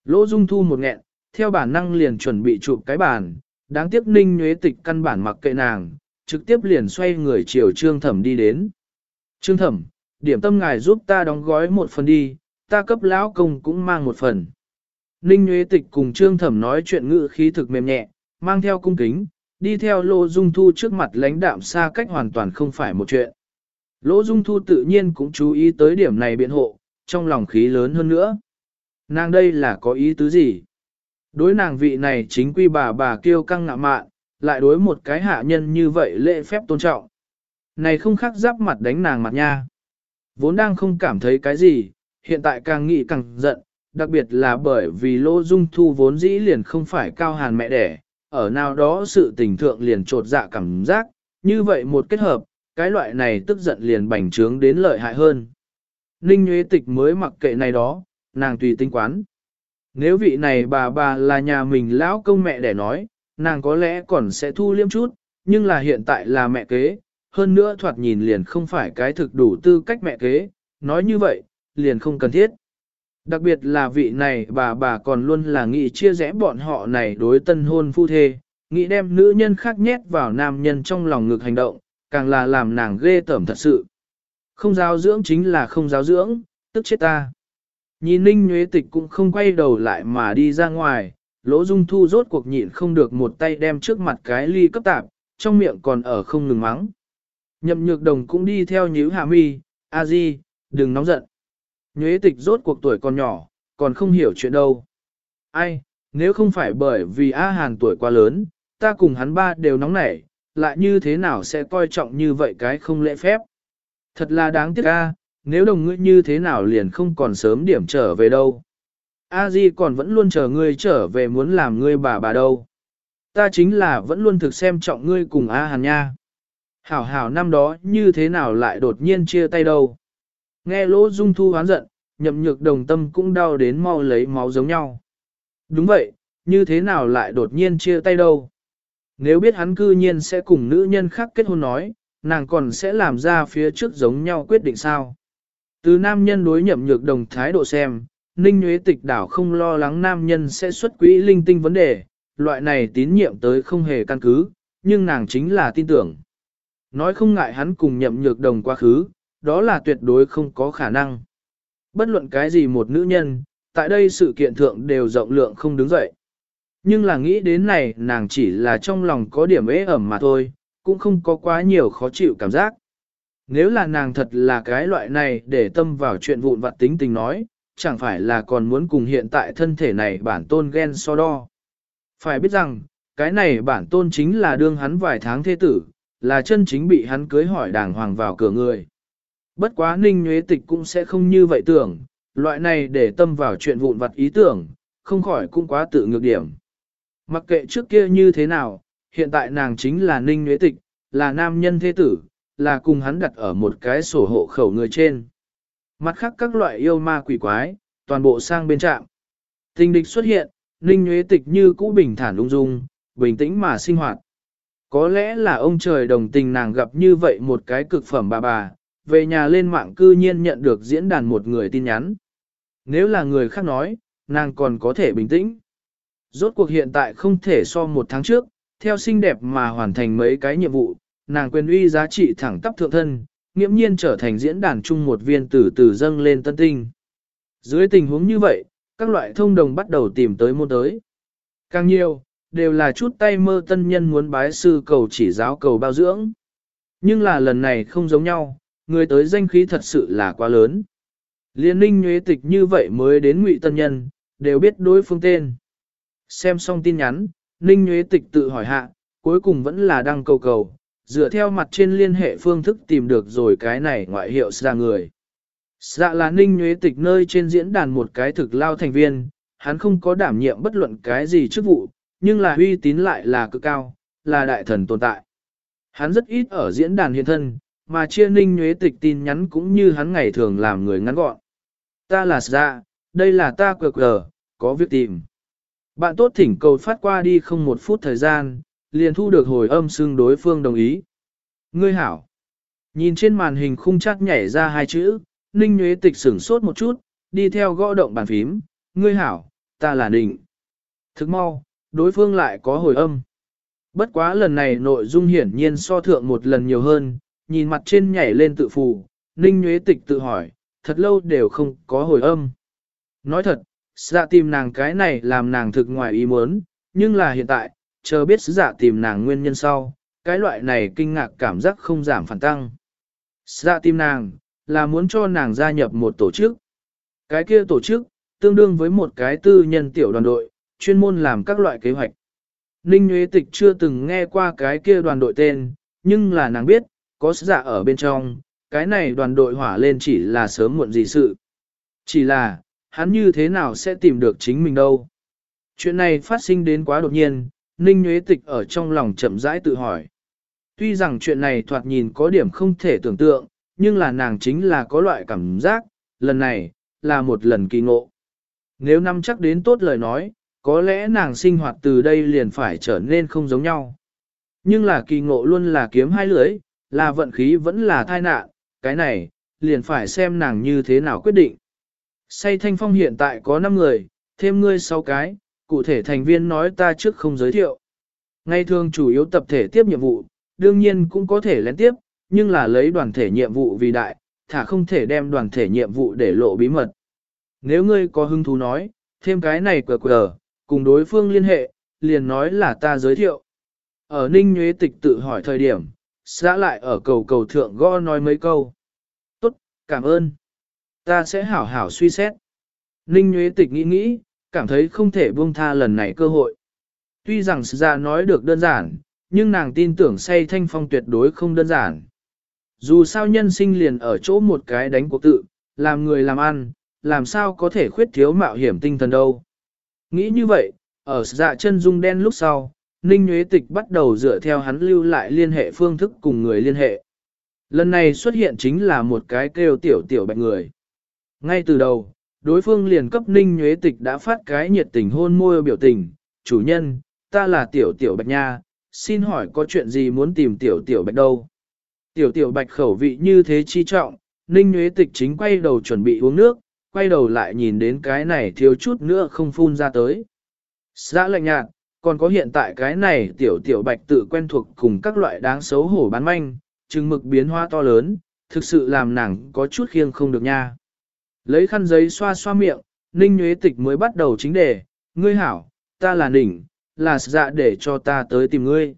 Lỗ Dung Thu một nghẹn, theo bản năng liền chuẩn bị chụp cái bàn, đáng tiếc Ninh Nguyễn Tịch căn bản mặc kệ nàng, trực tiếp liền xoay người chiều Trương Thẩm đi đến. Trương Thẩm, điểm tâm ngài giúp ta đóng gói một phần đi, ta cấp lão công cũng mang một phần. Ninh Nguyễn Tịch cùng Trương Thẩm nói chuyện ngữ khí thực mềm nhẹ, mang theo cung kính, đi theo Lô Dung Thu trước mặt lãnh đạm xa cách hoàn toàn không phải một chuyện. Lỗ Dung Thu tự nhiên cũng chú ý tới điểm này biện hộ, trong lòng khí lớn hơn nữa. Nàng đây là có ý tứ gì? Đối nàng vị này chính quy bà bà kêu căng ngạ mạn, lại đối một cái hạ nhân như vậy lễ phép tôn trọng. Này không khác giáp mặt đánh nàng mặt nha. Vốn đang không cảm thấy cái gì, hiện tại càng nghĩ càng giận, đặc biệt là bởi vì Lô Dung Thu vốn dĩ liền không phải cao hàn mẹ đẻ, ở nào đó sự tình thượng liền trột dạ cảm giác, như vậy một kết hợp, cái loại này tức giận liền bành trướng đến lợi hại hơn. Ninh Nguyễn Tịch mới mặc kệ này đó, nàng tùy tinh quán. Nếu vị này bà bà là nhà mình lão công mẹ để nói, nàng có lẽ còn sẽ thu liêm chút, nhưng là hiện tại là mẹ kế, hơn nữa thoạt nhìn liền không phải cái thực đủ tư cách mẹ kế, nói như vậy, liền không cần thiết. Đặc biệt là vị này bà bà còn luôn là nghĩ chia rẽ bọn họ này đối tân hôn phu thê, nghĩ đem nữ nhân khác nhét vào nam nhân trong lòng ngực hành động, càng là làm nàng ghê tởm thật sự. Không giáo dưỡng chính là không giáo dưỡng, tức chết ta. Nhìn Ninh Nhuế Tịch cũng không quay đầu lại mà đi ra ngoài, lỗ dung thu rốt cuộc nhịn không được một tay đem trước mặt cái ly cấp tạp, trong miệng còn ở không ngừng mắng. Nhậm nhược đồng cũng đi theo nhíu hạ mi, a di, đừng nóng giận. Nhuế tịch rốt cuộc tuổi còn nhỏ, còn không hiểu chuyện đâu. Ai, nếu không phải bởi vì A Hàn tuổi quá lớn, ta cùng hắn ba đều nóng nảy, lại như thế nào sẽ coi trọng như vậy cái không lễ phép. Thật là đáng tiếc a, nếu đồng ngươi như thế nào liền không còn sớm điểm trở về đâu. A Di còn vẫn luôn chờ ngươi trở về muốn làm ngươi bà bà đâu. Ta chính là vẫn luôn thực xem trọng ngươi cùng A Hàn nha. Hảo hảo năm đó như thế nào lại đột nhiên chia tay đâu. Nghe lỗ dung thu hoán giận, nhậm nhược đồng tâm cũng đau đến mau lấy máu giống nhau. Đúng vậy, như thế nào lại đột nhiên chia tay đâu. Nếu biết hắn cư nhiên sẽ cùng nữ nhân khác kết hôn nói, nàng còn sẽ làm ra phía trước giống nhau quyết định sao. Từ nam nhân đối nhậm nhược đồng thái độ xem, Ninh Nguyễn Tịch đảo không lo lắng nam nhân sẽ xuất quỹ linh tinh vấn đề, loại này tín nhiệm tới không hề căn cứ, nhưng nàng chính là tin tưởng. Nói không ngại hắn cùng nhậm nhược đồng quá khứ, đó là tuyệt đối không có khả năng. Bất luận cái gì một nữ nhân, tại đây sự kiện thượng đều rộng lượng không đứng dậy. Nhưng là nghĩ đến này nàng chỉ là trong lòng có điểm ế ẩm mà thôi, cũng không có quá nhiều khó chịu cảm giác. Nếu là nàng thật là cái loại này để tâm vào chuyện vụn vặt tính tình nói, chẳng phải là còn muốn cùng hiện tại thân thể này bản tôn ghen so đo. Phải biết rằng, cái này bản tôn chính là đương hắn vài tháng thế tử, là chân chính bị hắn cưới hỏi đàng hoàng vào cửa người. Bất quá ninh nhuế tịch cũng sẽ không như vậy tưởng, loại này để tâm vào chuyện vụn vặt ý tưởng, không khỏi cũng quá tự ngược điểm. Mặc kệ trước kia như thế nào, hiện tại nàng chính là ninh nhuế tịch, là nam nhân thế tử, là cùng hắn đặt ở một cái sổ hộ khẩu người trên. Mặt khác các loại yêu ma quỷ quái, toàn bộ sang bên trạm. Tình địch xuất hiện, ninh nhuế tịch như cũ bình thản ung dung, bình tĩnh mà sinh hoạt. Có lẽ là ông trời đồng tình nàng gặp như vậy một cái cực phẩm bà bà, về nhà lên mạng cư nhiên nhận được diễn đàn một người tin nhắn. Nếu là người khác nói, nàng còn có thể bình tĩnh. Rốt cuộc hiện tại không thể so một tháng trước, theo xinh đẹp mà hoàn thành mấy cái nhiệm vụ, nàng quyền uy giá trị thẳng tắp thượng thân, nghiễm nhiên trở thành diễn đàn chung một viên tử tử dâng lên tân tinh. Dưới tình huống như vậy, các loại thông đồng bắt đầu tìm tới môn tới. Càng nhiều, đều là chút tay mơ tân nhân muốn bái sư cầu chỉ giáo cầu bao dưỡng. Nhưng là lần này không giống nhau, người tới danh khí thật sự là quá lớn. Liên ninh nhuế tịch như vậy mới đến ngụy tân nhân, đều biết đối phương tên. Xem xong tin nhắn, ninh nhuế tịch tự hỏi hạ, cuối cùng vẫn là đăng cầu cầu, dựa theo mặt trên liên hệ phương thức tìm được rồi cái này ngoại hiệu ra người. Dạ là ninh nhuế tịch nơi trên diễn đàn một cái thực lao thành viên, hắn không có đảm nhiệm bất luận cái gì chức vụ, nhưng là uy tín lại là cực cao, là đại thần tồn tại. Hắn rất ít ở diễn đàn hiện thân, mà chia ninh nhuế tịch tin nhắn cũng như hắn ngày thường làm người ngắn gọn. Ta là dạ, đây là ta cờ cờ, có việc tìm. Bạn tốt thỉnh cầu phát qua đi không một phút thời gian, liền thu được hồi âm xưng đối phương đồng ý. Ngươi hảo. Nhìn trên màn hình khung chắc nhảy ra hai chữ, Ninh nhuế Tịch sửng sốt một chút, đi theo gõ động bàn phím. Ngươi hảo, ta là Định. Thức mau, đối phương lại có hồi âm. Bất quá lần này nội dung hiển nhiên so thượng một lần nhiều hơn, nhìn mặt trên nhảy lên tự phù, Ninh Nguyễn Tịch tự hỏi, thật lâu đều không có hồi âm. Nói thật, dạ tìm nàng cái này làm nàng thực ngoài ý muốn, nhưng là hiện tại, chờ biết sứ dạ tìm nàng nguyên nhân sau, cái loại này kinh ngạc cảm giác không giảm phản tăng. Dạ tìm nàng, là muốn cho nàng gia nhập một tổ chức. Cái kia tổ chức, tương đương với một cái tư nhân tiểu đoàn đội, chuyên môn làm các loại kế hoạch. Ninh Nguyễn Tịch chưa từng nghe qua cái kia đoàn đội tên, nhưng là nàng biết, có sứ ở bên trong, cái này đoàn đội hỏa lên chỉ là sớm muộn gì sự. Chỉ là, hắn như thế nào sẽ tìm được chính mình đâu. Chuyện này phát sinh đến quá đột nhiên, Ninh Nguyễn Tịch ở trong lòng chậm rãi tự hỏi. Tuy rằng chuyện này thoạt nhìn có điểm không thể tưởng tượng, nhưng là nàng chính là có loại cảm giác, lần này, là một lần kỳ ngộ. Nếu năm chắc đến tốt lời nói, có lẽ nàng sinh hoạt từ đây liền phải trở nên không giống nhau. Nhưng là kỳ ngộ luôn là kiếm hai lưỡi, là vận khí vẫn là tai nạn, cái này, liền phải xem nàng như thế nào quyết định. Say thanh phong hiện tại có 5 người, thêm ngươi 6 cái, cụ thể thành viên nói ta trước không giới thiệu. Ngày thường chủ yếu tập thể tiếp nhiệm vụ, đương nhiên cũng có thể lén tiếp, nhưng là lấy đoàn thể nhiệm vụ vì đại, thả không thể đem đoàn thể nhiệm vụ để lộ bí mật. Nếu ngươi có hứng thú nói, thêm cái này quờ quờ, cùng đối phương liên hệ, liền nói là ta giới thiệu. Ở Ninh Nhuế Tịch tự hỏi thời điểm, xã lại ở cầu cầu thượng gõ nói mấy câu. Tốt, cảm ơn. Ta sẽ hảo hảo suy xét. Ninh Nguyễn Tịch nghĩ nghĩ, cảm thấy không thể buông tha lần này cơ hội. Tuy rằng ra nói được đơn giản, nhưng nàng tin tưởng say thanh phong tuyệt đối không đơn giản. Dù sao nhân sinh liền ở chỗ một cái đánh cuộc tự, làm người làm ăn, làm sao có thể khuyết thiếu mạo hiểm tinh thần đâu. Nghĩ như vậy, ở dạ chân dung đen lúc sau, Ninh Nguyễn Tịch bắt đầu dựa theo hắn lưu lại liên hệ phương thức cùng người liên hệ. Lần này xuất hiện chính là một cái kêu tiểu tiểu bạch người. Ngay từ đầu, đối phương liền cấp ninh Nguyễn tịch đã phát cái nhiệt tình hôn môi biểu tình, chủ nhân, ta là tiểu tiểu bạch nha, xin hỏi có chuyện gì muốn tìm tiểu tiểu bạch đâu. Tiểu tiểu bạch khẩu vị như thế chi trọng, ninh Nguyễn tịch chính quay đầu chuẩn bị uống nước, quay đầu lại nhìn đến cái này thiếu chút nữa không phun ra tới. Xã lạnh nhạt, còn có hiện tại cái này tiểu tiểu bạch tự quen thuộc cùng các loại đáng xấu hổ bán manh, chừng mực biến hoa to lớn, thực sự làm nàng có chút khiêng không được nha. Lấy khăn giấy xoa xoa miệng, Ninh Nguyễn Tịch mới bắt đầu chính đề, ngươi hảo, ta là Ninh, là dạ để cho ta tới tìm ngươi.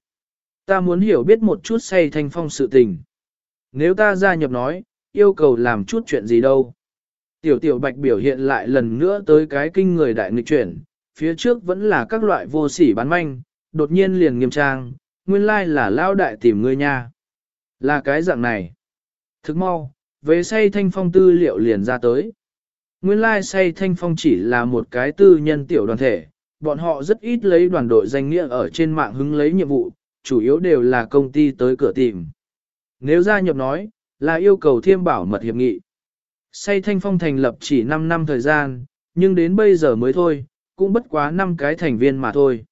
Ta muốn hiểu biết một chút say thanh phong sự tình. Nếu ta gia nhập nói, yêu cầu làm chút chuyện gì đâu. Tiểu tiểu bạch biểu hiện lại lần nữa tới cái kinh người đại nghịch chuyển, phía trước vẫn là các loại vô sỉ bán manh, đột nhiên liền nghiêm trang, nguyên lai là lao đại tìm ngươi nha. Là cái dạng này. Thức mau, về say thanh phong tư liệu liền ra tới. Nguyên lai say thanh phong chỉ là một cái tư nhân tiểu đoàn thể, bọn họ rất ít lấy đoàn đội danh nghĩa ở trên mạng hứng lấy nhiệm vụ, chủ yếu đều là công ty tới cửa tìm. Nếu gia nhập nói, là yêu cầu thiêm bảo mật hiệp nghị. Say thanh phong thành lập chỉ 5 năm thời gian, nhưng đến bây giờ mới thôi, cũng bất quá 5 cái thành viên mà thôi.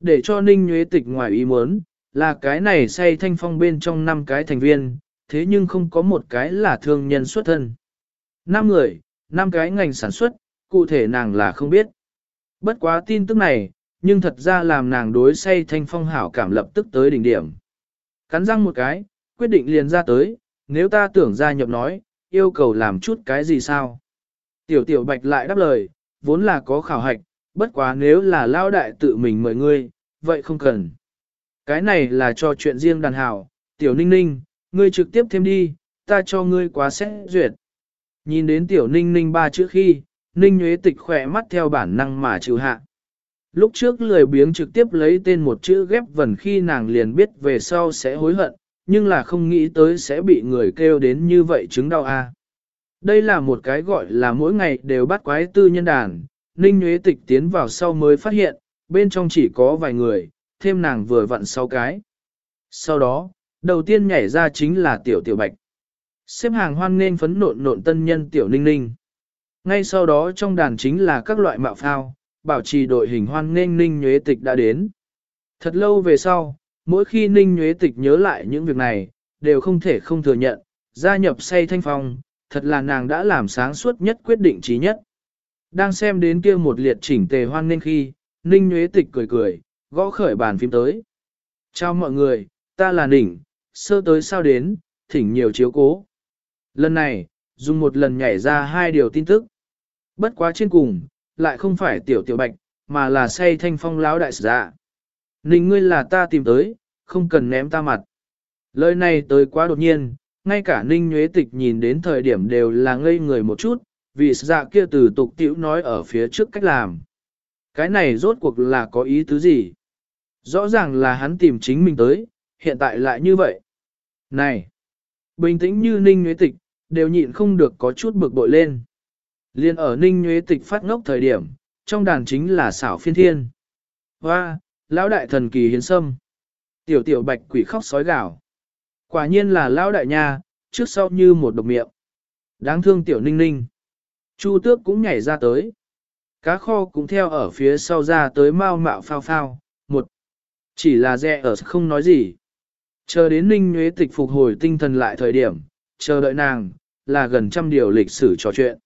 Để cho Ninh Nhuế Tịch ngoài ý muốn, là cái này say thanh phong bên trong 5 cái thành viên, thế nhưng không có một cái là thương nhân xuất thân. 5 người, 5 cái ngành sản xuất, cụ thể nàng là không biết. Bất quá tin tức này, nhưng thật ra làm nàng đối say thanh phong hảo cảm lập tức tới đỉnh điểm. Cắn răng một cái, quyết định liền ra tới, nếu ta tưởng gia nhập nói, yêu cầu làm chút cái gì sao? Tiểu tiểu bạch lại đáp lời, vốn là có khảo hạch, bất quá nếu là lao đại tự mình mời ngươi, vậy không cần. Cái này là cho chuyện riêng đàn hảo, tiểu ninh ninh, ngươi trực tiếp thêm đi, ta cho ngươi quá xét duyệt. Nhìn đến tiểu ninh ninh ba chữ khi, ninh nhuế tịch khỏe mắt theo bản năng mà chịu hạ. Lúc trước lười biếng trực tiếp lấy tên một chữ ghép vần khi nàng liền biết về sau sẽ hối hận, nhưng là không nghĩ tới sẽ bị người kêu đến như vậy chứng đau a. Đây là một cái gọi là mỗi ngày đều bắt quái tư nhân đàn, Ninh Nguyễn Tịch tiến vào sau mới phát hiện, bên trong chỉ có vài người, thêm nàng vừa vặn sau cái. Sau đó, đầu tiên nhảy ra chính là Tiểu Tiểu Bạch. Xếp hàng hoan nên phấn nộn nộn tân nhân Tiểu Ninh Ninh. Ngay sau đó trong đàn chính là các loại mạo phao, bảo trì đội hình hoan nên Ninh Nguyễn Tịch đã đến. Thật lâu về sau, mỗi khi Ninh Nguyễn Tịch nhớ lại những việc này, đều không thể không thừa nhận, gia nhập say thanh phong, thật là nàng đã làm sáng suốt nhất quyết định trí nhất. Đang xem đến kia một liệt chỉnh tề hoan nên khi, Ninh Nguyễn Tịch cười cười, gõ khởi bàn phím tới. Chào mọi người, ta là Ninh, sơ tới sao đến, thỉnh nhiều chiếu cố. Lần này, dùng một lần nhảy ra hai điều tin tức. Bất quá trên cùng, lại không phải tiểu tiểu bạch, mà là say thanh phong lão đại giả. Ninh ngươi là ta tìm tới, không cần ném ta mặt. Lời này tới quá đột nhiên, ngay cả Ninh Nhuế Tịch nhìn đến thời điểm đều là ngây người một chút, vì dạ kia từ tục tiểu nói ở phía trước cách làm. Cái này rốt cuộc là có ý tứ gì? Rõ ràng là hắn tìm chính mình tới, hiện tại lại như vậy. Này! Bình tĩnh như Ninh Nhuế Tịch, đều nhịn không được có chút bực bội lên. Liên ở Ninh Nhuế Tịch phát ngốc thời điểm, trong đàn chính là xảo phiên thiên. Hoa, lão đại thần kỳ hiến sâm. Tiểu tiểu bạch quỷ khóc sói gào. Quả nhiên là lão đại nha, trước sau như một độc miệng. Đáng thương tiểu ninh ninh. Chu tước cũng nhảy ra tới. Cá kho cũng theo ở phía sau ra tới mau mạo phao phao. Một. Chỉ là dẹ ở không nói gì. Chờ đến ninh nhuế tịch phục hồi tinh thần lại thời điểm, chờ đợi nàng, là gần trăm điều lịch sử trò chuyện.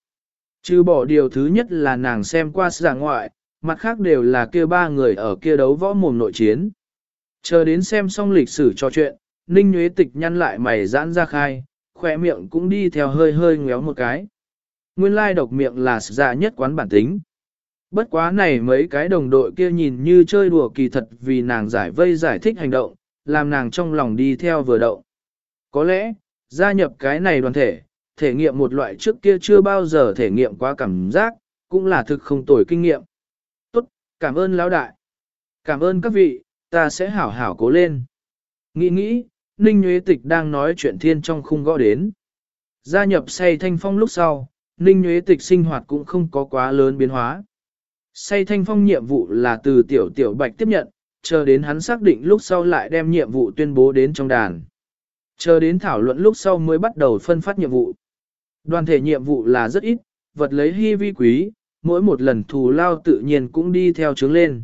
Chứ bỏ điều thứ nhất là nàng xem qua giả ngoại, mặt khác đều là kia ba người ở kia đấu võ mồm nội chiến. Chờ đến xem xong lịch sử trò chuyện, Ninh Nguyễn Tịch nhăn lại mày giãn ra khai, khỏe miệng cũng đi theo hơi hơi ngéo một cái. Nguyên lai độc miệng là dạ nhất quán bản tính. Bất quá này mấy cái đồng đội kia nhìn như chơi đùa kỳ thật vì nàng giải vây giải thích hành động, làm nàng trong lòng đi theo vừa động. Có lẽ, gia nhập cái này đoàn thể, thể nghiệm một loại trước kia chưa bao giờ thể nghiệm qua cảm giác, cũng là thực không tồi kinh nghiệm. Tốt, cảm ơn lão đại. Cảm ơn các vị, ta sẽ hảo hảo cố lên. Nghĩ nghĩ, Ninh Nguyễn Tịch đang nói chuyện thiên trong khung gõ đến. Gia nhập say thanh phong lúc sau, Ninh Nguyễn Tịch sinh hoạt cũng không có quá lớn biến hóa. Say thanh phong nhiệm vụ là từ tiểu tiểu bạch tiếp nhận, chờ đến hắn xác định lúc sau lại đem nhiệm vụ tuyên bố đến trong đàn. Chờ đến thảo luận lúc sau mới bắt đầu phân phát nhiệm vụ. Đoàn thể nhiệm vụ là rất ít, vật lấy hy vi quý, mỗi một lần thù lao tự nhiên cũng đi theo trướng lên.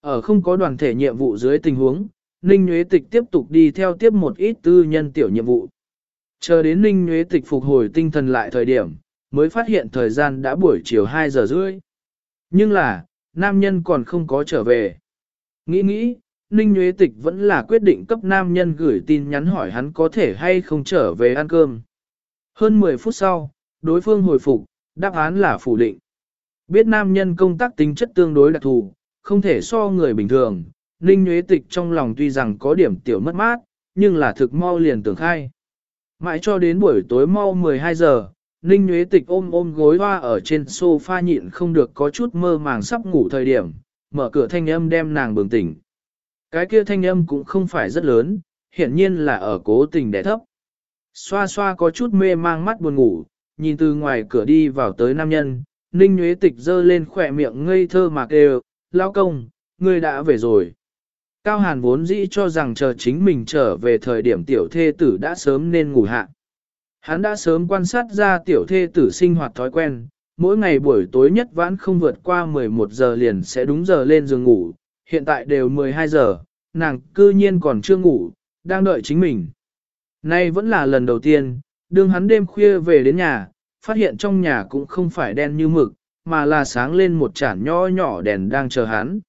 Ở không có đoàn thể nhiệm vụ dưới tình huống, Ninh Nguyễn Tịch tiếp tục đi theo tiếp một ít tư nhân tiểu nhiệm vụ. Chờ đến Ninh Nguyễn Tịch phục hồi tinh thần lại thời điểm, mới phát hiện thời gian đã buổi chiều 2 giờ rưỡi. Nhưng là, nam nhân còn không có trở về. Nghĩ nghĩ, Ninh Nguyễn Tịch vẫn là quyết định cấp nam nhân gửi tin nhắn hỏi hắn có thể hay không trở về ăn cơm. Hơn 10 phút sau, đối phương hồi phục, đáp án là phủ định. Biết nam nhân công tác tính chất tương đối đặc thù, không thể so người bình thường, Ninh Nguyễn Tịch trong lòng tuy rằng có điểm tiểu mất mát, nhưng là thực mau liền tưởng khai. Mãi cho đến buổi tối mau 12 giờ, Ninh Nguyễn Tịch ôm ôm gối hoa ở trên sofa nhịn không được có chút mơ màng sắp ngủ thời điểm, mở cửa thanh âm đem nàng bừng tỉnh. Cái kia thanh âm cũng không phải rất lớn, hiển nhiên là ở cố tình đẻ thấp. Xoa xoa có chút mê mang mắt buồn ngủ, nhìn từ ngoài cửa đi vào tới nam nhân, Ninh Nguyễn Tịch giơ lên khỏe miệng ngây thơ mà kêu, lao công, ngươi đã về rồi. Cao Hàn vốn dĩ cho rằng chờ chính mình trở về thời điểm tiểu thê tử đã sớm nên ngủ hạ. Hắn đã sớm quan sát ra tiểu thê tử sinh hoạt thói quen, mỗi ngày buổi tối nhất vãn không vượt qua 11 giờ liền sẽ đúng giờ lên giường ngủ, hiện tại đều 12 giờ, nàng cư nhiên còn chưa ngủ, đang đợi chính mình. Nay vẫn là lần đầu tiên, đương hắn đêm khuya về đến nhà, phát hiện trong nhà cũng không phải đen như mực, mà là sáng lên một chản nho nhỏ đèn đang chờ hắn.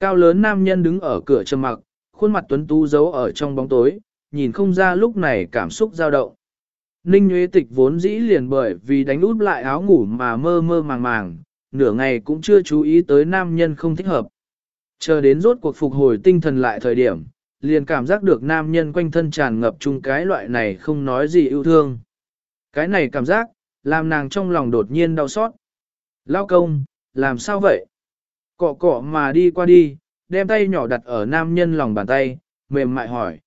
Cao lớn nam nhân đứng ở cửa trầm mặc, khuôn mặt tuấn tú giấu ở trong bóng tối, nhìn không ra lúc này cảm xúc dao động. Ninh Nguyễn Tịch vốn dĩ liền bởi vì đánh út lại áo ngủ mà mơ mơ màng màng, nửa ngày cũng chưa chú ý tới nam nhân không thích hợp. Chờ đến rốt cuộc phục hồi tinh thần lại thời điểm, liền cảm giác được nam nhân quanh thân tràn ngập chung cái loại này không nói gì yêu thương. Cái này cảm giác, làm nàng trong lòng đột nhiên đau xót. Lao công, làm sao vậy? Cọ cọ mà đi qua đi, đem tay nhỏ đặt ở nam nhân lòng bàn tay, mềm mại hỏi.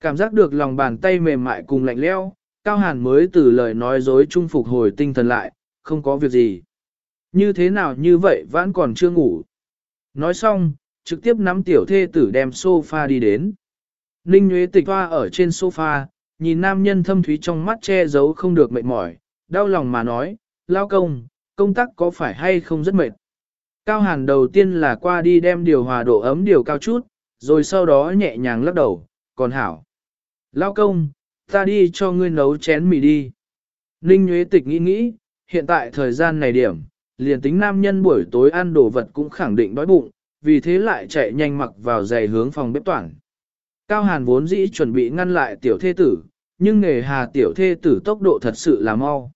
Cảm giác được lòng bàn tay mềm mại cùng lạnh leo, Cao Hàn mới từ lời nói dối trung phục hồi tinh thần lại, không có việc gì. Như thế nào như vậy vẫn còn chưa ngủ. Nói xong, trực tiếp nắm tiểu thê tử đem sofa đi đến. Ninh Nguyễn Tịch hoa ở trên sofa, nhìn nam nhân thâm thúy trong mắt che giấu không được mệt mỏi, đau lòng mà nói, lao công, công tác có phải hay không rất mệt. Cao hàn đầu tiên là qua đi đem điều hòa độ ấm điều cao chút, rồi sau đó nhẹ nhàng lắc đầu, còn hảo. Lao công, ta đi cho ngươi nấu chén mì đi. Ninh Nguyễn Tịch nghĩ nghĩ, hiện tại thời gian này điểm, liền tính nam nhân buổi tối ăn đồ vật cũng khẳng định đói bụng, vì thế lại chạy nhanh mặc vào giày hướng phòng bếp toàn. Cao Hàn vốn dĩ chuẩn bị ngăn lại tiểu thê tử, nhưng nghề hà tiểu thê tử tốc độ thật sự là mau.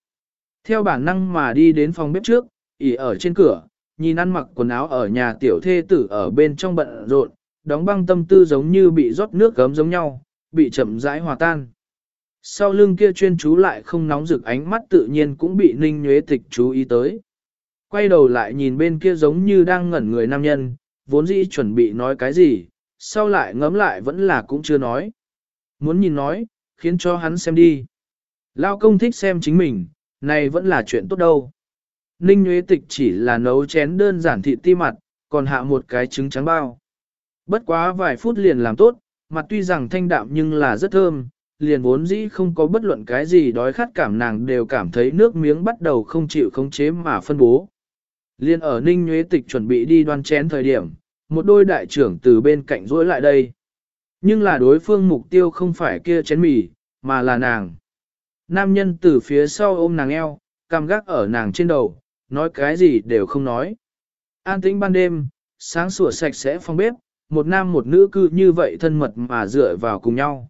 Theo bản năng mà đi đến phòng bếp trước, ỉ ở trên cửa, nhìn ăn mặc quần áo ở nhà tiểu thê tử ở bên trong bận rộn, đóng băng tâm tư giống như bị rót nước gấm giống nhau, bị chậm rãi hòa tan. Sau lưng kia chuyên chú lại không nóng rực ánh mắt tự nhiên cũng bị ninh nhuế tịch chú ý tới. Quay đầu lại nhìn bên kia giống như đang ngẩn người nam nhân, vốn dĩ chuẩn bị nói cái gì, sau lại ngấm lại vẫn là cũng chưa nói. Muốn nhìn nói, khiến cho hắn xem đi. Lao công thích xem chính mình, này vẫn là chuyện tốt đâu. Ninh nhuế Tịch chỉ là nấu chén đơn giản thịt ti mặt, còn hạ một cái trứng trắng bao. Bất quá vài phút liền làm tốt, mặt tuy rằng thanh đạm nhưng là rất thơm, liền vốn dĩ không có bất luận cái gì đói khát cảm nàng đều cảm thấy nước miếng bắt đầu không chịu khống chế mà phân bố. Liên ở Ninh Nguyễn Tịch chuẩn bị đi đoan chén thời điểm, một đôi đại trưởng từ bên cạnh rỗi lại đây. Nhưng là đối phương mục tiêu không phải kia chén mì, mà là nàng. Nam nhân từ phía sau ôm nàng eo, cam gác ở nàng trên đầu, nói cái gì đều không nói. An tĩnh ban đêm, sáng sủa sạch sẽ phòng bếp, một nam một nữ cư như vậy thân mật mà dựa vào cùng nhau.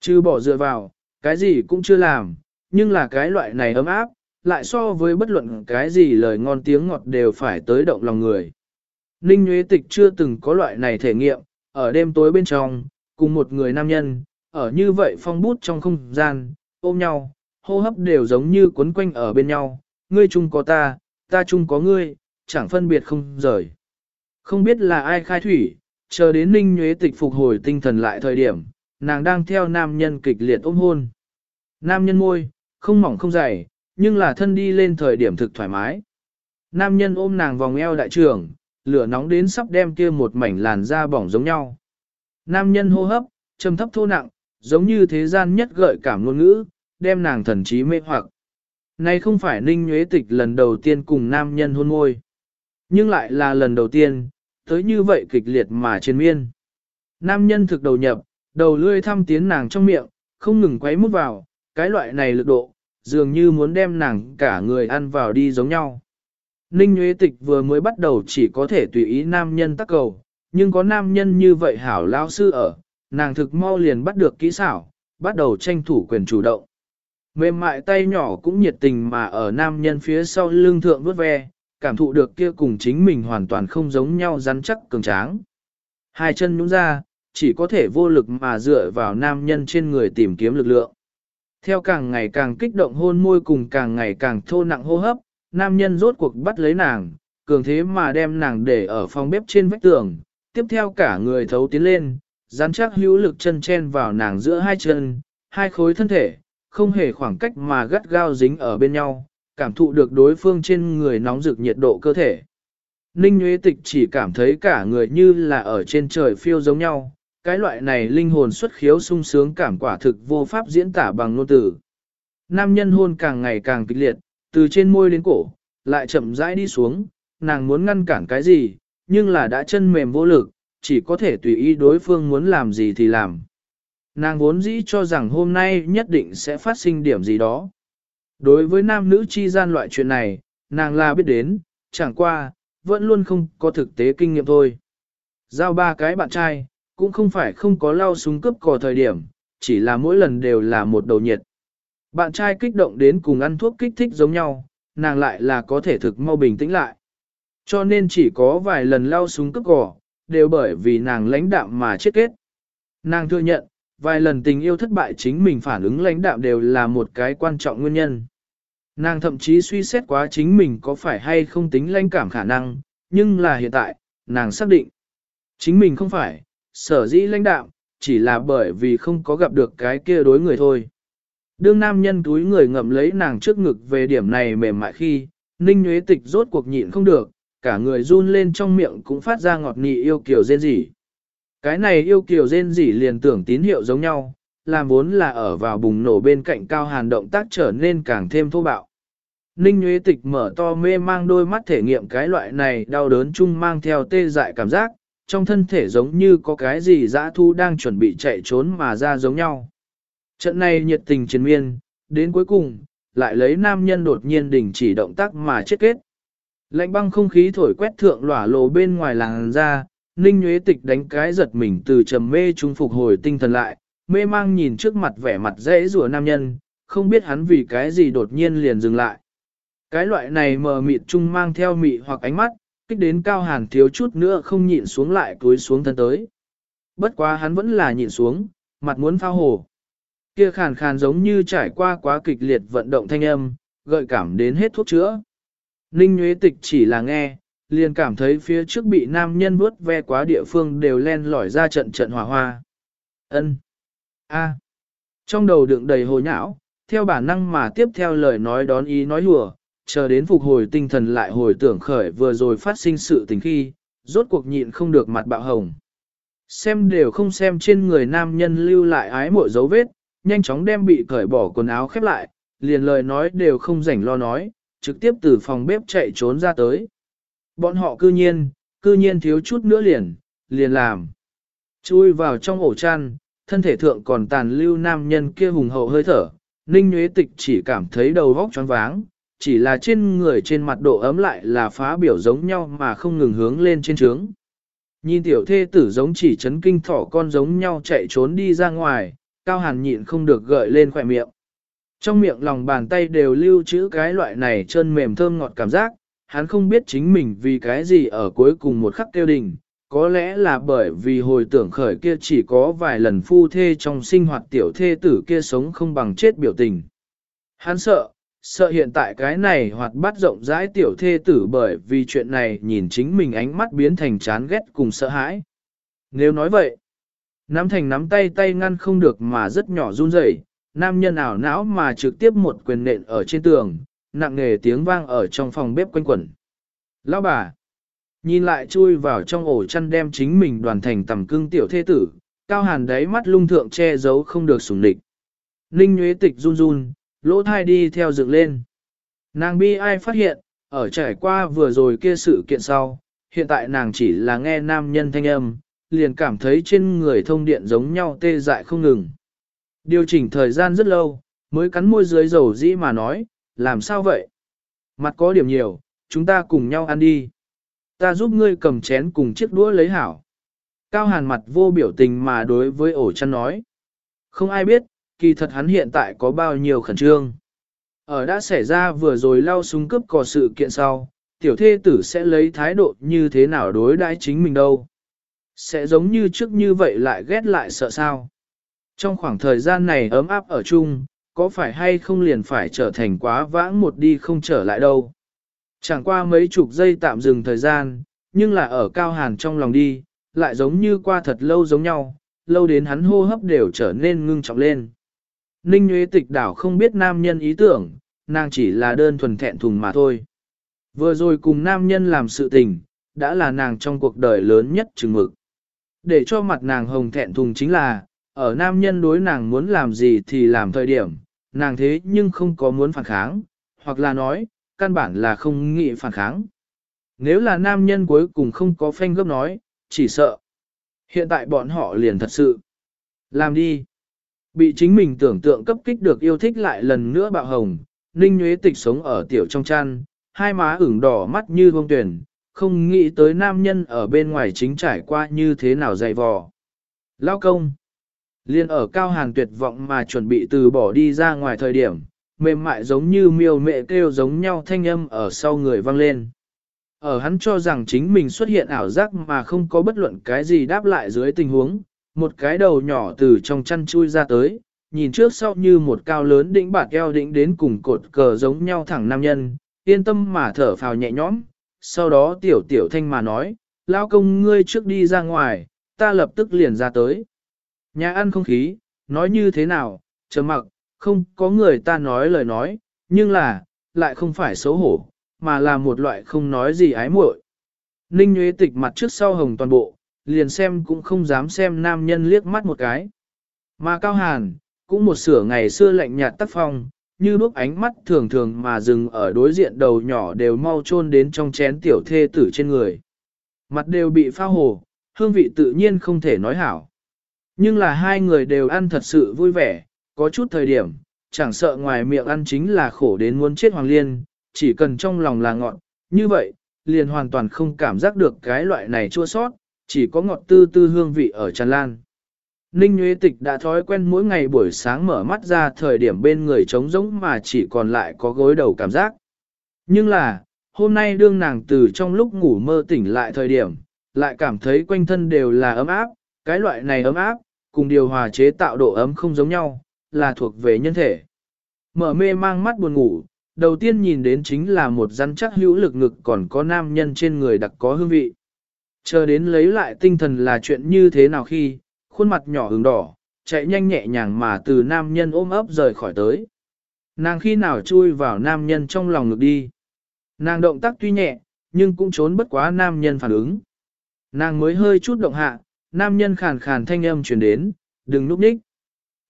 Chứ bỏ dựa vào, cái gì cũng chưa làm, nhưng là cái loại này ấm áp, lại so với bất luận cái gì lời ngon tiếng ngọt đều phải tới động lòng người. Ninh Nguyễn Tịch chưa từng có loại này thể nghiệm, ở đêm tối bên trong, cùng một người nam nhân, ở như vậy phong bút trong không gian, ôm nhau, hô hấp đều giống như quấn quanh ở bên nhau, ngươi chung có ta, ta chung có ngươi, chẳng phân biệt không rời. Không biết là ai khai thủy, chờ đến Ninh Nguyễn Tịch phục hồi tinh thần lại thời điểm, nàng đang theo nam nhân kịch liệt ôm hôn. Nam nhân môi, không mỏng không dày, nhưng là thân đi lên thời điểm thực thoải mái. Nam nhân ôm nàng vòng eo đại trưởng, lửa nóng đến sắp đem kia một mảnh làn da bỏng giống nhau. Nam nhân hô hấp, trầm thấp thô nặng, giống như thế gian nhất gợi cảm ngôn ngữ, đem nàng thần trí mê hoặc. Này không phải ninh nhuế tịch lần đầu tiên cùng nam nhân hôn môi, nhưng lại là lần đầu tiên, tới như vậy kịch liệt mà trên miên. Nam nhân thực đầu nhập, đầu lươi thăm tiến nàng trong miệng, không ngừng quấy mút vào, cái loại này lực độ, dường như muốn đem nàng cả người ăn vào đi giống nhau. Ninh Nguyễn Tịch vừa mới bắt đầu chỉ có thể tùy ý nam nhân tắc cầu, nhưng có nam nhân như vậy hảo lao sư ở, nàng thực mau liền bắt được kỹ xảo, bắt đầu tranh thủ quyền chủ động. Mềm mại tay nhỏ cũng nhiệt tình mà ở nam nhân phía sau lưng thượng vớt ve, cảm thụ được kia cùng chính mình hoàn toàn không giống nhau rắn chắc cường tráng. Hai chân nhũng ra, chỉ có thể vô lực mà dựa vào nam nhân trên người tìm kiếm lực lượng. Theo càng ngày càng kích động hôn môi cùng càng ngày càng thô nặng hô hấp, nam nhân rốt cuộc bắt lấy nàng, cường thế mà đem nàng để ở phòng bếp trên vách tường, tiếp theo cả người thấu tiến lên, rắn chắc hữu lực chân chen vào nàng giữa hai chân, hai khối thân thể, không hề khoảng cách mà gắt gao dính ở bên nhau, cảm thụ được đối phương trên người nóng rực nhiệt độ cơ thể. Ninh Nguyễn Tịch chỉ cảm thấy cả người như là ở trên trời phiêu giống nhau, cái loại này linh hồn xuất khiếu sung sướng cảm quả thực vô pháp diễn tả bằng ngôn từ. Nam nhân hôn càng ngày càng kịch liệt, từ trên môi đến cổ, lại chậm rãi đi xuống, nàng muốn ngăn cản cái gì, nhưng là đã chân mềm vô lực, chỉ có thể tùy ý đối phương muốn làm gì thì làm. Nàng vốn dĩ cho rằng hôm nay nhất định sẽ phát sinh điểm gì đó. Đối với nam nữ chi gian loại chuyện này, nàng là biết đến, chẳng qua, vẫn luôn không có thực tế kinh nghiệm thôi. Giao ba cái bạn trai, cũng không phải không có lao súng cướp cò thời điểm, chỉ là mỗi lần đều là một đầu nhiệt. Bạn trai kích động đến cùng ăn thuốc kích thích giống nhau, nàng lại là có thể thực mau bình tĩnh lại. Cho nên chỉ có vài lần lao súng cướp cò, đều bởi vì nàng lãnh đạm mà chết kết. Nàng thừa nhận, vài lần tình yêu thất bại chính mình phản ứng lãnh đạm đều là một cái quan trọng nguyên nhân. Nàng thậm chí suy xét quá chính mình có phải hay không tính lãnh cảm khả năng, nhưng là hiện tại, nàng xác định. Chính mình không phải, sở dĩ lãnh đạm, chỉ là bởi vì không có gặp được cái kia đối người thôi. Đương nam nhân túi người ngậm lấy nàng trước ngực về điểm này mềm mại khi, ninh nhuế tịch rốt cuộc nhịn không được, cả người run lên trong miệng cũng phát ra ngọt nị yêu kiều rên rỉ. Cái này yêu kiều rên rỉ liền tưởng tín hiệu giống nhau, làm vốn là ở vào bùng nổ bên cạnh cao hàn động tác trở nên càng thêm thô bạo. Ninh Nguyễn Tịch mở to mê mang đôi mắt thể nghiệm cái loại này đau đớn chung mang theo tê dại cảm giác, trong thân thể giống như có cái gì dã thu đang chuẩn bị chạy trốn mà ra giống nhau. Trận này nhiệt tình chiến miên, đến cuối cùng, lại lấy nam nhân đột nhiên đình chỉ động tác mà chết kết. Lạnh băng không khí thổi quét thượng lỏa lộ bên ngoài làng ra, Ninh Nguyễn Tịch đánh cái giật mình từ trầm mê trung phục hồi tinh thần lại, mê mang nhìn trước mặt vẻ mặt dễ rùa nam nhân, không biết hắn vì cái gì đột nhiên liền dừng lại. Cái loại này mờ mịt trung mang theo mị hoặc ánh mắt, kích đến cao hàn thiếu chút nữa không nhịn xuống lại túi xuống thân tới. Bất quá hắn vẫn là nhịn xuống, mặt muốn phao hồ. Kia khàn khàn giống như trải qua quá kịch liệt vận động thanh âm, gợi cảm đến hết thuốc chữa. Ninh Nguyễn Tịch chỉ là nghe, liền cảm thấy phía trước bị nam nhân bước ve quá địa phương đều len lỏi ra trận trận hỏa hoa. Ân, A. Trong đầu đựng đầy hồ nhão, theo bản năng mà tiếp theo lời nói đón ý nói hùa, chờ đến phục hồi tinh thần lại hồi tưởng khởi vừa rồi phát sinh sự tình khi, rốt cuộc nhịn không được mặt bạo hồng. Xem đều không xem trên người nam nhân lưu lại ái mộ dấu vết, nhanh chóng đem bị cởi bỏ quần áo khép lại, liền lời nói đều không rảnh lo nói, trực tiếp từ phòng bếp chạy trốn ra tới. Bọn họ cư nhiên, cư nhiên thiếu chút nữa liền, liền làm. Chui vào trong ổ chăn, thân thể thượng còn tàn lưu nam nhân kia hùng hậu hơi thở, ninh nhuế tịch chỉ cảm thấy đầu vóc choáng váng, chỉ là trên người trên mặt độ ấm lại là phá biểu giống nhau mà không ngừng hướng lên trên trướng. Nhìn tiểu thê tử giống chỉ chấn kinh thỏ con giống nhau chạy trốn đi ra ngoài, cao hàn nhịn không được gợi lên khỏe miệng. Trong miệng lòng bàn tay đều lưu trữ cái loại này chân mềm thơm ngọt cảm giác, hắn không biết chính mình vì cái gì ở cuối cùng một khắc tiêu đình, có lẽ là bởi vì hồi tưởng khởi kia chỉ có vài lần phu thê trong sinh hoạt tiểu thê tử kia sống không bằng chết biểu tình. Hắn sợ, sợ hiện tại cái này hoạt bát rộng rãi tiểu thê tử bởi vì chuyện này nhìn chính mình ánh mắt biến thành chán ghét cùng sợ hãi. Nếu nói vậy, nắm thành nắm tay tay ngăn không được mà rất nhỏ run rẩy, nam nhân ảo não mà trực tiếp một quyền nện ở trên tường, nặng nề tiếng vang ở trong phòng bếp quanh quẩn. Lão bà, nhìn lại chui vào trong ổ chăn đem chính mình đoàn thành tầm cưng tiểu thê tử, cao hàn đáy mắt lung thượng che giấu không được sủng địch. Ninh nhuế Tịch run run, lỗ thai đi theo dựng lên. Nàng bi ai phát hiện, ở trải qua vừa rồi kia sự kiện sau, hiện tại nàng chỉ là nghe nam nhân thanh âm, liền cảm thấy trên người thông điện giống nhau tê dại không ngừng. Điều chỉnh thời gian rất lâu, mới cắn môi dưới dầu dĩ mà nói, làm sao vậy? Mặt có điểm nhiều, chúng ta cùng nhau ăn đi. Ta giúp ngươi cầm chén cùng chiếc đũa lấy hảo. Cao hàn mặt vô biểu tình mà đối với ổ chăn nói. Không ai biết, kỳ thật hắn hiện tại có bao nhiêu khẩn trương. Ở đã xảy ra vừa rồi lao súng cướp cò sự kiện sau, tiểu thê tử sẽ lấy thái độ như thế nào đối đãi chính mình đâu. Sẽ giống như trước như vậy lại ghét lại sợ sao. Trong khoảng thời gian này ấm áp ở chung, có phải hay không liền phải trở thành quá vãng một đi không trở lại đâu. Chẳng qua mấy chục giây tạm dừng thời gian, nhưng là ở cao hàn trong lòng đi, lại giống như qua thật lâu giống nhau, lâu đến hắn hô hấp đều trở nên ngưng trọng lên. Ninh Nguyễn Tịch đảo không biết nam nhân ý tưởng, nàng chỉ là đơn thuần thẹn thùng mà thôi. Vừa rồi cùng nam nhân làm sự tình, đã là nàng trong cuộc đời lớn nhất chừng mực. Để cho mặt nàng hồng thẹn thùng chính là, ở nam nhân đối nàng muốn làm gì thì làm thời điểm, nàng thế nhưng không có muốn phản kháng, hoặc là nói, căn bản là không nghĩ phản kháng. Nếu là nam nhân cuối cùng không có phanh gấp nói, chỉ sợ. Hiện tại bọn họ liền thật sự. Làm đi. Bị chính mình tưởng tượng cấp kích được yêu thích lại lần nữa bạo hồng, Ninh Nguyễn Tịch sống ở tiểu trong chăn, hai má ửng đỏ mắt như bông tuyển, không nghĩ tới nam nhân ở bên ngoài chính trải qua như thế nào dày vò. Lao công. Liên ở cao hàng tuyệt vọng mà chuẩn bị từ bỏ đi ra ngoài thời điểm, mềm mại giống như miêu mẹ kêu giống nhau thanh âm ở sau người vang lên. Ở hắn cho rằng chính mình xuất hiện ảo giác mà không có bất luận cái gì đáp lại dưới tình huống, một cái đầu nhỏ từ trong chăn chui ra tới, nhìn trước sau như một cao lớn đỉnh bạt eo đỉnh đến cùng cột cờ giống nhau thẳng nam nhân, yên tâm mà thở phào nhẹ nhõm, sau đó tiểu tiểu thanh mà nói, lao công ngươi trước đi ra ngoài, ta lập tức liền ra tới. Nhà ăn không khí, nói như thế nào, chờ mặc, không có người ta nói lời nói, nhưng là, lại không phải xấu hổ, mà là một loại không nói gì ái muội. Ninh Nguyễn Tịch mặt trước sau hồng toàn bộ, liền xem cũng không dám xem nam nhân liếc mắt một cái. Mà Cao Hàn, cũng một sửa ngày xưa lạnh nhạt tác phong, như đuốc ánh mắt thường thường mà dừng ở đối diện đầu nhỏ đều mau chôn đến trong chén tiểu thê tử trên người. Mặt đều bị pha hồ, hương vị tự nhiên không thể nói hảo. Nhưng là hai người đều ăn thật sự vui vẻ, có chút thời điểm, chẳng sợ ngoài miệng ăn chính là khổ đến muốn chết hoàng liên, chỉ cần trong lòng là ngọn, như vậy, liền hoàn toàn không cảm giác được cái loại này chua sót, chỉ có ngọt tư tư hương vị ở tràn lan. Ninh Nguyễn Tịch đã thói quen mỗi ngày buổi sáng mở mắt ra thời điểm bên người trống rỗng mà chỉ còn lại có gối đầu cảm giác. Nhưng là, hôm nay đương nàng từ trong lúc ngủ mơ tỉnh lại thời điểm, lại cảm thấy quanh thân đều là ấm áp, cái loại này ấm áp, cùng điều hòa chế tạo độ ấm không giống nhau, là thuộc về nhân thể. Mở mê mang mắt buồn ngủ, đầu tiên nhìn đến chính là một rắn chắc hữu lực ngực còn có nam nhân trên người đặc có hương vị. Chờ đến lấy lại tinh thần là chuyện như thế nào khi, khuôn mặt nhỏ hứng đỏ, chạy nhanh nhẹ nhàng mà từ nam nhân ôm ấp rời khỏi tới. Nàng khi nào chui vào nam nhân trong lòng ngực đi. Nàng động tác tuy nhẹ, nhưng cũng trốn bất quá nam nhân phản ứng. Nàng mới hơi chút động hạ, nam nhân khàn khàn thanh âm truyền đến, đừng núp ních.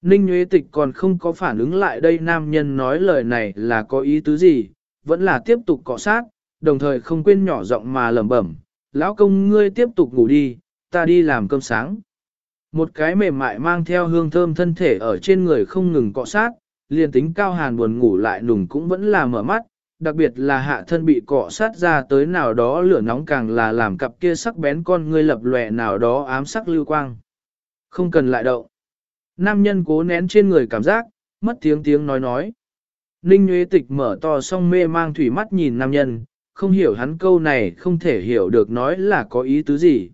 Ninh Nguyễn Tịch còn không có phản ứng lại đây nam nhân nói lời này là có ý tứ gì, vẫn là tiếp tục cọ sát, đồng thời không quên nhỏ giọng mà lẩm bẩm, lão công ngươi tiếp tục ngủ đi, ta đi làm cơm sáng. Một cái mềm mại mang theo hương thơm thân thể ở trên người không ngừng cọ sát, liền tính cao hàn buồn ngủ lại nùng cũng vẫn là mở mắt, đặc biệt là hạ thân bị cọ sát ra tới nào đó lửa nóng càng là làm cặp kia sắc bén con ngươi lập lòe nào đó ám sắc lưu quang. Không cần lại đậu. Nam nhân cố nén trên người cảm giác, mất tiếng tiếng nói nói. Ninh Nguyễn Tịch mở to song mê mang thủy mắt nhìn nam nhân, không hiểu hắn câu này không thể hiểu được nói là có ý tứ gì.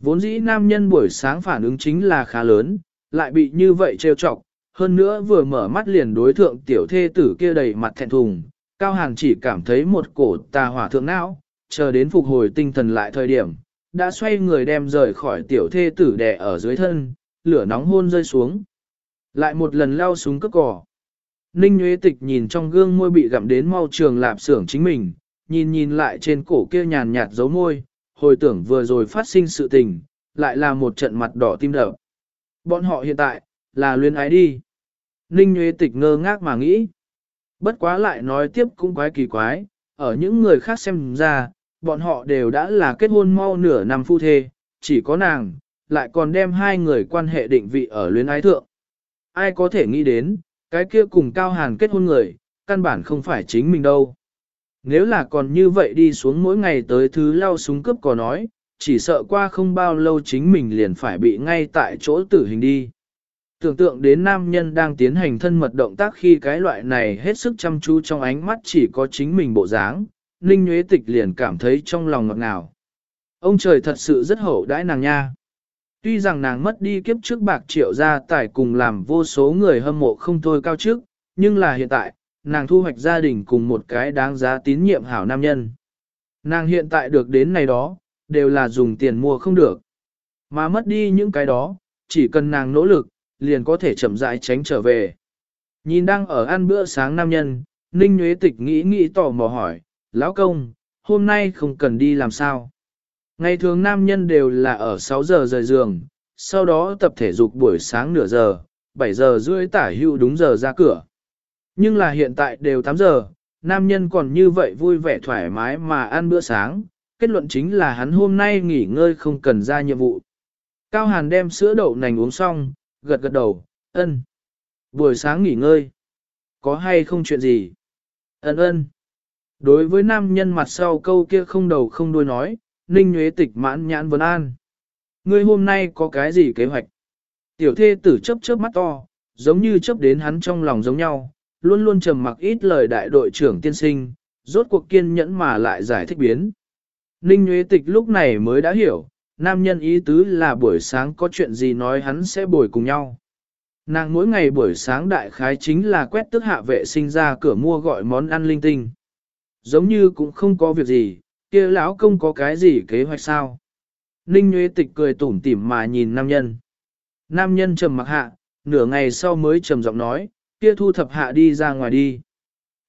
Vốn dĩ nam nhân buổi sáng phản ứng chính là khá lớn, lại bị như vậy trêu chọc, hơn nữa vừa mở mắt liền đối thượng tiểu thê tử kia đầy mặt thẹn thùng, Cao Hàn chỉ cảm thấy một cổ tà hỏa thượng não, chờ đến phục hồi tinh thần lại thời điểm, đã xoay người đem rời khỏi tiểu thê tử đè ở dưới thân, lửa nóng hôn rơi xuống. Lại một lần lao xuống cất cỏ. Ninh Nguyễn Tịch nhìn trong gương môi bị gặm đến mau trường lạp xưởng chính mình, nhìn nhìn lại trên cổ kia nhàn nhạt dấu môi, hồi tưởng vừa rồi phát sinh sự tình, lại là một trận mặt đỏ tim đập. Bọn họ hiện tại, là luyến ái đi. Ninh Nguyễn Tịch ngơ ngác mà nghĩ. Bất quá lại nói tiếp cũng quái kỳ quái, ở những người khác xem ra, bọn họ đều đã là kết hôn mau nửa năm phu thê, chỉ có nàng, lại còn đem hai người quan hệ định vị ở luyến ái thượng. Ai có thể nghĩ đến, cái kia cùng Cao Hàn kết hôn người, căn bản không phải chính mình đâu. Nếu là còn như vậy đi xuống mỗi ngày tới thứ lao súng cướp có nói, chỉ sợ qua không bao lâu chính mình liền phải bị ngay tại chỗ tử hình đi. Tưởng tượng đến nam nhân đang tiến hành thân mật động tác khi cái loại này hết sức chăm chú trong ánh mắt chỉ có chính mình bộ dáng, Ninh Nguyễn Tịch liền cảm thấy trong lòng ngọt ngào. Ông trời thật sự rất hậu đãi nàng nha. Tuy rằng nàng mất đi kiếp trước bạc triệu gia tài cùng làm vô số người hâm mộ không thôi cao trước, nhưng là hiện tại, nàng thu hoạch gia đình cùng một cái đáng giá tín nhiệm hảo nam nhân. Nàng hiện tại được đến này đó, đều là dùng tiền mua không được. Mà mất đi những cái đó, chỉ cần nàng nỗ lực, liền có thể chậm rãi tránh trở về. Nhìn đang ở ăn bữa sáng nam nhân, Ninh Nguyễn Tịch nghĩ nghĩ tò mò hỏi, Lão công, hôm nay không cần đi làm sao? Ngày thường nam nhân đều là ở 6 giờ rời giường, sau đó tập thể dục buổi sáng nửa giờ, 7 giờ rưỡi tả hưu đúng giờ ra cửa. Nhưng là hiện tại đều 8 giờ, nam nhân còn như vậy vui vẻ thoải mái mà ăn bữa sáng, kết luận chính là hắn hôm nay nghỉ ngơi không cần ra nhiệm vụ. Cao Hàn đem sữa đậu nành uống xong, gật gật đầu, ân. Buổi sáng nghỉ ngơi. Có hay không chuyện gì? Ân ân. Đối với nam nhân mặt sau câu kia không đầu không đuôi nói, Ninh Nhuế Tịch mãn nhãn vấn an. Ngươi hôm nay có cái gì kế hoạch? Tiểu thê tử chớp chớp mắt to, giống như chớp đến hắn trong lòng giống nhau, luôn luôn trầm mặc ít lời đại đội trưởng tiên sinh, rốt cuộc kiên nhẫn mà lại giải thích biến. Ninh Nguyễn Tịch lúc này mới đã hiểu, nam nhân ý tứ là buổi sáng có chuyện gì nói hắn sẽ bồi cùng nhau. Nàng mỗi ngày buổi sáng đại khái chính là quét tước hạ vệ sinh ra cửa mua gọi món ăn linh tinh. Giống như cũng không có việc gì, kia lão công có cái gì kế hoạch sao? Ninh Nguyễn Tịch cười tủm tỉm mà nhìn nam nhân. Nam nhân trầm mặc hạ, nửa ngày sau mới trầm giọng nói, kia thu thập hạ đi ra ngoài đi.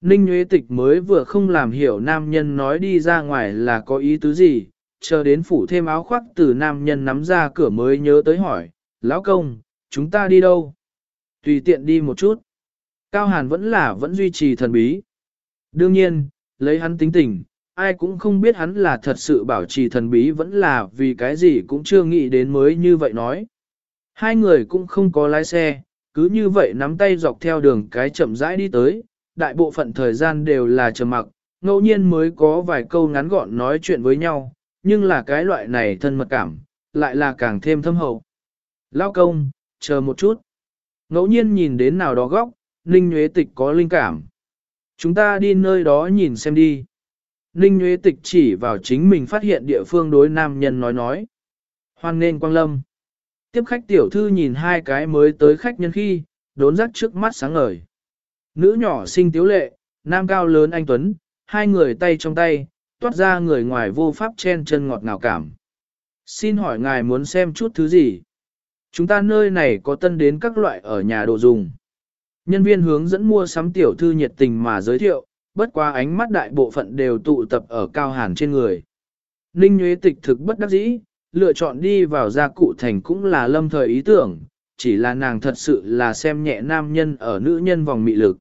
Ninh Nguyễn Tịch mới vừa không làm hiểu nam nhân nói đi ra ngoài là có ý tứ gì, chờ đến phủ thêm áo khoác từ nam nhân nắm ra cửa mới nhớ tới hỏi, lão công, chúng ta đi đâu? Tùy tiện đi một chút. Cao Hàn vẫn là vẫn duy trì thần bí. Đương nhiên, lấy hắn tính tình, ai cũng không biết hắn là thật sự bảo trì thần bí vẫn là vì cái gì cũng chưa nghĩ đến mới như vậy nói. Hai người cũng không có lái xe, cứ như vậy nắm tay dọc theo đường cái chậm rãi đi tới, đại bộ phận thời gian đều là trầm mặc, ngẫu nhiên mới có vài câu ngắn gọn nói chuyện với nhau, nhưng là cái loại này thân mật cảm, lại là càng thêm thâm hậu. Lao công, chờ một chút. Ngẫu nhiên nhìn đến nào đó góc, Ninh Nguyễn Tịch có linh cảm. Chúng ta đi nơi đó nhìn xem đi. Ninh Nguyễn Tịch chỉ vào chính mình phát hiện địa phương đối nam nhân nói nói. Hoan nên quang lâm. Tiếp khách tiểu thư nhìn hai cái mới tới khách nhân khi, đốn rắc trước mắt sáng ngời. Nữ nhỏ xinh tiếu lệ, nam cao lớn anh Tuấn, hai người tay trong tay, toát ra người ngoài vô pháp chen chân ngọt ngào cảm. Xin hỏi ngài muốn xem chút thứ gì? Chúng ta nơi này có tân đến các loại ở nhà đồ dùng. Nhân viên hướng dẫn mua sắm tiểu thư nhiệt tình mà giới thiệu, bất qua ánh mắt đại bộ phận đều tụ tập ở cao hàn trên người. Ninh Nguyễn Tịch thực bất đắc dĩ, lựa chọn đi vào gia cụ thành cũng là lâm thời ý tưởng, chỉ là nàng thật sự là xem nhẹ nam nhân ở nữ nhân vòng mị lực.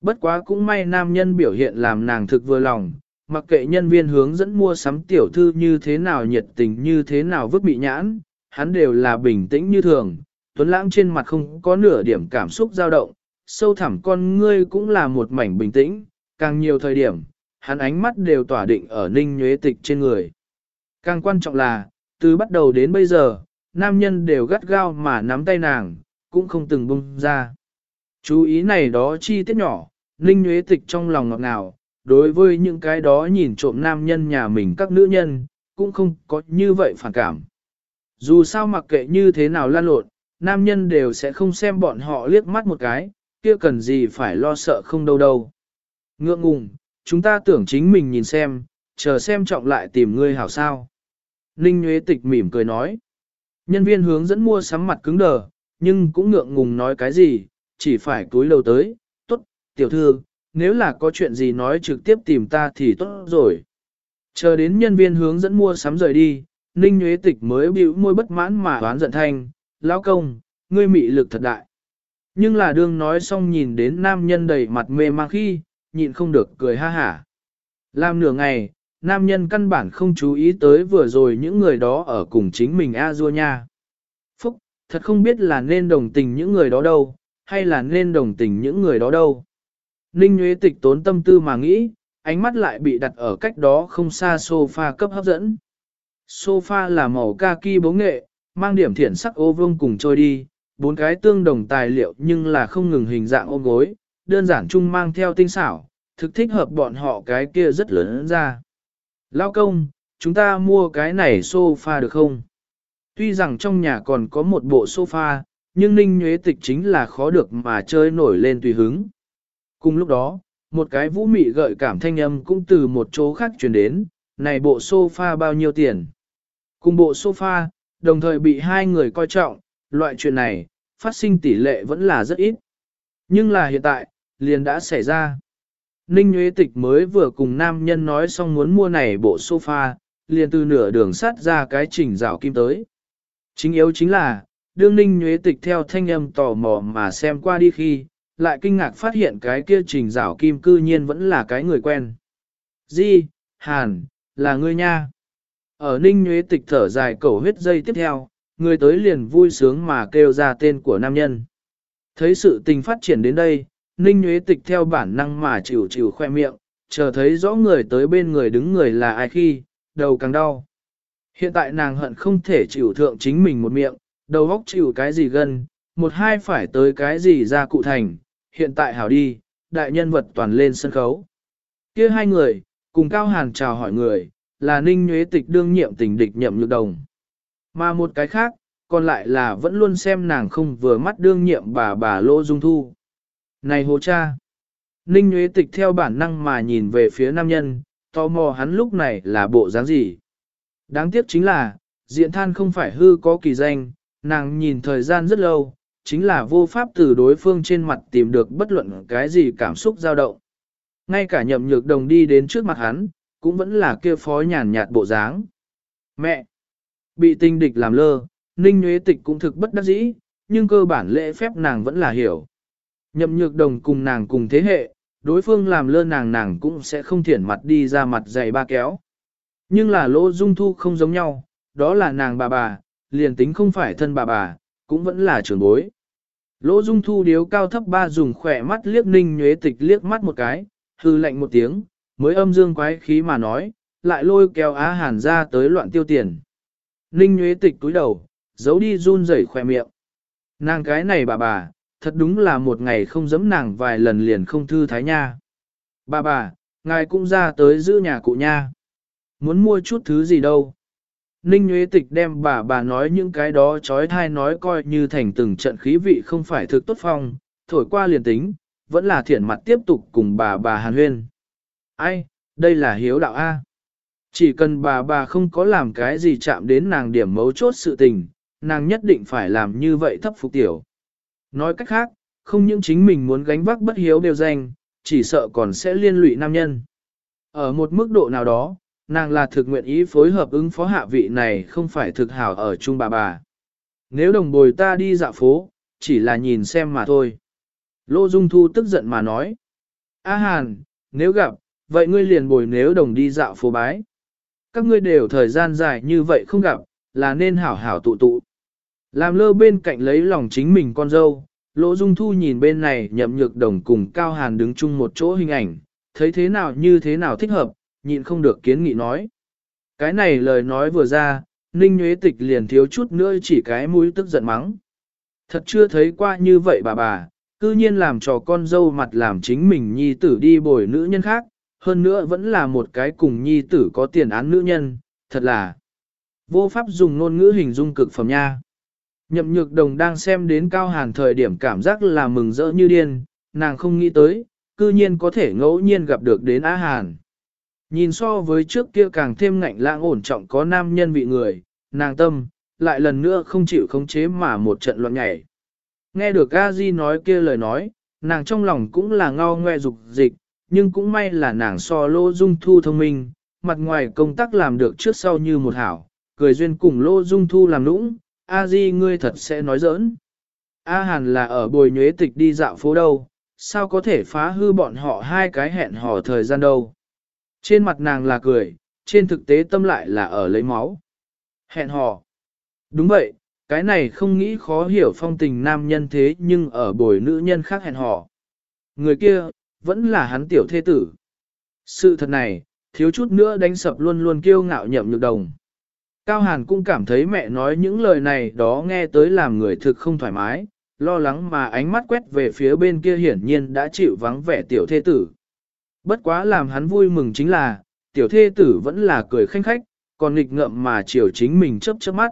Bất quá cũng may nam nhân biểu hiện làm nàng thực vừa lòng, mặc kệ nhân viên hướng dẫn mua sắm tiểu thư như thế nào nhiệt tình như thế nào vứt bị nhãn, hắn đều là bình tĩnh như thường, tuấn lãng trên mặt không có nửa điểm cảm xúc dao động, sâu thẳm con ngươi cũng là một mảnh bình tĩnh, càng nhiều thời điểm, hắn ánh mắt đều tỏa định ở ninh nhuế tịch trên người. Càng quan trọng là, từ bắt đầu đến bây giờ, nam nhân đều gắt gao mà nắm tay nàng, cũng không từng bung ra. Chú ý này đó chi tiết nhỏ, ninh nhuế tịch trong lòng ngọt ngào, đối với những cái đó nhìn trộm nam nhân nhà mình các nữ nhân, cũng không có như vậy phản cảm. Dù sao mặc kệ như thế nào lan lộn, nam nhân đều sẽ không xem bọn họ liếc mắt một cái, kia cần gì phải lo sợ không đâu đâu. Ngượng ngùng, chúng ta tưởng chính mình nhìn xem, chờ xem trọng lại tìm ngươi hảo sao. Ninh Nguyễn Tịch mỉm cười nói. Nhân viên hướng dẫn mua sắm mặt cứng đờ, nhưng cũng ngượng ngùng nói cái gì, chỉ phải túi đầu tới, tốt, tiểu thư, nếu là có chuyện gì nói trực tiếp tìm ta thì tốt rồi. Chờ đến nhân viên hướng dẫn mua sắm rời đi, Ninh Nguyễn Tịch mới bĩu môi bất mãn mà đoán giận thanh, lão công, ngươi mị lực thật đại. Nhưng là đương nói xong nhìn đến nam nhân đầy mặt mê mang khi, nhịn không được cười ha hả. Làm nửa ngày, nam nhân căn bản không chú ý tới vừa rồi những người đó ở cùng chính mình a dua nha. Phúc, thật không biết là nên đồng tình những người đó đâu, hay là nên đồng tình những người đó đâu. Ninh Nguyễn Tịch tốn tâm tư mà nghĩ, ánh mắt lại bị đặt ở cách đó không xa sofa cấp hấp dẫn. sofa là màu kaki bố nghệ, mang điểm thiển sắc ô vương cùng trôi đi, bốn cái tương đồng tài liệu nhưng là không ngừng hình dạng ôm gối, đơn giản chung mang theo tinh xảo, thực thích hợp bọn họ cái kia rất lớn ra. Lao công, chúng ta mua cái này sofa được không? Tuy rằng trong nhà còn có một bộ sofa, nhưng Ninh Nhuế Tịch chính là khó được mà chơi nổi lên tùy hứng. Cùng lúc đó, một cái vũ mị gợi cảm thanh âm cũng từ một chỗ khác truyền đến, này bộ sofa bao nhiêu tiền? Cùng bộ sofa, đồng thời bị hai người coi trọng, loại chuyện này, phát sinh tỷ lệ vẫn là rất ít. Nhưng là hiện tại, liền đã xảy ra. Ninh Nguyễn Tịch mới vừa cùng nam nhân nói xong muốn mua này bộ sofa, liền từ nửa đường sắt ra cái chỉnh rào kim tới. Chính yếu chính là, đương Ninh Nguyễn Tịch theo thanh âm tò mò mà xem qua đi khi, lại kinh ngạc phát hiện cái kia trình rào kim cư nhiên vẫn là cái người quen. Di, Hàn, là ngươi nha. Ở Ninh Nguyễn Tịch thở dài cầu huyết dây tiếp theo, người tới liền vui sướng mà kêu ra tên của nam nhân. Thấy sự tình phát triển đến đây, Ninh Nguyễn Tịch theo bản năng mà chịu chịu khoe miệng, chờ thấy rõ người tới bên người đứng người là ai khi, đầu càng đau. Hiện tại nàng hận không thể chịu thượng chính mình một miệng, đầu góc chịu cái gì gần, một hai phải tới cái gì ra cụ thành, hiện tại hảo đi, đại nhân vật toàn lên sân khấu. kia hai người, cùng Cao Hàn chào hỏi người, là Ninh Nguyễn Tịch đương nhiệm tình địch nhậm nhược đồng. Mà một cái khác, còn lại là vẫn luôn xem nàng không vừa mắt đương nhiệm bà bà Lô Dung Thu. Này hồ cha! Ninh Nguyễn Tịch theo bản năng mà nhìn về phía nam nhân, tò mò hắn lúc này là bộ dáng gì. Đáng tiếc chính là, diện than không phải hư có kỳ danh, nàng nhìn thời gian rất lâu, chính là vô pháp từ đối phương trên mặt tìm được bất luận cái gì cảm xúc dao động. Ngay cả nhậm nhược đồng đi đến trước mặt hắn, cũng vẫn là kia phó nhàn nhạt bộ dáng. Mẹ! Bị tinh địch làm lơ, Ninh Nguyễn Tịch cũng thực bất đắc dĩ, nhưng cơ bản lễ phép nàng vẫn là hiểu. Nhậm nhược đồng cùng nàng cùng thế hệ, đối phương làm lơ nàng nàng cũng sẽ không thiển mặt đi ra mặt dày ba kéo. Nhưng là lỗ dung thu không giống nhau, đó là nàng bà bà, liền tính không phải thân bà bà, cũng vẫn là trưởng bối. Lỗ dung thu điếu cao thấp ba dùng khỏe mắt liếc ninh nhuế tịch liếc mắt một cái, hư lạnh một tiếng, mới âm dương quái khí mà nói, lại lôi kéo á hàn ra tới loạn tiêu tiền. Ninh nhuế tịch túi đầu, giấu đi run rẩy khỏe miệng. Nàng cái này bà bà, thật đúng là một ngày không giẫm nàng vài lần liền không thư thái nha. Bà bà, ngài cũng ra tới giữ nhà cụ nha. Muốn mua chút thứ gì đâu. Ninh Nguyễn Tịch đem bà bà nói những cái đó trói thai nói coi như thành từng trận khí vị không phải thực tốt phong, thổi qua liền tính, vẫn là thiện mặt tiếp tục cùng bà bà Hàn Huyên. Ai, đây là hiếu đạo A. Chỉ cần bà bà không có làm cái gì chạm đến nàng điểm mấu chốt sự tình, nàng nhất định phải làm như vậy thấp phục tiểu. Nói cách khác, không những chính mình muốn gánh vác bất hiếu đều danh, chỉ sợ còn sẽ liên lụy nam nhân. Ở một mức độ nào đó, nàng là thực nguyện ý phối hợp ứng phó hạ vị này không phải thực hảo ở chung bà bà. Nếu đồng bồi ta đi dạo phố, chỉ là nhìn xem mà thôi. Lô Dung Thu tức giận mà nói. A Hàn, nếu gặp, vậy ngươi liền bồi nếu đồng đi dạo phố bái. Các ngươi đều thời gian dài như vậy không gặp, là nên hảo hảo tụ tụ. Làm lơ bên cạnh lấy lòng chính mình con dâu, lỗ Dung Thu nhìn bên này nhậm nhược đồng cùng Cao Hàn đứng chung một chỗ hình ảnh, thấy thế nào như thế nào thích hợp, nhịn không được kiến nghị nói. Cái này lời nói vừa ra, Ninh Nguyễn Tịch liền thiếu chút nữa chỉ cái mũi tức giận mắng. Thật chưa thấy qua như vậy bà bà, cư nhiên làm cho con dâu mặt làm chính mình nhi tử đi bồi nữ nhân khác, hơn nữa vẫn là một cái cùng nhi tử có tiền án nữ nhân, thật là vô pháp dùng ngôn ngữ hình dung cực phẩm nha. Nhậm nhược đồng đang xem đến cao hàn thời điểm cảm giác là mừng rỡ như điên, nàng không nghĩ tới, cư nhiên có thể ngẫu nhiên gặp được đến á hàn. Nhìn so với trước kia càng thêm ngạnh lãng ổn trọng có nam nhân vị người, nàng tâm, lại lần nữa không chịu khống chế mà một trận loạn nhảy. Nghe được a di nói kia lời nói, nàng trong lòng cũng là ngao ngoe dục dịch, nhưng cũng may là nàng so lô dung thu thông minh, mặt ngoài công tác làm được trước sau như một hảo, cười duyên cùng lô dung thu làm nũng, a di ngươi thật sẽ nói giỡn. A hàn là ở bồi nhuế tịch đi dạo phố đâu, sao có thể phá hư bọn họ hai cái hẹn hò thời gian đâu. Trên mặt nàng là cười, trên thực tế tâm lại là ở lấy máu. Hẹn hò. Đúng vậy, cái này không nghĩ khó hiểu phong tình nam nhân thế nhưng ở bồi nữ nhân khác hẹn hò. Người kia, vẫn là hắn tiểu thế tử. Sự thật này, thiếu chút nữa đánh sập luôn luôn kiêu ngạo nhậm nhược đồng. Cao Hàn cũng cảm thấy mẹ nói những lời này đó nghe tới làm người thực không thoải mái, lo lắng mà ánh mắt quét về phía bên kia hiển nhiên đã chịu vắng vẻ tiểu thê tử. Bất quá làm hắn vui mừng chính là, tiểu thê tử vẫn là cười khanh khách, còn nghịch ngợm mà chiều chính mình chớp chớp mắt.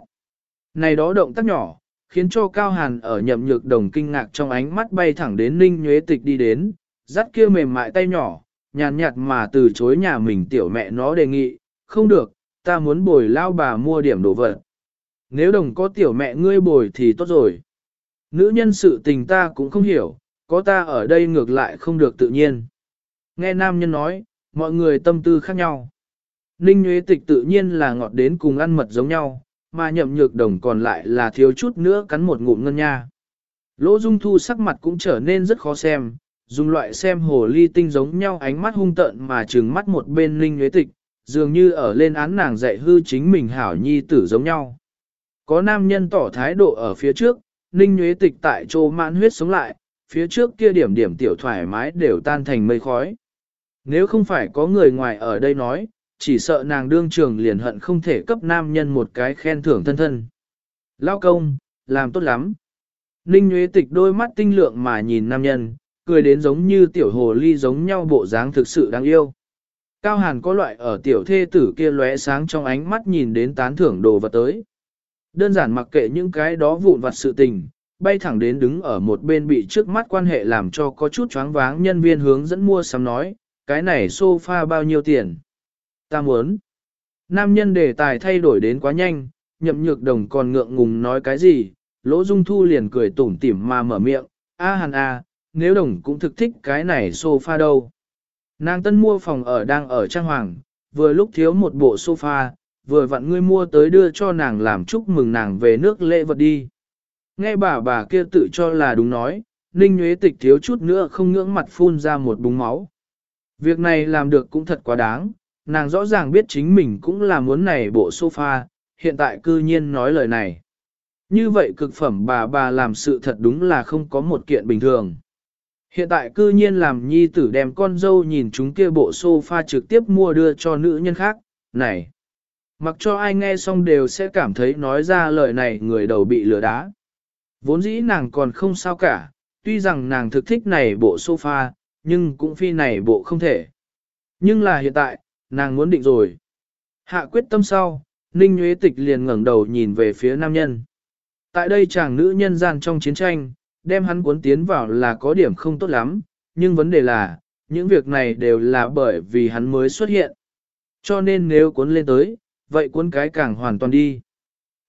Này đó động tác nhỏ, khiến cho Cao Hàn ở nhậm nhược đồng kinh ngạc trong ánh mắt bay thẳng đến Ninh Nhuế Tịch đi đến, dắt kia mềm mại tay nhỏ, nhàn nhạt mà từ chối nhà mình tiểu mẹ nó đề nghị, không được, ta muốn bồi lao bà mua điểm đồ vật. Nếu đồng có tiểu mẹ ngươi bồi thì tốt rồi. Nữ nhân sự tình ta cũng không hiểu, có ta ở đây ngược lại không được tự nhiên. Nghe nam nhân nói, mọi người tâm tư khác nhau. Ninh Nguyễn Tịch tự nhiên là ngọt đến cùng ăn mật giống nhau, mà nhậm nhược đồng còn lại là thiếu chút nữa cắn một ngụm ngân nha. Lỗ Dung Thu sắc mặt cũng trở nên rất khó xem, dùng loại xem hồ ly tinh giống nhau ánh mắt hung tợn mà trừng mắt một bên Ninh Nguyễn Tịch, dường như ở lên án nàng dạy hư chính mình hảo nhi tử giống nhau. Có nam nhân tỏ thái độ ở phía trước, Ninh Nguyễn Tịch tại chỗ mãn huyết sống lại, phía trước kia điểm điểm tiểu thoải mái đều tan thành mây khói. Nếu không phải có người ngoài ở đây nói, chỉ sợ nàng đương trường liền hận không thể cấp nam nhân một cái khen thưởng thân thân. Lao công, làm tốt lắm. Ninh Nguyễn Tịch đôi mắt tinh lượng mà nhìn nam nhân, cười đến giống như tiểu hồ ly giống nhau bộ dáng thực sự đáng yêu. Cao Hàn có loại ở tiểu thê tử kia lóe sáng trong ánh mắt nhìn đến tán thưởng đồ vật tới. Đơn giản mặc kệ những cái đó vụn vặt sự tình, bay thẳng đến đứng ở một bên bị trước mắt quan hệ làm cho có chút choáng váng nhân viên hướng dẫn mua sắm nói, cái này sofa bao nhiêu tiền? Ta muốn. Nam nhân đề tài thay đổi đến quá nhanh, nhậm nhược đồng còn ngượng ngùng nói cái gì, lỗ dung thu liền cười tủm tỉm mà mở miệng, a hàn a, nếu đồng cũng thực thích cái này sofa đâu. Nàng tân mua phòng ở đang ở Trang Hoàng, vừa lúc thiếu một bộ sofa, vừa vặn ngươi mua tới đưa cho nàng làm chúc mừng nàng về nước lễ vật đi. Nghe bà bà kia tự cho là đúng nói, Ninh Nguyễn Tịch thiếu chút nữa không ngưỡng mặt phun ra một búng máu. Việc này làm được cũng thật quá đáng, nàng rõ ràng biết chính mình cũng là muốn này bộ sofa, hiện tại cư nhiên nói lời này. Như vậy cực phẩm bà bà làm sự thật đúng là không có một kiện bình thường. Hiện tại cư nhiên làm nhi tử đem con dâu nhìn chúng kia bộ sofa trực tiếp mua đưa cho nữ nhân khác, này. Mặc cho ai nghe xong đều sẽ cảm thấy nói ra lời này người đầu bị lừa đá. Vốn dĩ nàng còn không sao cả, tuy rằng nàng thực thích này bộ sofa, nhưng cũng phi này bộ không thể. Nhưng là hiện tại, nàng muốn định rồi. Hạ quyết tâm sau, Ninh Nguyễn Tịch liền ngẩng đầu nhìn về phía nam nhân. Tại đây chàng nữ nhân gian trong chiến tranh, đem hắn cuốn tiến vào là có điểm không tốt lắm, nhưng vấn đề là, những việc này đều là bởi vì hắn mới xuất hiện. Cho nên nếu cuốn lên tới, vậy cuốn cái càng hoàn toàn đi.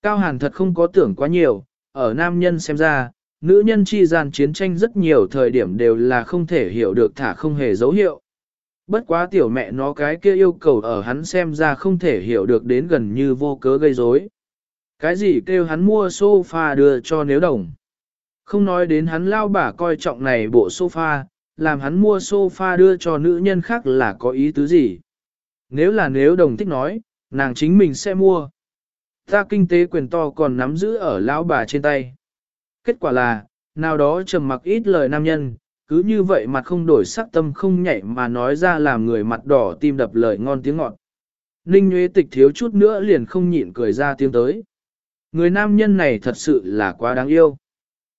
Cao Hàn thật không có tưởng quá nhiều, ở nam nhân xem ra, nữ nhân chi gian chiến tranh rất nhiều thời điểm đều là không thể hiểu được thả không hề dấu hiệu. Bất quá tiểu mẹ nó cái kia yêu cầu ở hắn xem ra không thể hiểu được đến gần như vô cớ gây rối. Cái gì kêu hắn mua sofa đưa cho nếu đồng. Không nói đến hắn lao bà coi trọng này bộ sofa, làm hắn mua sofa đưa cho nữ nhân khác là có ý tứ gì. Nếu là nếu đồng thích nói, nàng chính mình sẽ mua. Ta kinh tế quyền to còn nắm giữ ở lão bà trên tay. Kết quả là, nào đó trầm mặc ít lời nam nhân, cứ như vậy mặt không đổi sắc tâm không nhảy mà nói ra làm người mặt đỏ tim đập lời ngon tiếng ngọt. Ninh Nguyễn Tịch thiếu chút nữa liền không nhịn cười ra tiếng tới. Người nam nhân này thật sự là quá đáng yêu.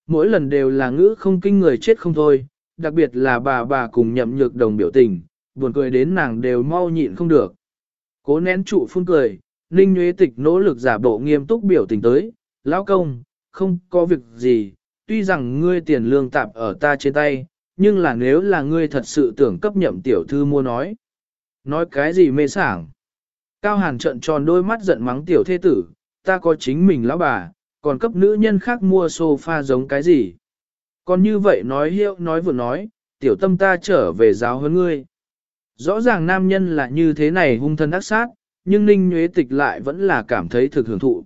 Mỗi lần đều là ngữ không kinh người chết không thôi, đặc biệt là bà bà cùng nhậm nhược đồng biểu tình, buồn cười đến nàng đều mau nhịn không được. Cố nén trụ phun cười, Ninh Nguyễn Tịch nỗ lực giả bộ nghiêm túc biểu tình tới, lão công, không có việc gì, tuy rằng ngươi tiền lương tạp ở ta trên tay, nhưng là nếu là ngươi thật sự tưởng cấp nhậm tiểu thư mua nói. Nói cái gì mê sảng? Cao Hàn trận tròn đôi mắt giận mắng tiểu thế tử, ta có chính mình lão bà, còn cấp nữ nhân khác mua sofa giống cái gì? Còn như vậy nói hiệu nói vừa nói, tiểu tâm ta trở về giáo hơn ngươi. Rõ ràng nam nhân là như thế này hung thân ác sát, nhưng Ninh Nhuế Tịch lại vẫn là cảm thấy thực hưởng thụ.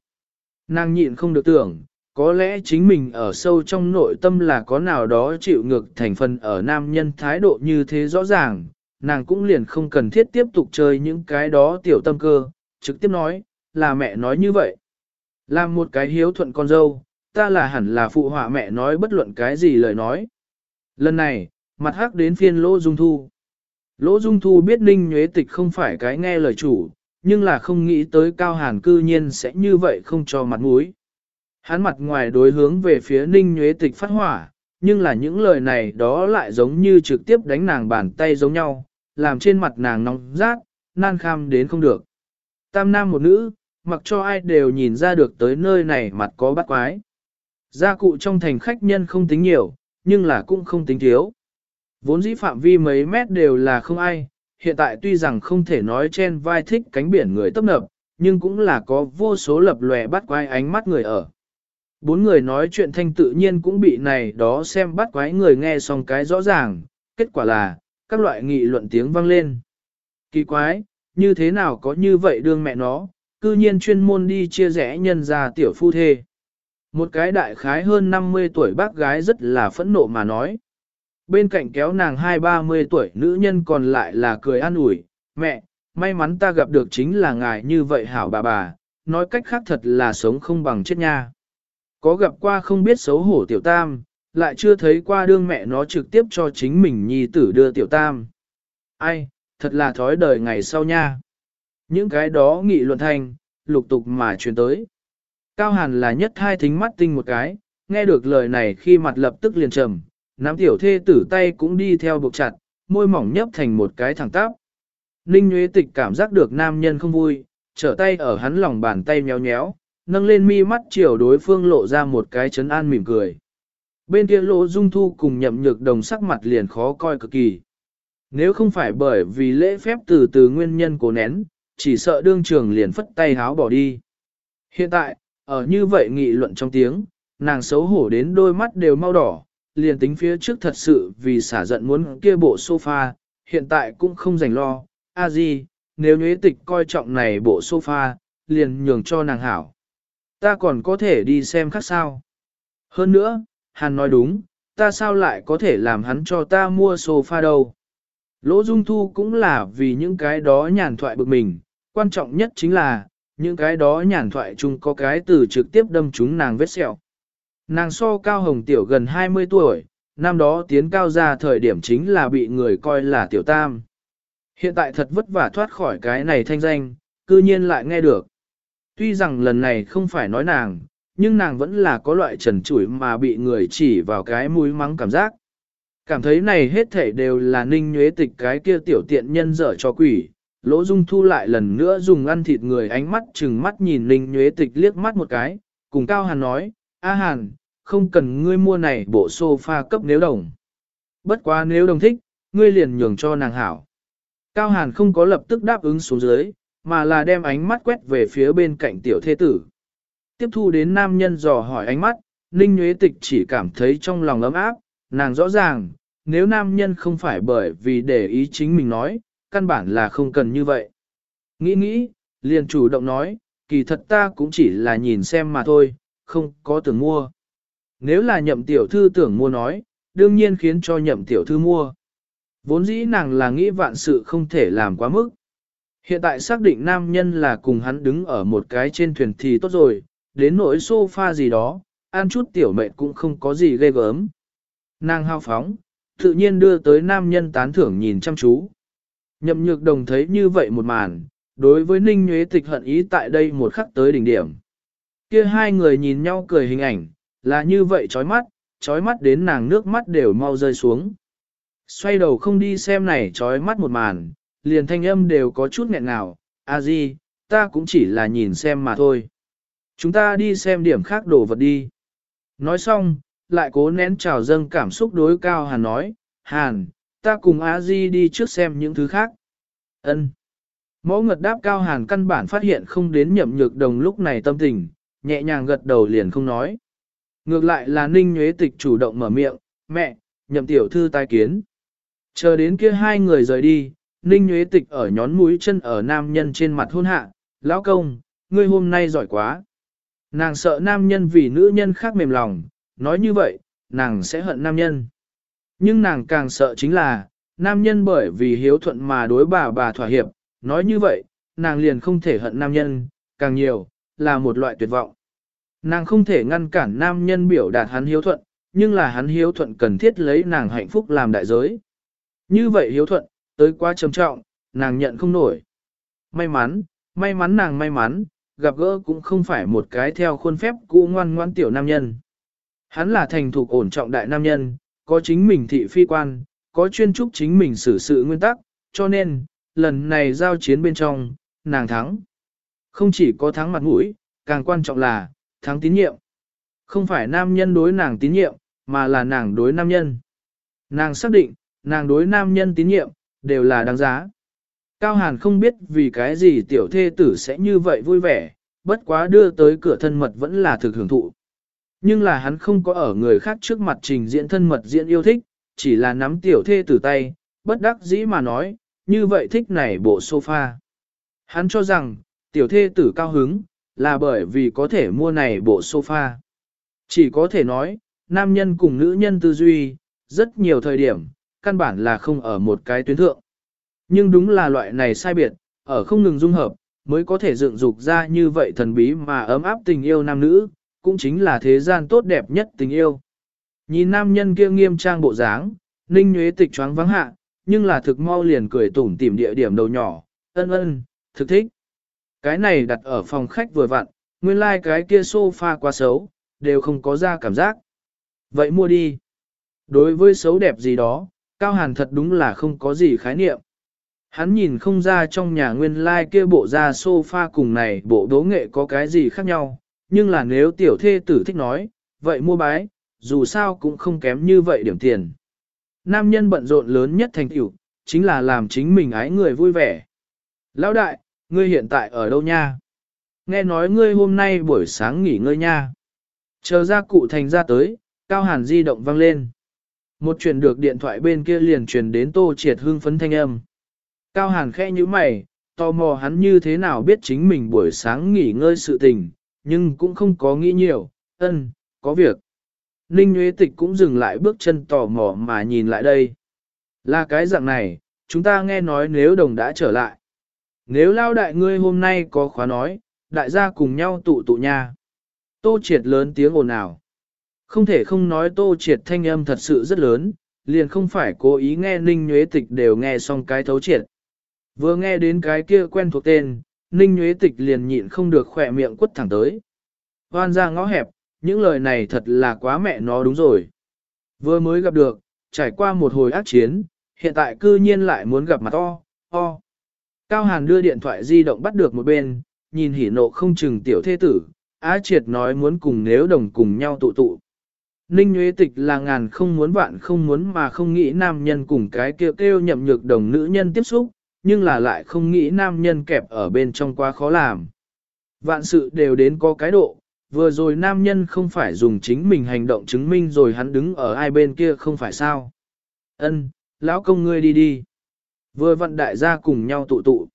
Nàng nhịn không được tưởng, có lẽ chính mình ở sâu trong nội tâm là có nào đó chịu ngược thành phần ở nam nhân thái độ như thế rõ ràng, nàng cũng liền không cần thiết tiếp tục chơi những cái đó tiểu tâm cơ, trực tiếp nói, là mẹ nói như vậy. Làm một cái hiếu thuận con dâu, ta là hẳn là phụ họa mẹ nói bất luận cái gì lời nói. Lần này, mặt hắc đến phiên Lỗ Dung Thu. Lỗ Dung Thu biết Ninh Nhuế Tịch không phải cái nghe lời chủ, nhưng là không nghĩ tới Cao Hàn cư nhiên sẽ như vậy không cho mặt mũi. Hắn mặt ngoài đối hướng về phía Ninh Nhuế Tịch phát hỏa, nhưng là những lời này đó lại giống như trực tiếp đánh nàng bàn tay giống nhau, làm trên mặt nàng nóng rát, nan kham đến không được. Tam nam một nữ, mặc cho ai đều nhìn ra được tới nơi này mặt có bắt quái. Gia cụ trong thành khách nhân không tính nhiều, nhưng là cũng không tính thiếu. Vốn dĩ phạm vi mấy mét đều là không ai, hiện tại tuy rằng không thể nói trên vai thích cánh biển người tấp nập, nhưng cũng là có vô số lập lòe bắt quái ánh mắt người ở. Bốn người nói chuyện thanh tự nhiên cũng bị này đó xem bắt quái người nghe xong cái rõ ràng, kết quả là, các loại nghị luận tiếng vang lên. Kỳ quái, như thế nào có như vậy đương mẹ nó, cư nhiên chuyên môn đi chia rẽ nhân ra tiểu phu thê. Một cái đại khái hơn 50 tuổi bác gái rất là phẫn nộ mà nói. Bên cạnh kéo nàng hai ba mươi tuổi nữ nhân còn lại là cười an ủi, mẹ, may mắn ta gặp được chính là ngài như vậy hảo bà bà, nói cách khác thật là sống không bằng chết nha. Có gặp qua không biết xấu hổ tiểu tam, lại chưa thấy qua đương mẹ nó trực tiếp cho chính mình nhi tử đưa tiểu tam. Ai, thật là thói đời ngày sau nha. Những cái đó nghị luận thành, lục tục mà truyền tới. Cao Hàn là nhất hai thính mắt tinh một cái, nghe được lời này khi mặt lập tức liền trầm, nắm tiểu thê tử tay cũng đi theo buộc chặt, môi mỏng nhấp thành một cái thẳng tắp. Ninh Nguyễn Tịch cảm giác được nam nhân không vui, trở tay ở hắn lòng bàn tay nhéo nhéo, nâng lên mi mắt chiều đối phương lộ ra một cái chấn an mỉm cười. Bên kia lỗ dung thu cùng nhậm nhược đồng sắc mặt liền khó coi cực kỳ. Nếu không phải bởi vì lễ phép từ từ nguyên nhân cố nén, chỉ sợ đương trường liền phất tay háo bỏ đi. Hiện tại, ở như vậy nghị luận trong tiếng, nàng xấu hổ đến đôi mắt đều mau đỏ, liền tính phía trước thật sự vì xả giận muốn kia bộ sofa, hiện tại cũng không rảnh lo, a gì, nếu nhuế tịch coi trọng này bộ sofa, liền nhường cho nàng hảo. Ta còn có thể đi xem khác sao. Hơn nữa, hắn nói đúng, ta sao lại có thể làm hắn cho ta mua sofa đâu. Lỗ Dung Thu cũng là vì những cái đó nhàn thoại bực mình, quan trọng nhất chính là, những cái đó nhàn thoại chung có cái từ trực tiếp đâm chúng nàng vết sẹo. Nàng so cao hồng tiểu gần 20 tuổi, năm đó tiến cao ra thời điểm chính là bị người coi là tiểu tam. Hiện tại thật vất vả thoát khỏi cái này thanh danh, cư nhiên lại nghe được. Tuy rằng lần này không phải nói nàng, nhưng nàng vẫn là có loại trần trụi mà bị người chỉ vào cái mũi mắng cảm giác. Cảm thấy này hết thể đều là ninh nhuế tịch cái kia tiểu tiện nhân dở cho quỷ. Lỗ Dung Thu lại lần nữa dùng ăn thịt người ánh mắt chừng mắt nhìn ninh nhuế tịch liếc mắt một cái, cùng Cao Hàn nói, A Hàn, không cần ngươi mua này bộ sofa cấp nếu đồng. Bất quá nếu đồng thích, ngươi liền nhường cho nàng hảo. Cao Hàn không có lập tức đáp ứng xuống dưới, mà là đem ánh mắt quét về phía bên cạnh tiểu thế tử. Tiếp thu đến nam nhân dò hỏi ánh mắt, Ninh Nhuế Tịch chỉ cảm thấy trong lòng ấm áp, nàng rõ ràng, nếu nam nhân không phải bởi vì để ý chính mình nói, căn bản là không cần như vậy. Nghĩ nghĩ, liền chủ động nói, kỳ thật ta cũng chỉ là nhìn xem mà thôi, không có tưởng mua. Nếu là nhậm tiểu thư tưởng mua nói, đương nhiên khiến cho nhậm tiểu thư mua. Vốn dĩ nàng là nghĩ vạn sự không thể làm quá mức. Hiện tại xác định nam nhân là cùng hắn đứng ở một cái trên thuyền thì tốt rồi, đến nỗi sofa gì đó, ăn chút tiểu mệnh cũng không có gì ghê gớm. Nàng hao phóng, tự nhiên đưa tới nam nhân tán thưởng nhìn chăm chú. Nhậm nhược đồng thấy như vậy một màn, đối với ninh nhuế tịch hận ý tại đây một khắc tới đỉnh điểm. Kia hai người nhìn nhau cười hình ảnh, là như vậy chói mắt, chói mắt đến nàng nước mắt đều mau rơi xuống. Xoay đầu không đi xem này chói mắt một màn, liền thanh âm đều có chút nghẹn ngào, a di, ta cũng chỉ là nhìn xem mà thôi. Chúng ta đi xem điểm khác đồ vật đi. Nói xong, lại cố nén trào dâng cảm xúc đối cao Hàn nói, Hàn, ta cùng a di đi trước xem những thứ khác. Ân. Mỗ ngật đáp cao Hàn căn bản phát hiện không đến nhậm nhược đồng lúc này tâm tình, nhẹ nhàng gật đầu liền không nói. Ngược lại là Ninh Nhuế Tịch chủ động mở miệng, mẹ, nhậm tiểu thư tai kiến. Chờ đến kia hai người rời đi, Ninh Nhuế Tịch ở nhón mũi chân ở nam nhân trên mặt hôn hạ, lão công, ngươi hôm nay giỏi quá. Nàng sợ nam nhân vì nữ nhân khác mềm lòng, nói như vậy, nàng sẽ hận nam nhân. Nhưng nàng càng sợ chính là, nam nhân bởi vì hiếu thuận mà đối bà bà thỏa hiệp, nói như vậy, nàng liền không thể hận nam nhân, càng nhiều, là một loại tuyệt vọng. Nàng không thể ngăn cản nam nhân biểu đạt hắn hiếu thuận, nhưng là hắn hiếu thuận cần thiết lấy nàng hạnh phúc làm đại giới. Như vậy hiếu thuận, tới quá trầm trọng, nàng nhận không nổi. May mắn, May mắn nàng may mắn, gặp gỡ cũng không phải một cái theo khuôn phép cũ ngoan ngoan tiểu nam nhân. Hắn là thành thục ổn trọng đại nam nhân, có chính mình thị phi quan, có chuyên trúc chính mình xử sự nguyên tắc, cho nên, lần này giao chiến bên trong, nàng thắng. Không chỉ có thắng mặt mũi, càng quan trọng là, thắng tín nhiệm. Không phải nam nhân đối nàng tín nhiệm, mà là nàng đối nam nhân. Nàng xác định, nàng đối nam nhân tín nhiệm, đều là đáng giá. Cao Hàn không biết vì cái gì tiểu thê tử sẽ như vậy vui vẻ, bất quá đưa tới cửa thân mật vẫn là thực hưởng thụ. Nhưng là hắn không có ở người khác trước mặt trình diễn thân mật diễn yêu thích, chỉ là nắm tiểu thê tử tay, bất đắc dĩ mà nói, như vậy thích này bộ sofa. Hắn cho rằng, tiểu thê tử cao hứng, là bởi vì có thể mua này bộ sofa. Chỉ có thể nói, nam nhân cùng nữ nhân tư duy, rất nhiều thời điểm, căn bản là không ở một cái tuyến thượng. Nhưng đúng là loại này sai biệt, ở không ngừng dung hợp, mới có thể dựng dục ra như vậy thần bí mà ấm áp tình yêu nam nữ, cũng chính là thế gian tốt đẹp nhất tình yêu. Nhìn nam nhân kia nghiêm trang bộ dáng, ninh nhuế tịch choáng vắng hạ, nhưng là thực mau liền cười tủm tỉm địa điểm đầu nhỏ, ân ân, thực thích. Cái này đặt ở phòng khách vừa vặn, nguyên lai like cái kia sofa quá xấu, đều không có ra cảm giác. Vậy mua đi. Đối với xấu đẹp gì đó, Cao Hàn thật đúng là không có gì khái niệm. Hắn nhìn không ra trong nhà nguyên lai like kia bộ da sofa cùng này bộ đố nghệ có cái gì khác nhau, nhưng là nếu tiểu thê tử thích nói, vậy mua bái, dù sao cũng không kém như vậy điểm tiền. Nam nhân bận rộn lớn nhất thành tiểu, chính là làm chính mình ái người vui vẻ. Lão đại, ngươi hiện tại ở đâu nha? Nghe nói ngươi hôm nay buổi sáng nghỉ ngơi nha. Chờ ra cụ thành ra tới, cao hàn di động vang lên. Một chuyển được điện thoại bên kia liền truyền đến tô triệt hương phấn thanh âm. Cao hàn khẽ như mày, tò mò hắn như thế nào biết chính mình buổi sáng nghỉ ngơi sự tình, nhưng cũng không có nghĩ nhiều, ân, có việc. Ninh Nguyễn Tịch cũng dừng lại bước chân tò mò mà nhìn lại đây. Là cái dạng này, chúng ta nghe nói nếu đồng đã trở lại. Nếu lao đại ngươi hôm nay có khóa nói, đại gia cùng nhau tụ tụ nha. Tô triệt lớn tiếng ồn ào. Không thể không nói tô triệt thanh âm thật sự rất lớn, liền không phải cố ý nghe Ninh Nguyễn Tịch đều nghe xong cái thấu triệt. Vừa nghe đến cái kia quen thuộc tên, Ninh Nguyễn Tịch liền nhịn không được khỏe miệng quất thẳng tới. Hoan ra ngõ hẹp, những lời này thật là quá mẹ nó đúng rồi. Vừa mới gặp được, trải qua một hồi ác chiến, hiện tại cư nhiên lại muốn gặp mặt to, to. Cao Hàn đưa điện thoại di động bắt được một bên, nhìn hỉ nộ không chừng tiểu thế tử, Á Triệt nói muốn cùng nếu đồng cùng nhau tụ tụ. Ninh Nguyễn Tịch là ngàn không muốn vạn không muốn mà không nghĩ nam nhân cùng cái kêu kêu nhậm nhược đồng nữ nhân tiếp xúc, nhưng là lại không nghĩ nam nhân kẹp ở bên trong quá khó làm. Vạn sự đều đến có cái độ, vừa rồi nam nhân không phải dùng chính mình hành động chứng minh rồi hắn đứng ở ai bên kia không phải sao. Ân, lão công ngươi đi đi. Vừa vận đại gia cùng nhau tụ tụ.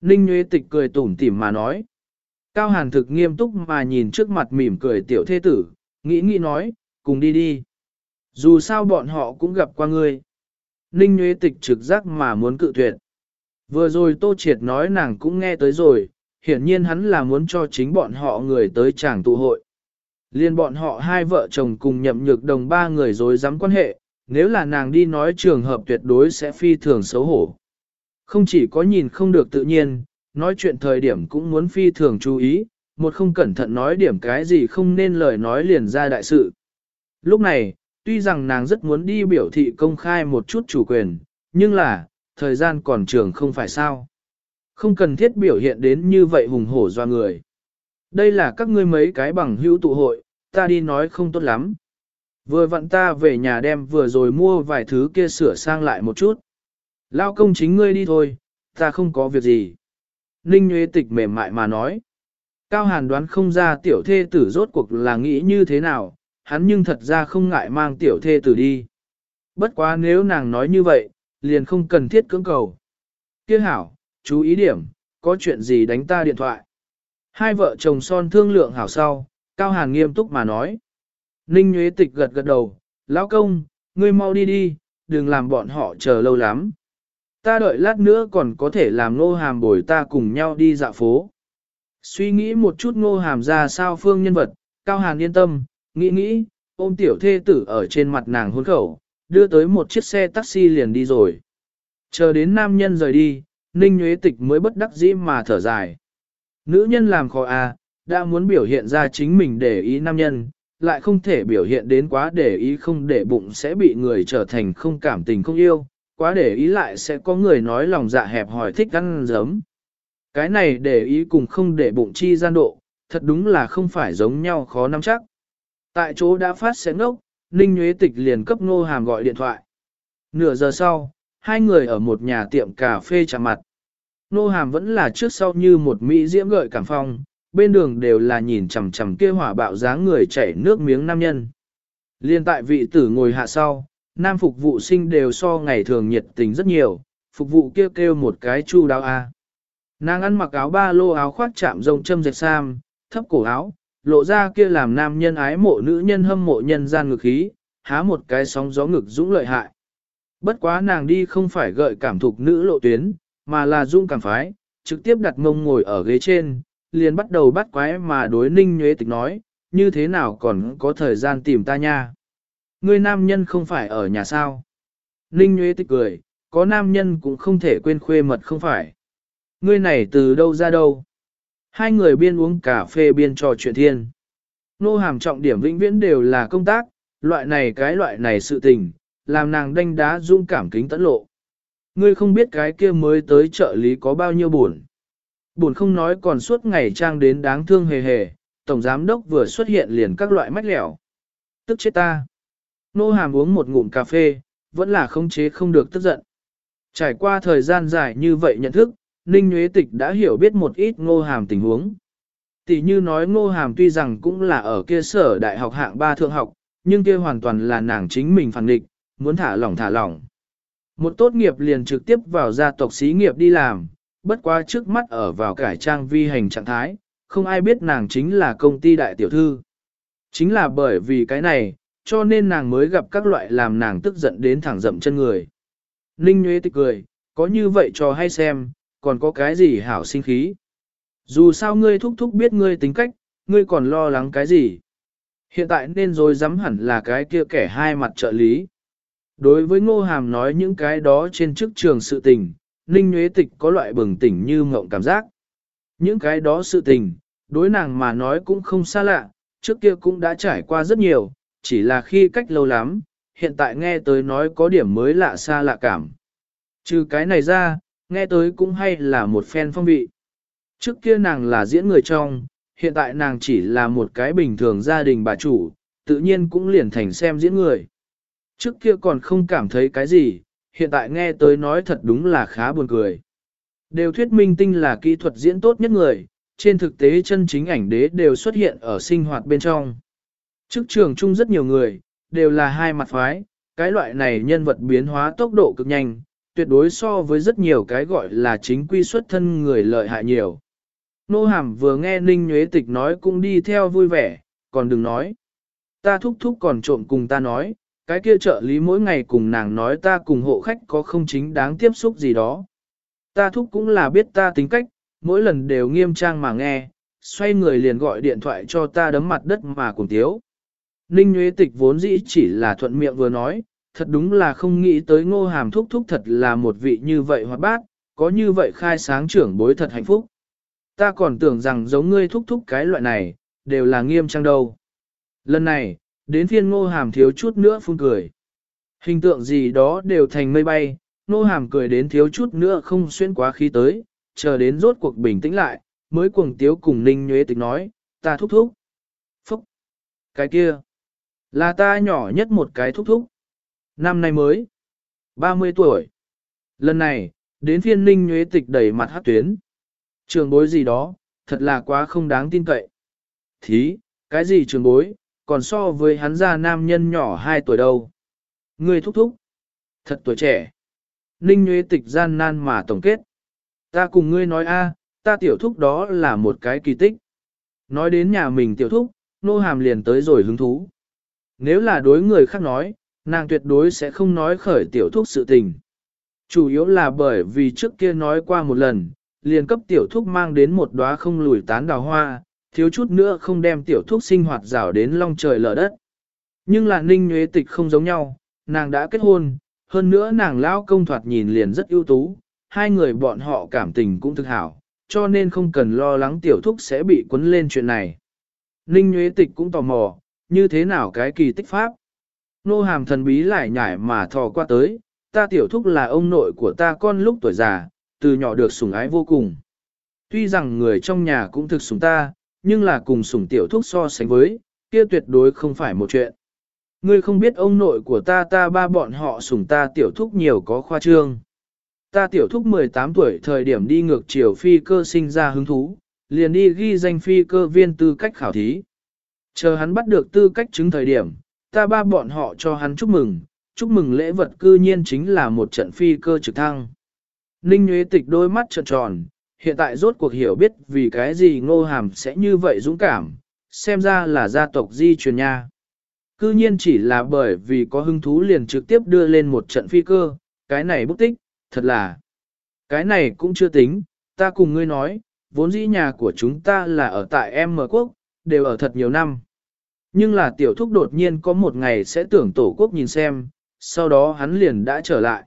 Ninh Nguyễn Tịch cười tủm tỉm mà nói. Cao Hàn thực nghiêm túc mà nhìn trước mặt mỉm cười tiểu thế tử, nghĩ nghĩ nói, cùng đi đi. Dù sao bọn họ cũng gặp qua ngươi. Ninh Nguyễn Tịch trực giác mà muốn cự tuyệt. Vừa rồi Tô Triệt nói nàng cũng nghe tới rồi, hiển nhiên hắn là muốn cho chính bọn họ người tới chàng tụ hội. Liên bọn họ hai vợ chồng cùng nhậm nhược đồng ba người dối dám quan hệ, nếu là nàng đi nói trường hợp tuyệt đối sẽ phi thường xấu hổ. Không chỉ có nhìn không được tự nhiên, nói chuyện thời điểm cũng muốn phi thường chú ý, một không cẩn thận nói điểm cái gì không nên lời nói liền ra đại sự. Lúc này, tuy rằng nàng rất muốn đi biểu thị công khai một chút chủ quyền, nhưng là, thời gian còn trường không phải sao. Không cần thiết biểu hiện đến như vậy hùng hổ doa người. Đây là các ngươi mấy cái bằng hữu tụ hội, ta đi nói không tốt lắm. Vừa vặn ta về nhà đem vừa rồi mua vài thứ kia sửa sang lại một chút. Lao công chính ngươi đi thôi, ta không có việc gì. Ninh Nguyễn Tịch mềm mại mà nói. Cao Hàn đoán không ra tiểu thê tử rốt cuộc là nghĩ như thế nào, hắn nhưng thật ra không ngại mang tiểu thê tử đi. Bất quá nếu nàng nói như vậy, liền không cần thiết cưỡng cầu. Kia hảo, chú ý điểm, có chuyện gì đánh ta điện thoại. Hai vợ chồng son thương lượng hảo sau, Cao Hàn nghiêm túc mà nói. Ninh Nguyễn Tịch gật gật đầu, lão công, ngươi mau đi đi, đừng làm bọn họ chờ lâu lắm. Ta đợi lát nữa còn có thể làm ngô hàm bồi ta cùng nhau đi dạo phố. Suy nghĩ một chút ngô hàm ra sao phương nhân vật, Cao Hàn yên tâm, nghĩ nghĩ, ôm tiểu thê tử ở trên mặt nàng hôn khẩu, đưa tới một chiếc xe taxi liền đi rồi. Chờ đến nam nhân rời đi, Ninh Nguyễn Tịch mới bất đắc dĩ mà thở dài. Nữ nhân làm khó à, đã muốn biểu hiện ra chính mình để ý nam nhân, lại không thể biểu hiện đến quá để ý không để bụng sẽ bị người trở thành không cảm tình không yêu, quá để ý lại sẽ có người nói lòng dạ hẹp hỏi thích ăn giấm. Cái này để ý cùng không để bụng chi gian độ, thật đúng là không phải giống nhau khó nắm chắc. Tại chỗ đã phát sẽ ngốc, Ninh Nguyễn Tịch liền cấp Ngô Hàm gọi điện thoại. Nửa giờ sau, hai người ở một nhà tiệm cà phê chạm mặt. Ngô Hàm vẫn là trước sau như một mỹ diễm gợi cảm phong, bên đường đều là nhìn chằm chằm kia hỏa bạo dáng người chảy nước miếng nam nhân. Liên tại vị tử ngồi hạ sau, nam phục vụ sinh đều so ngày thường nhiệt tình rất nhiều, phục vụ kêu kêu một cái chu đáo a. Nàng ăn mặc áo ba lô áo khoác chạm rông châm dệt sam, thấp cổ áo, lộ ra kia làm nam nhân ái mộ nữ nhân hâm mộ nhân gian ngực khí, há một cái sóng gió ngực dũng lợi hại. Bất quá nàng đi không phải gợi cảm thục nữ lộ tuyến, mà là dung cảm phái, trực tiếp đặt mông ngồi ở ghế trên, liền bắt đầu bắt quái mà đối ninh nhuế tịch nói, như thế nào còn có thời gian tìm ta nha. Ngươi nam nhân không phải ở nhà sao. Ninh nhuế tịch cười, có nam nhân cũng không thể quên khuê mật không phải. Ngươi này từ đâu ra đâu. Hai người biên uống cà phê biên trò chuyện thiên. Nô hàm trọng điểm vĩnh viễn đều là công tác, loại này cái loại này sự tình, làm nàng đanh đá dung cảm kính tẫn lộ. Ngươi không biết cái kia mới tới trợ lý có bao nhiêu buồn. Buồn không nói còn suốt ngày trang đến đáng thương hề hề, tổng giám đốc vừa xuất hiện liền các loại mách lẻo. Tức chết ta. Nô hàm uống một ngụm cà phê, vẫn là không chế không được tức giận. Trải qua thời gian dài như vậy nhận thức, Ninh Nguyễn Tịch đã hiểu biết một ít ngô hàm tình huống. Tỷ như nói ngô hàm tuy rằng cũng là ở kia sở đại học hạng ba thượng học, nhưng kia hoàn toàn là nàng chính mình phản định, muốn thả lỏng thả lỏng. Một tốt nghiệp liền trực tiếp vào gia tộc xí nghiệp đi làm, bất quá trước mắt ở vào cải trang vi hành trạng thái, không ai biết nàng chính là công ty đại tiểu thư. Chính là bởi vì cái này, cho nên nàng mới gặp các loại làm nàng tức giận đến thẳng dậm chân người. Ninh Nguyễn Tịch cười, có như vậy cho hay xem, còn có cái gì hảo sinh khí. Dù sao ngươi thúc thúc biết ngươi tính cách, ngươi còn lo lắng cái gì. Hiện tại nên rồi dám hẳn là cái kia kẻ hai mặt trợ lý. Đối với ngô hàm nói những cái đó trên chức trường sự tình, Ninh Nguyễn Tịch có loại bừng tỉnh như ngộng cảm giác. Những cái đó sự tình, đối nàng mà nói cũng không xa lạ, trước kia cũng đã trải qua rất nhiều, chỉ là khi cách lâu lắm, hiện tại nghe tới nói có điểm mới lạ xa lạ cảm. Trừ cái này ra, nghe tới cũng hay là một phen phong vị. Trước kia nàng là diễn người trong, hiện tại nàng chỉ là một cái bình thường gia đình bà chủ, tự nhiên cũng liền thành xem diễn người. Trước kia còn không cảm thấy cái gì, hiện tại nghe tới nói thật đúng là khá buồn cười. Đều thuyết minh tinh là kỹ thuật diễn tốt nhất người, trên thực tế chân chính ảnh đế đều xuất hiện ở sinh hoạt bên trong. Trước trường chung rất nhiều người, đều là hai mặt phái, cái loại này nhân vật biến hóa tốc độ cực nhanh, tuyệt đối so với rất nhiều cái gọi là chính quy xuất thân người lợi hại nhiều. Nô hàm vừa nghe Ninh Nhuế Tịch nói cũng đi theo vui vẻ, còn đừng nói. Ta thúc thúc còn trộm cùng ta nói, cái kia trợ lý mỗi ngày cùng nàng nói ta cùng hộ khách có không chính đáng tiếp xúc gì đó. Ta thúc cũng là biết ta tính cách, mỗi lần đều nghiêm trang mà nghe, xoay người liền gọi điện thoại cho ta đấm mặt đất mà cùng tiếu. Ninh Nguyễn Tịch vốn dĩ chỉ là thuận miệng vừa nói, thật đúng là không nghĩ tới ngô hàm thúc thúc thật là một vị như vậy hoạt bát, có như vậy khai sáng trưởng bối thật hạnh phúc. Ta còn tưởng rằng giống ngươi thúc thúc cái loại này, đều là nghiêm trang đâu. Lần này, đến phiên ngô hàm thiếu chút nữa phun cười. Hình tượng gì đó đều thành mây bay, ngô hàm cười đến thiếu chút nữa không xuyên quá khí tới, chờ đến rốt cuộc bình tĩnh lại, mới cuồng tiếu cùng ninh nhuế tịch nói, ta thúc thúc. Phúc! Cái kia! Là ta nhỏ nhất một cái thúc thúc. Năm nay mới. 30 tuổi. Lần này, đến phiên ninh nhuế tịch đẩy mặt hát tuyến. Trường bối gì đó, thật là quá không đáng tin cậy. Thí, cái gì trường bối, còn so với hắn gia nam nhân nhỏ 2 tuổi đâu. Người thúc thúc. Thật tuổi trẻ. Ninh nhuế tịch gian nan mà tổng kết. Ta cùng ngươi nói a, ta tiểu thúc đó là một cái kỳ tích. Nói đến nhà mình tiểu thúc, nô hàm liền tới rồi hứng thú. Nếu là đối người khác nói, nàng tuyệt đối sẽ không nói khởi tiểu thúc sự tình. Chủ yếu là bởi vì trước kia nói qua một lần, liền cấp tiểu thúc mang đến một đóa không lùi tán đào hoa, thiếu chút nữa không đem tiểu thúc sinh hoạt rào đến long trời lở đất. Nhưng là ninh nhuế tịch không giống nhau, nàng đã kết hôn, hơn nữa nàng lão công thoạt nhìn liền rất ưu tú, hai người bọn họ cảm tình cũng thực hảo, cho nên không cần lo lắng tiểu thúc sẽ bị quấn lên chuyện này. Ninh nhuế Tịch cũng tò mò, như thế nào cái kỳ tích pháp. Nô hàm thần bí lại nhảy mà thò qua tới, ta tiểu thúc là ông nội của ta con lúc tuổi già, từ nhỏ được sủng ái vô cùng. Tuy rằng người trong nhà cũng thực sủng ta, nhưng là cùng sủng tiểu thúc so sánh với, kia tuyệt đối không phải một chuyện. Ngươi không biết ông nội của ta ta ba bọn họ sủng ta tiểu thúc nhiều có khoa trương. Ta tiểu thúc 18 tuổi thời điểm đi ngược chiều phi cơ sinh ra hứng thú, liền đi ghi danh phi cơ viên tư cách khảo thí. Chờ hắn bắt được tư cách chứng thời điểm, ta ba bọn họ cho hắn chúc mừng, chúc mừng lễ vật cư nhiên chính là một trận phi cơ trực thăng. Ninh Nguyễn Tịch đôi mắt trợn tròn, hiện tại rốt cuộc hiểu biết vì cái gì ngô hàm sẽ như vậy dũng cảm, xem ra là gia tộc di truyền nha. Cư nhiên chỉ là bởi vì có hứng thú liền trực tiếp đưa lên một trận phi cơ, cái này bức tích, thật là. Cái này cũng chưa tính, ta cùng ngươi nói, vốn dĩ nhà của chúng ta là ở tại M quốc, đều ở thật nhiều năm. Nhưng là tiểu thúc đột nhiên có một ngày sẽ tưởng tổ quốc nhìn xem, sau đó hắn liền đã trở lại.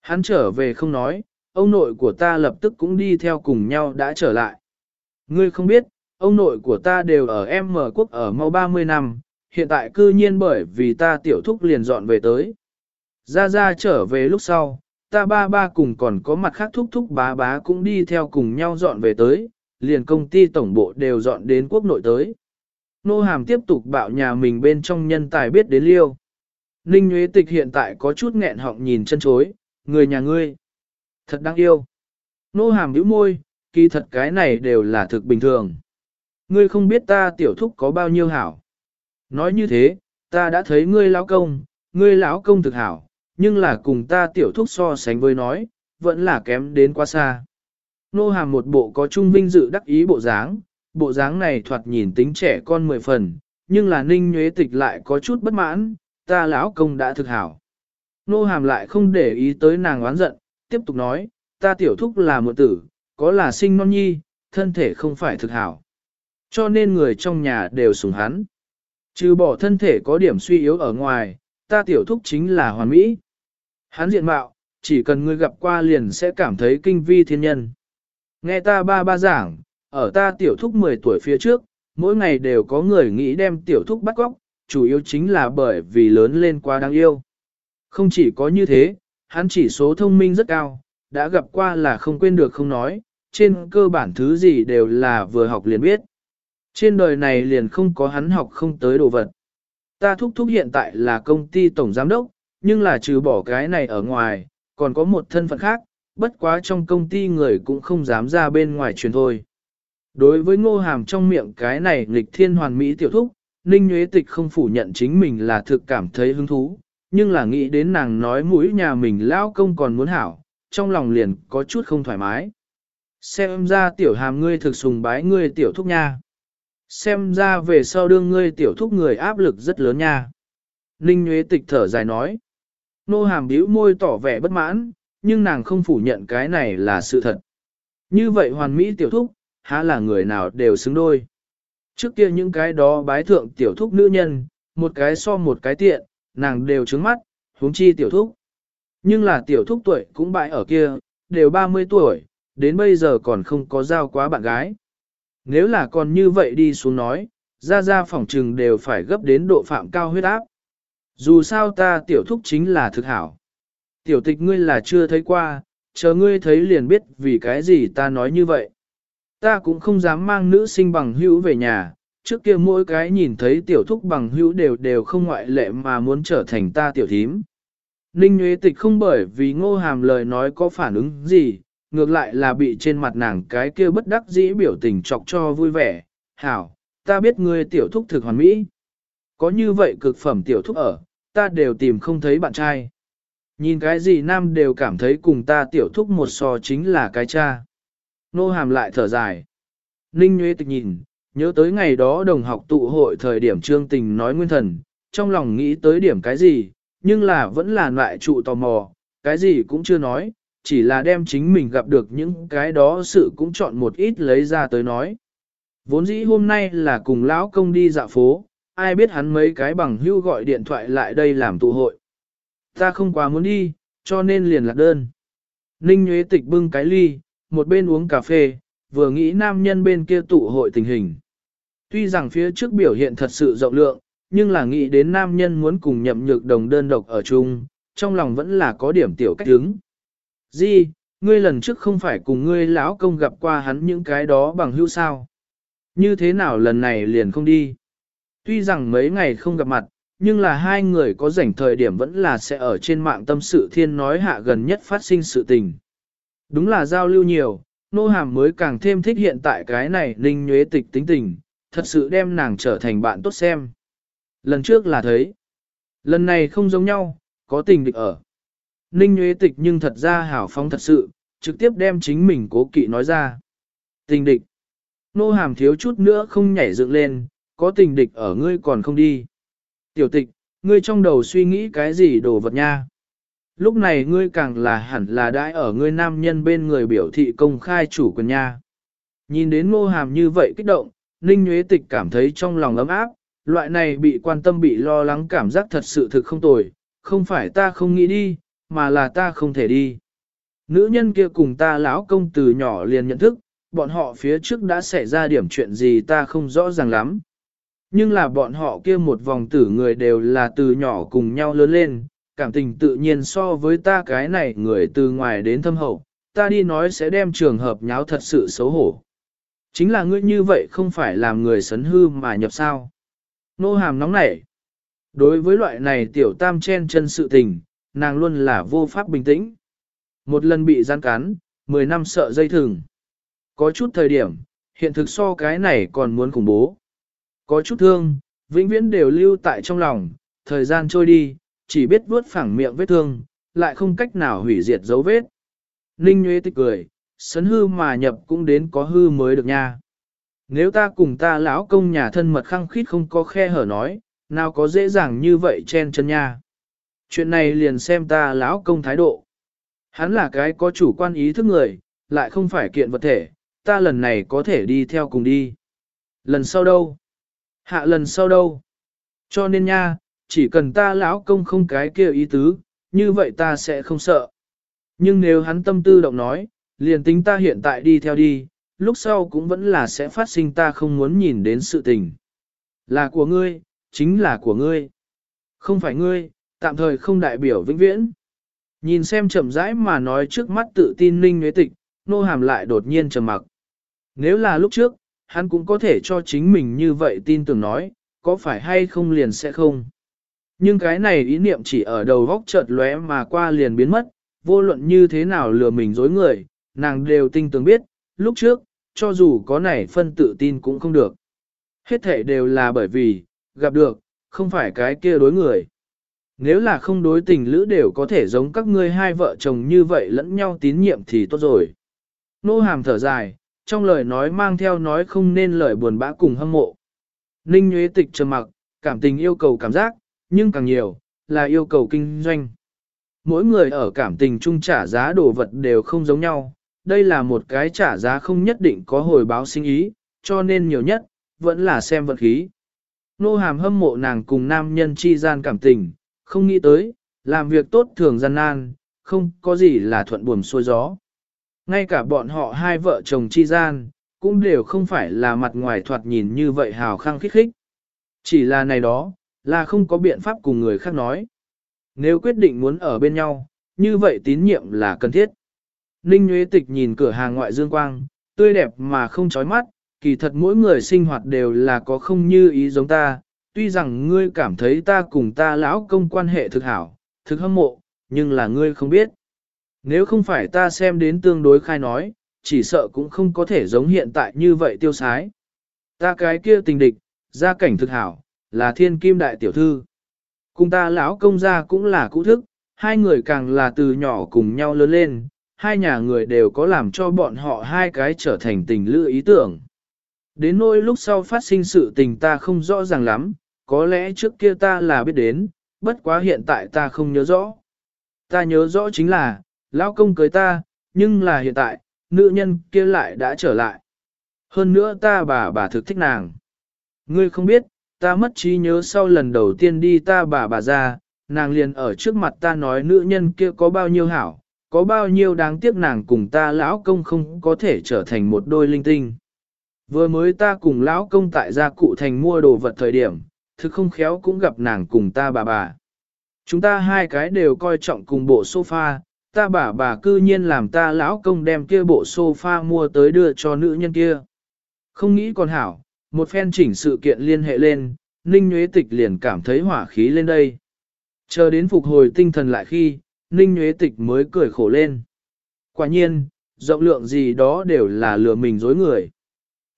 Hắn trở về không nói, ông nội của ta lập tức cũng đi theo cùng nhau đã trở lại. Ngươi không biết, ông nội của ta đều ở M quốc ở mau 30 năm, hiện tại cư nhiên bởi vì ta tiểu thúc liền dọn về tới. Ra ra trở về lúc sau, ta ba ba cùng còn có mặt khác thúc thúc bá bá cũng đi theo cùng nhau dọn về tới, liền công ty tổng bộ đều dọn đến quốc nội tới. Nô Hàm tiếp tục bạo nhà mình bên trong nhân tài biết đến liêu. Ninh Nguyễn Tịch hiện tại có chút nghẹn họng nhìn chân chối, người nhà ngươi. Thật đáng yêu. Nô Hàm bĩu môi, kỳ thật cái này đều là thực bình thường. Ngươi không biết ta tiểu thúc có bao nhiêu hảo. Nói như thế, ta đã thấy ngươi lão công, ngươi lão công thực hảo, nhưng là cùng ta tiểu thúc so sánh với nói, vẫn là kém đến quá xa. Nô hàm một bộ có trung vinh dự đắc ý bộ dáng, bộ dáng này thoạt nhìn tính trẻ con mười phần, nhưng là ninh nhuế tịch lại có chút bất mãn, ta lão công đã thực hảo. Nô hàm lại không để ý tới nàng oán giận, tiếp tục nói, ta tiểu thúc là một tử, có là sinh non nhi, thân thể không phải thực hảo. Cho nên người trong nhà đều sủng hắn. Trừ bỏ thân thể có điểm suy yếu ở ngoài, ta tiểu thúc chính là hoàn mỹ. Hắn diện mạo, chỉ cần ngươi gặp qua liền sẽ cảm thấy kinh vi thiên nhân. Nghe ta ba ba giảng, ở ta tiểu thúc 10 tuổi phía trước, mỗi ngày đều có người nghĩ đem tiểu thúc bắt góc, chủ yếu chính là bởi vì lớn lên quá đáng yêu. Không chỉ có như thế, hắn chỉ số thông minh rất cao, đã gặp qua là không quên được không nói, trên cơ bản thứ gì đều là vừa học liền biết. Trên đời này liền không có hắn học không tới đồ vật. Ta thúc thúc hiện tại là công ty tổng giám đốc, nhưng là trừ bỏ cái này ở ngoài, còn có một thân phận khác, bất quá trong công ty người cũng không dám ra bên ngoài truyền thôi. Đối với ngô hàm trong miệng cái này nghịch thiên hoàn mỹ tiểu thúc, Ninh Nguyễn Tịch không phủ nhận chính mình là thực cảm thấy hứng thú, nhưng là nghĩ đến nàng nói mũi nhà mình lao công còn muốn hảo, trong lòng liền có chút không thoải mái. Xem ra tiểu hàm ngươi thực sùng bái ngươi tiểu thúc nha. Xem ra về sau đương ngươi tiểu thúc người áp lực rất lớn nha. Ninh Nguyễn Tịch thở dài nói. Nô hàm bĩu môi tỏ vẻ bất mãn, nhưng nàng không phủ nhận cái này là sự thật. Như vậy hoàn mỹ tiểu thúc, há là người nào đều xứng đôi. Trước kia những cái đó bái thượng tiểu thúc nữ nhân, một cái so một cái tiện, nàng đều trứng mắt, huống chi tiểu thúc. Nhưng là tiểu thúc tuổi cũng bại ở kia, đều 30 tuổi, đến bây giờ còn không có giao quá bạn gái. Nếu là còn như vậy đi xuống nói, ra ra phòng trừng đều phải gấp đến độ phạm cao huyết áp. Dù sao ta tiểu thúc chính là thực hảo. Tiểu tịch ngươi là chưa thấy qua, chờ ngươi thấy liền biết vì cái gì ta nói như vậy. Ta cũng không dám mang nữ sinh bằng hữu về nhà, trước kia mỗi cái nhìn thấy tiểu thúc bằng hữu đều đều không ngoại lệ mà muốn trở thành ta tiểu thím. Ninh Nguyễn Tịch không bởi vì ngô hàm lời nói có phản ứng gì, ngược lại là bị trên mặt nàng cái kia bất đắc dĩ biểu tình chọc cho vui vẻ. Hảo, ta biết ngươi tiểu thúc thực hoàn mỹ. Có như vậy cực phẩm tiểu thúc ở, ta đều tìm không thấy bạn trai. Nhìn cái gì nam đều cảm thấy cùng ta tiểu thúc một so chính là cái cha. Nô hàm lại thở dài. Ninh Nguyễn Tịch nhìn, nhớ tới ngày đó đồng học tụ hội thời điểm trương tình nói nguyên thần, trong lòng nghĩ tới điểm cái gì, nhưng là vẫn là loại trụ tò mò, cái gì cũng chưa nói, chỉ là đem chính mình gặp được những cái đó sự cũng chọn một ít lấy ra tới nói. Vốn dĩ hôm nay là cùng lão công đi dạo phố, ai biết hắn mấy cái bằng hưu gọi điện thoại lại đây làm tụ hội. Ta không quá muốn đi, cho nên liền lạc đơn. Ninh Nguyễn Tịch bưng cái ly, một bên uống cà phê, vừa nghĩ nam nhân bên kia tụ hội tình hình. Tuy rằng phía trước biểu hiện thật sự rộng lượng, nhưng là nghĩ đến nam nhân muốn cùng nhậm nhược đồng đơn độc ở chung, trong lòng vẫn là có điểm tiểu cách đứng. Di, ngươi lần trước không phải cùng ngươi lão công gặp qua hắn những cái đó bằng hữu sao? Như thế nào lần này liền không đi? Tuy rằng mấy ngày không gặp mặt, nhưng là hai người có rảnh thời điểm vẫn là sẽ ở trên mạng tâm sự thiên nói hạ gần nhất phát sinh sự tình. Đúng là giao lưu nhiều, nô hàm mới càng thêm thích hiện tại cái này ninh nhuế tịch tính tình, thật sự đem nàng trở thành bạn tốt xem. Lần trước là thấy, lần này không giống nhau, có tình địch ở. Ninh nhuế tịch nhưng thật ra hảo phong thật sự, trực tiếp đem chính mình cố kỵ nói ra. Tình địch. Nô hàm thiếu chút nữa không nhảy dựng lên, có tình địch ở ngươi còn không đi. Tiểu tịch, ngươi trong đầu suy nghĩ cái gì đồ vật nha? Lúc này ngươi càng là hẳn là đãi ở ngươi nam nhân bên người biểu thị công khai chủ quyền nha. Nhìn đến ngô hàm như vậy kích động, Ninh Nguyễn Tịch cảm thấy trong lòng ấm áp, loại này bị quan tâm bị lo lắng cảm giác thật sự thực không tồi, không phải ta không nghĩ đi, mà là ta không thể đi. Nữ nhân kia cùng ta lão công từ nhỏ liền nhận thức, bọn họ phía trước đã xảy ra điểm chuyện gì ta không rõ ràng lắm. Nhưng là bọn họ kia một vòng tử người đều là từ nhỏ cùng nhau lớn lên, cảm tình tự nhiên so với ta cái này người từ ngoài đến thâm hậu, ta đi nói sẽ đem trường hợp nháo thật sự xấu hổ. Chính là ngươi như vậy không phải làm người sấn hư mà nhập sao. Nô hàm nóng nảy. Đối với loại này tiểu tam chen chân sự tình, nàng luôn là vô pháp bình tĩnh. Một lần bị gian cắn, 10 năm sợ dây thừng. Có chút thời điểm, hiện thực so cái này còn muốn khủng bố. Có chút thương, vĩnh viễn đều lưu tại trong lòng, thời gian trôi đi, chỉ biết vuốt phẳng miệng vết thương, lại không cách nào hủy diệt dấu vết. Ninh Nguyễn tích cười, sấn hư mà nhập cũng đến có hư mới được nha. Nếu ta cùng ta lão công nhà thân mật khăng khít không có khe hở nói, nào có dễ dàng như vậy chen chân nha. Chuyện này liền xem ta lão công thái độ. Hắn là cái có chủ quan ý thức người, lại không phải kiện vật thể, ta lần này có thể đi theo cùng đi. Lần sau đâu? Hạ lần sau đâu? Cho nên nha, chỉ cần ta lão công không cái kia ý tứ, như vậy ta sẽ không sợ. Nhưng nếu hắn tâm tư động nói, liền tính ta hiện tại đi theo đi, lúc sau cũng vẫn là sẽ phát sinh ta không muốn nhìn đến sự tình. Là của ngươi, chính là của ngươi. Không phải ngươi, tạm thời không đại biểu vĩnh viễn. Nhìn xem chậm rãi mà nói trước mắt tự tin ninh nhuế tịch, nô hàm lại đột nhiên trầm mặc. Nếu là lúc trước, hắn cũng có thể cho chính mình như vậy tin tưởng nói, có phải hay không liền sẽ không. Nhưng cái này ý niệm chỉ ở đầu góc chợt lóe mà qua liền biến mất, vô luận như thế nào lừa mình dối người, nàng đều tinh tường biết, lúc trước, cho dù có này phân tự tin cũng không được. Hết thể đều là bởi vì, gặp được, không phải cái kia đối người. Nếu là không đối tình lữ đều có thể giống các ngươi hai vợ chồng như vậy lẫn nhau tín nhiệm thì tốt rồi. Nô hàm thở dài, trong lời nói mang theo nói không nên lời buồn bã cùng hâm mộ. Ninh Nguyễn Tịch trầm mặc, cảm tình yêu cầu cảm giác, nhưng càng nhiều, là yêu cầu kinh doanh. Mỗi người ở cảm tình chung trả giá đồ vật đều không giống nhau, đây là một cái trả giá không nhất định có hồi báo sinh ý, cho nên nhiều nhất, vẫn là xem vật khí. Nô hàm hâm mộ nàng cùng nam nhân chi gian cảm tình, không nghĩ tới, làm việc tốt thường gian nan, không có gì là thuận buồm xuôi gió. Ngay cả bọn họ hai vợ chồng chi gian, cũng đều không phải là mặt ngoài thoạt nhìn như vậy hào khăng khích khích. Chỉ là này đó, là không có biện pháp cùng người khác nói. Nếu quyết định muốn ở bên nhau, như vậy tín nhiệm là cần thiết. Ninh Nguyễn Tịch nhìn cửa hàng ngoại dương quang, tươi đẹp mà không chói mắt, kỳ thật mỗi người sinh hoạt đều là có không như ý giống ta, tuy rằng ngươi cảm thấy ta cùng ta lão công quan hệ thực hảo, thực hâm mộ, nhưng là ngươi không biết. Nếu không phải ta xem đến tương đối khai nói, chỉ sợ cũng không có thể giống hiện tại như vậy tiêu sái. Ta cái kia tình địch, gia cảnh thực hảo, là thiên kim đại tiểu thư. Cùng ta lão công gia cũng là cũ thức, hai người càng là từ nhỏ cùng nhau lớn lên, hai nhà người đều có làm cho bọn họ hai cái trở thành tình lữ ý tưởng. Đến nỗi lúc sau phát sinh sự tình ta không rõ ràng lắm, có lẽ trước kia ta là biết đến, bất quá hiện tại ta không nhớ rõ. Ta nhớ rõ chính là, lão công cưới ta, nhưng là hiện tại, nữ nhân kia lại đã trở lại. Hơn nữa ta bà bà thực thích nàng. Ngươi không biết, ta mất trí nhớ sau lần đầu tiên đi ta bà bà ra, nàng liền ở trước mặt ta nói nữ nhân kia có bao nhiêu hảo, có bao nhiêu đáng tiếc nàng cùng ta lão công không có thể trở thành một đôi linh tinh. Vừa mới ta cùng lão công tại gia cụ thành mua đồ vật thời điểm, thực không khéo cũng gặp nàng cùng ta bà bà. Chúng ta hai cái đều coi trọng cùng bộ sofa, ta bà bà cư nhiên làm ta lão công đem kia bộ sofa mua tới đưa cho nữ nhân kia. Không nghĩ còn hảo, một phen chỉnh sự kiện liên hệ lên, Ninh Nguyễn Tịch liền cảm thấy hỏa khí lên đây. Chờ đến phục hồi tinh thần lại khi, Ninh Nguyễn Tịch mới cười khổ lên. Quả nhiên, rộng lượng gì đó đều là lừa mình dối người.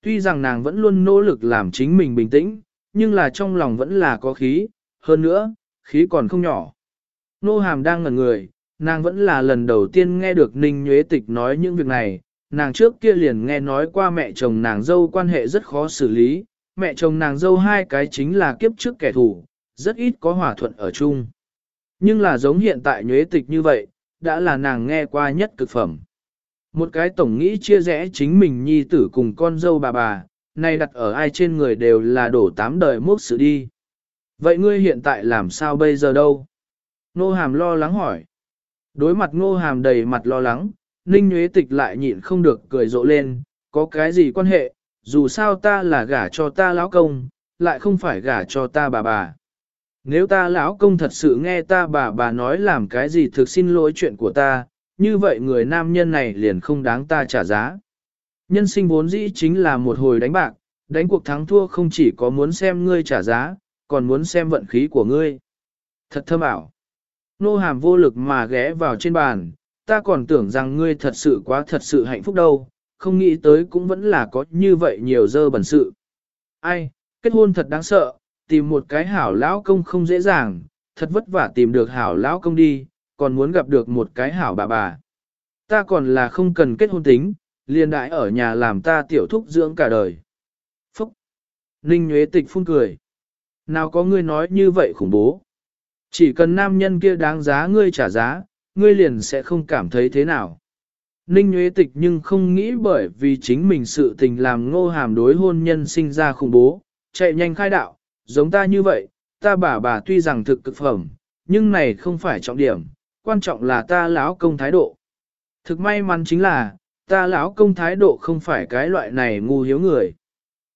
Tuy rằng nàng vẫn luôn nỗ lực làm chính mình bình tĩnh, nhưng là trong lòng vẫn là có khí, hơn nữa, khí còn không nhỏ. Nô hàm đang ngẩn người, nàng vẫn là lần đầu tiên nghe được Ninh Nhuế Tịch nói những việc này, nàng trước kia liền nghe nói qua mẹ chồng nàng dâu quan hệ rất khó xử lý, mẹ chồng nàng dâu hai cái chính là kiếp trước kẻ thù, rất ít có hòa thuận ở chung. Nhưng là giống hiện tại Nhuế Tịch như vậy, đã là nàng nghe qua nhất cực phẩm. Một cái tổng nghĩ chia rẽ chính mình nhi tử cùng con dâu bà bà, nay đặt ở ai trên người đều là đổ tám đời mốc sự đi. Vậy ngươi hiện tại làm sao bây giờ đâu? Nô hàm lo lắng hỏi. Đối mặt ngô hàm đầy mặt lo lắng, Ninh Nguyễn Tịch lại nhịn không được cười rộ lên, có cái gì quan hệ, dù sao ta là gả cho ta lão công, lại không phải gả cho ta bà bà. Nếu ta lão công thật sự nghe ta bà bà nói làm cái gì thực xin lỗi chuyện của ta, như vậy người nam nhân này liền không đáng ta trả giá. Nhân sinh vốn dĩ chính là một hồi đánh bạc, đánh cuộc thắng thua không chỉ có muốn xem ngươi trả giá, còn muốn xem vận khí của ngươi. Thật thơm ảo. Nô hàm vô lực mà ghé vào trên bàn, ta còn tưởng rằng ngươi thật sự quá thật sự hạnh phúc đâu, không nghĩ tới cũng vẫn là có như vậy nhiều dơ bẩn sự. Ai, kết hôn thật đáng sợ, tìm một cái hảo lão công không dễ dàng, thật vất vả tìm được hảo lão công đi, còn muốn gặp được một cái hảo bà bà. Ta còn là không cần kết hôn tính, liền đại ở nhà làm ta tiểu thúc dưỡng cả đời. Phúc! Ninh Nguyễn Tịch phun cười. Nào có ngươi nói như vậy khủng bố. Chỉ cần nam nhân kia đáng giá ngươi trả giá, ngươi liền sẽ không cảm thấy thế nào. Ninh Nguyễn Tịch nhưng không nghĩ bởi vì chính mình sự tình làm ngô hàm đối hôn nhân sinh ra khủng bố, chạy nhanh khai đạo, giống ta như vậy, ta bà bà tuy rằng thực cực phẩm, nhưng này không phải trọng điểm, quan trọng là ta lão công thái độ. Thực may mắn chính là, ta lão công thái độ không phải cái loại này ngu hiếu người.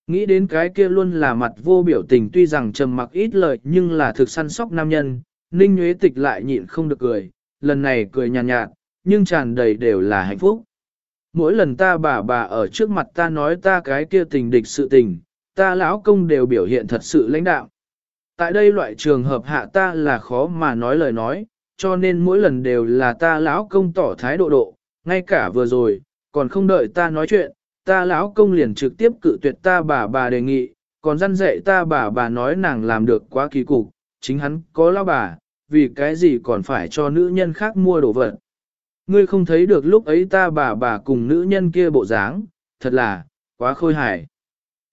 Nghĩ đến cái kia luôn là mặt vô biểu tình tuy rằng trầm mặc ít lời nhưng là thực săn sóc nam nhân, Ninh Nguyễn Tịch lại nhịn không được cười, lần này cười nhàn nhạt, nhạt, nhưng tràn đầy đều là hạnh phúc. Mỗi lần ta bà bà ở trước mặt ta nói ta cái kia tình địch sự tình, ta lão công đều biểu hiện thật sự lãnh đạo. Tại đây loại trường hợp hạ ta là khó mà nói lời nói, cho nên mỗi lần đều là ta lão công tỏ thái độ độ, ngay cả vừa rồi, còn không đợi ta nói chuyện, ta lão công liền trực tiếp cự tuyệt ta bà bà đề nghị, còn răn dạy ta bà bà nói nàng làm được quá kỳ cục, chính hắn có lão bà, vì cái gì còn phải cho nữ nhân khác mua đồ vật. Ngươi không thấy được lúc ấy ta bà bà cùng nữ nhân kia bộ dáng, thật là, quá khôi hài.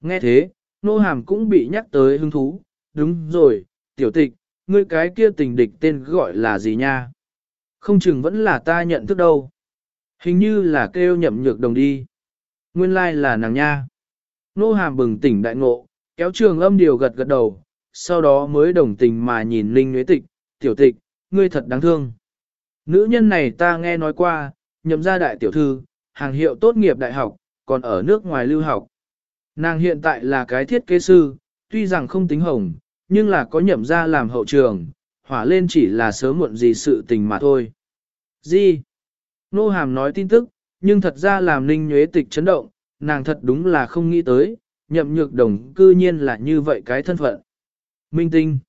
Nghe thế, nô hàm cũng bị nhắc tới hứng thú, đúng rồi, tiểu tịch, ngươi cái kia tình địch tên gọi là gì nha? Không chừng vẫn là ta nhận thức đâu. Hình như là kêu nhậm nhược đồng đi. Nguyên lai like là nàng nha. Nô hàm bừng tỉnh đại ngộ, kéo trường âm điều gật gật đầu, sau đó mới đồng tình mà nhìn Linh Nguyễn Tịch, tiểu tịch, ngươi thật đáng thương. Nữ nhân này ta nghe nói qua, nhậm ra đại tiểu thư, hàng hiệu tốt nghiệp đại học, còn ở nước ngoài lưu học. Nàng hiện tại là cái thiết kế sư, tuy rằng không tính hồng, nhưng là có nhậm ra làm hậu trường, hỏa lên chỉ là sớm muộn gì sự tình mà thôi. Gì? Nô Hàm nói tin tức, nhưng thật ra làm ninh nhuế tịch chấn động, nàng thật đúng là không nghĩ tới, nhậm nhược đồng cư nhiên là như vậy cái thân phận. Minh tinh.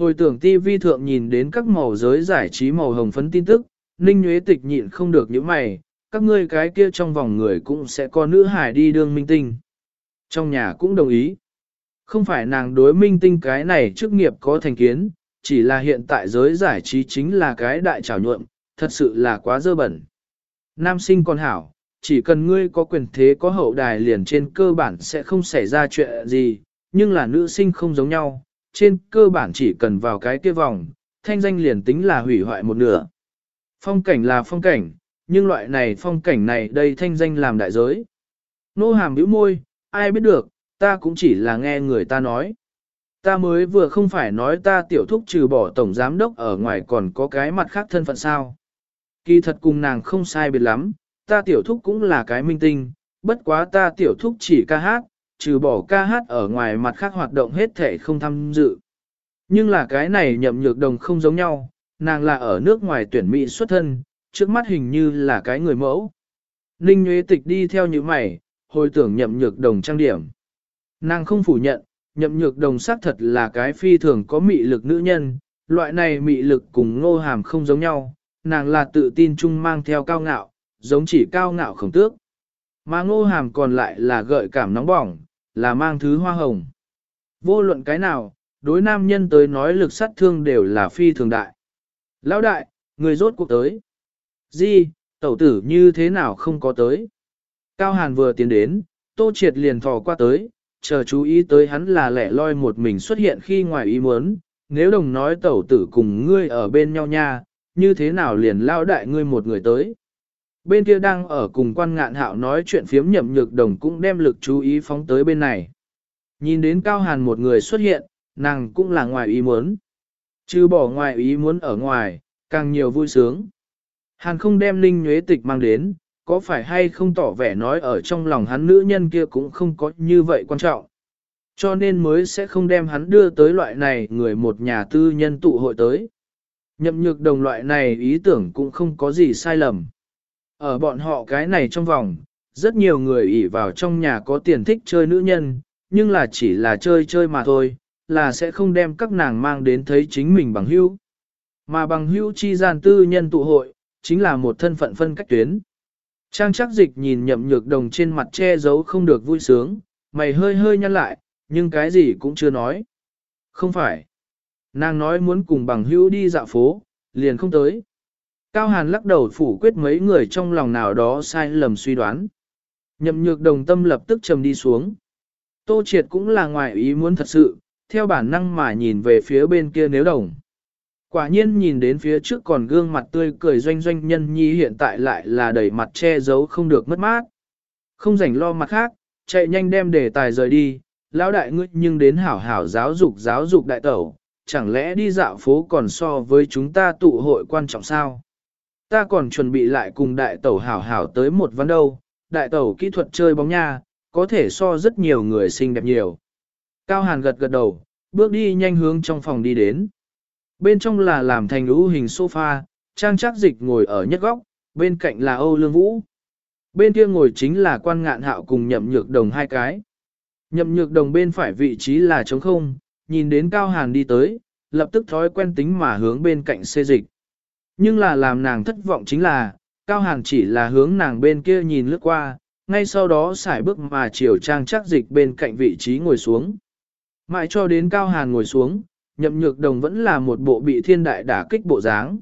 Hồi tưởng TV thượng nhìn đến các màu giới giải trí màu hồng phấn tin tức, ninh nhuế tịch nhịn không được những mày, các ngươi cái kia trong vòng người cũng sẽ có nữ hải đi đương minh tinh. Trong nhà cũng đồng ý. Không phải nàng đối minh tinh cái này chức nghiệp có thành kiến, chỉ là hiện tại giới giải trí chính là cái đại trào nhuộm, thật sự là quá dơ bẩn. Nam sinh còn hảo, chỉ cần ngươi có quyền thế có hậu đài liền trên cơ bản sẽ không xảy ra chuyện gì, nhưng là nữ sinh không giống nhau, trên cơ bản chỉ cần vào cái kia vòng, thanh danh liền tính là hủy hoại một nửa. Phong cảnh là phong cảnh, nhưng loại này phong cảnh này đây thanh danh làm đại giới. Nô hàm bĩu môi, ai biết được, ta cũng chỉ là nghe người ta nói. Ta mới vừa không phải nói ta tiểu thúc trừ bỏ tổng giám đốc ở ngoài còn có cái mặt khác thân phận sao. Kỳ thật cùng nàng không sai biệt lắm, ta tiểu thúc cũng là cái minh tinh, bất quá ta tiểu thúc chỉ ca hát, trừ bỏ ca hát ở ngoài mặt khác hoạt động hết thể không tham dự. Nhưng là cái này nhậm nhược đồng không giống nhau, nàng là ở nước ngoài tuyển mỹ xuất thân, trước mắt hình như là cái người mẫu. Ninh Nguyễn Tịch đi theo như mày, hồi tưởng nhậm nhược đồng trang điểm. Nàng không phủ nhận, nhậm nhược đồng xác thật là cái phi thường có mị lực nữ nhân, loại này mị lực cùng ngô hàm không giống nhau, nàng là tự tin chung mang theo cao ngạo, giống chỉ cao ngạo khổng tước. Mà ngô hàm còn lại là gợi cảm nóng bỏng, là mang thứ hoa hồng. Vô luận cái nào, đối nam nhân tới nói lực sát thương đều là phi thường đại. Lão đại, người rốt cuộc tới. Di, tẩu tử như thế nào không có tới. Cao Hàn vừa tiến đến, Tô Triệt liền thò qua tới, chờ chú ý tới hắn là lẻ loi một mình xuất hiện khi ngoài ý muốn. Nếu đồng nói tẩu tử cùng ngươi ở bên nhau nha, như thế nào liền lao đại ngươi một người tới. Bên kia đang ở cùng quan ngạn hạo nói chuyện phiếm nhậm nhược đồng cũng đem lực chú ý phóng tới bên này. Nhìn đến Cao Hàn một người xuất hiện, nàng cũng là ngoài ý muốn. Chứ bỏ ngoài ý muốn ở ngoài, càng nhiều vui sướng. Hàn không đem Linh Nhuế Tịch mang đến, có phải hay không tỏ vẻ nói ở trong lòng hắn nữ nhân kia cũng không có như vậy quan trọng. Cho nên mới sẽ không đem hắn đưa tới loại này người một nhà tư nhân tụ hội tới. Nhậm nhược đồng loại này ý tưởng cũng không có gì sai lầm. Ở bọn họ cái này trong vòng, rất nhiều người ỉ vào trong nhà có tiền thích chơi nữ nhân, nhưng là chỉ là chơi chơi mà thôi, là sẽ không đem các nàng mang đến thấy chính mình bằng hữu. Mà bằng hữu chi gian tư nhân tụ hội, chính là một thân phận phân cách tuyến. Trang chắc dịch nhìn nhậm nhược đồng trên mặt che giấu không được vui sướng, mày hơi hơi nhăn lại, nhưng cái gì cũng chưa nói. Không phải. Nàng nói muốn cùng bằng hữu đi dạo phố, liền không tới. Cao Hàn lắc đầu phủ quyết mấy người trong lòng nào đó sai lầm suy đoán. Nhậm nhược đồng tâm lập tức trầm đi xuống. Tô triệt cũng là ngoài ý muốn thật sự, theo bản năng mà nhìn về phía bên kia nếu đồng. Quả nhiên nhìn đến phía trước còn gương mặt tươi cười doanh doanh nhân nhi hiện tại lại là đầy mặt che giấu không được mất mát. Không rảnh lo mặt khác, chạy nhanh đem đề tài rời đi, lão đại ngươi nhưng đến hảo hảo giáo dục giáo dục đại tẩu, chẳng lẽ đi dạo phố còn so với chúng ta tụ hội quan trọng sao? Ta còn chuẩn bị lại cùng đại tẩu hảo hảo tới một ván đâu, đại tẩu kỹ thuật chơi bóng nha, có thể so rất nhiều người xinh đẹp nhiều. Cao Hàn gật gật đầu, bước đi nhanh hướng trong phòng đi đến. Bên trong là làm thành lũ hình sofa, trang Trác dịch ngồi ở nhất góc, bên cạnh là Âu Lương Vũ. Bên kia ngồi chính là quan ngạn hạo cùng nhậm nhược đồng hai cái. Nhậm nhược đồng bên phải vị trí là trống không, nhìn đến Cao Hàn đi tới, lập tức thói quen tính mà hướng bên cạnh xê dịch. Nhưng là làm nàng thất vọng chính là, Cao Hàn chỉ là hướng nàng bên kia nhìn lướt qua, ngay sau đó xài bước mà chiều trang chắc dịch bên cạnh vị trí ngồi xuống. Mãi cho đến Cao Hàn ngồi xuống, nhậm nhược đồng vẫn là một bộ bị thiên đại đả kích bộ dáng.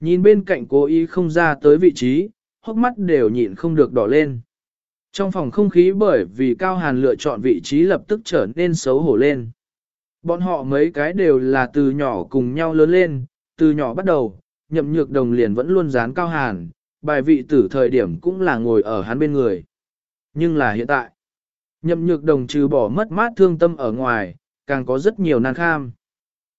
Nhìn bên cạnh cố ý không ra tới vị trí, hốc mắt đều nhịn không được đỏ lên. Trong phòng không khí bởi vì Cao Hàn lựa chọn vị trí lập tức trở nên xấu hổ lên. Bọn họ mấy cái đều là từ nhỏ cùng nhau lớn lên, từ nhỏ bắt đầu, nhậm nhược đồng liền vẫn luôn dán Cao Hàn, bài vị tử thời điểm cũng là ngồi ở hắn bên người. Nhưng là hiện tại, nhậm nhược đồng trừ bỏ mất mát thương tâm ở ngoài, càng có rất nhiều nàng kham.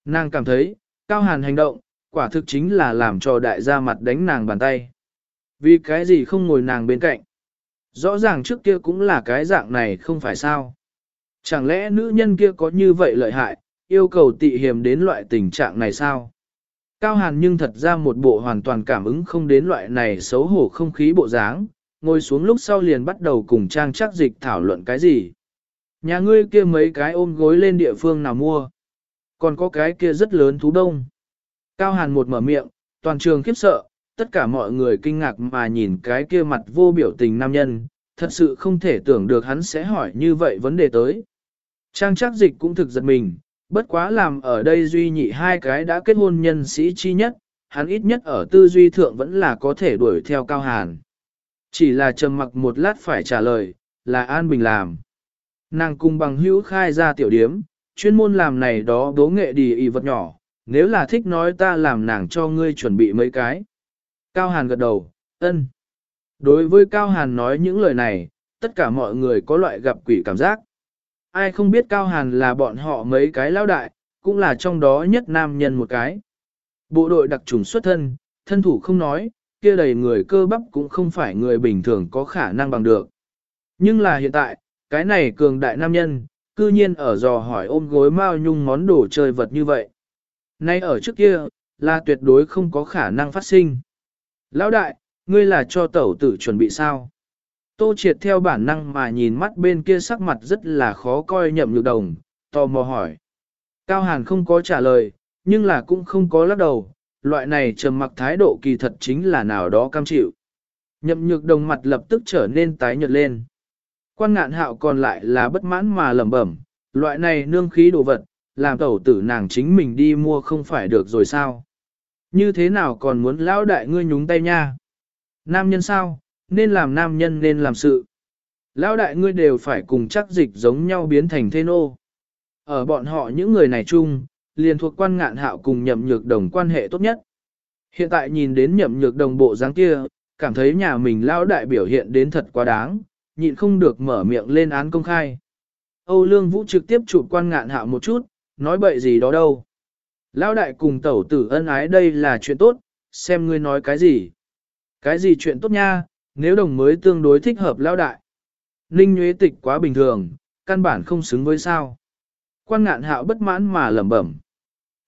Nàng cảm thấy, Cao Hàn hành động, quả thực chính là làm cho đại gia mặt đánh nàng bàn tay. Vì cái gì không ngồi nàng bên cạnh? Rõ ràng trước kia cũng là cái dạng này không phải sao? Chẳng lẽ nữ nhân kia có như vậy lợi hại, yêu cầu tị hiểm đến loại tình trạng này sao? Cao Hàn nhưng thật ra một bộ hoàn toàn cảm ứng không đến loại này xấu hổ không khí bộ dáng, ngồi xuống lúc sau liền bắt đầu cùng trang chắc dịch thảo luận cái gì. Nhà ngươi kia mấy cái ôm gối lên địa phương nào mua? còn có cái kia rất lớn thú đông. Cao Hàn một mở miệng, toàn trường khiếp sợ, tất cả mọi người kinh ngạc mà nhìn cái kia mặt vô biểu tình nam nhân, thật sự không thể tưởng được hắn sẽ hỏi như vậy vấn đề tới. Trang chắc dịch cũng thực giật mình, bất quá làm ở đây duy nhị hai cái đã kết hôn nhân sĩ chi nhất, hắn ít nhất ở tư duy thượng vẫn là có thể đuổi theo Cao Hàn. Chỉ là trầm mặc một lát phải trả lời, là An Bình làm. Nàng cùng bằng hữu khai ra tiểu điếm, chuyên môn làm này đó đố nghệ đi y vật nhỏ, nếu là thích nói ta làm nàng cho ngươi chuẩn bị mấy cái. Cao Hàn gật đầu, ân. Đối với Cao Hàn nói những lời này, tất cả mọi người có loại gặp quỷ cảm giác. Ai không biết Cao Hàn là bọn họ mấy cái lao đại, cũng là trong đó nhất nam nhân một cái. Bộ đội đặc trùng xuất thân, thân thủ không nói, kia đầy người cơ bắp cũng không phải người bình thường có khả năng bằng được. Nhưng là hiện tại, cái này cường đại nam nhân, cư nhiên ở dò hỏi ôm gối mao nhung món đồ chơi vật như vậy. Nay ở trước kia, là tuyệt đối không có khả năng phát sinh. Lão đại, ngươi là cho tẩu tử chuẩn bị sao? Tô triệt theo bản năng mà nhìn mắt bên kia sắc mặt rất là khó coi nhậm nhược đồng, tò mò hỏi. Cao Hàn không có trả lời, nhưng là cũng không có lắc đầu, loại này trầm mặc thái độ kỳ thật chính là nào đó cam chịu. Nhậm nhược đồng mặt lập tức trở nên tái nhợt lên. Quan ngạn hạo còn lại là bất mãn mà lẩm bẩm, loại này nương khí đồ vật, làm tẩu tử nàng chính mình đi mua không phải được rồi sao? Như thế nào còn muốn lão đại ngươi nhúng tay nha? Nam nhân sao? Nên làm nam nhân nên làm sự. Lão đại ngươi đều phải cùng chắc dịch giống nhau biến thành thế nô. Ở bọn họ những người này chung, liền thuộc quan ngạn hạo cùng nhậm nhược đồng quan hệ tốt nhất. Hiện tại nhìn đến nhậm nhược đồng bộ dáng kia, cảm thấy nhà mình lão đại biểu hiện đến thật quá đáng, nhịn không được mở miệng lên án công khai. Âu Lương Vũ trực tiếp chụp quan ngạn hạo một chút, nói bậy gì đó đâu. Lão đại cùng tẩu tử ân ái đây là chuyện tốt, xem ngươi nói cái gì. Cái gì chuyện tốt nha, nếu đồng mới tương đối thích hợp lão đại. Ninh nhuế Tịch quá bình thường, căn bản không xứng với sao. Quan ngạn hạo bất mãn mà lẩm bẩm.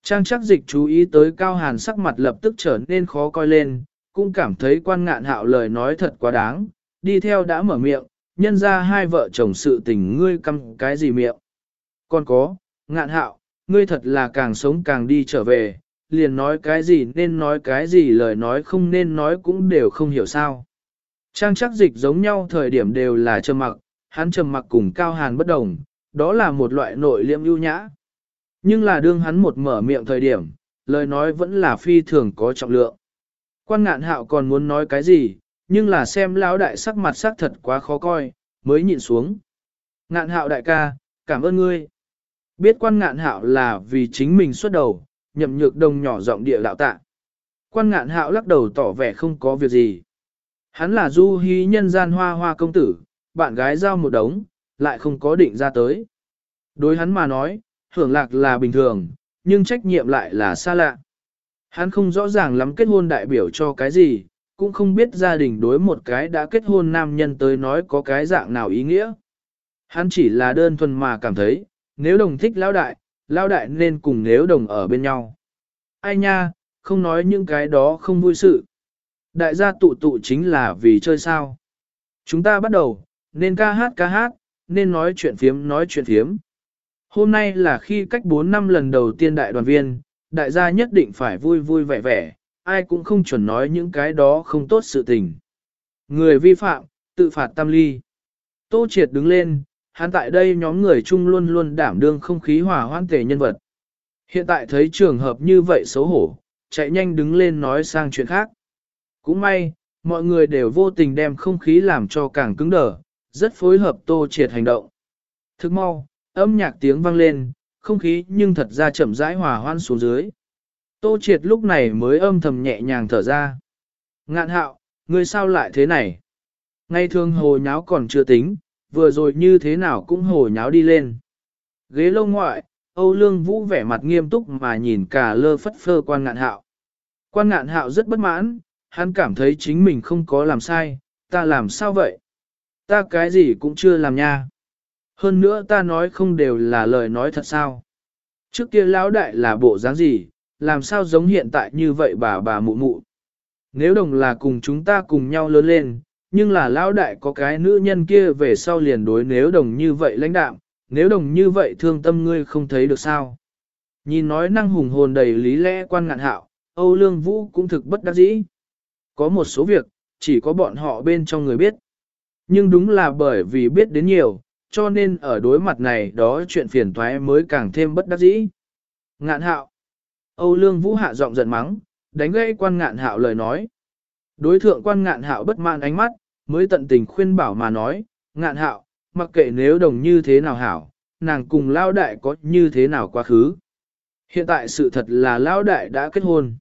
Trang chắc dịch chú ý tới cao hàn sắc mặt lập tức trở nên khó coi lên, cũng cảm thấy quan ngạn hạo lời nói thật quá đáng, đi theo đã mở miệng, nhân ra hai vợ chồng sự tình ngươi căm cái gì miệng. Còn có, ngạn hạo, ngươi thật là càng sống càng đi trở về, liền nói cái gì nên nói cái gì lời nói không nên nói cũng đều không hiểu sao. Trang chắc dịch giống nhau thời điểm đều là trầm mặc, hắn trầm mặc cùng cao hàn bất đồng, đó là một loại nội liễm ưu nhã. Nhưng là đương hắn một mở miệng thời điểm, lời nói vẫn là phi thường có trọng lượng. Quan ngạn hạo còn muốn nói cái gì, nhưng là xem lão đại sắc mặt sắc thật quá khó coi, mới nhịn xuống. Ngạn hạo đại ca, cảm ơn ngươi. Biết quan ngạn hạo là vì chính mình xuất đầu, nhậm nhược đồng nhỏ giọng địa đạo tạ. Quan ngạn hạo lắc đầu tỏ vẻ không có việc gì. Hắn là du hí nhân gian hoa hoa công tử, bạn gái giao một đống, lại không có định ra tới. Đối hắn mà nói, hưởng lạc là bình thường, nhưng trách nhiệm lại là xa lạ. Hắn không rõ ràng lắm kết hôn đại biểu cho cái gì, cũng không biết gia đình đối một cái đã kết hôn nam nhân tới nói có cái dạng nào ý nghĩa. Hắn chỉ là đơn thuần mà cảm thấy, nếu đồng thích lão đại, lão đại nên cùng nếu đồng ở bên nhau. Ai nha, không nói những cái đó không vui sự. Đại gia tụ tụ chính là vì chơi sao. Chúng ta bắt đầu, nên ca hát ca hát, nên nói chuyện phiếm nói chuyện phiếm. Hôm nay là khi cách 4 năm lần đầu tiên đại đoàn viên, đại gia nhất định phải vui vui vẻ vẻ, ai cũng không chuẩn nói những cái đó không tốt sự tình. Người vi phạm, tự phạt tam ly. Tô triệt đứng lên, hắn tại đây nhóm người chung luôn luôn đảm đương không khí hòa hoan tề nhân vật. Hiện tại thấy trường hợp như vậy xấu hổ, chạy nhanh đứng lên nói sang chuyện khác. Cũng may, mọi người đều vô tình đem không khí làm cho càng cứng đờ, rất phối hợp tô triệt hành động. Thức mau, âm nhạc tiếng vang lên, không khí nhưng thật ra chậm rãi hòa hoan xuống dưới. Tô triệt lúc này mới âm thầm nhẹ nhàng thở ra. Ngạn hạo, ngươi sao lại thế này? Ngay thường hồ nháo còn chưa tính, vừa rồi như thế nào cũng hồ nháo đi lên. Ghế lâu ngoại, Âu Lương Vũ vẻ mặt nghiêm túc mà nhìn cả lơ phất phơ quan ngạn hạo. Quan ngạn hạo rất bất mãn, hắn cảm thấy chính mình không có làm sai, ta làm sao vậy? Ta cái gì cũng chưa làm nha. Hơn nữa ta nói không đều là lời nói thật sao. Trước kia lão đại là bộ dáng gì, làm sao giống hiện tại như vậy bà bà mụ mụ. Nếu đồng là cùng chúng ta cùng nhau lớn lên, nhưng là lão đại có cái nữ nhân kia về sau liền đối nếu đồng như vậy lãnh đạm, nếu đồng như vậy thương tâm ngươi không thấy được sao. Nhìn nói năng hùng hồn đầy lý lẽ quan ngạn hạo, Âu Lương Vũ cũng thực bất đắc dĩ. Có một số việc, chỉ có bọn họ bên trong người biết. Nhưng đúng là bởi vì biết đến nhiều, cho nên ở đối mặt này đó chuyện phiền toái mới càng thêm bất đắc dĩ. Ngạn hạo. Âu Lương Vũ hạ giọng giận mắng, đánh gây quan ngạn hạo lời nói. Đối thượng quan ngạn hạo bất mãn ánh mắt, mới tận tình khuyên bảo mà nói, ngạn hạo, mặc kệ nếu đồng như thế nào hảo, nàng cùng lao đại có như thế nào quá khứ. Hiện tại sự thật là lao đại đã kết hôn.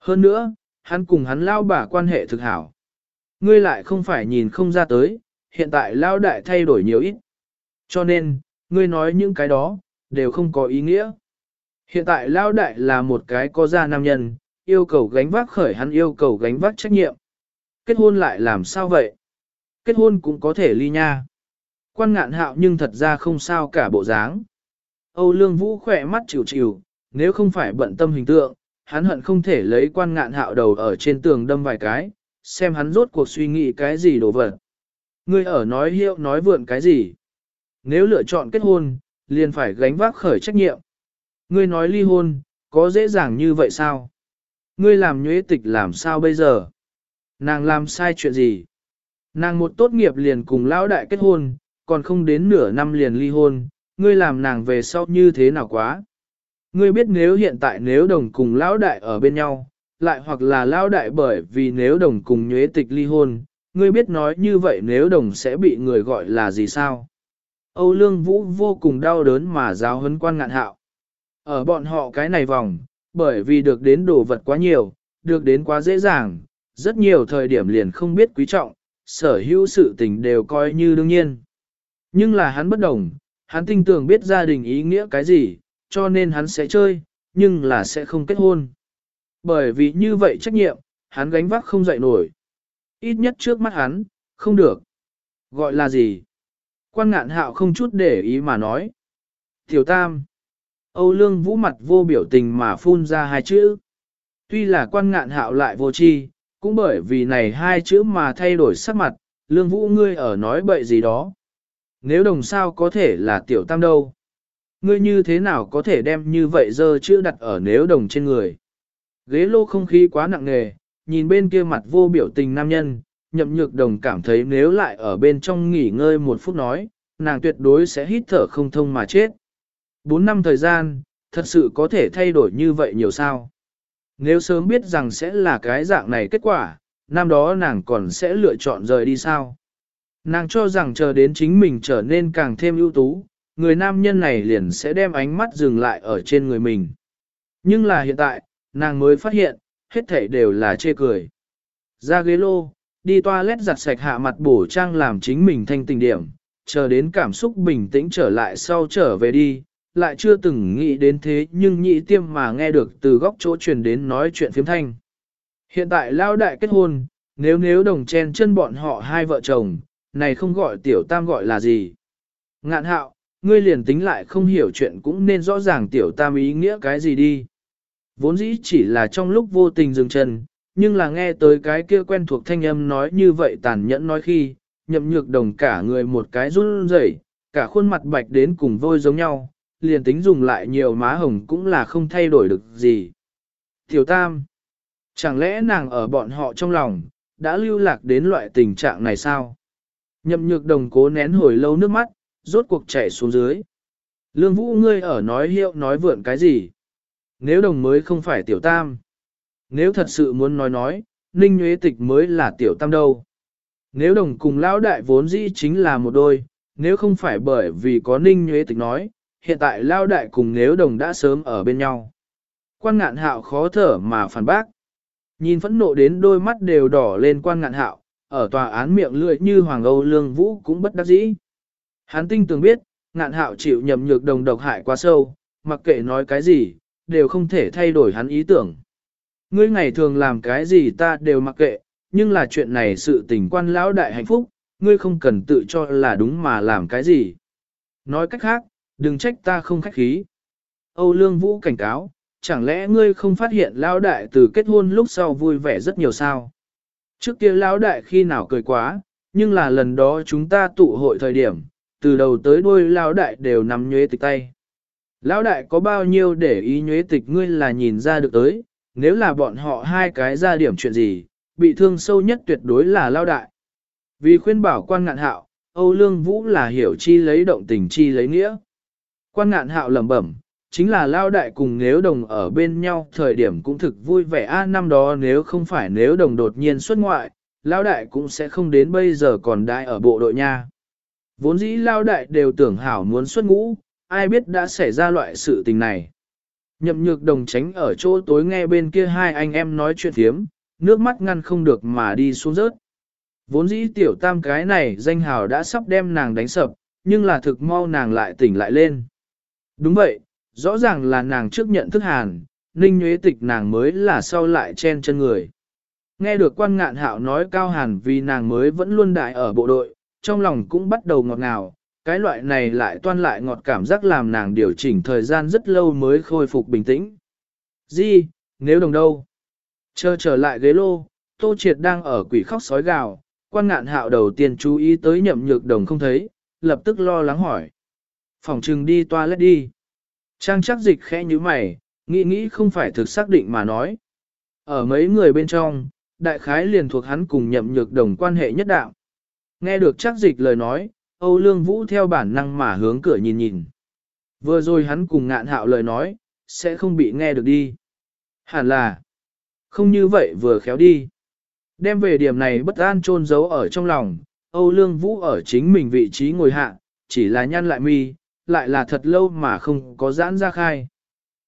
Hơn nữa, hắn cùng hắn lao bà quan hệ thực hảo. Ngươi lại không phải nhìn không ra tới, hiện tại lao đại thay đổi nhiều ít. Cho nên, ngươi nói những cái đó, đều không có ý nghĩa. Hiện tại lao đại là một cái có gia nam nhân, yêu cầu gánh vác khởi hắn yêu cầu gánh vác trách nhiệm. Kết hôn lại làm sao vậy? Kết hôn cũng có thể ly nha. Quan ngạn hạo nhưng thật ra không sao cả bộ dáng. Âu Lương Vũ khỏe mắt chịu chịu, nếu không phải bận tâm hình tượng, hắn hận không thể lấy quan ngạn hạo đầu ở trên tường đâm vài cái, xem hắn rốt cuộc suy nghĩ cái gì đổ vật. Ngươi ở nói hiệu nói vượn cái gì? Nếu lựa chọn kết hôn, liền phải gánh vác khởi trách nhiệm. Ngươi nói ly hôn, có dễ dàng như vậy sao? Ngươi làm nhuế tịch làm sao bây giờ? Nàng làm sai chuyện gì? Nàng một tốt nghiệp liền cùng lão đại kết hôn, còn không đến nửa năm liền ly hôn, ngươi làm nàng về sau như thế nào quá? Ngươi biết nếu hiện tại nếu đồng cùng lão đại ở bên nhau, lại hoặc là lão đại bởi vì nếu đồng cùng nhuế tịch ly hôn, ngươi biết nói như vậy nếu đồng sẽ bị người gọi là gì sao? Âu Lương Vũ vô cùng đau đớn mà giáo huấn quan ngạn hạo. Ở bọn họ cái này vòng, bởi vì được đến đồ vật quá nhiều, được đến quá dễ dàng, rất nhiều thời điểm liền không biết quý trọng, sở hữu sự tình đều coi như đương nhiên. Nhưng là hắn bất đồng, hắn tinh tưởng biết gia đình ý nghĩa cái gì, cho nên hắn sẽ chơi, nhưng là sẽ không kết hôn. Bởi vì như vậy trách nhiệm, hắn gánh vác không dậy nổi. Ít nhất trước mắt hắn, không được. Gọi là gì? Quan ngạn hạo không chút để ý mà nói. Tiểu Tam. Âu Lương Vũ mặt vô biểu tình mà phun ra hai chữ. Tuy là quan ngạn hạo lại vô chi, cũng bởi vì này hai chữ mà thay đổi sắc mặt, Lương Vũ ngươi ở nói bậy gì đó. Nếu đồng sao có thể là Tiểu Tam đâu? Ngươi như thế nào có thể đem như vậy dơ chữ đặt ở nếu đồng trên người? Ghế lô không khí quá nặng nề, nhìn bên kia mặt vô biểu tình nam nhân, nhậm nhược đồng cảm thấy nếu lại ở bên trong nghỉ ngơi một phút nói, nàng tuyệt đối sẽ hít thở không thông mà chết. Bốn năm thời gian, thật sự có thể thay đổi như vậy nhiều sao. Nếu sớm biết rằng sẽ là cái dạng này kết quả, năm đó nàng còn sẽ lựa chọn rời đi sao. Nàng cho rằng chờ đến chính mình trở nên càng thêm ưu tú, người nam nhân này liền sẽ đem ánh mắt dừng lại ở trên người mình. Nhưng là hiện tại, nàng mới phát hiện, hết thảy đều là chê cười. Ra ghế lô, đi toilet giặt sạch hạ mặt bổ trang làm chính mình thanh tình điểm, chờ đến cảm xúc bình tĩnh trở lại sau trở về đi, lại chưa từng nghĩ đến thế nhưng nhị tiêm mà nghe được từ góc chỗ truyền đến nói chuyện phiếm thanh. Hiện tại lao đại kết hôn, nếu nếu đồng chen chân bọn họ hai vợ chồng, này không gọi tiểu tam gọi là gì. Ngạn hạo, ngươi liền tính lại không hiểu chuyện cũng nên rõ ràng tiểu tam ý nghĩa cái gì đi. Vốn dĩ chỉ là trong lúc vô tình dừng chân, nhưng là nghe tới cái kia quen thuộc thanh âm nói như vậy tàn nhẫn nói khi, nhậm nhược đồng cả người một cái run rẩy, cả khuôn mặt bạch đến cùng vôi giống nhau, liền tính dùng lại nhiều má hồng cũng là không thay đổi được gì. Tiểu Tam, chẳng lẽ nàng ở bọn họ trong lòng, đã lưu lạc đến loại tình trạng này sao? Nhậm nhược đồng cố nén hồi lâu nước mắt, rốt cuộc chảy xuống dưới. Lương Vũ ngươi ở nói hiệu nói vượn cái gì? Nếu đồng mới không phải tiểu tam. Nếu thật sự muốn nói nói, Ninh Nguyễn Tịch mới là tiểu tam đâu. Nếu đồng cùng lão đại vốn dĩ chính là một đôi, nếu không phải bởi vì có Ninh Nguyễn Tịch nói, hiện tại lão đại cùng nếu đồng đã sớm ở bên nhau. Quan ngạn hạo khó thở mà phản bác. Nhìn phẫn nộ đến đôi mắt đều đỏ lên quan ngạn hạo, ở tòa án miệng lưỡi như Hoàng Âu Lương Vũ cũng bất đắc dĩ. Hắn tinh tường biết, ngạn hạo chịu nhầm nhược đồng độc hại quá sâu, mặc kệ nói cái gì, đều không thể thay đổi hắn ý tưởng. Ngươi ngày thường làm cái gì ta đều mặc kệ, nhưng là chuyện này sự tình quan lão đại hạnh phúc, ngươi không cần tự cho là đúng mà làm cái gì. Nói cách khác, đừng trách ta không khách khí. Âu Lương Vũ cảnh cáo, chẳng lẽ ngươi không phát hiện lão đại từ kết hôn lúc sau vui vẻ rất nhiều sao? Trước kia lão đại khi nào cười quá, nhưng là lần đó chúng ta tụ hội thời điểm, từ đầu tới đuôi lão đại đều nắm nhuế tịch tay. Lão đại có bao nhiêu để ý nhuế tịch ngươi là nhìn ra được tới, nếu là bọn họ hai cái ra điểm chuyện gì, bị thương sâu nhất tuyệt đối là lão đại. Vì khuyên bảo quan ngạn hạo, Âu Lương Vũ là hiểu chi lấy động tình chi lấy nghĩa. Quan ngạn hạo lẩm bẩm, chính là lao đại cùng nếu đồng ở bên nhau thời điểm cũng thực vui vẻ a năm đó nếu không phải nếu đồng đột nhiên xuất ngoại, lao đại cũng sẽ không đến bây giờ còn đại ở bộ đội nha. Vốn dĩ lao đại đều tưởng hảo muốn xuất ngũ, ai biết đã xảy ra loại sự tình này. Nhậm nhược đồng tránh ở chỗ tối nghe bên kia hai anh em nói chuyện thiếm, nước mắt ngăn không được mà đi xuống rớt. Vốn dĩ tiểu tam cái này danh hào đã sắp đem nàng đánh sập, nhưng là thực mau nàng lại tỉnh lại lên. Đúng vậy, rõ ràng là nàng trước nhận thức hàn, ninh nhuế tịch nàng mới là sau lại chen chân người. Nghe được quan ngạn hạo nói cao hàn vì nàng mới vẫn luôn đại ở bộ đội, trong lòng cũng bắt đầu ngọt ngào, cái loại này lại toan lại ngọt cảm giác làm nàng điều chỉnh thời gian rất lâu mới khôi phục bình tĩnh. Di, nếu đồng đâu? Chờ trở lại ghế lô, Tô Triệt đang ở quỷ khóc sói gào, quan ngạn hạo đầu tiên chú ý tới nhậm nhược đồng không thấy, lập tức lo lắng hỏi. Phòng trừng đi toilet đi. Trang chắc dịch khẽ như mày, nghĩ nghĩ không phải thực xác định mà nói. Ở mấy người bên trong, đại khái liền thuộc hắn cùng nhậm nhược đồng quan hệ nhất đạo. Nghe được chắc dịch lời nói, Âu Lương Vũ theo bản năng mà hướng cửa nhìn nhìn. Vừa rồi hắn cùng ngạn hạo lời nói, sẽ không bị nghe được đi. Hẳn là, không như vậy vừa khéo đi. Đem về điểm này bất an trôn giấu ở trong lòng, Âu Lương Vũ ở chính mình vị trí ngồi hạ, chỉ là nhăn lại mi, lại là thật lâu mà không có giãn ra khai.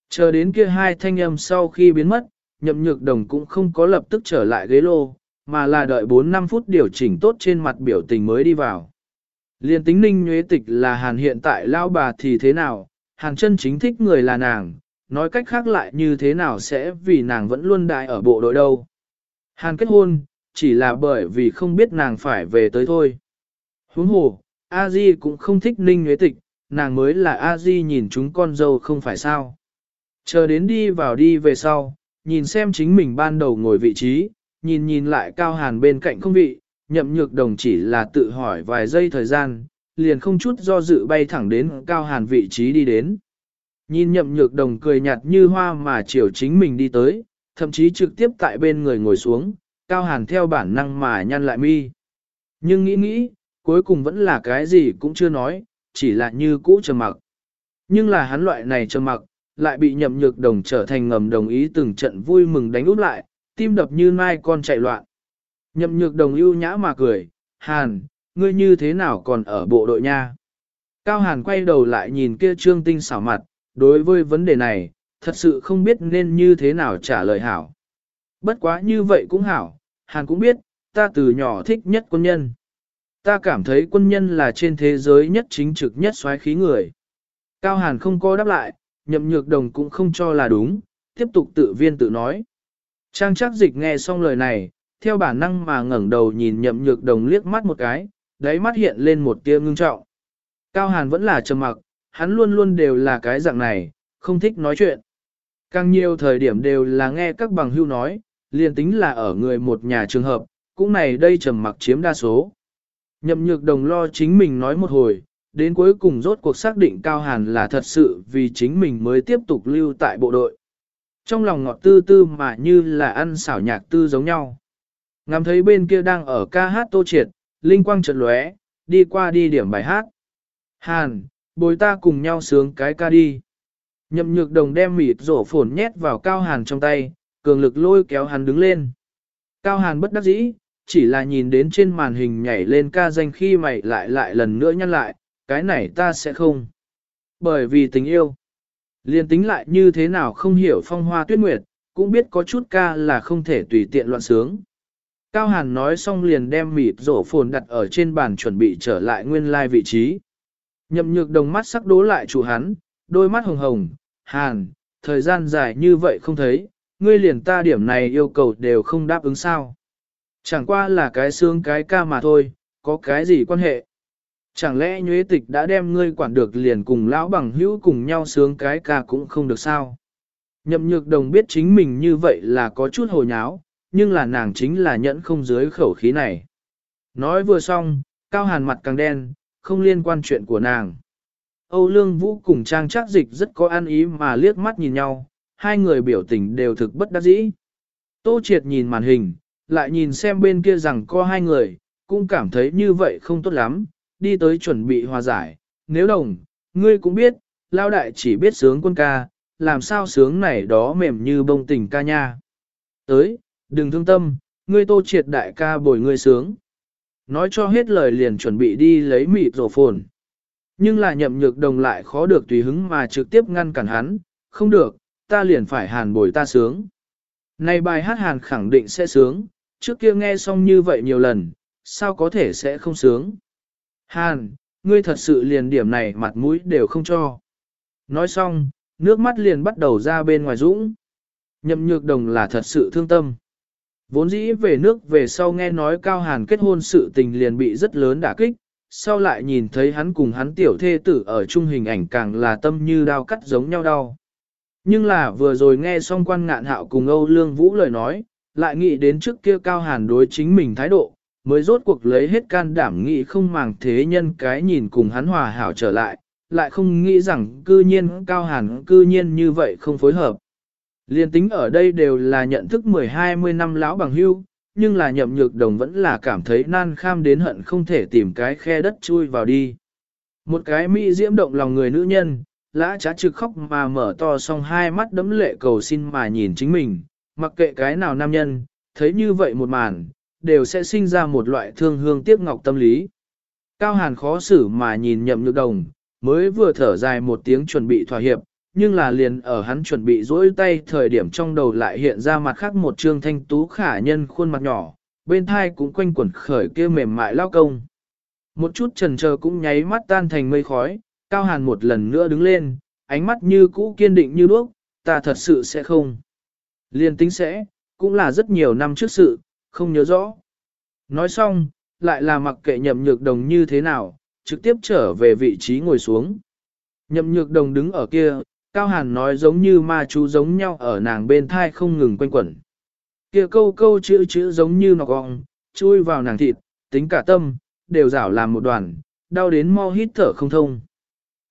Chờ đến kia hai thanh âm sau khi biến mất, nhậm nhược đồng cũng không có lập tức trở lại ghế lô, mà là đợi 4-5 phút điều chỉnh tốt trên mặt biểu tình mới đi vào. Liên tính ninh nhuế tịch là hàn hiện tại lao bà thì thế nào, hàn chân chính thích người là nàng, nói cách khác lại như thế nào sẽ vì nàng vẫn luôn đại ở bộ đội đâu. Hàn kết hôn, chỉ là bởi vì không biết nàng phải về tới thôi. Huống hồ, A Di cũng không thích ninh nhuế tịch, nàng mới là A Di nhìn chúng con dâu không phải sao. Chờ đến đi vào đi về sau, nhìn xem chính mình ban đầu ngồi vị trí, nhìn nhìn lại cao hàn bên cạnh không vị, nhậm nhược đồng chỉ là tự hỏi vài giây thời gian, liền không chút do dự bay thẳng đến cao hàn vị trí đi đến. Nhìn nhậm nhược đồng cười nhạt như hoa mà chiều chính mình đi tới, thậm chí trực tiếp tại bên người ngồi xuống, cao hàn theo bản năng mà nhăn lại mi. Nhưng nghĩ nghĩ, cuối cùng vẫn là cái gì cũng chưa nói, chỉ là như cũ trầm mặc. Nhưng là hắn loại này trầm mặc, lại bị nhậm nhược đồng trở thành ngầm đồng ý từng trận vui mừng đánh úp lại, tim đập như mai con chạy loạn. Nhậm nhược đồng ưu nhã mà cười, Hàn, ngươi như thế nào còn ở bộ đội nha? Cao Hàn quay đầu lại nhìn kia trương tinh xảo mặt, đối với vấn đề này, thật sự không biết nên như thế nào trả lời hảo. Bất quá như vậy cũng hảo, Hàn cũng biết, ta từ nhỏ thích nhất quân nhân. Ta cảm thấy quân nhân là trên thế giới nhất chính trực nhất xoáy khí người. Cao Hàn không có đáp lại, nhậm nhược đồng cũng không cho là đúng, tiếp tục tự viên tự nói. Trang chắc dịch nghe xong lời này, theo bản năng mà ngẩng đầu nhìn nhậm nhược đồng liếc mắt một cái, đáy mắt hiện lên một tia ngưng trọng. Cao Hàn vẫn là trầm mặc, hắn luôn luôn đều là cái dạng này, không thích nói chuyện. Càng nhiều thời điểm đều là nghe các bằng hưu nói, liền tính là ở người một nhà trường hợp, cũng này đây trầm mặc chiếm đa số. Nhậm nhược đồng lo chính mình nói một hồi, đến cuối cùng rốt cuộc xác định Cao Hàn là thật sự vì chính mình mới tiếp tục lưu tại bộ đội. Trong lòng ngọt tư tư mà như là ăn xảo nhạc tư giống nhau. Ngắm thấy bên kia đang ở ca hát tô triệt, linh quang chợt lóe, đi qua đi điểm bài hát. Hàn, bồi ta cùng nhau sướng cái ca đi. Nhậm nhược đồng đem mịt rổ phồn nhét vào Cao Hàn trong tay, cường lực lôi kéo hắn đứng lên. Cao Hàn bất đắc dĩ, chỉ là nhìn đến trên màn hình nhảy lên ca danh khi mày lại lại lần nữa nhăn lại, cái này ta sẽ không. Bởi vì tình yêu, liền tính lại như thế nào không hiểu phong hoa tuyết nguyệt, cũng biết có chút ca là không thể tùy tiện loạn sướng. Cao Hàn nói xong liền đem mịp rổ phồn đặt ở trên bàn chuẩn bị trở lại nguyên lai vị trí. Nhậm nhược đồng mắt sắc đố lại chủ hắn, đôi mắt hồng hồng, Hàn, thời gian dài như vậy không thấy, ngươi liền ta điểm này yêu cầu đều không đáp ứng sao. Chẳng qua là cái xương cái ca mà thôi, có cái gì quan hệ. Chẳng lẽ nhuế tịch đã đem ngươi quản được liền cùng lão bằng hữu cùng nhau sướng cái ca cũng không được sao? Nhậm nhược đồng biết chính mình như vậy là có chút hồ nháo, nhưng là nàng chính là nhẫn không dưới khẩu khí này. Nói vừa xong, cao hàn mặt càng đen, không liên quan chuyện của nàng. Âu Lương Vũ cùng Trang Trác Dịch rất có ăn ý mà liếc mắt nhìn nhau, hai người biểu tình đều thực bất đắc dĩ. Tô Triệt nhìn màn hình, lại nhìn xem bên kia rằng có hai người, cũng cảm thấy như vậy không tốt lắm, đi tới chuẩn bị hòa giải. Nếu đồng, ngươi cũng biết, lao đại chỉ biết sướng quân ca, làm sao sướng này đó mềm như bông tình ca nha. Tới, đừng thương tâm, ngươi tô triệt đại ca bồi ngươi sướng. Nói cho hết lời liền chuẩn bị đi lấy mịt rổ phồn. Nhưng là nhậm nhược đồng lại khó được tùy hứng mà trực tiếp ngăn cản hắn, không được, ta liền phải hàn bồi ta sướng. Này bài hát hàn khẳng định sẽ sướng, trước kia nghe xong như vậy nhiều lần, sao có thể sẽ không sướng. Hàn, ngươi thật sự liền điểm này mặt mũi đều không cho. Nói xong, nước mắt liền bắt đầu ra bên ngoài dũng. Nhậm nhược đồng là thật sự thương tâm. Vốn dĩ về nước về sau nghe nói Cao Hàn kết hôn sự tình liền bị rất lớn đả kích, sau lại nhìn thấy hắn cùng hắn tiểu thê tử ở chung hình ảnh càng là tâm như đao cắt giống nhau đau. Nhưng là vừa rồi nghe xong quan ngạn hạo cùng Âu Lương Vũ lời nói, lại nghĩ đến trước kia Cao Hàn đối chính mình thái độ, mới rốt cuộc lấy hết can đảm nghĩ không màng thế nhân cái nhìn cùng hắn hòa hảo trở lại, lại không nghĩ rằng cư nhiên Cao Hàn cư nhiên như vậy không phối hợp. Liên tính ở đây đều là nhận thức 10-20 năm lão bằng hưu, nhưng là nhậm nhược đồng vẫn là cảm thấy nan kham đến hận không thể tìm cái khe đất chui vào đi. Một cái mỹ diễm động lòng người nữ nhân, lã trá trực khóc mà mở to song hai mắt đấm lệ cầu xin mà nhìn chính mình, mặc kệ cái nào nam nhân, thấy như vậy một màn, đều sẽ sinh ra một loại thương hương tiếc ngọc tâm lý. Cao hàn khó xử mà nhìn nhậm nhược đồng, mới vừa thở dài một tiếng chuẩn bị thỏa hiệp, nhưng là liền ở hắn chuẩn bị rỗi tay thời điểm trong đầu lại hiện ra mặt khác một trương thanh tú khả nhân khuôn mặt nhỏ, bên thai cũng quanh quẩn khởi kia mềm mại lao công. Một chút trần chờ cũng nháy mắt tan thành mây khói, cao hàn một lần nữa đứng lên, ánh mắt như cũ kiên định như đuốc, ta thật sự sẽ không. Liên tính sẽ, cũng là rất nhiều năm trước sự, không nhớ rõ. Nói xong, lại là mặc kệ nhậm nhược đồng như thế nào, trực tiếp trở về vị trí ngồi xuống. Nhậm nhược đồng đứng ở kia, Cao Hàn nói giống như ma chú giống nhau ở nàng bên thai không ngừng quanh quẩn. Kia câu câu chữ chữ giống như nọc gọng, chui vào nàng thịt, tính cả tâm, đều rảo làm một đoàn, đau đến mau hít thở không thông.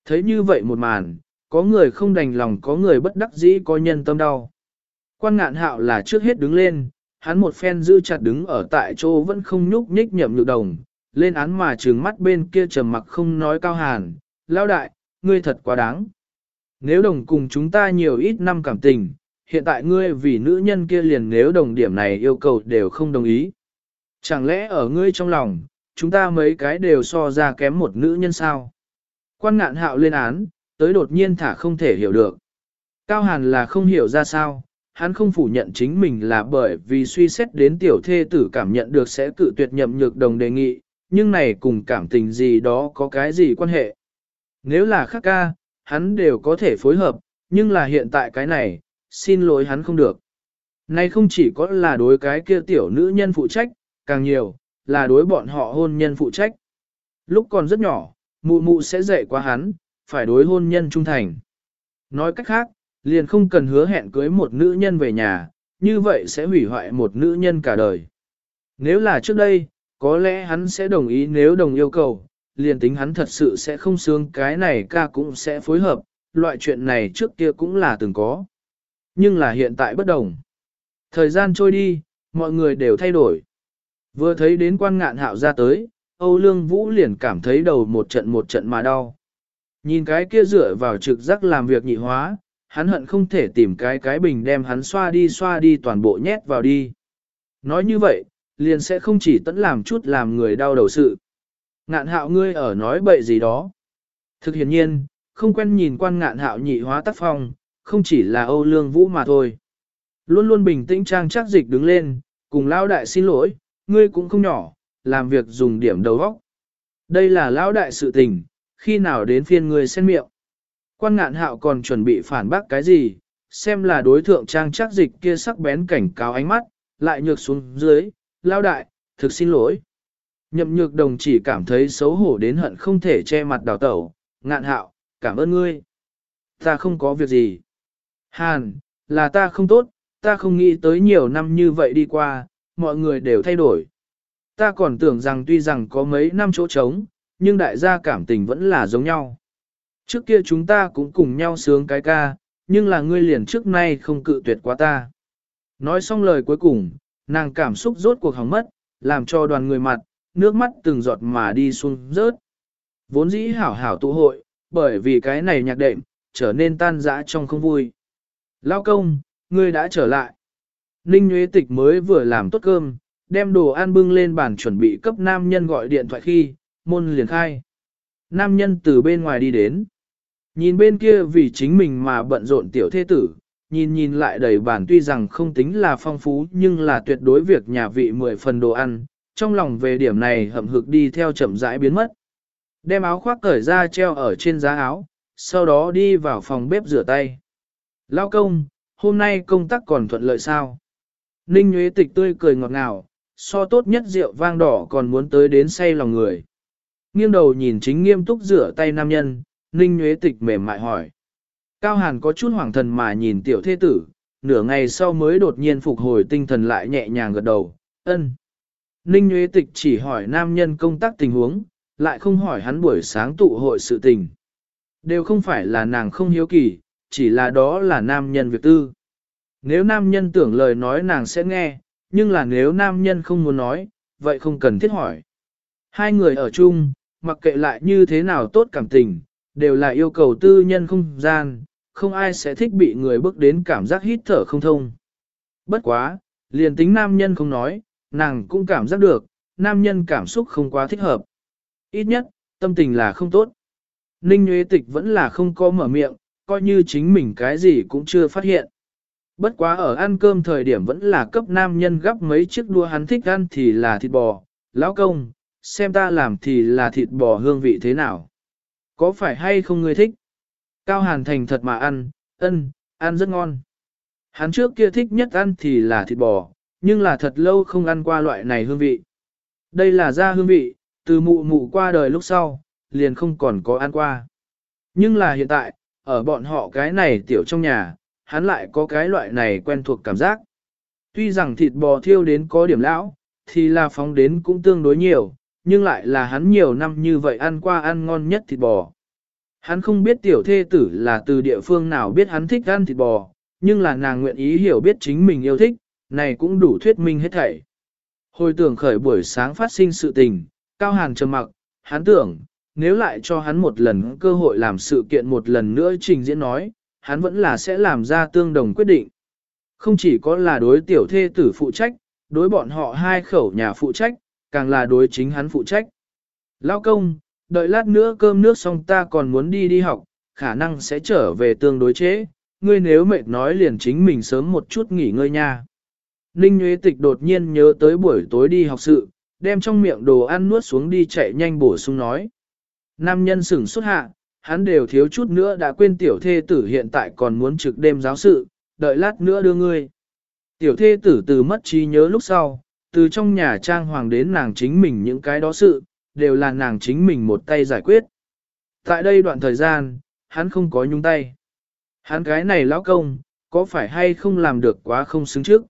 Thấy như vậy một màn, có người không đành lòng có người bất đắc dĩ có nhân tâm đau. Quan ngạn hạo là trước hết đứng lên, hắn một phen giữ chặt đứng ở tại chỗ vẫn không nhúc nhích nhậm nhược đồng, lên án mà trừng mắt bên kia trầm mặc không nói cao hàn, lao đại, ngươi thật quá đáng. Nếu đồng cùng chúng ta nhiều ít năm cảm tình, hiện tại ngươi vì nữ nhân kia liền nếu đồng điểm này yêu cầu đều không đồng ý. Chẳng lẽ ở ngươi trong lòng, chúng ta mấy cái đều so ra kém một nữ nhân sao? Quan ngạn hạo lên án, tới đột nhiên thả không thể hiểu được. Cao Hàn là không hiểu ra sao, hắn không phủ nhận chính mình là bởi vì suy xét đến tiểu thê tử cảm nhận được sẽ cự tuyệt nhậm nhược đồng đề nghị, nhưng này cùng cảm tình gì đó có cái gì quan hệ. Nếu là khác ca, hắn đều có thể phối hợp, nhưng là hiện tại cái này, xin lỗi hắn không được. Này không chỉ có là đối cái kia tiểu nữ nhân phụ trách, càng nhiều, là đối bọn họ hôn nhân phụ trách. Lúc còn rất nhỏ, mụ mụ sẽ dạy qua hắn, phải đối hôn nhân trung thành. Nói cách khác, liền không cần hứa hẹn cưới một nữ nhân về nhà, như vậy sẽ hủy hoại một nữ nhân cả đời. Nếu là trước đây, có lẽ hắn sẽ đồng ý nếu đồng yêu cầu, liền tính hắn thật sự sẽ không sướng cái này ca cũng sẽ phối hợp, loại chuyện này trước kia cũng là từng có. Nhưng là hiện tại bất đồng. Thời gian trôi đi, mọi người đều thay đổi. Vừa thấy đến quan ngạn hạo ra tới, Âu Lương Vũ liền cảm thấy đầu một trận một trận mà đau. Nhìn cái kia dựa vào trực giác làm việc nhị hóa, hắn hận không thể tìm cái cái bình đem hắn xoa đi xoa đi toàn bộ nhét vào đi. Nói như vậy, liền sẽ không chỉ tẫn làm chút làm người đau đầu sự. Ngạn hạo ngươi ở nói bậy gì đó. Thực hiện nhiên, không quen nhìn quan ngạn hạo nhị hóa tác phong, không chỉ là Âu Lương Vũ mà thôi. Luôn luôn bình tĩnh trang chắc dịch đứng lên, cùng lao đại xin lỗi, ngươi cũng không nhỏ, làm việc dùng điểm đầu vóc. Đây là lão đại sự tình, khi nào đến phiên ngươi xen miệng. Quan ngạn hạo còn chuẩn bị phản bác cái gì, xem là đối thượng trang chắc dịch kia sắc bén cảnh cáo ánh mắt, lại nhược xuống dưới, lao đại, thực xin lỗi. Nhậm nhược đồng chỉ cảm thấy xấu hổ đến hận không thể che mặt đào tẩu, ngạn hạo, cảm ơn ngươi. Ta không có việc gì. Hàn, là ta không tốt, ta không nghĩ tới nhiều năm như vậy đi qua, mọi người đều thay đổi. Ta còn tưởng rằng tuy rằng có mấy năm chỗ trống, nhưng đại gia cảm tình vẫn là giống nhau. Trước kia chúng ta cũng cùng nhau sướng cái ca, nhưng là ngươi liền trước nay không cự tuyệt quá ta. Nói xong lời cuối cùng, nàng cảm xúc rốt cuộc hỏng mất, làm cho đoàn người mặt, nước mắt từng giọt mà đi xuống rớt. Vốn dĩ hảo hảo tụ hội, bởi vì cái này nhạc đệm, trở nên tan rã trong không vui. Lao công, ngươi đã trở lại. Ninh Nguyễn Tịch mới vừa làm tốt cơm, đem đồ ăn bưng lên bàn chuẩn bị cấp nam nhân gọi điện thoại khi, môn liền khai. Nam nhân từ bên ngoài đi đến. Nhìn bên kia vì chính mình mà bận rộn tiểu thế tử, nhìn nhìn lại đầy bản tuy rằng không tính là phong phú nhưng là tuyệt đối việc nhà vị mười phần đồ ăn, trong lòng về điểm này hậm hực đi theo chậm rãi biến mất. Đem áo khoác cởi ra treo ở trên giá áo, sau đó đi vào phòng bếp rửa tay. Lao công, hôm nay công tác còn thuận lợi sao? Ninh Nguyễn Tịch tươi cười ngọt ngào, so tốt nhất rượu vang đỏ còn muốn tới đến say lòng người. Nghiêng đầu nhìn chính nghiêm túc rửa tay nam nhân, Ninh Nguyễn Tịch mềm mại hỏi. Cao Hàn có chút hoảng thần mà nhìn tiểu thế tử, nửa ngày sau mới đột nhiên phục hồi tinh thần lại nhẹ nhàng gật đầu, ân. Ninh Nguyễn Tịch chỉ hỏi nam nhân công tác tình huống, lại không hỏi hắn buổi sáng tụ hội sự tình. Đều không phải là nàng không hiếu kỳ, chỉ là đó là nam nhân việc tư. Nếu nam nhân tưởng lời nói nàng sẽ nghe, nhưng là nếu nam nhân không muốn nói, vậy không cần thiết hỏi. Hai người ở chung, mặc kệ lại như thế nào tốt cảm tình, đều là yêu cầu tư nhân không gian, không ai sẽ thích bị người bước đến cảm giác hít thở không thông. Bất quá, liền tính nam nhân không nói, nàng cũng cảm giác được, nam nhân cảm xúc không quá thích hợp. Ít nhất, tâm tình là không tốt. Ninh Nguyễn Tịch vẫn là không có mở miệng, coi như chính mình cái gì cũng chưa phát hiện. Bất quá ở ăn cơm thời điểm vẫn là cấp nam nhân gấp mấy chiếc đua hắn thích ăn thì là thịt bò. Lão công, xem ta làm thì là thịt bò hương vị thế nào. Có phải hay không ngươi thích? Cao Hàn Thành thật mà ăn, ân, ăn rất ngon. Hắn trước kia thích nhất ăn thì là thịt bò, nhưng là thật lâu không ăn qua loại này hương vị. Đây là da hương vị, từ mụ mụ qua đời lúc sau, liền không còn có ăn qua. Nhưng là hiện tại, ở bọn họ cái này tiểu trong nhà, hắn lại có cái loại này quen thuộc cảm giác. Tuy rằng thịt bò thiêu đến có điểm lão, thì là phóng đến cũng tương đối nhiều, nhưng lại là hắn nhiều năm như vậy ăn qua ăn ngon nhất thịt bò. Hắn không biết tiểu thê tử là từ địa phương nào biết hắn thích ăn thịt bò, nhưng là nàng nguyện ý hiểu biết chính mình yêu thích, này cũng đủ thuyết minh hết thảy. Hồi tưởng khởi buổi sáng phát sinh sự tình, Cao Hàn trầm mặc, hắn tưởng, nếu lại cho hắn một lần cơ hội làm sự kiện một lần nữa trình diễn nói, hắn vẫn là sẽ làm ra tương đồng quyết định. Không chỉ có là đối tiểu thê tử phụ trách, đối bọn họ hai khẩu nhà phụ trách, càng là đối chính hắn phụ trách. Lao công, đợi lát nữa cơm nước xong ta còn muốn đi đi học, khả năng sẽ trở về tương đối chế, ngươi nếu mệt nói liền chính mình sớm một chút nghỉ ngơi nha. Ninh Nguyễn Tịch đột nhiên nhớ tới buổi tối đi học sự, đem trong miệng đồ ăn nuốt xuống đi chạy nhanh bổ sung nói. Nam nhân sửng xuất hạ, hắn đều thiếu chút nữa đã quên tiểu thê tử hiện tại còn muốn trực đêm giáo sự, đợi lát nữa đưa ngươi. Tiểu thê tử từ mất trí nhớ lúc sau, từ trong nhà trang hoàng đến nàng chính mình những cái đó sự, đều là nàng chính mình một tay giải quyết. Tại đây đoạn thời gian, hắn không có nhung tay. Hắn cái này lão công, có phải hay không làm được quá không xứng trước.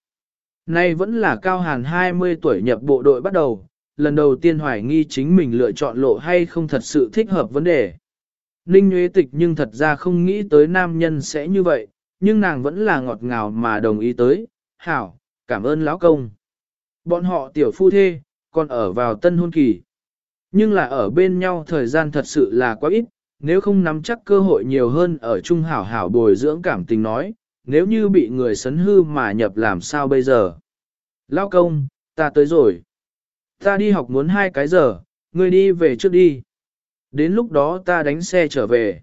Nay vẫn là cao hàn 20 tuổi nhập bộ đội bắt đầu, lần đầu tiên hoài nghi chính mình lựa chọn lộ hay không thật sự thích hợp vấn đề. Ninh Nguyễn Tịch nhưng thật ra không nghĩ tới nam nhân sẽ như vậy, nhưng nàng vẫn là ngọt ngào mà đồng ý tới, hảo, cảm ơn lão công. Bọn họ tiểu phu thê, còn ở vào tân hôn kỳ. Nhưng là ở bên nhau thời gian thật sự là quá ít, nếu không nắm chắc cơ hội nhiều hơn ở chung hảo hảo bồi dưỡng cảm tình nói, nếu như bị người sấn hư mà nhập làm sao bây giờ. Lao công, ta tới rồi. Ta đi học muốn hai cái giờ, ngươi đi về trước đi. Đến lúc đó ta đánh xe trở về.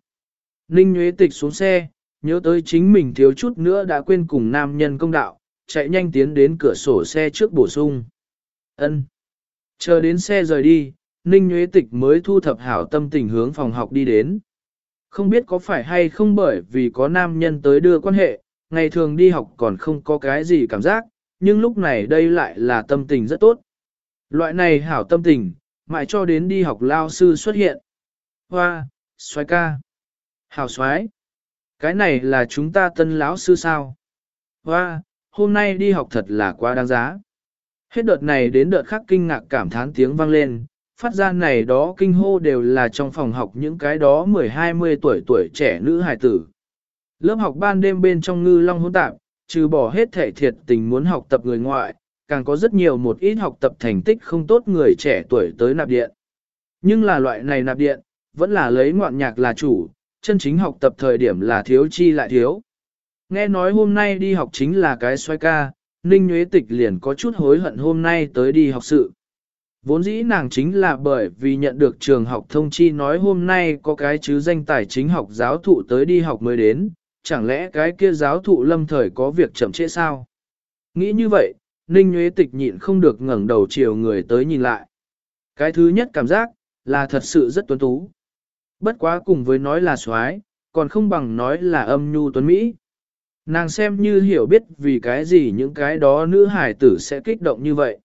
Ninh Nguyễn Tịch xuống xe, nhớ tới chính mình thiếu chút nữa đã quên cùng nam nhân công đạo, chạy nhanh tiến đến cửa sổ xe trước bổ sung. Ân. Chờ đến xe rời đi, Ninh Nguyễn Tịch mới thu thập hảo tâm tình hướng phòng học đi đến. Không biết có phải hay không bởi vì có nam nhân tới đưa quan hệ, ngày thường đi học còn không có cái gì cảm giác, nhưng lúc này đây lại là tâm tình rất tốt. Loại này hảo tâm tình, mãi cho đến đi học lao sư xuất hiện. Hoa, xoái ca. Hảo xoái. Cái này là chúng ta tân lão sư sao? Hoa, hôm nay đi học thật là quá đáng giá. Hết đợt này đến đợt khác kinh ngạc cảm thán tiếng vang lên, phát ra này đó kinh hô đều là trong phòng học những cái đó 10-20 tuổi tuổi trẻ nữ hài tử. Lớp học ban đêm bên trong ngư long hỗn tạp, trừ bỏ hết thể thiệt tình muốn học tập người ngoại, càng có rất nhiều một ít học tập thành tích không tốt người trẻ tuổi tới nạp điện. Nhưng là loại này nạp điện, vẫn là lấy ngoạn nhạc là chủ, chân chính học tập thời điểm là thiếu chi lại thiếu. Nghe nói hôm nay đi học chính là cái xoay ca, Ninh Nguyễn Tịch liền có chút hối hận hôm nay tới đi học sự. Vốn dĩ nàng chính là bởi vì nhận được trường học thông chi nói hôm nay có cái chứ danh tài chính học giáo thụ tới đi học mới đến, chẳng lẽ cái kia giáo thụ lâm thời có việc chậm trễ sao? Nghĩ như vậy, Ninh Nguyễn Tịch nhịn không được ngẩng đầu chiều người tới nhìn lại. Cái thứ nhất cảm giác, là thật sự rất tuấn tú. Bất quá cùng với nói là soái còn không bằng nói là âm nhu tuấn Mỹ. Nàng xem như hiểu biết vì cái gì những cái đó nữ hải tử sẽ kích động như vậy.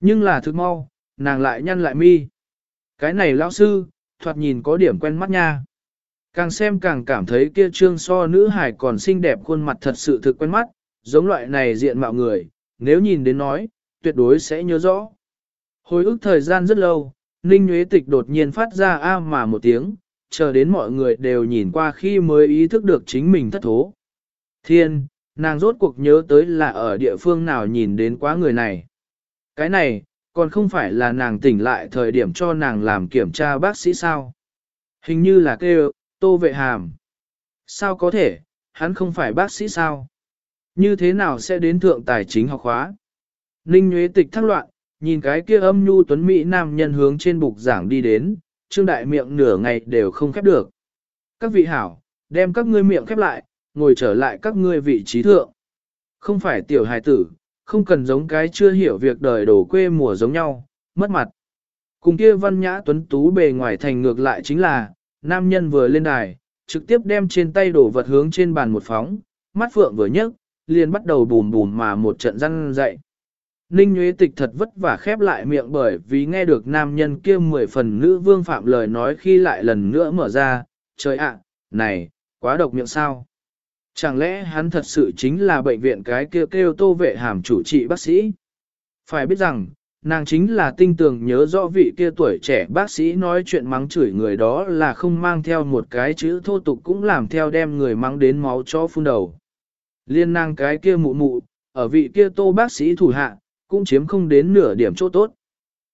Nhưng là thức mau, nàng lại nhăn lại mi. Cái này lão sư, thoạt nhìn có điểm quen mắt nha. Càng xem càng cảm thấy kia trương so nữ hải còn xinh đẹp khuôn mặt thật sự thực quen mắt, giống loại này diện mạo người, nếu nhìn đến nói, tuyệt đối sẽ nhớ rõ. Hồi ức thời gian rất lâu, Ninh Nguyễn Tịch đột nhiên phát ra a mà một tiếng, chờ đến mọi người đều nhìn qua khi mới ý thức được chính mình thất thố. Thiên, nàng rốt cuộc nhớ tới là ở địa phương nào nhìn đến quá người này. Cái này, còn không phải là nàng tỉnh lại thời điểm cho nàng làm kiểm tra bác sĩ sao. Hình như là kêu, tô vệ hàm. Sao có thể, hắn không phải bác sĩ sao? Như thế nào sẽ đến thượng tài chính học khóa? Ninh Nguyễn Tịch thắc loạn, nhìn cái kia âm nhu tuấn Mỹ nam nhân hướng trên bục giảng đi đến, trương đại miệng nửa ngày đều không khép được. Các vị hảo, đem các ngươi miệng khép lại, ngồi trở lại các ngươi vị trí thượng. Không phải tiểu hài tử, không cần giống cái chưa hiểu việc đời đổ quê mùa giống nhau, mất mặt. Cùng kia văn nhã tuấn tú bề ngoài thành ngược lại chính là, nam nhân vừa lên đài, trực tiếp đem trên tay đổ vật hướng trên bàn một phóng, mắt phượng vừa nhấc, liền bắt đầu bùm bùm mà một trận răng dậy. Ninh Nguyễn Tịch thật vất vả khép lại miệng bởi vì nghe được nam nhân kia mười phần nữ vương phạm lời nói khi lại lần nữa mở ra, trời ạ, này, quá độc miệng sao. Chẳng lẽ hắn thật sự chính là bệnh viện cái kêu kêu tô vệ hàm chủ trị bác sĩ? Phải biết rằng, nàng chính là tinh tường nhớ rõ vị kia tuổi trẻ bác sĩ nói chuyện mắng chửi người đó là không mang theo một cái chữ thô tục cũng làm theo đem người mắng đến máu cho phun đầu. Liên nàng cái kia mụ mụ, ở vị kia tô bác sĩ thủ hạ, cũng chiếm không đến nửa điểm chỗ tốt.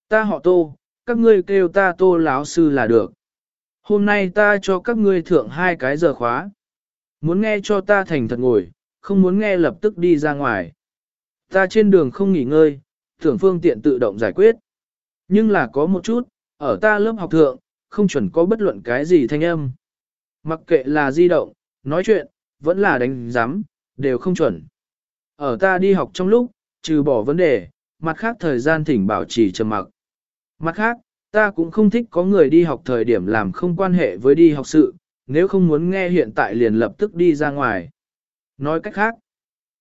Ta họ tô, các ngươi kêu ta tô láo sư là được. Hôm nay ta cho các ngươi thượng hai cái giờ khóa. Muốn nghe cho ta thành thật ngồi, không muốn nghe lập tức đi ra ngoài. Ta trên đường không nghỉ ngơi, tưởng phương tiện tự động giải quyết. Nhưng là có một chút, ở ta lớp học thượng, không chuẩn có bất luận cái gì thanh âm. Mặc kệ là di động, nói chuyện, vẫn là đánh giám, đều không chuẩn. Ở ta đi học trong lúc, trừ bỏ vấn đề, mặt khác thời gian thỉnh bảo trì trầm mặc. Mặt khác, ta cũng không thích có người đi học thời điểm làm không quan hệ với đi học sự, nếu không muốn nghe hiện tại liền lập tức đi ra ngoài. Nói cách khác,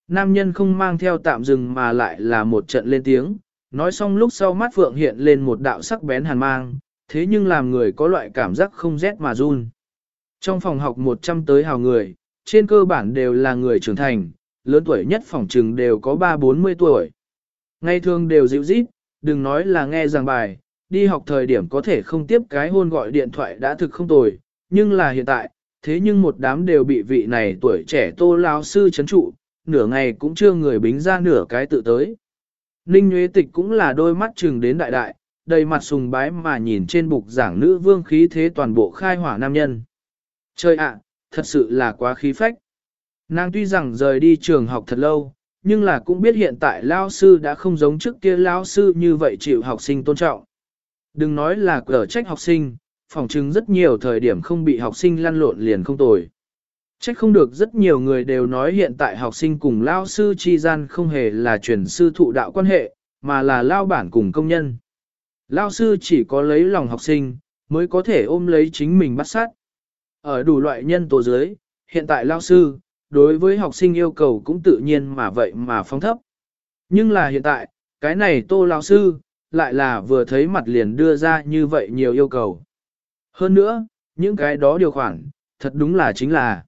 nam nhân không mang theo tạm dừng mà lại là một trận lên tiếng, nói xong lúc sau mắt phượng hiện lên một đạo sắc bén hàn mang, thế nhưng làm người có loại cảm giác không rét mà run. Trong phòng học 100 tới hào người, trên cơ bản đều là người trưởng thành, lớn tuổi nhất phòng trừng đều có 3-40 tuổi. Ngày thường đều dịu dít, đừng nói là nghe giảng bài, đi học thời điểm có thể không tiếp cái hôn gọi điện thoại đã thực không tồi, nhưng là hiện tại, thế nhưng một đám đều bị vị này tuổi trẻ tô lao sư chấn trụ, nửa ngày cũng chưa người bính ra nửa cái tự tới. Ninh Nguyễn Tịch cũng là đôi mắt chừng đến đại đại, đầy mặt sùng bái mà nhìn trên bục giảng nữ vương khí thế toàn bộ khai hỏa nam nhân. Trời ạ, thật sự là quá khí phách. Nàng tuy rằng rời đi trường học thật lâu, nhưng là cũng biết hiện tại lao sư đã không giống trước kia lao sư như vậy chịu học sinh tôn trọng. Đừng nói là cở trách học sinh, phòng chứng rất nhiều thời điểm không bị học sinh lăn lộn liền không tồi. Trách không được rất nhiều người đều nói hiện tại học sinh cùng lao sư chi gian không hề là truyền sư thụ đạo quan hệ, mà là lao bản cùng công nhân. Lao sư chỉ có lấy lòng học sinh, mới có thể ôm lấy chính mình bắt sát. Ở đủ loại nhân tố dưới, hiện tại lao sư, đối với học sinh yêu cầu cũng tự nhiên mà vậy mà phong thấp. Nhưng là hiện tại, cái này tô lao sư, lại là vừa thấy mặt liền đưa ra như vậy nhiều yêu cầu. Hơn nữa, những cái đó điều khoản, thật đúng là chính là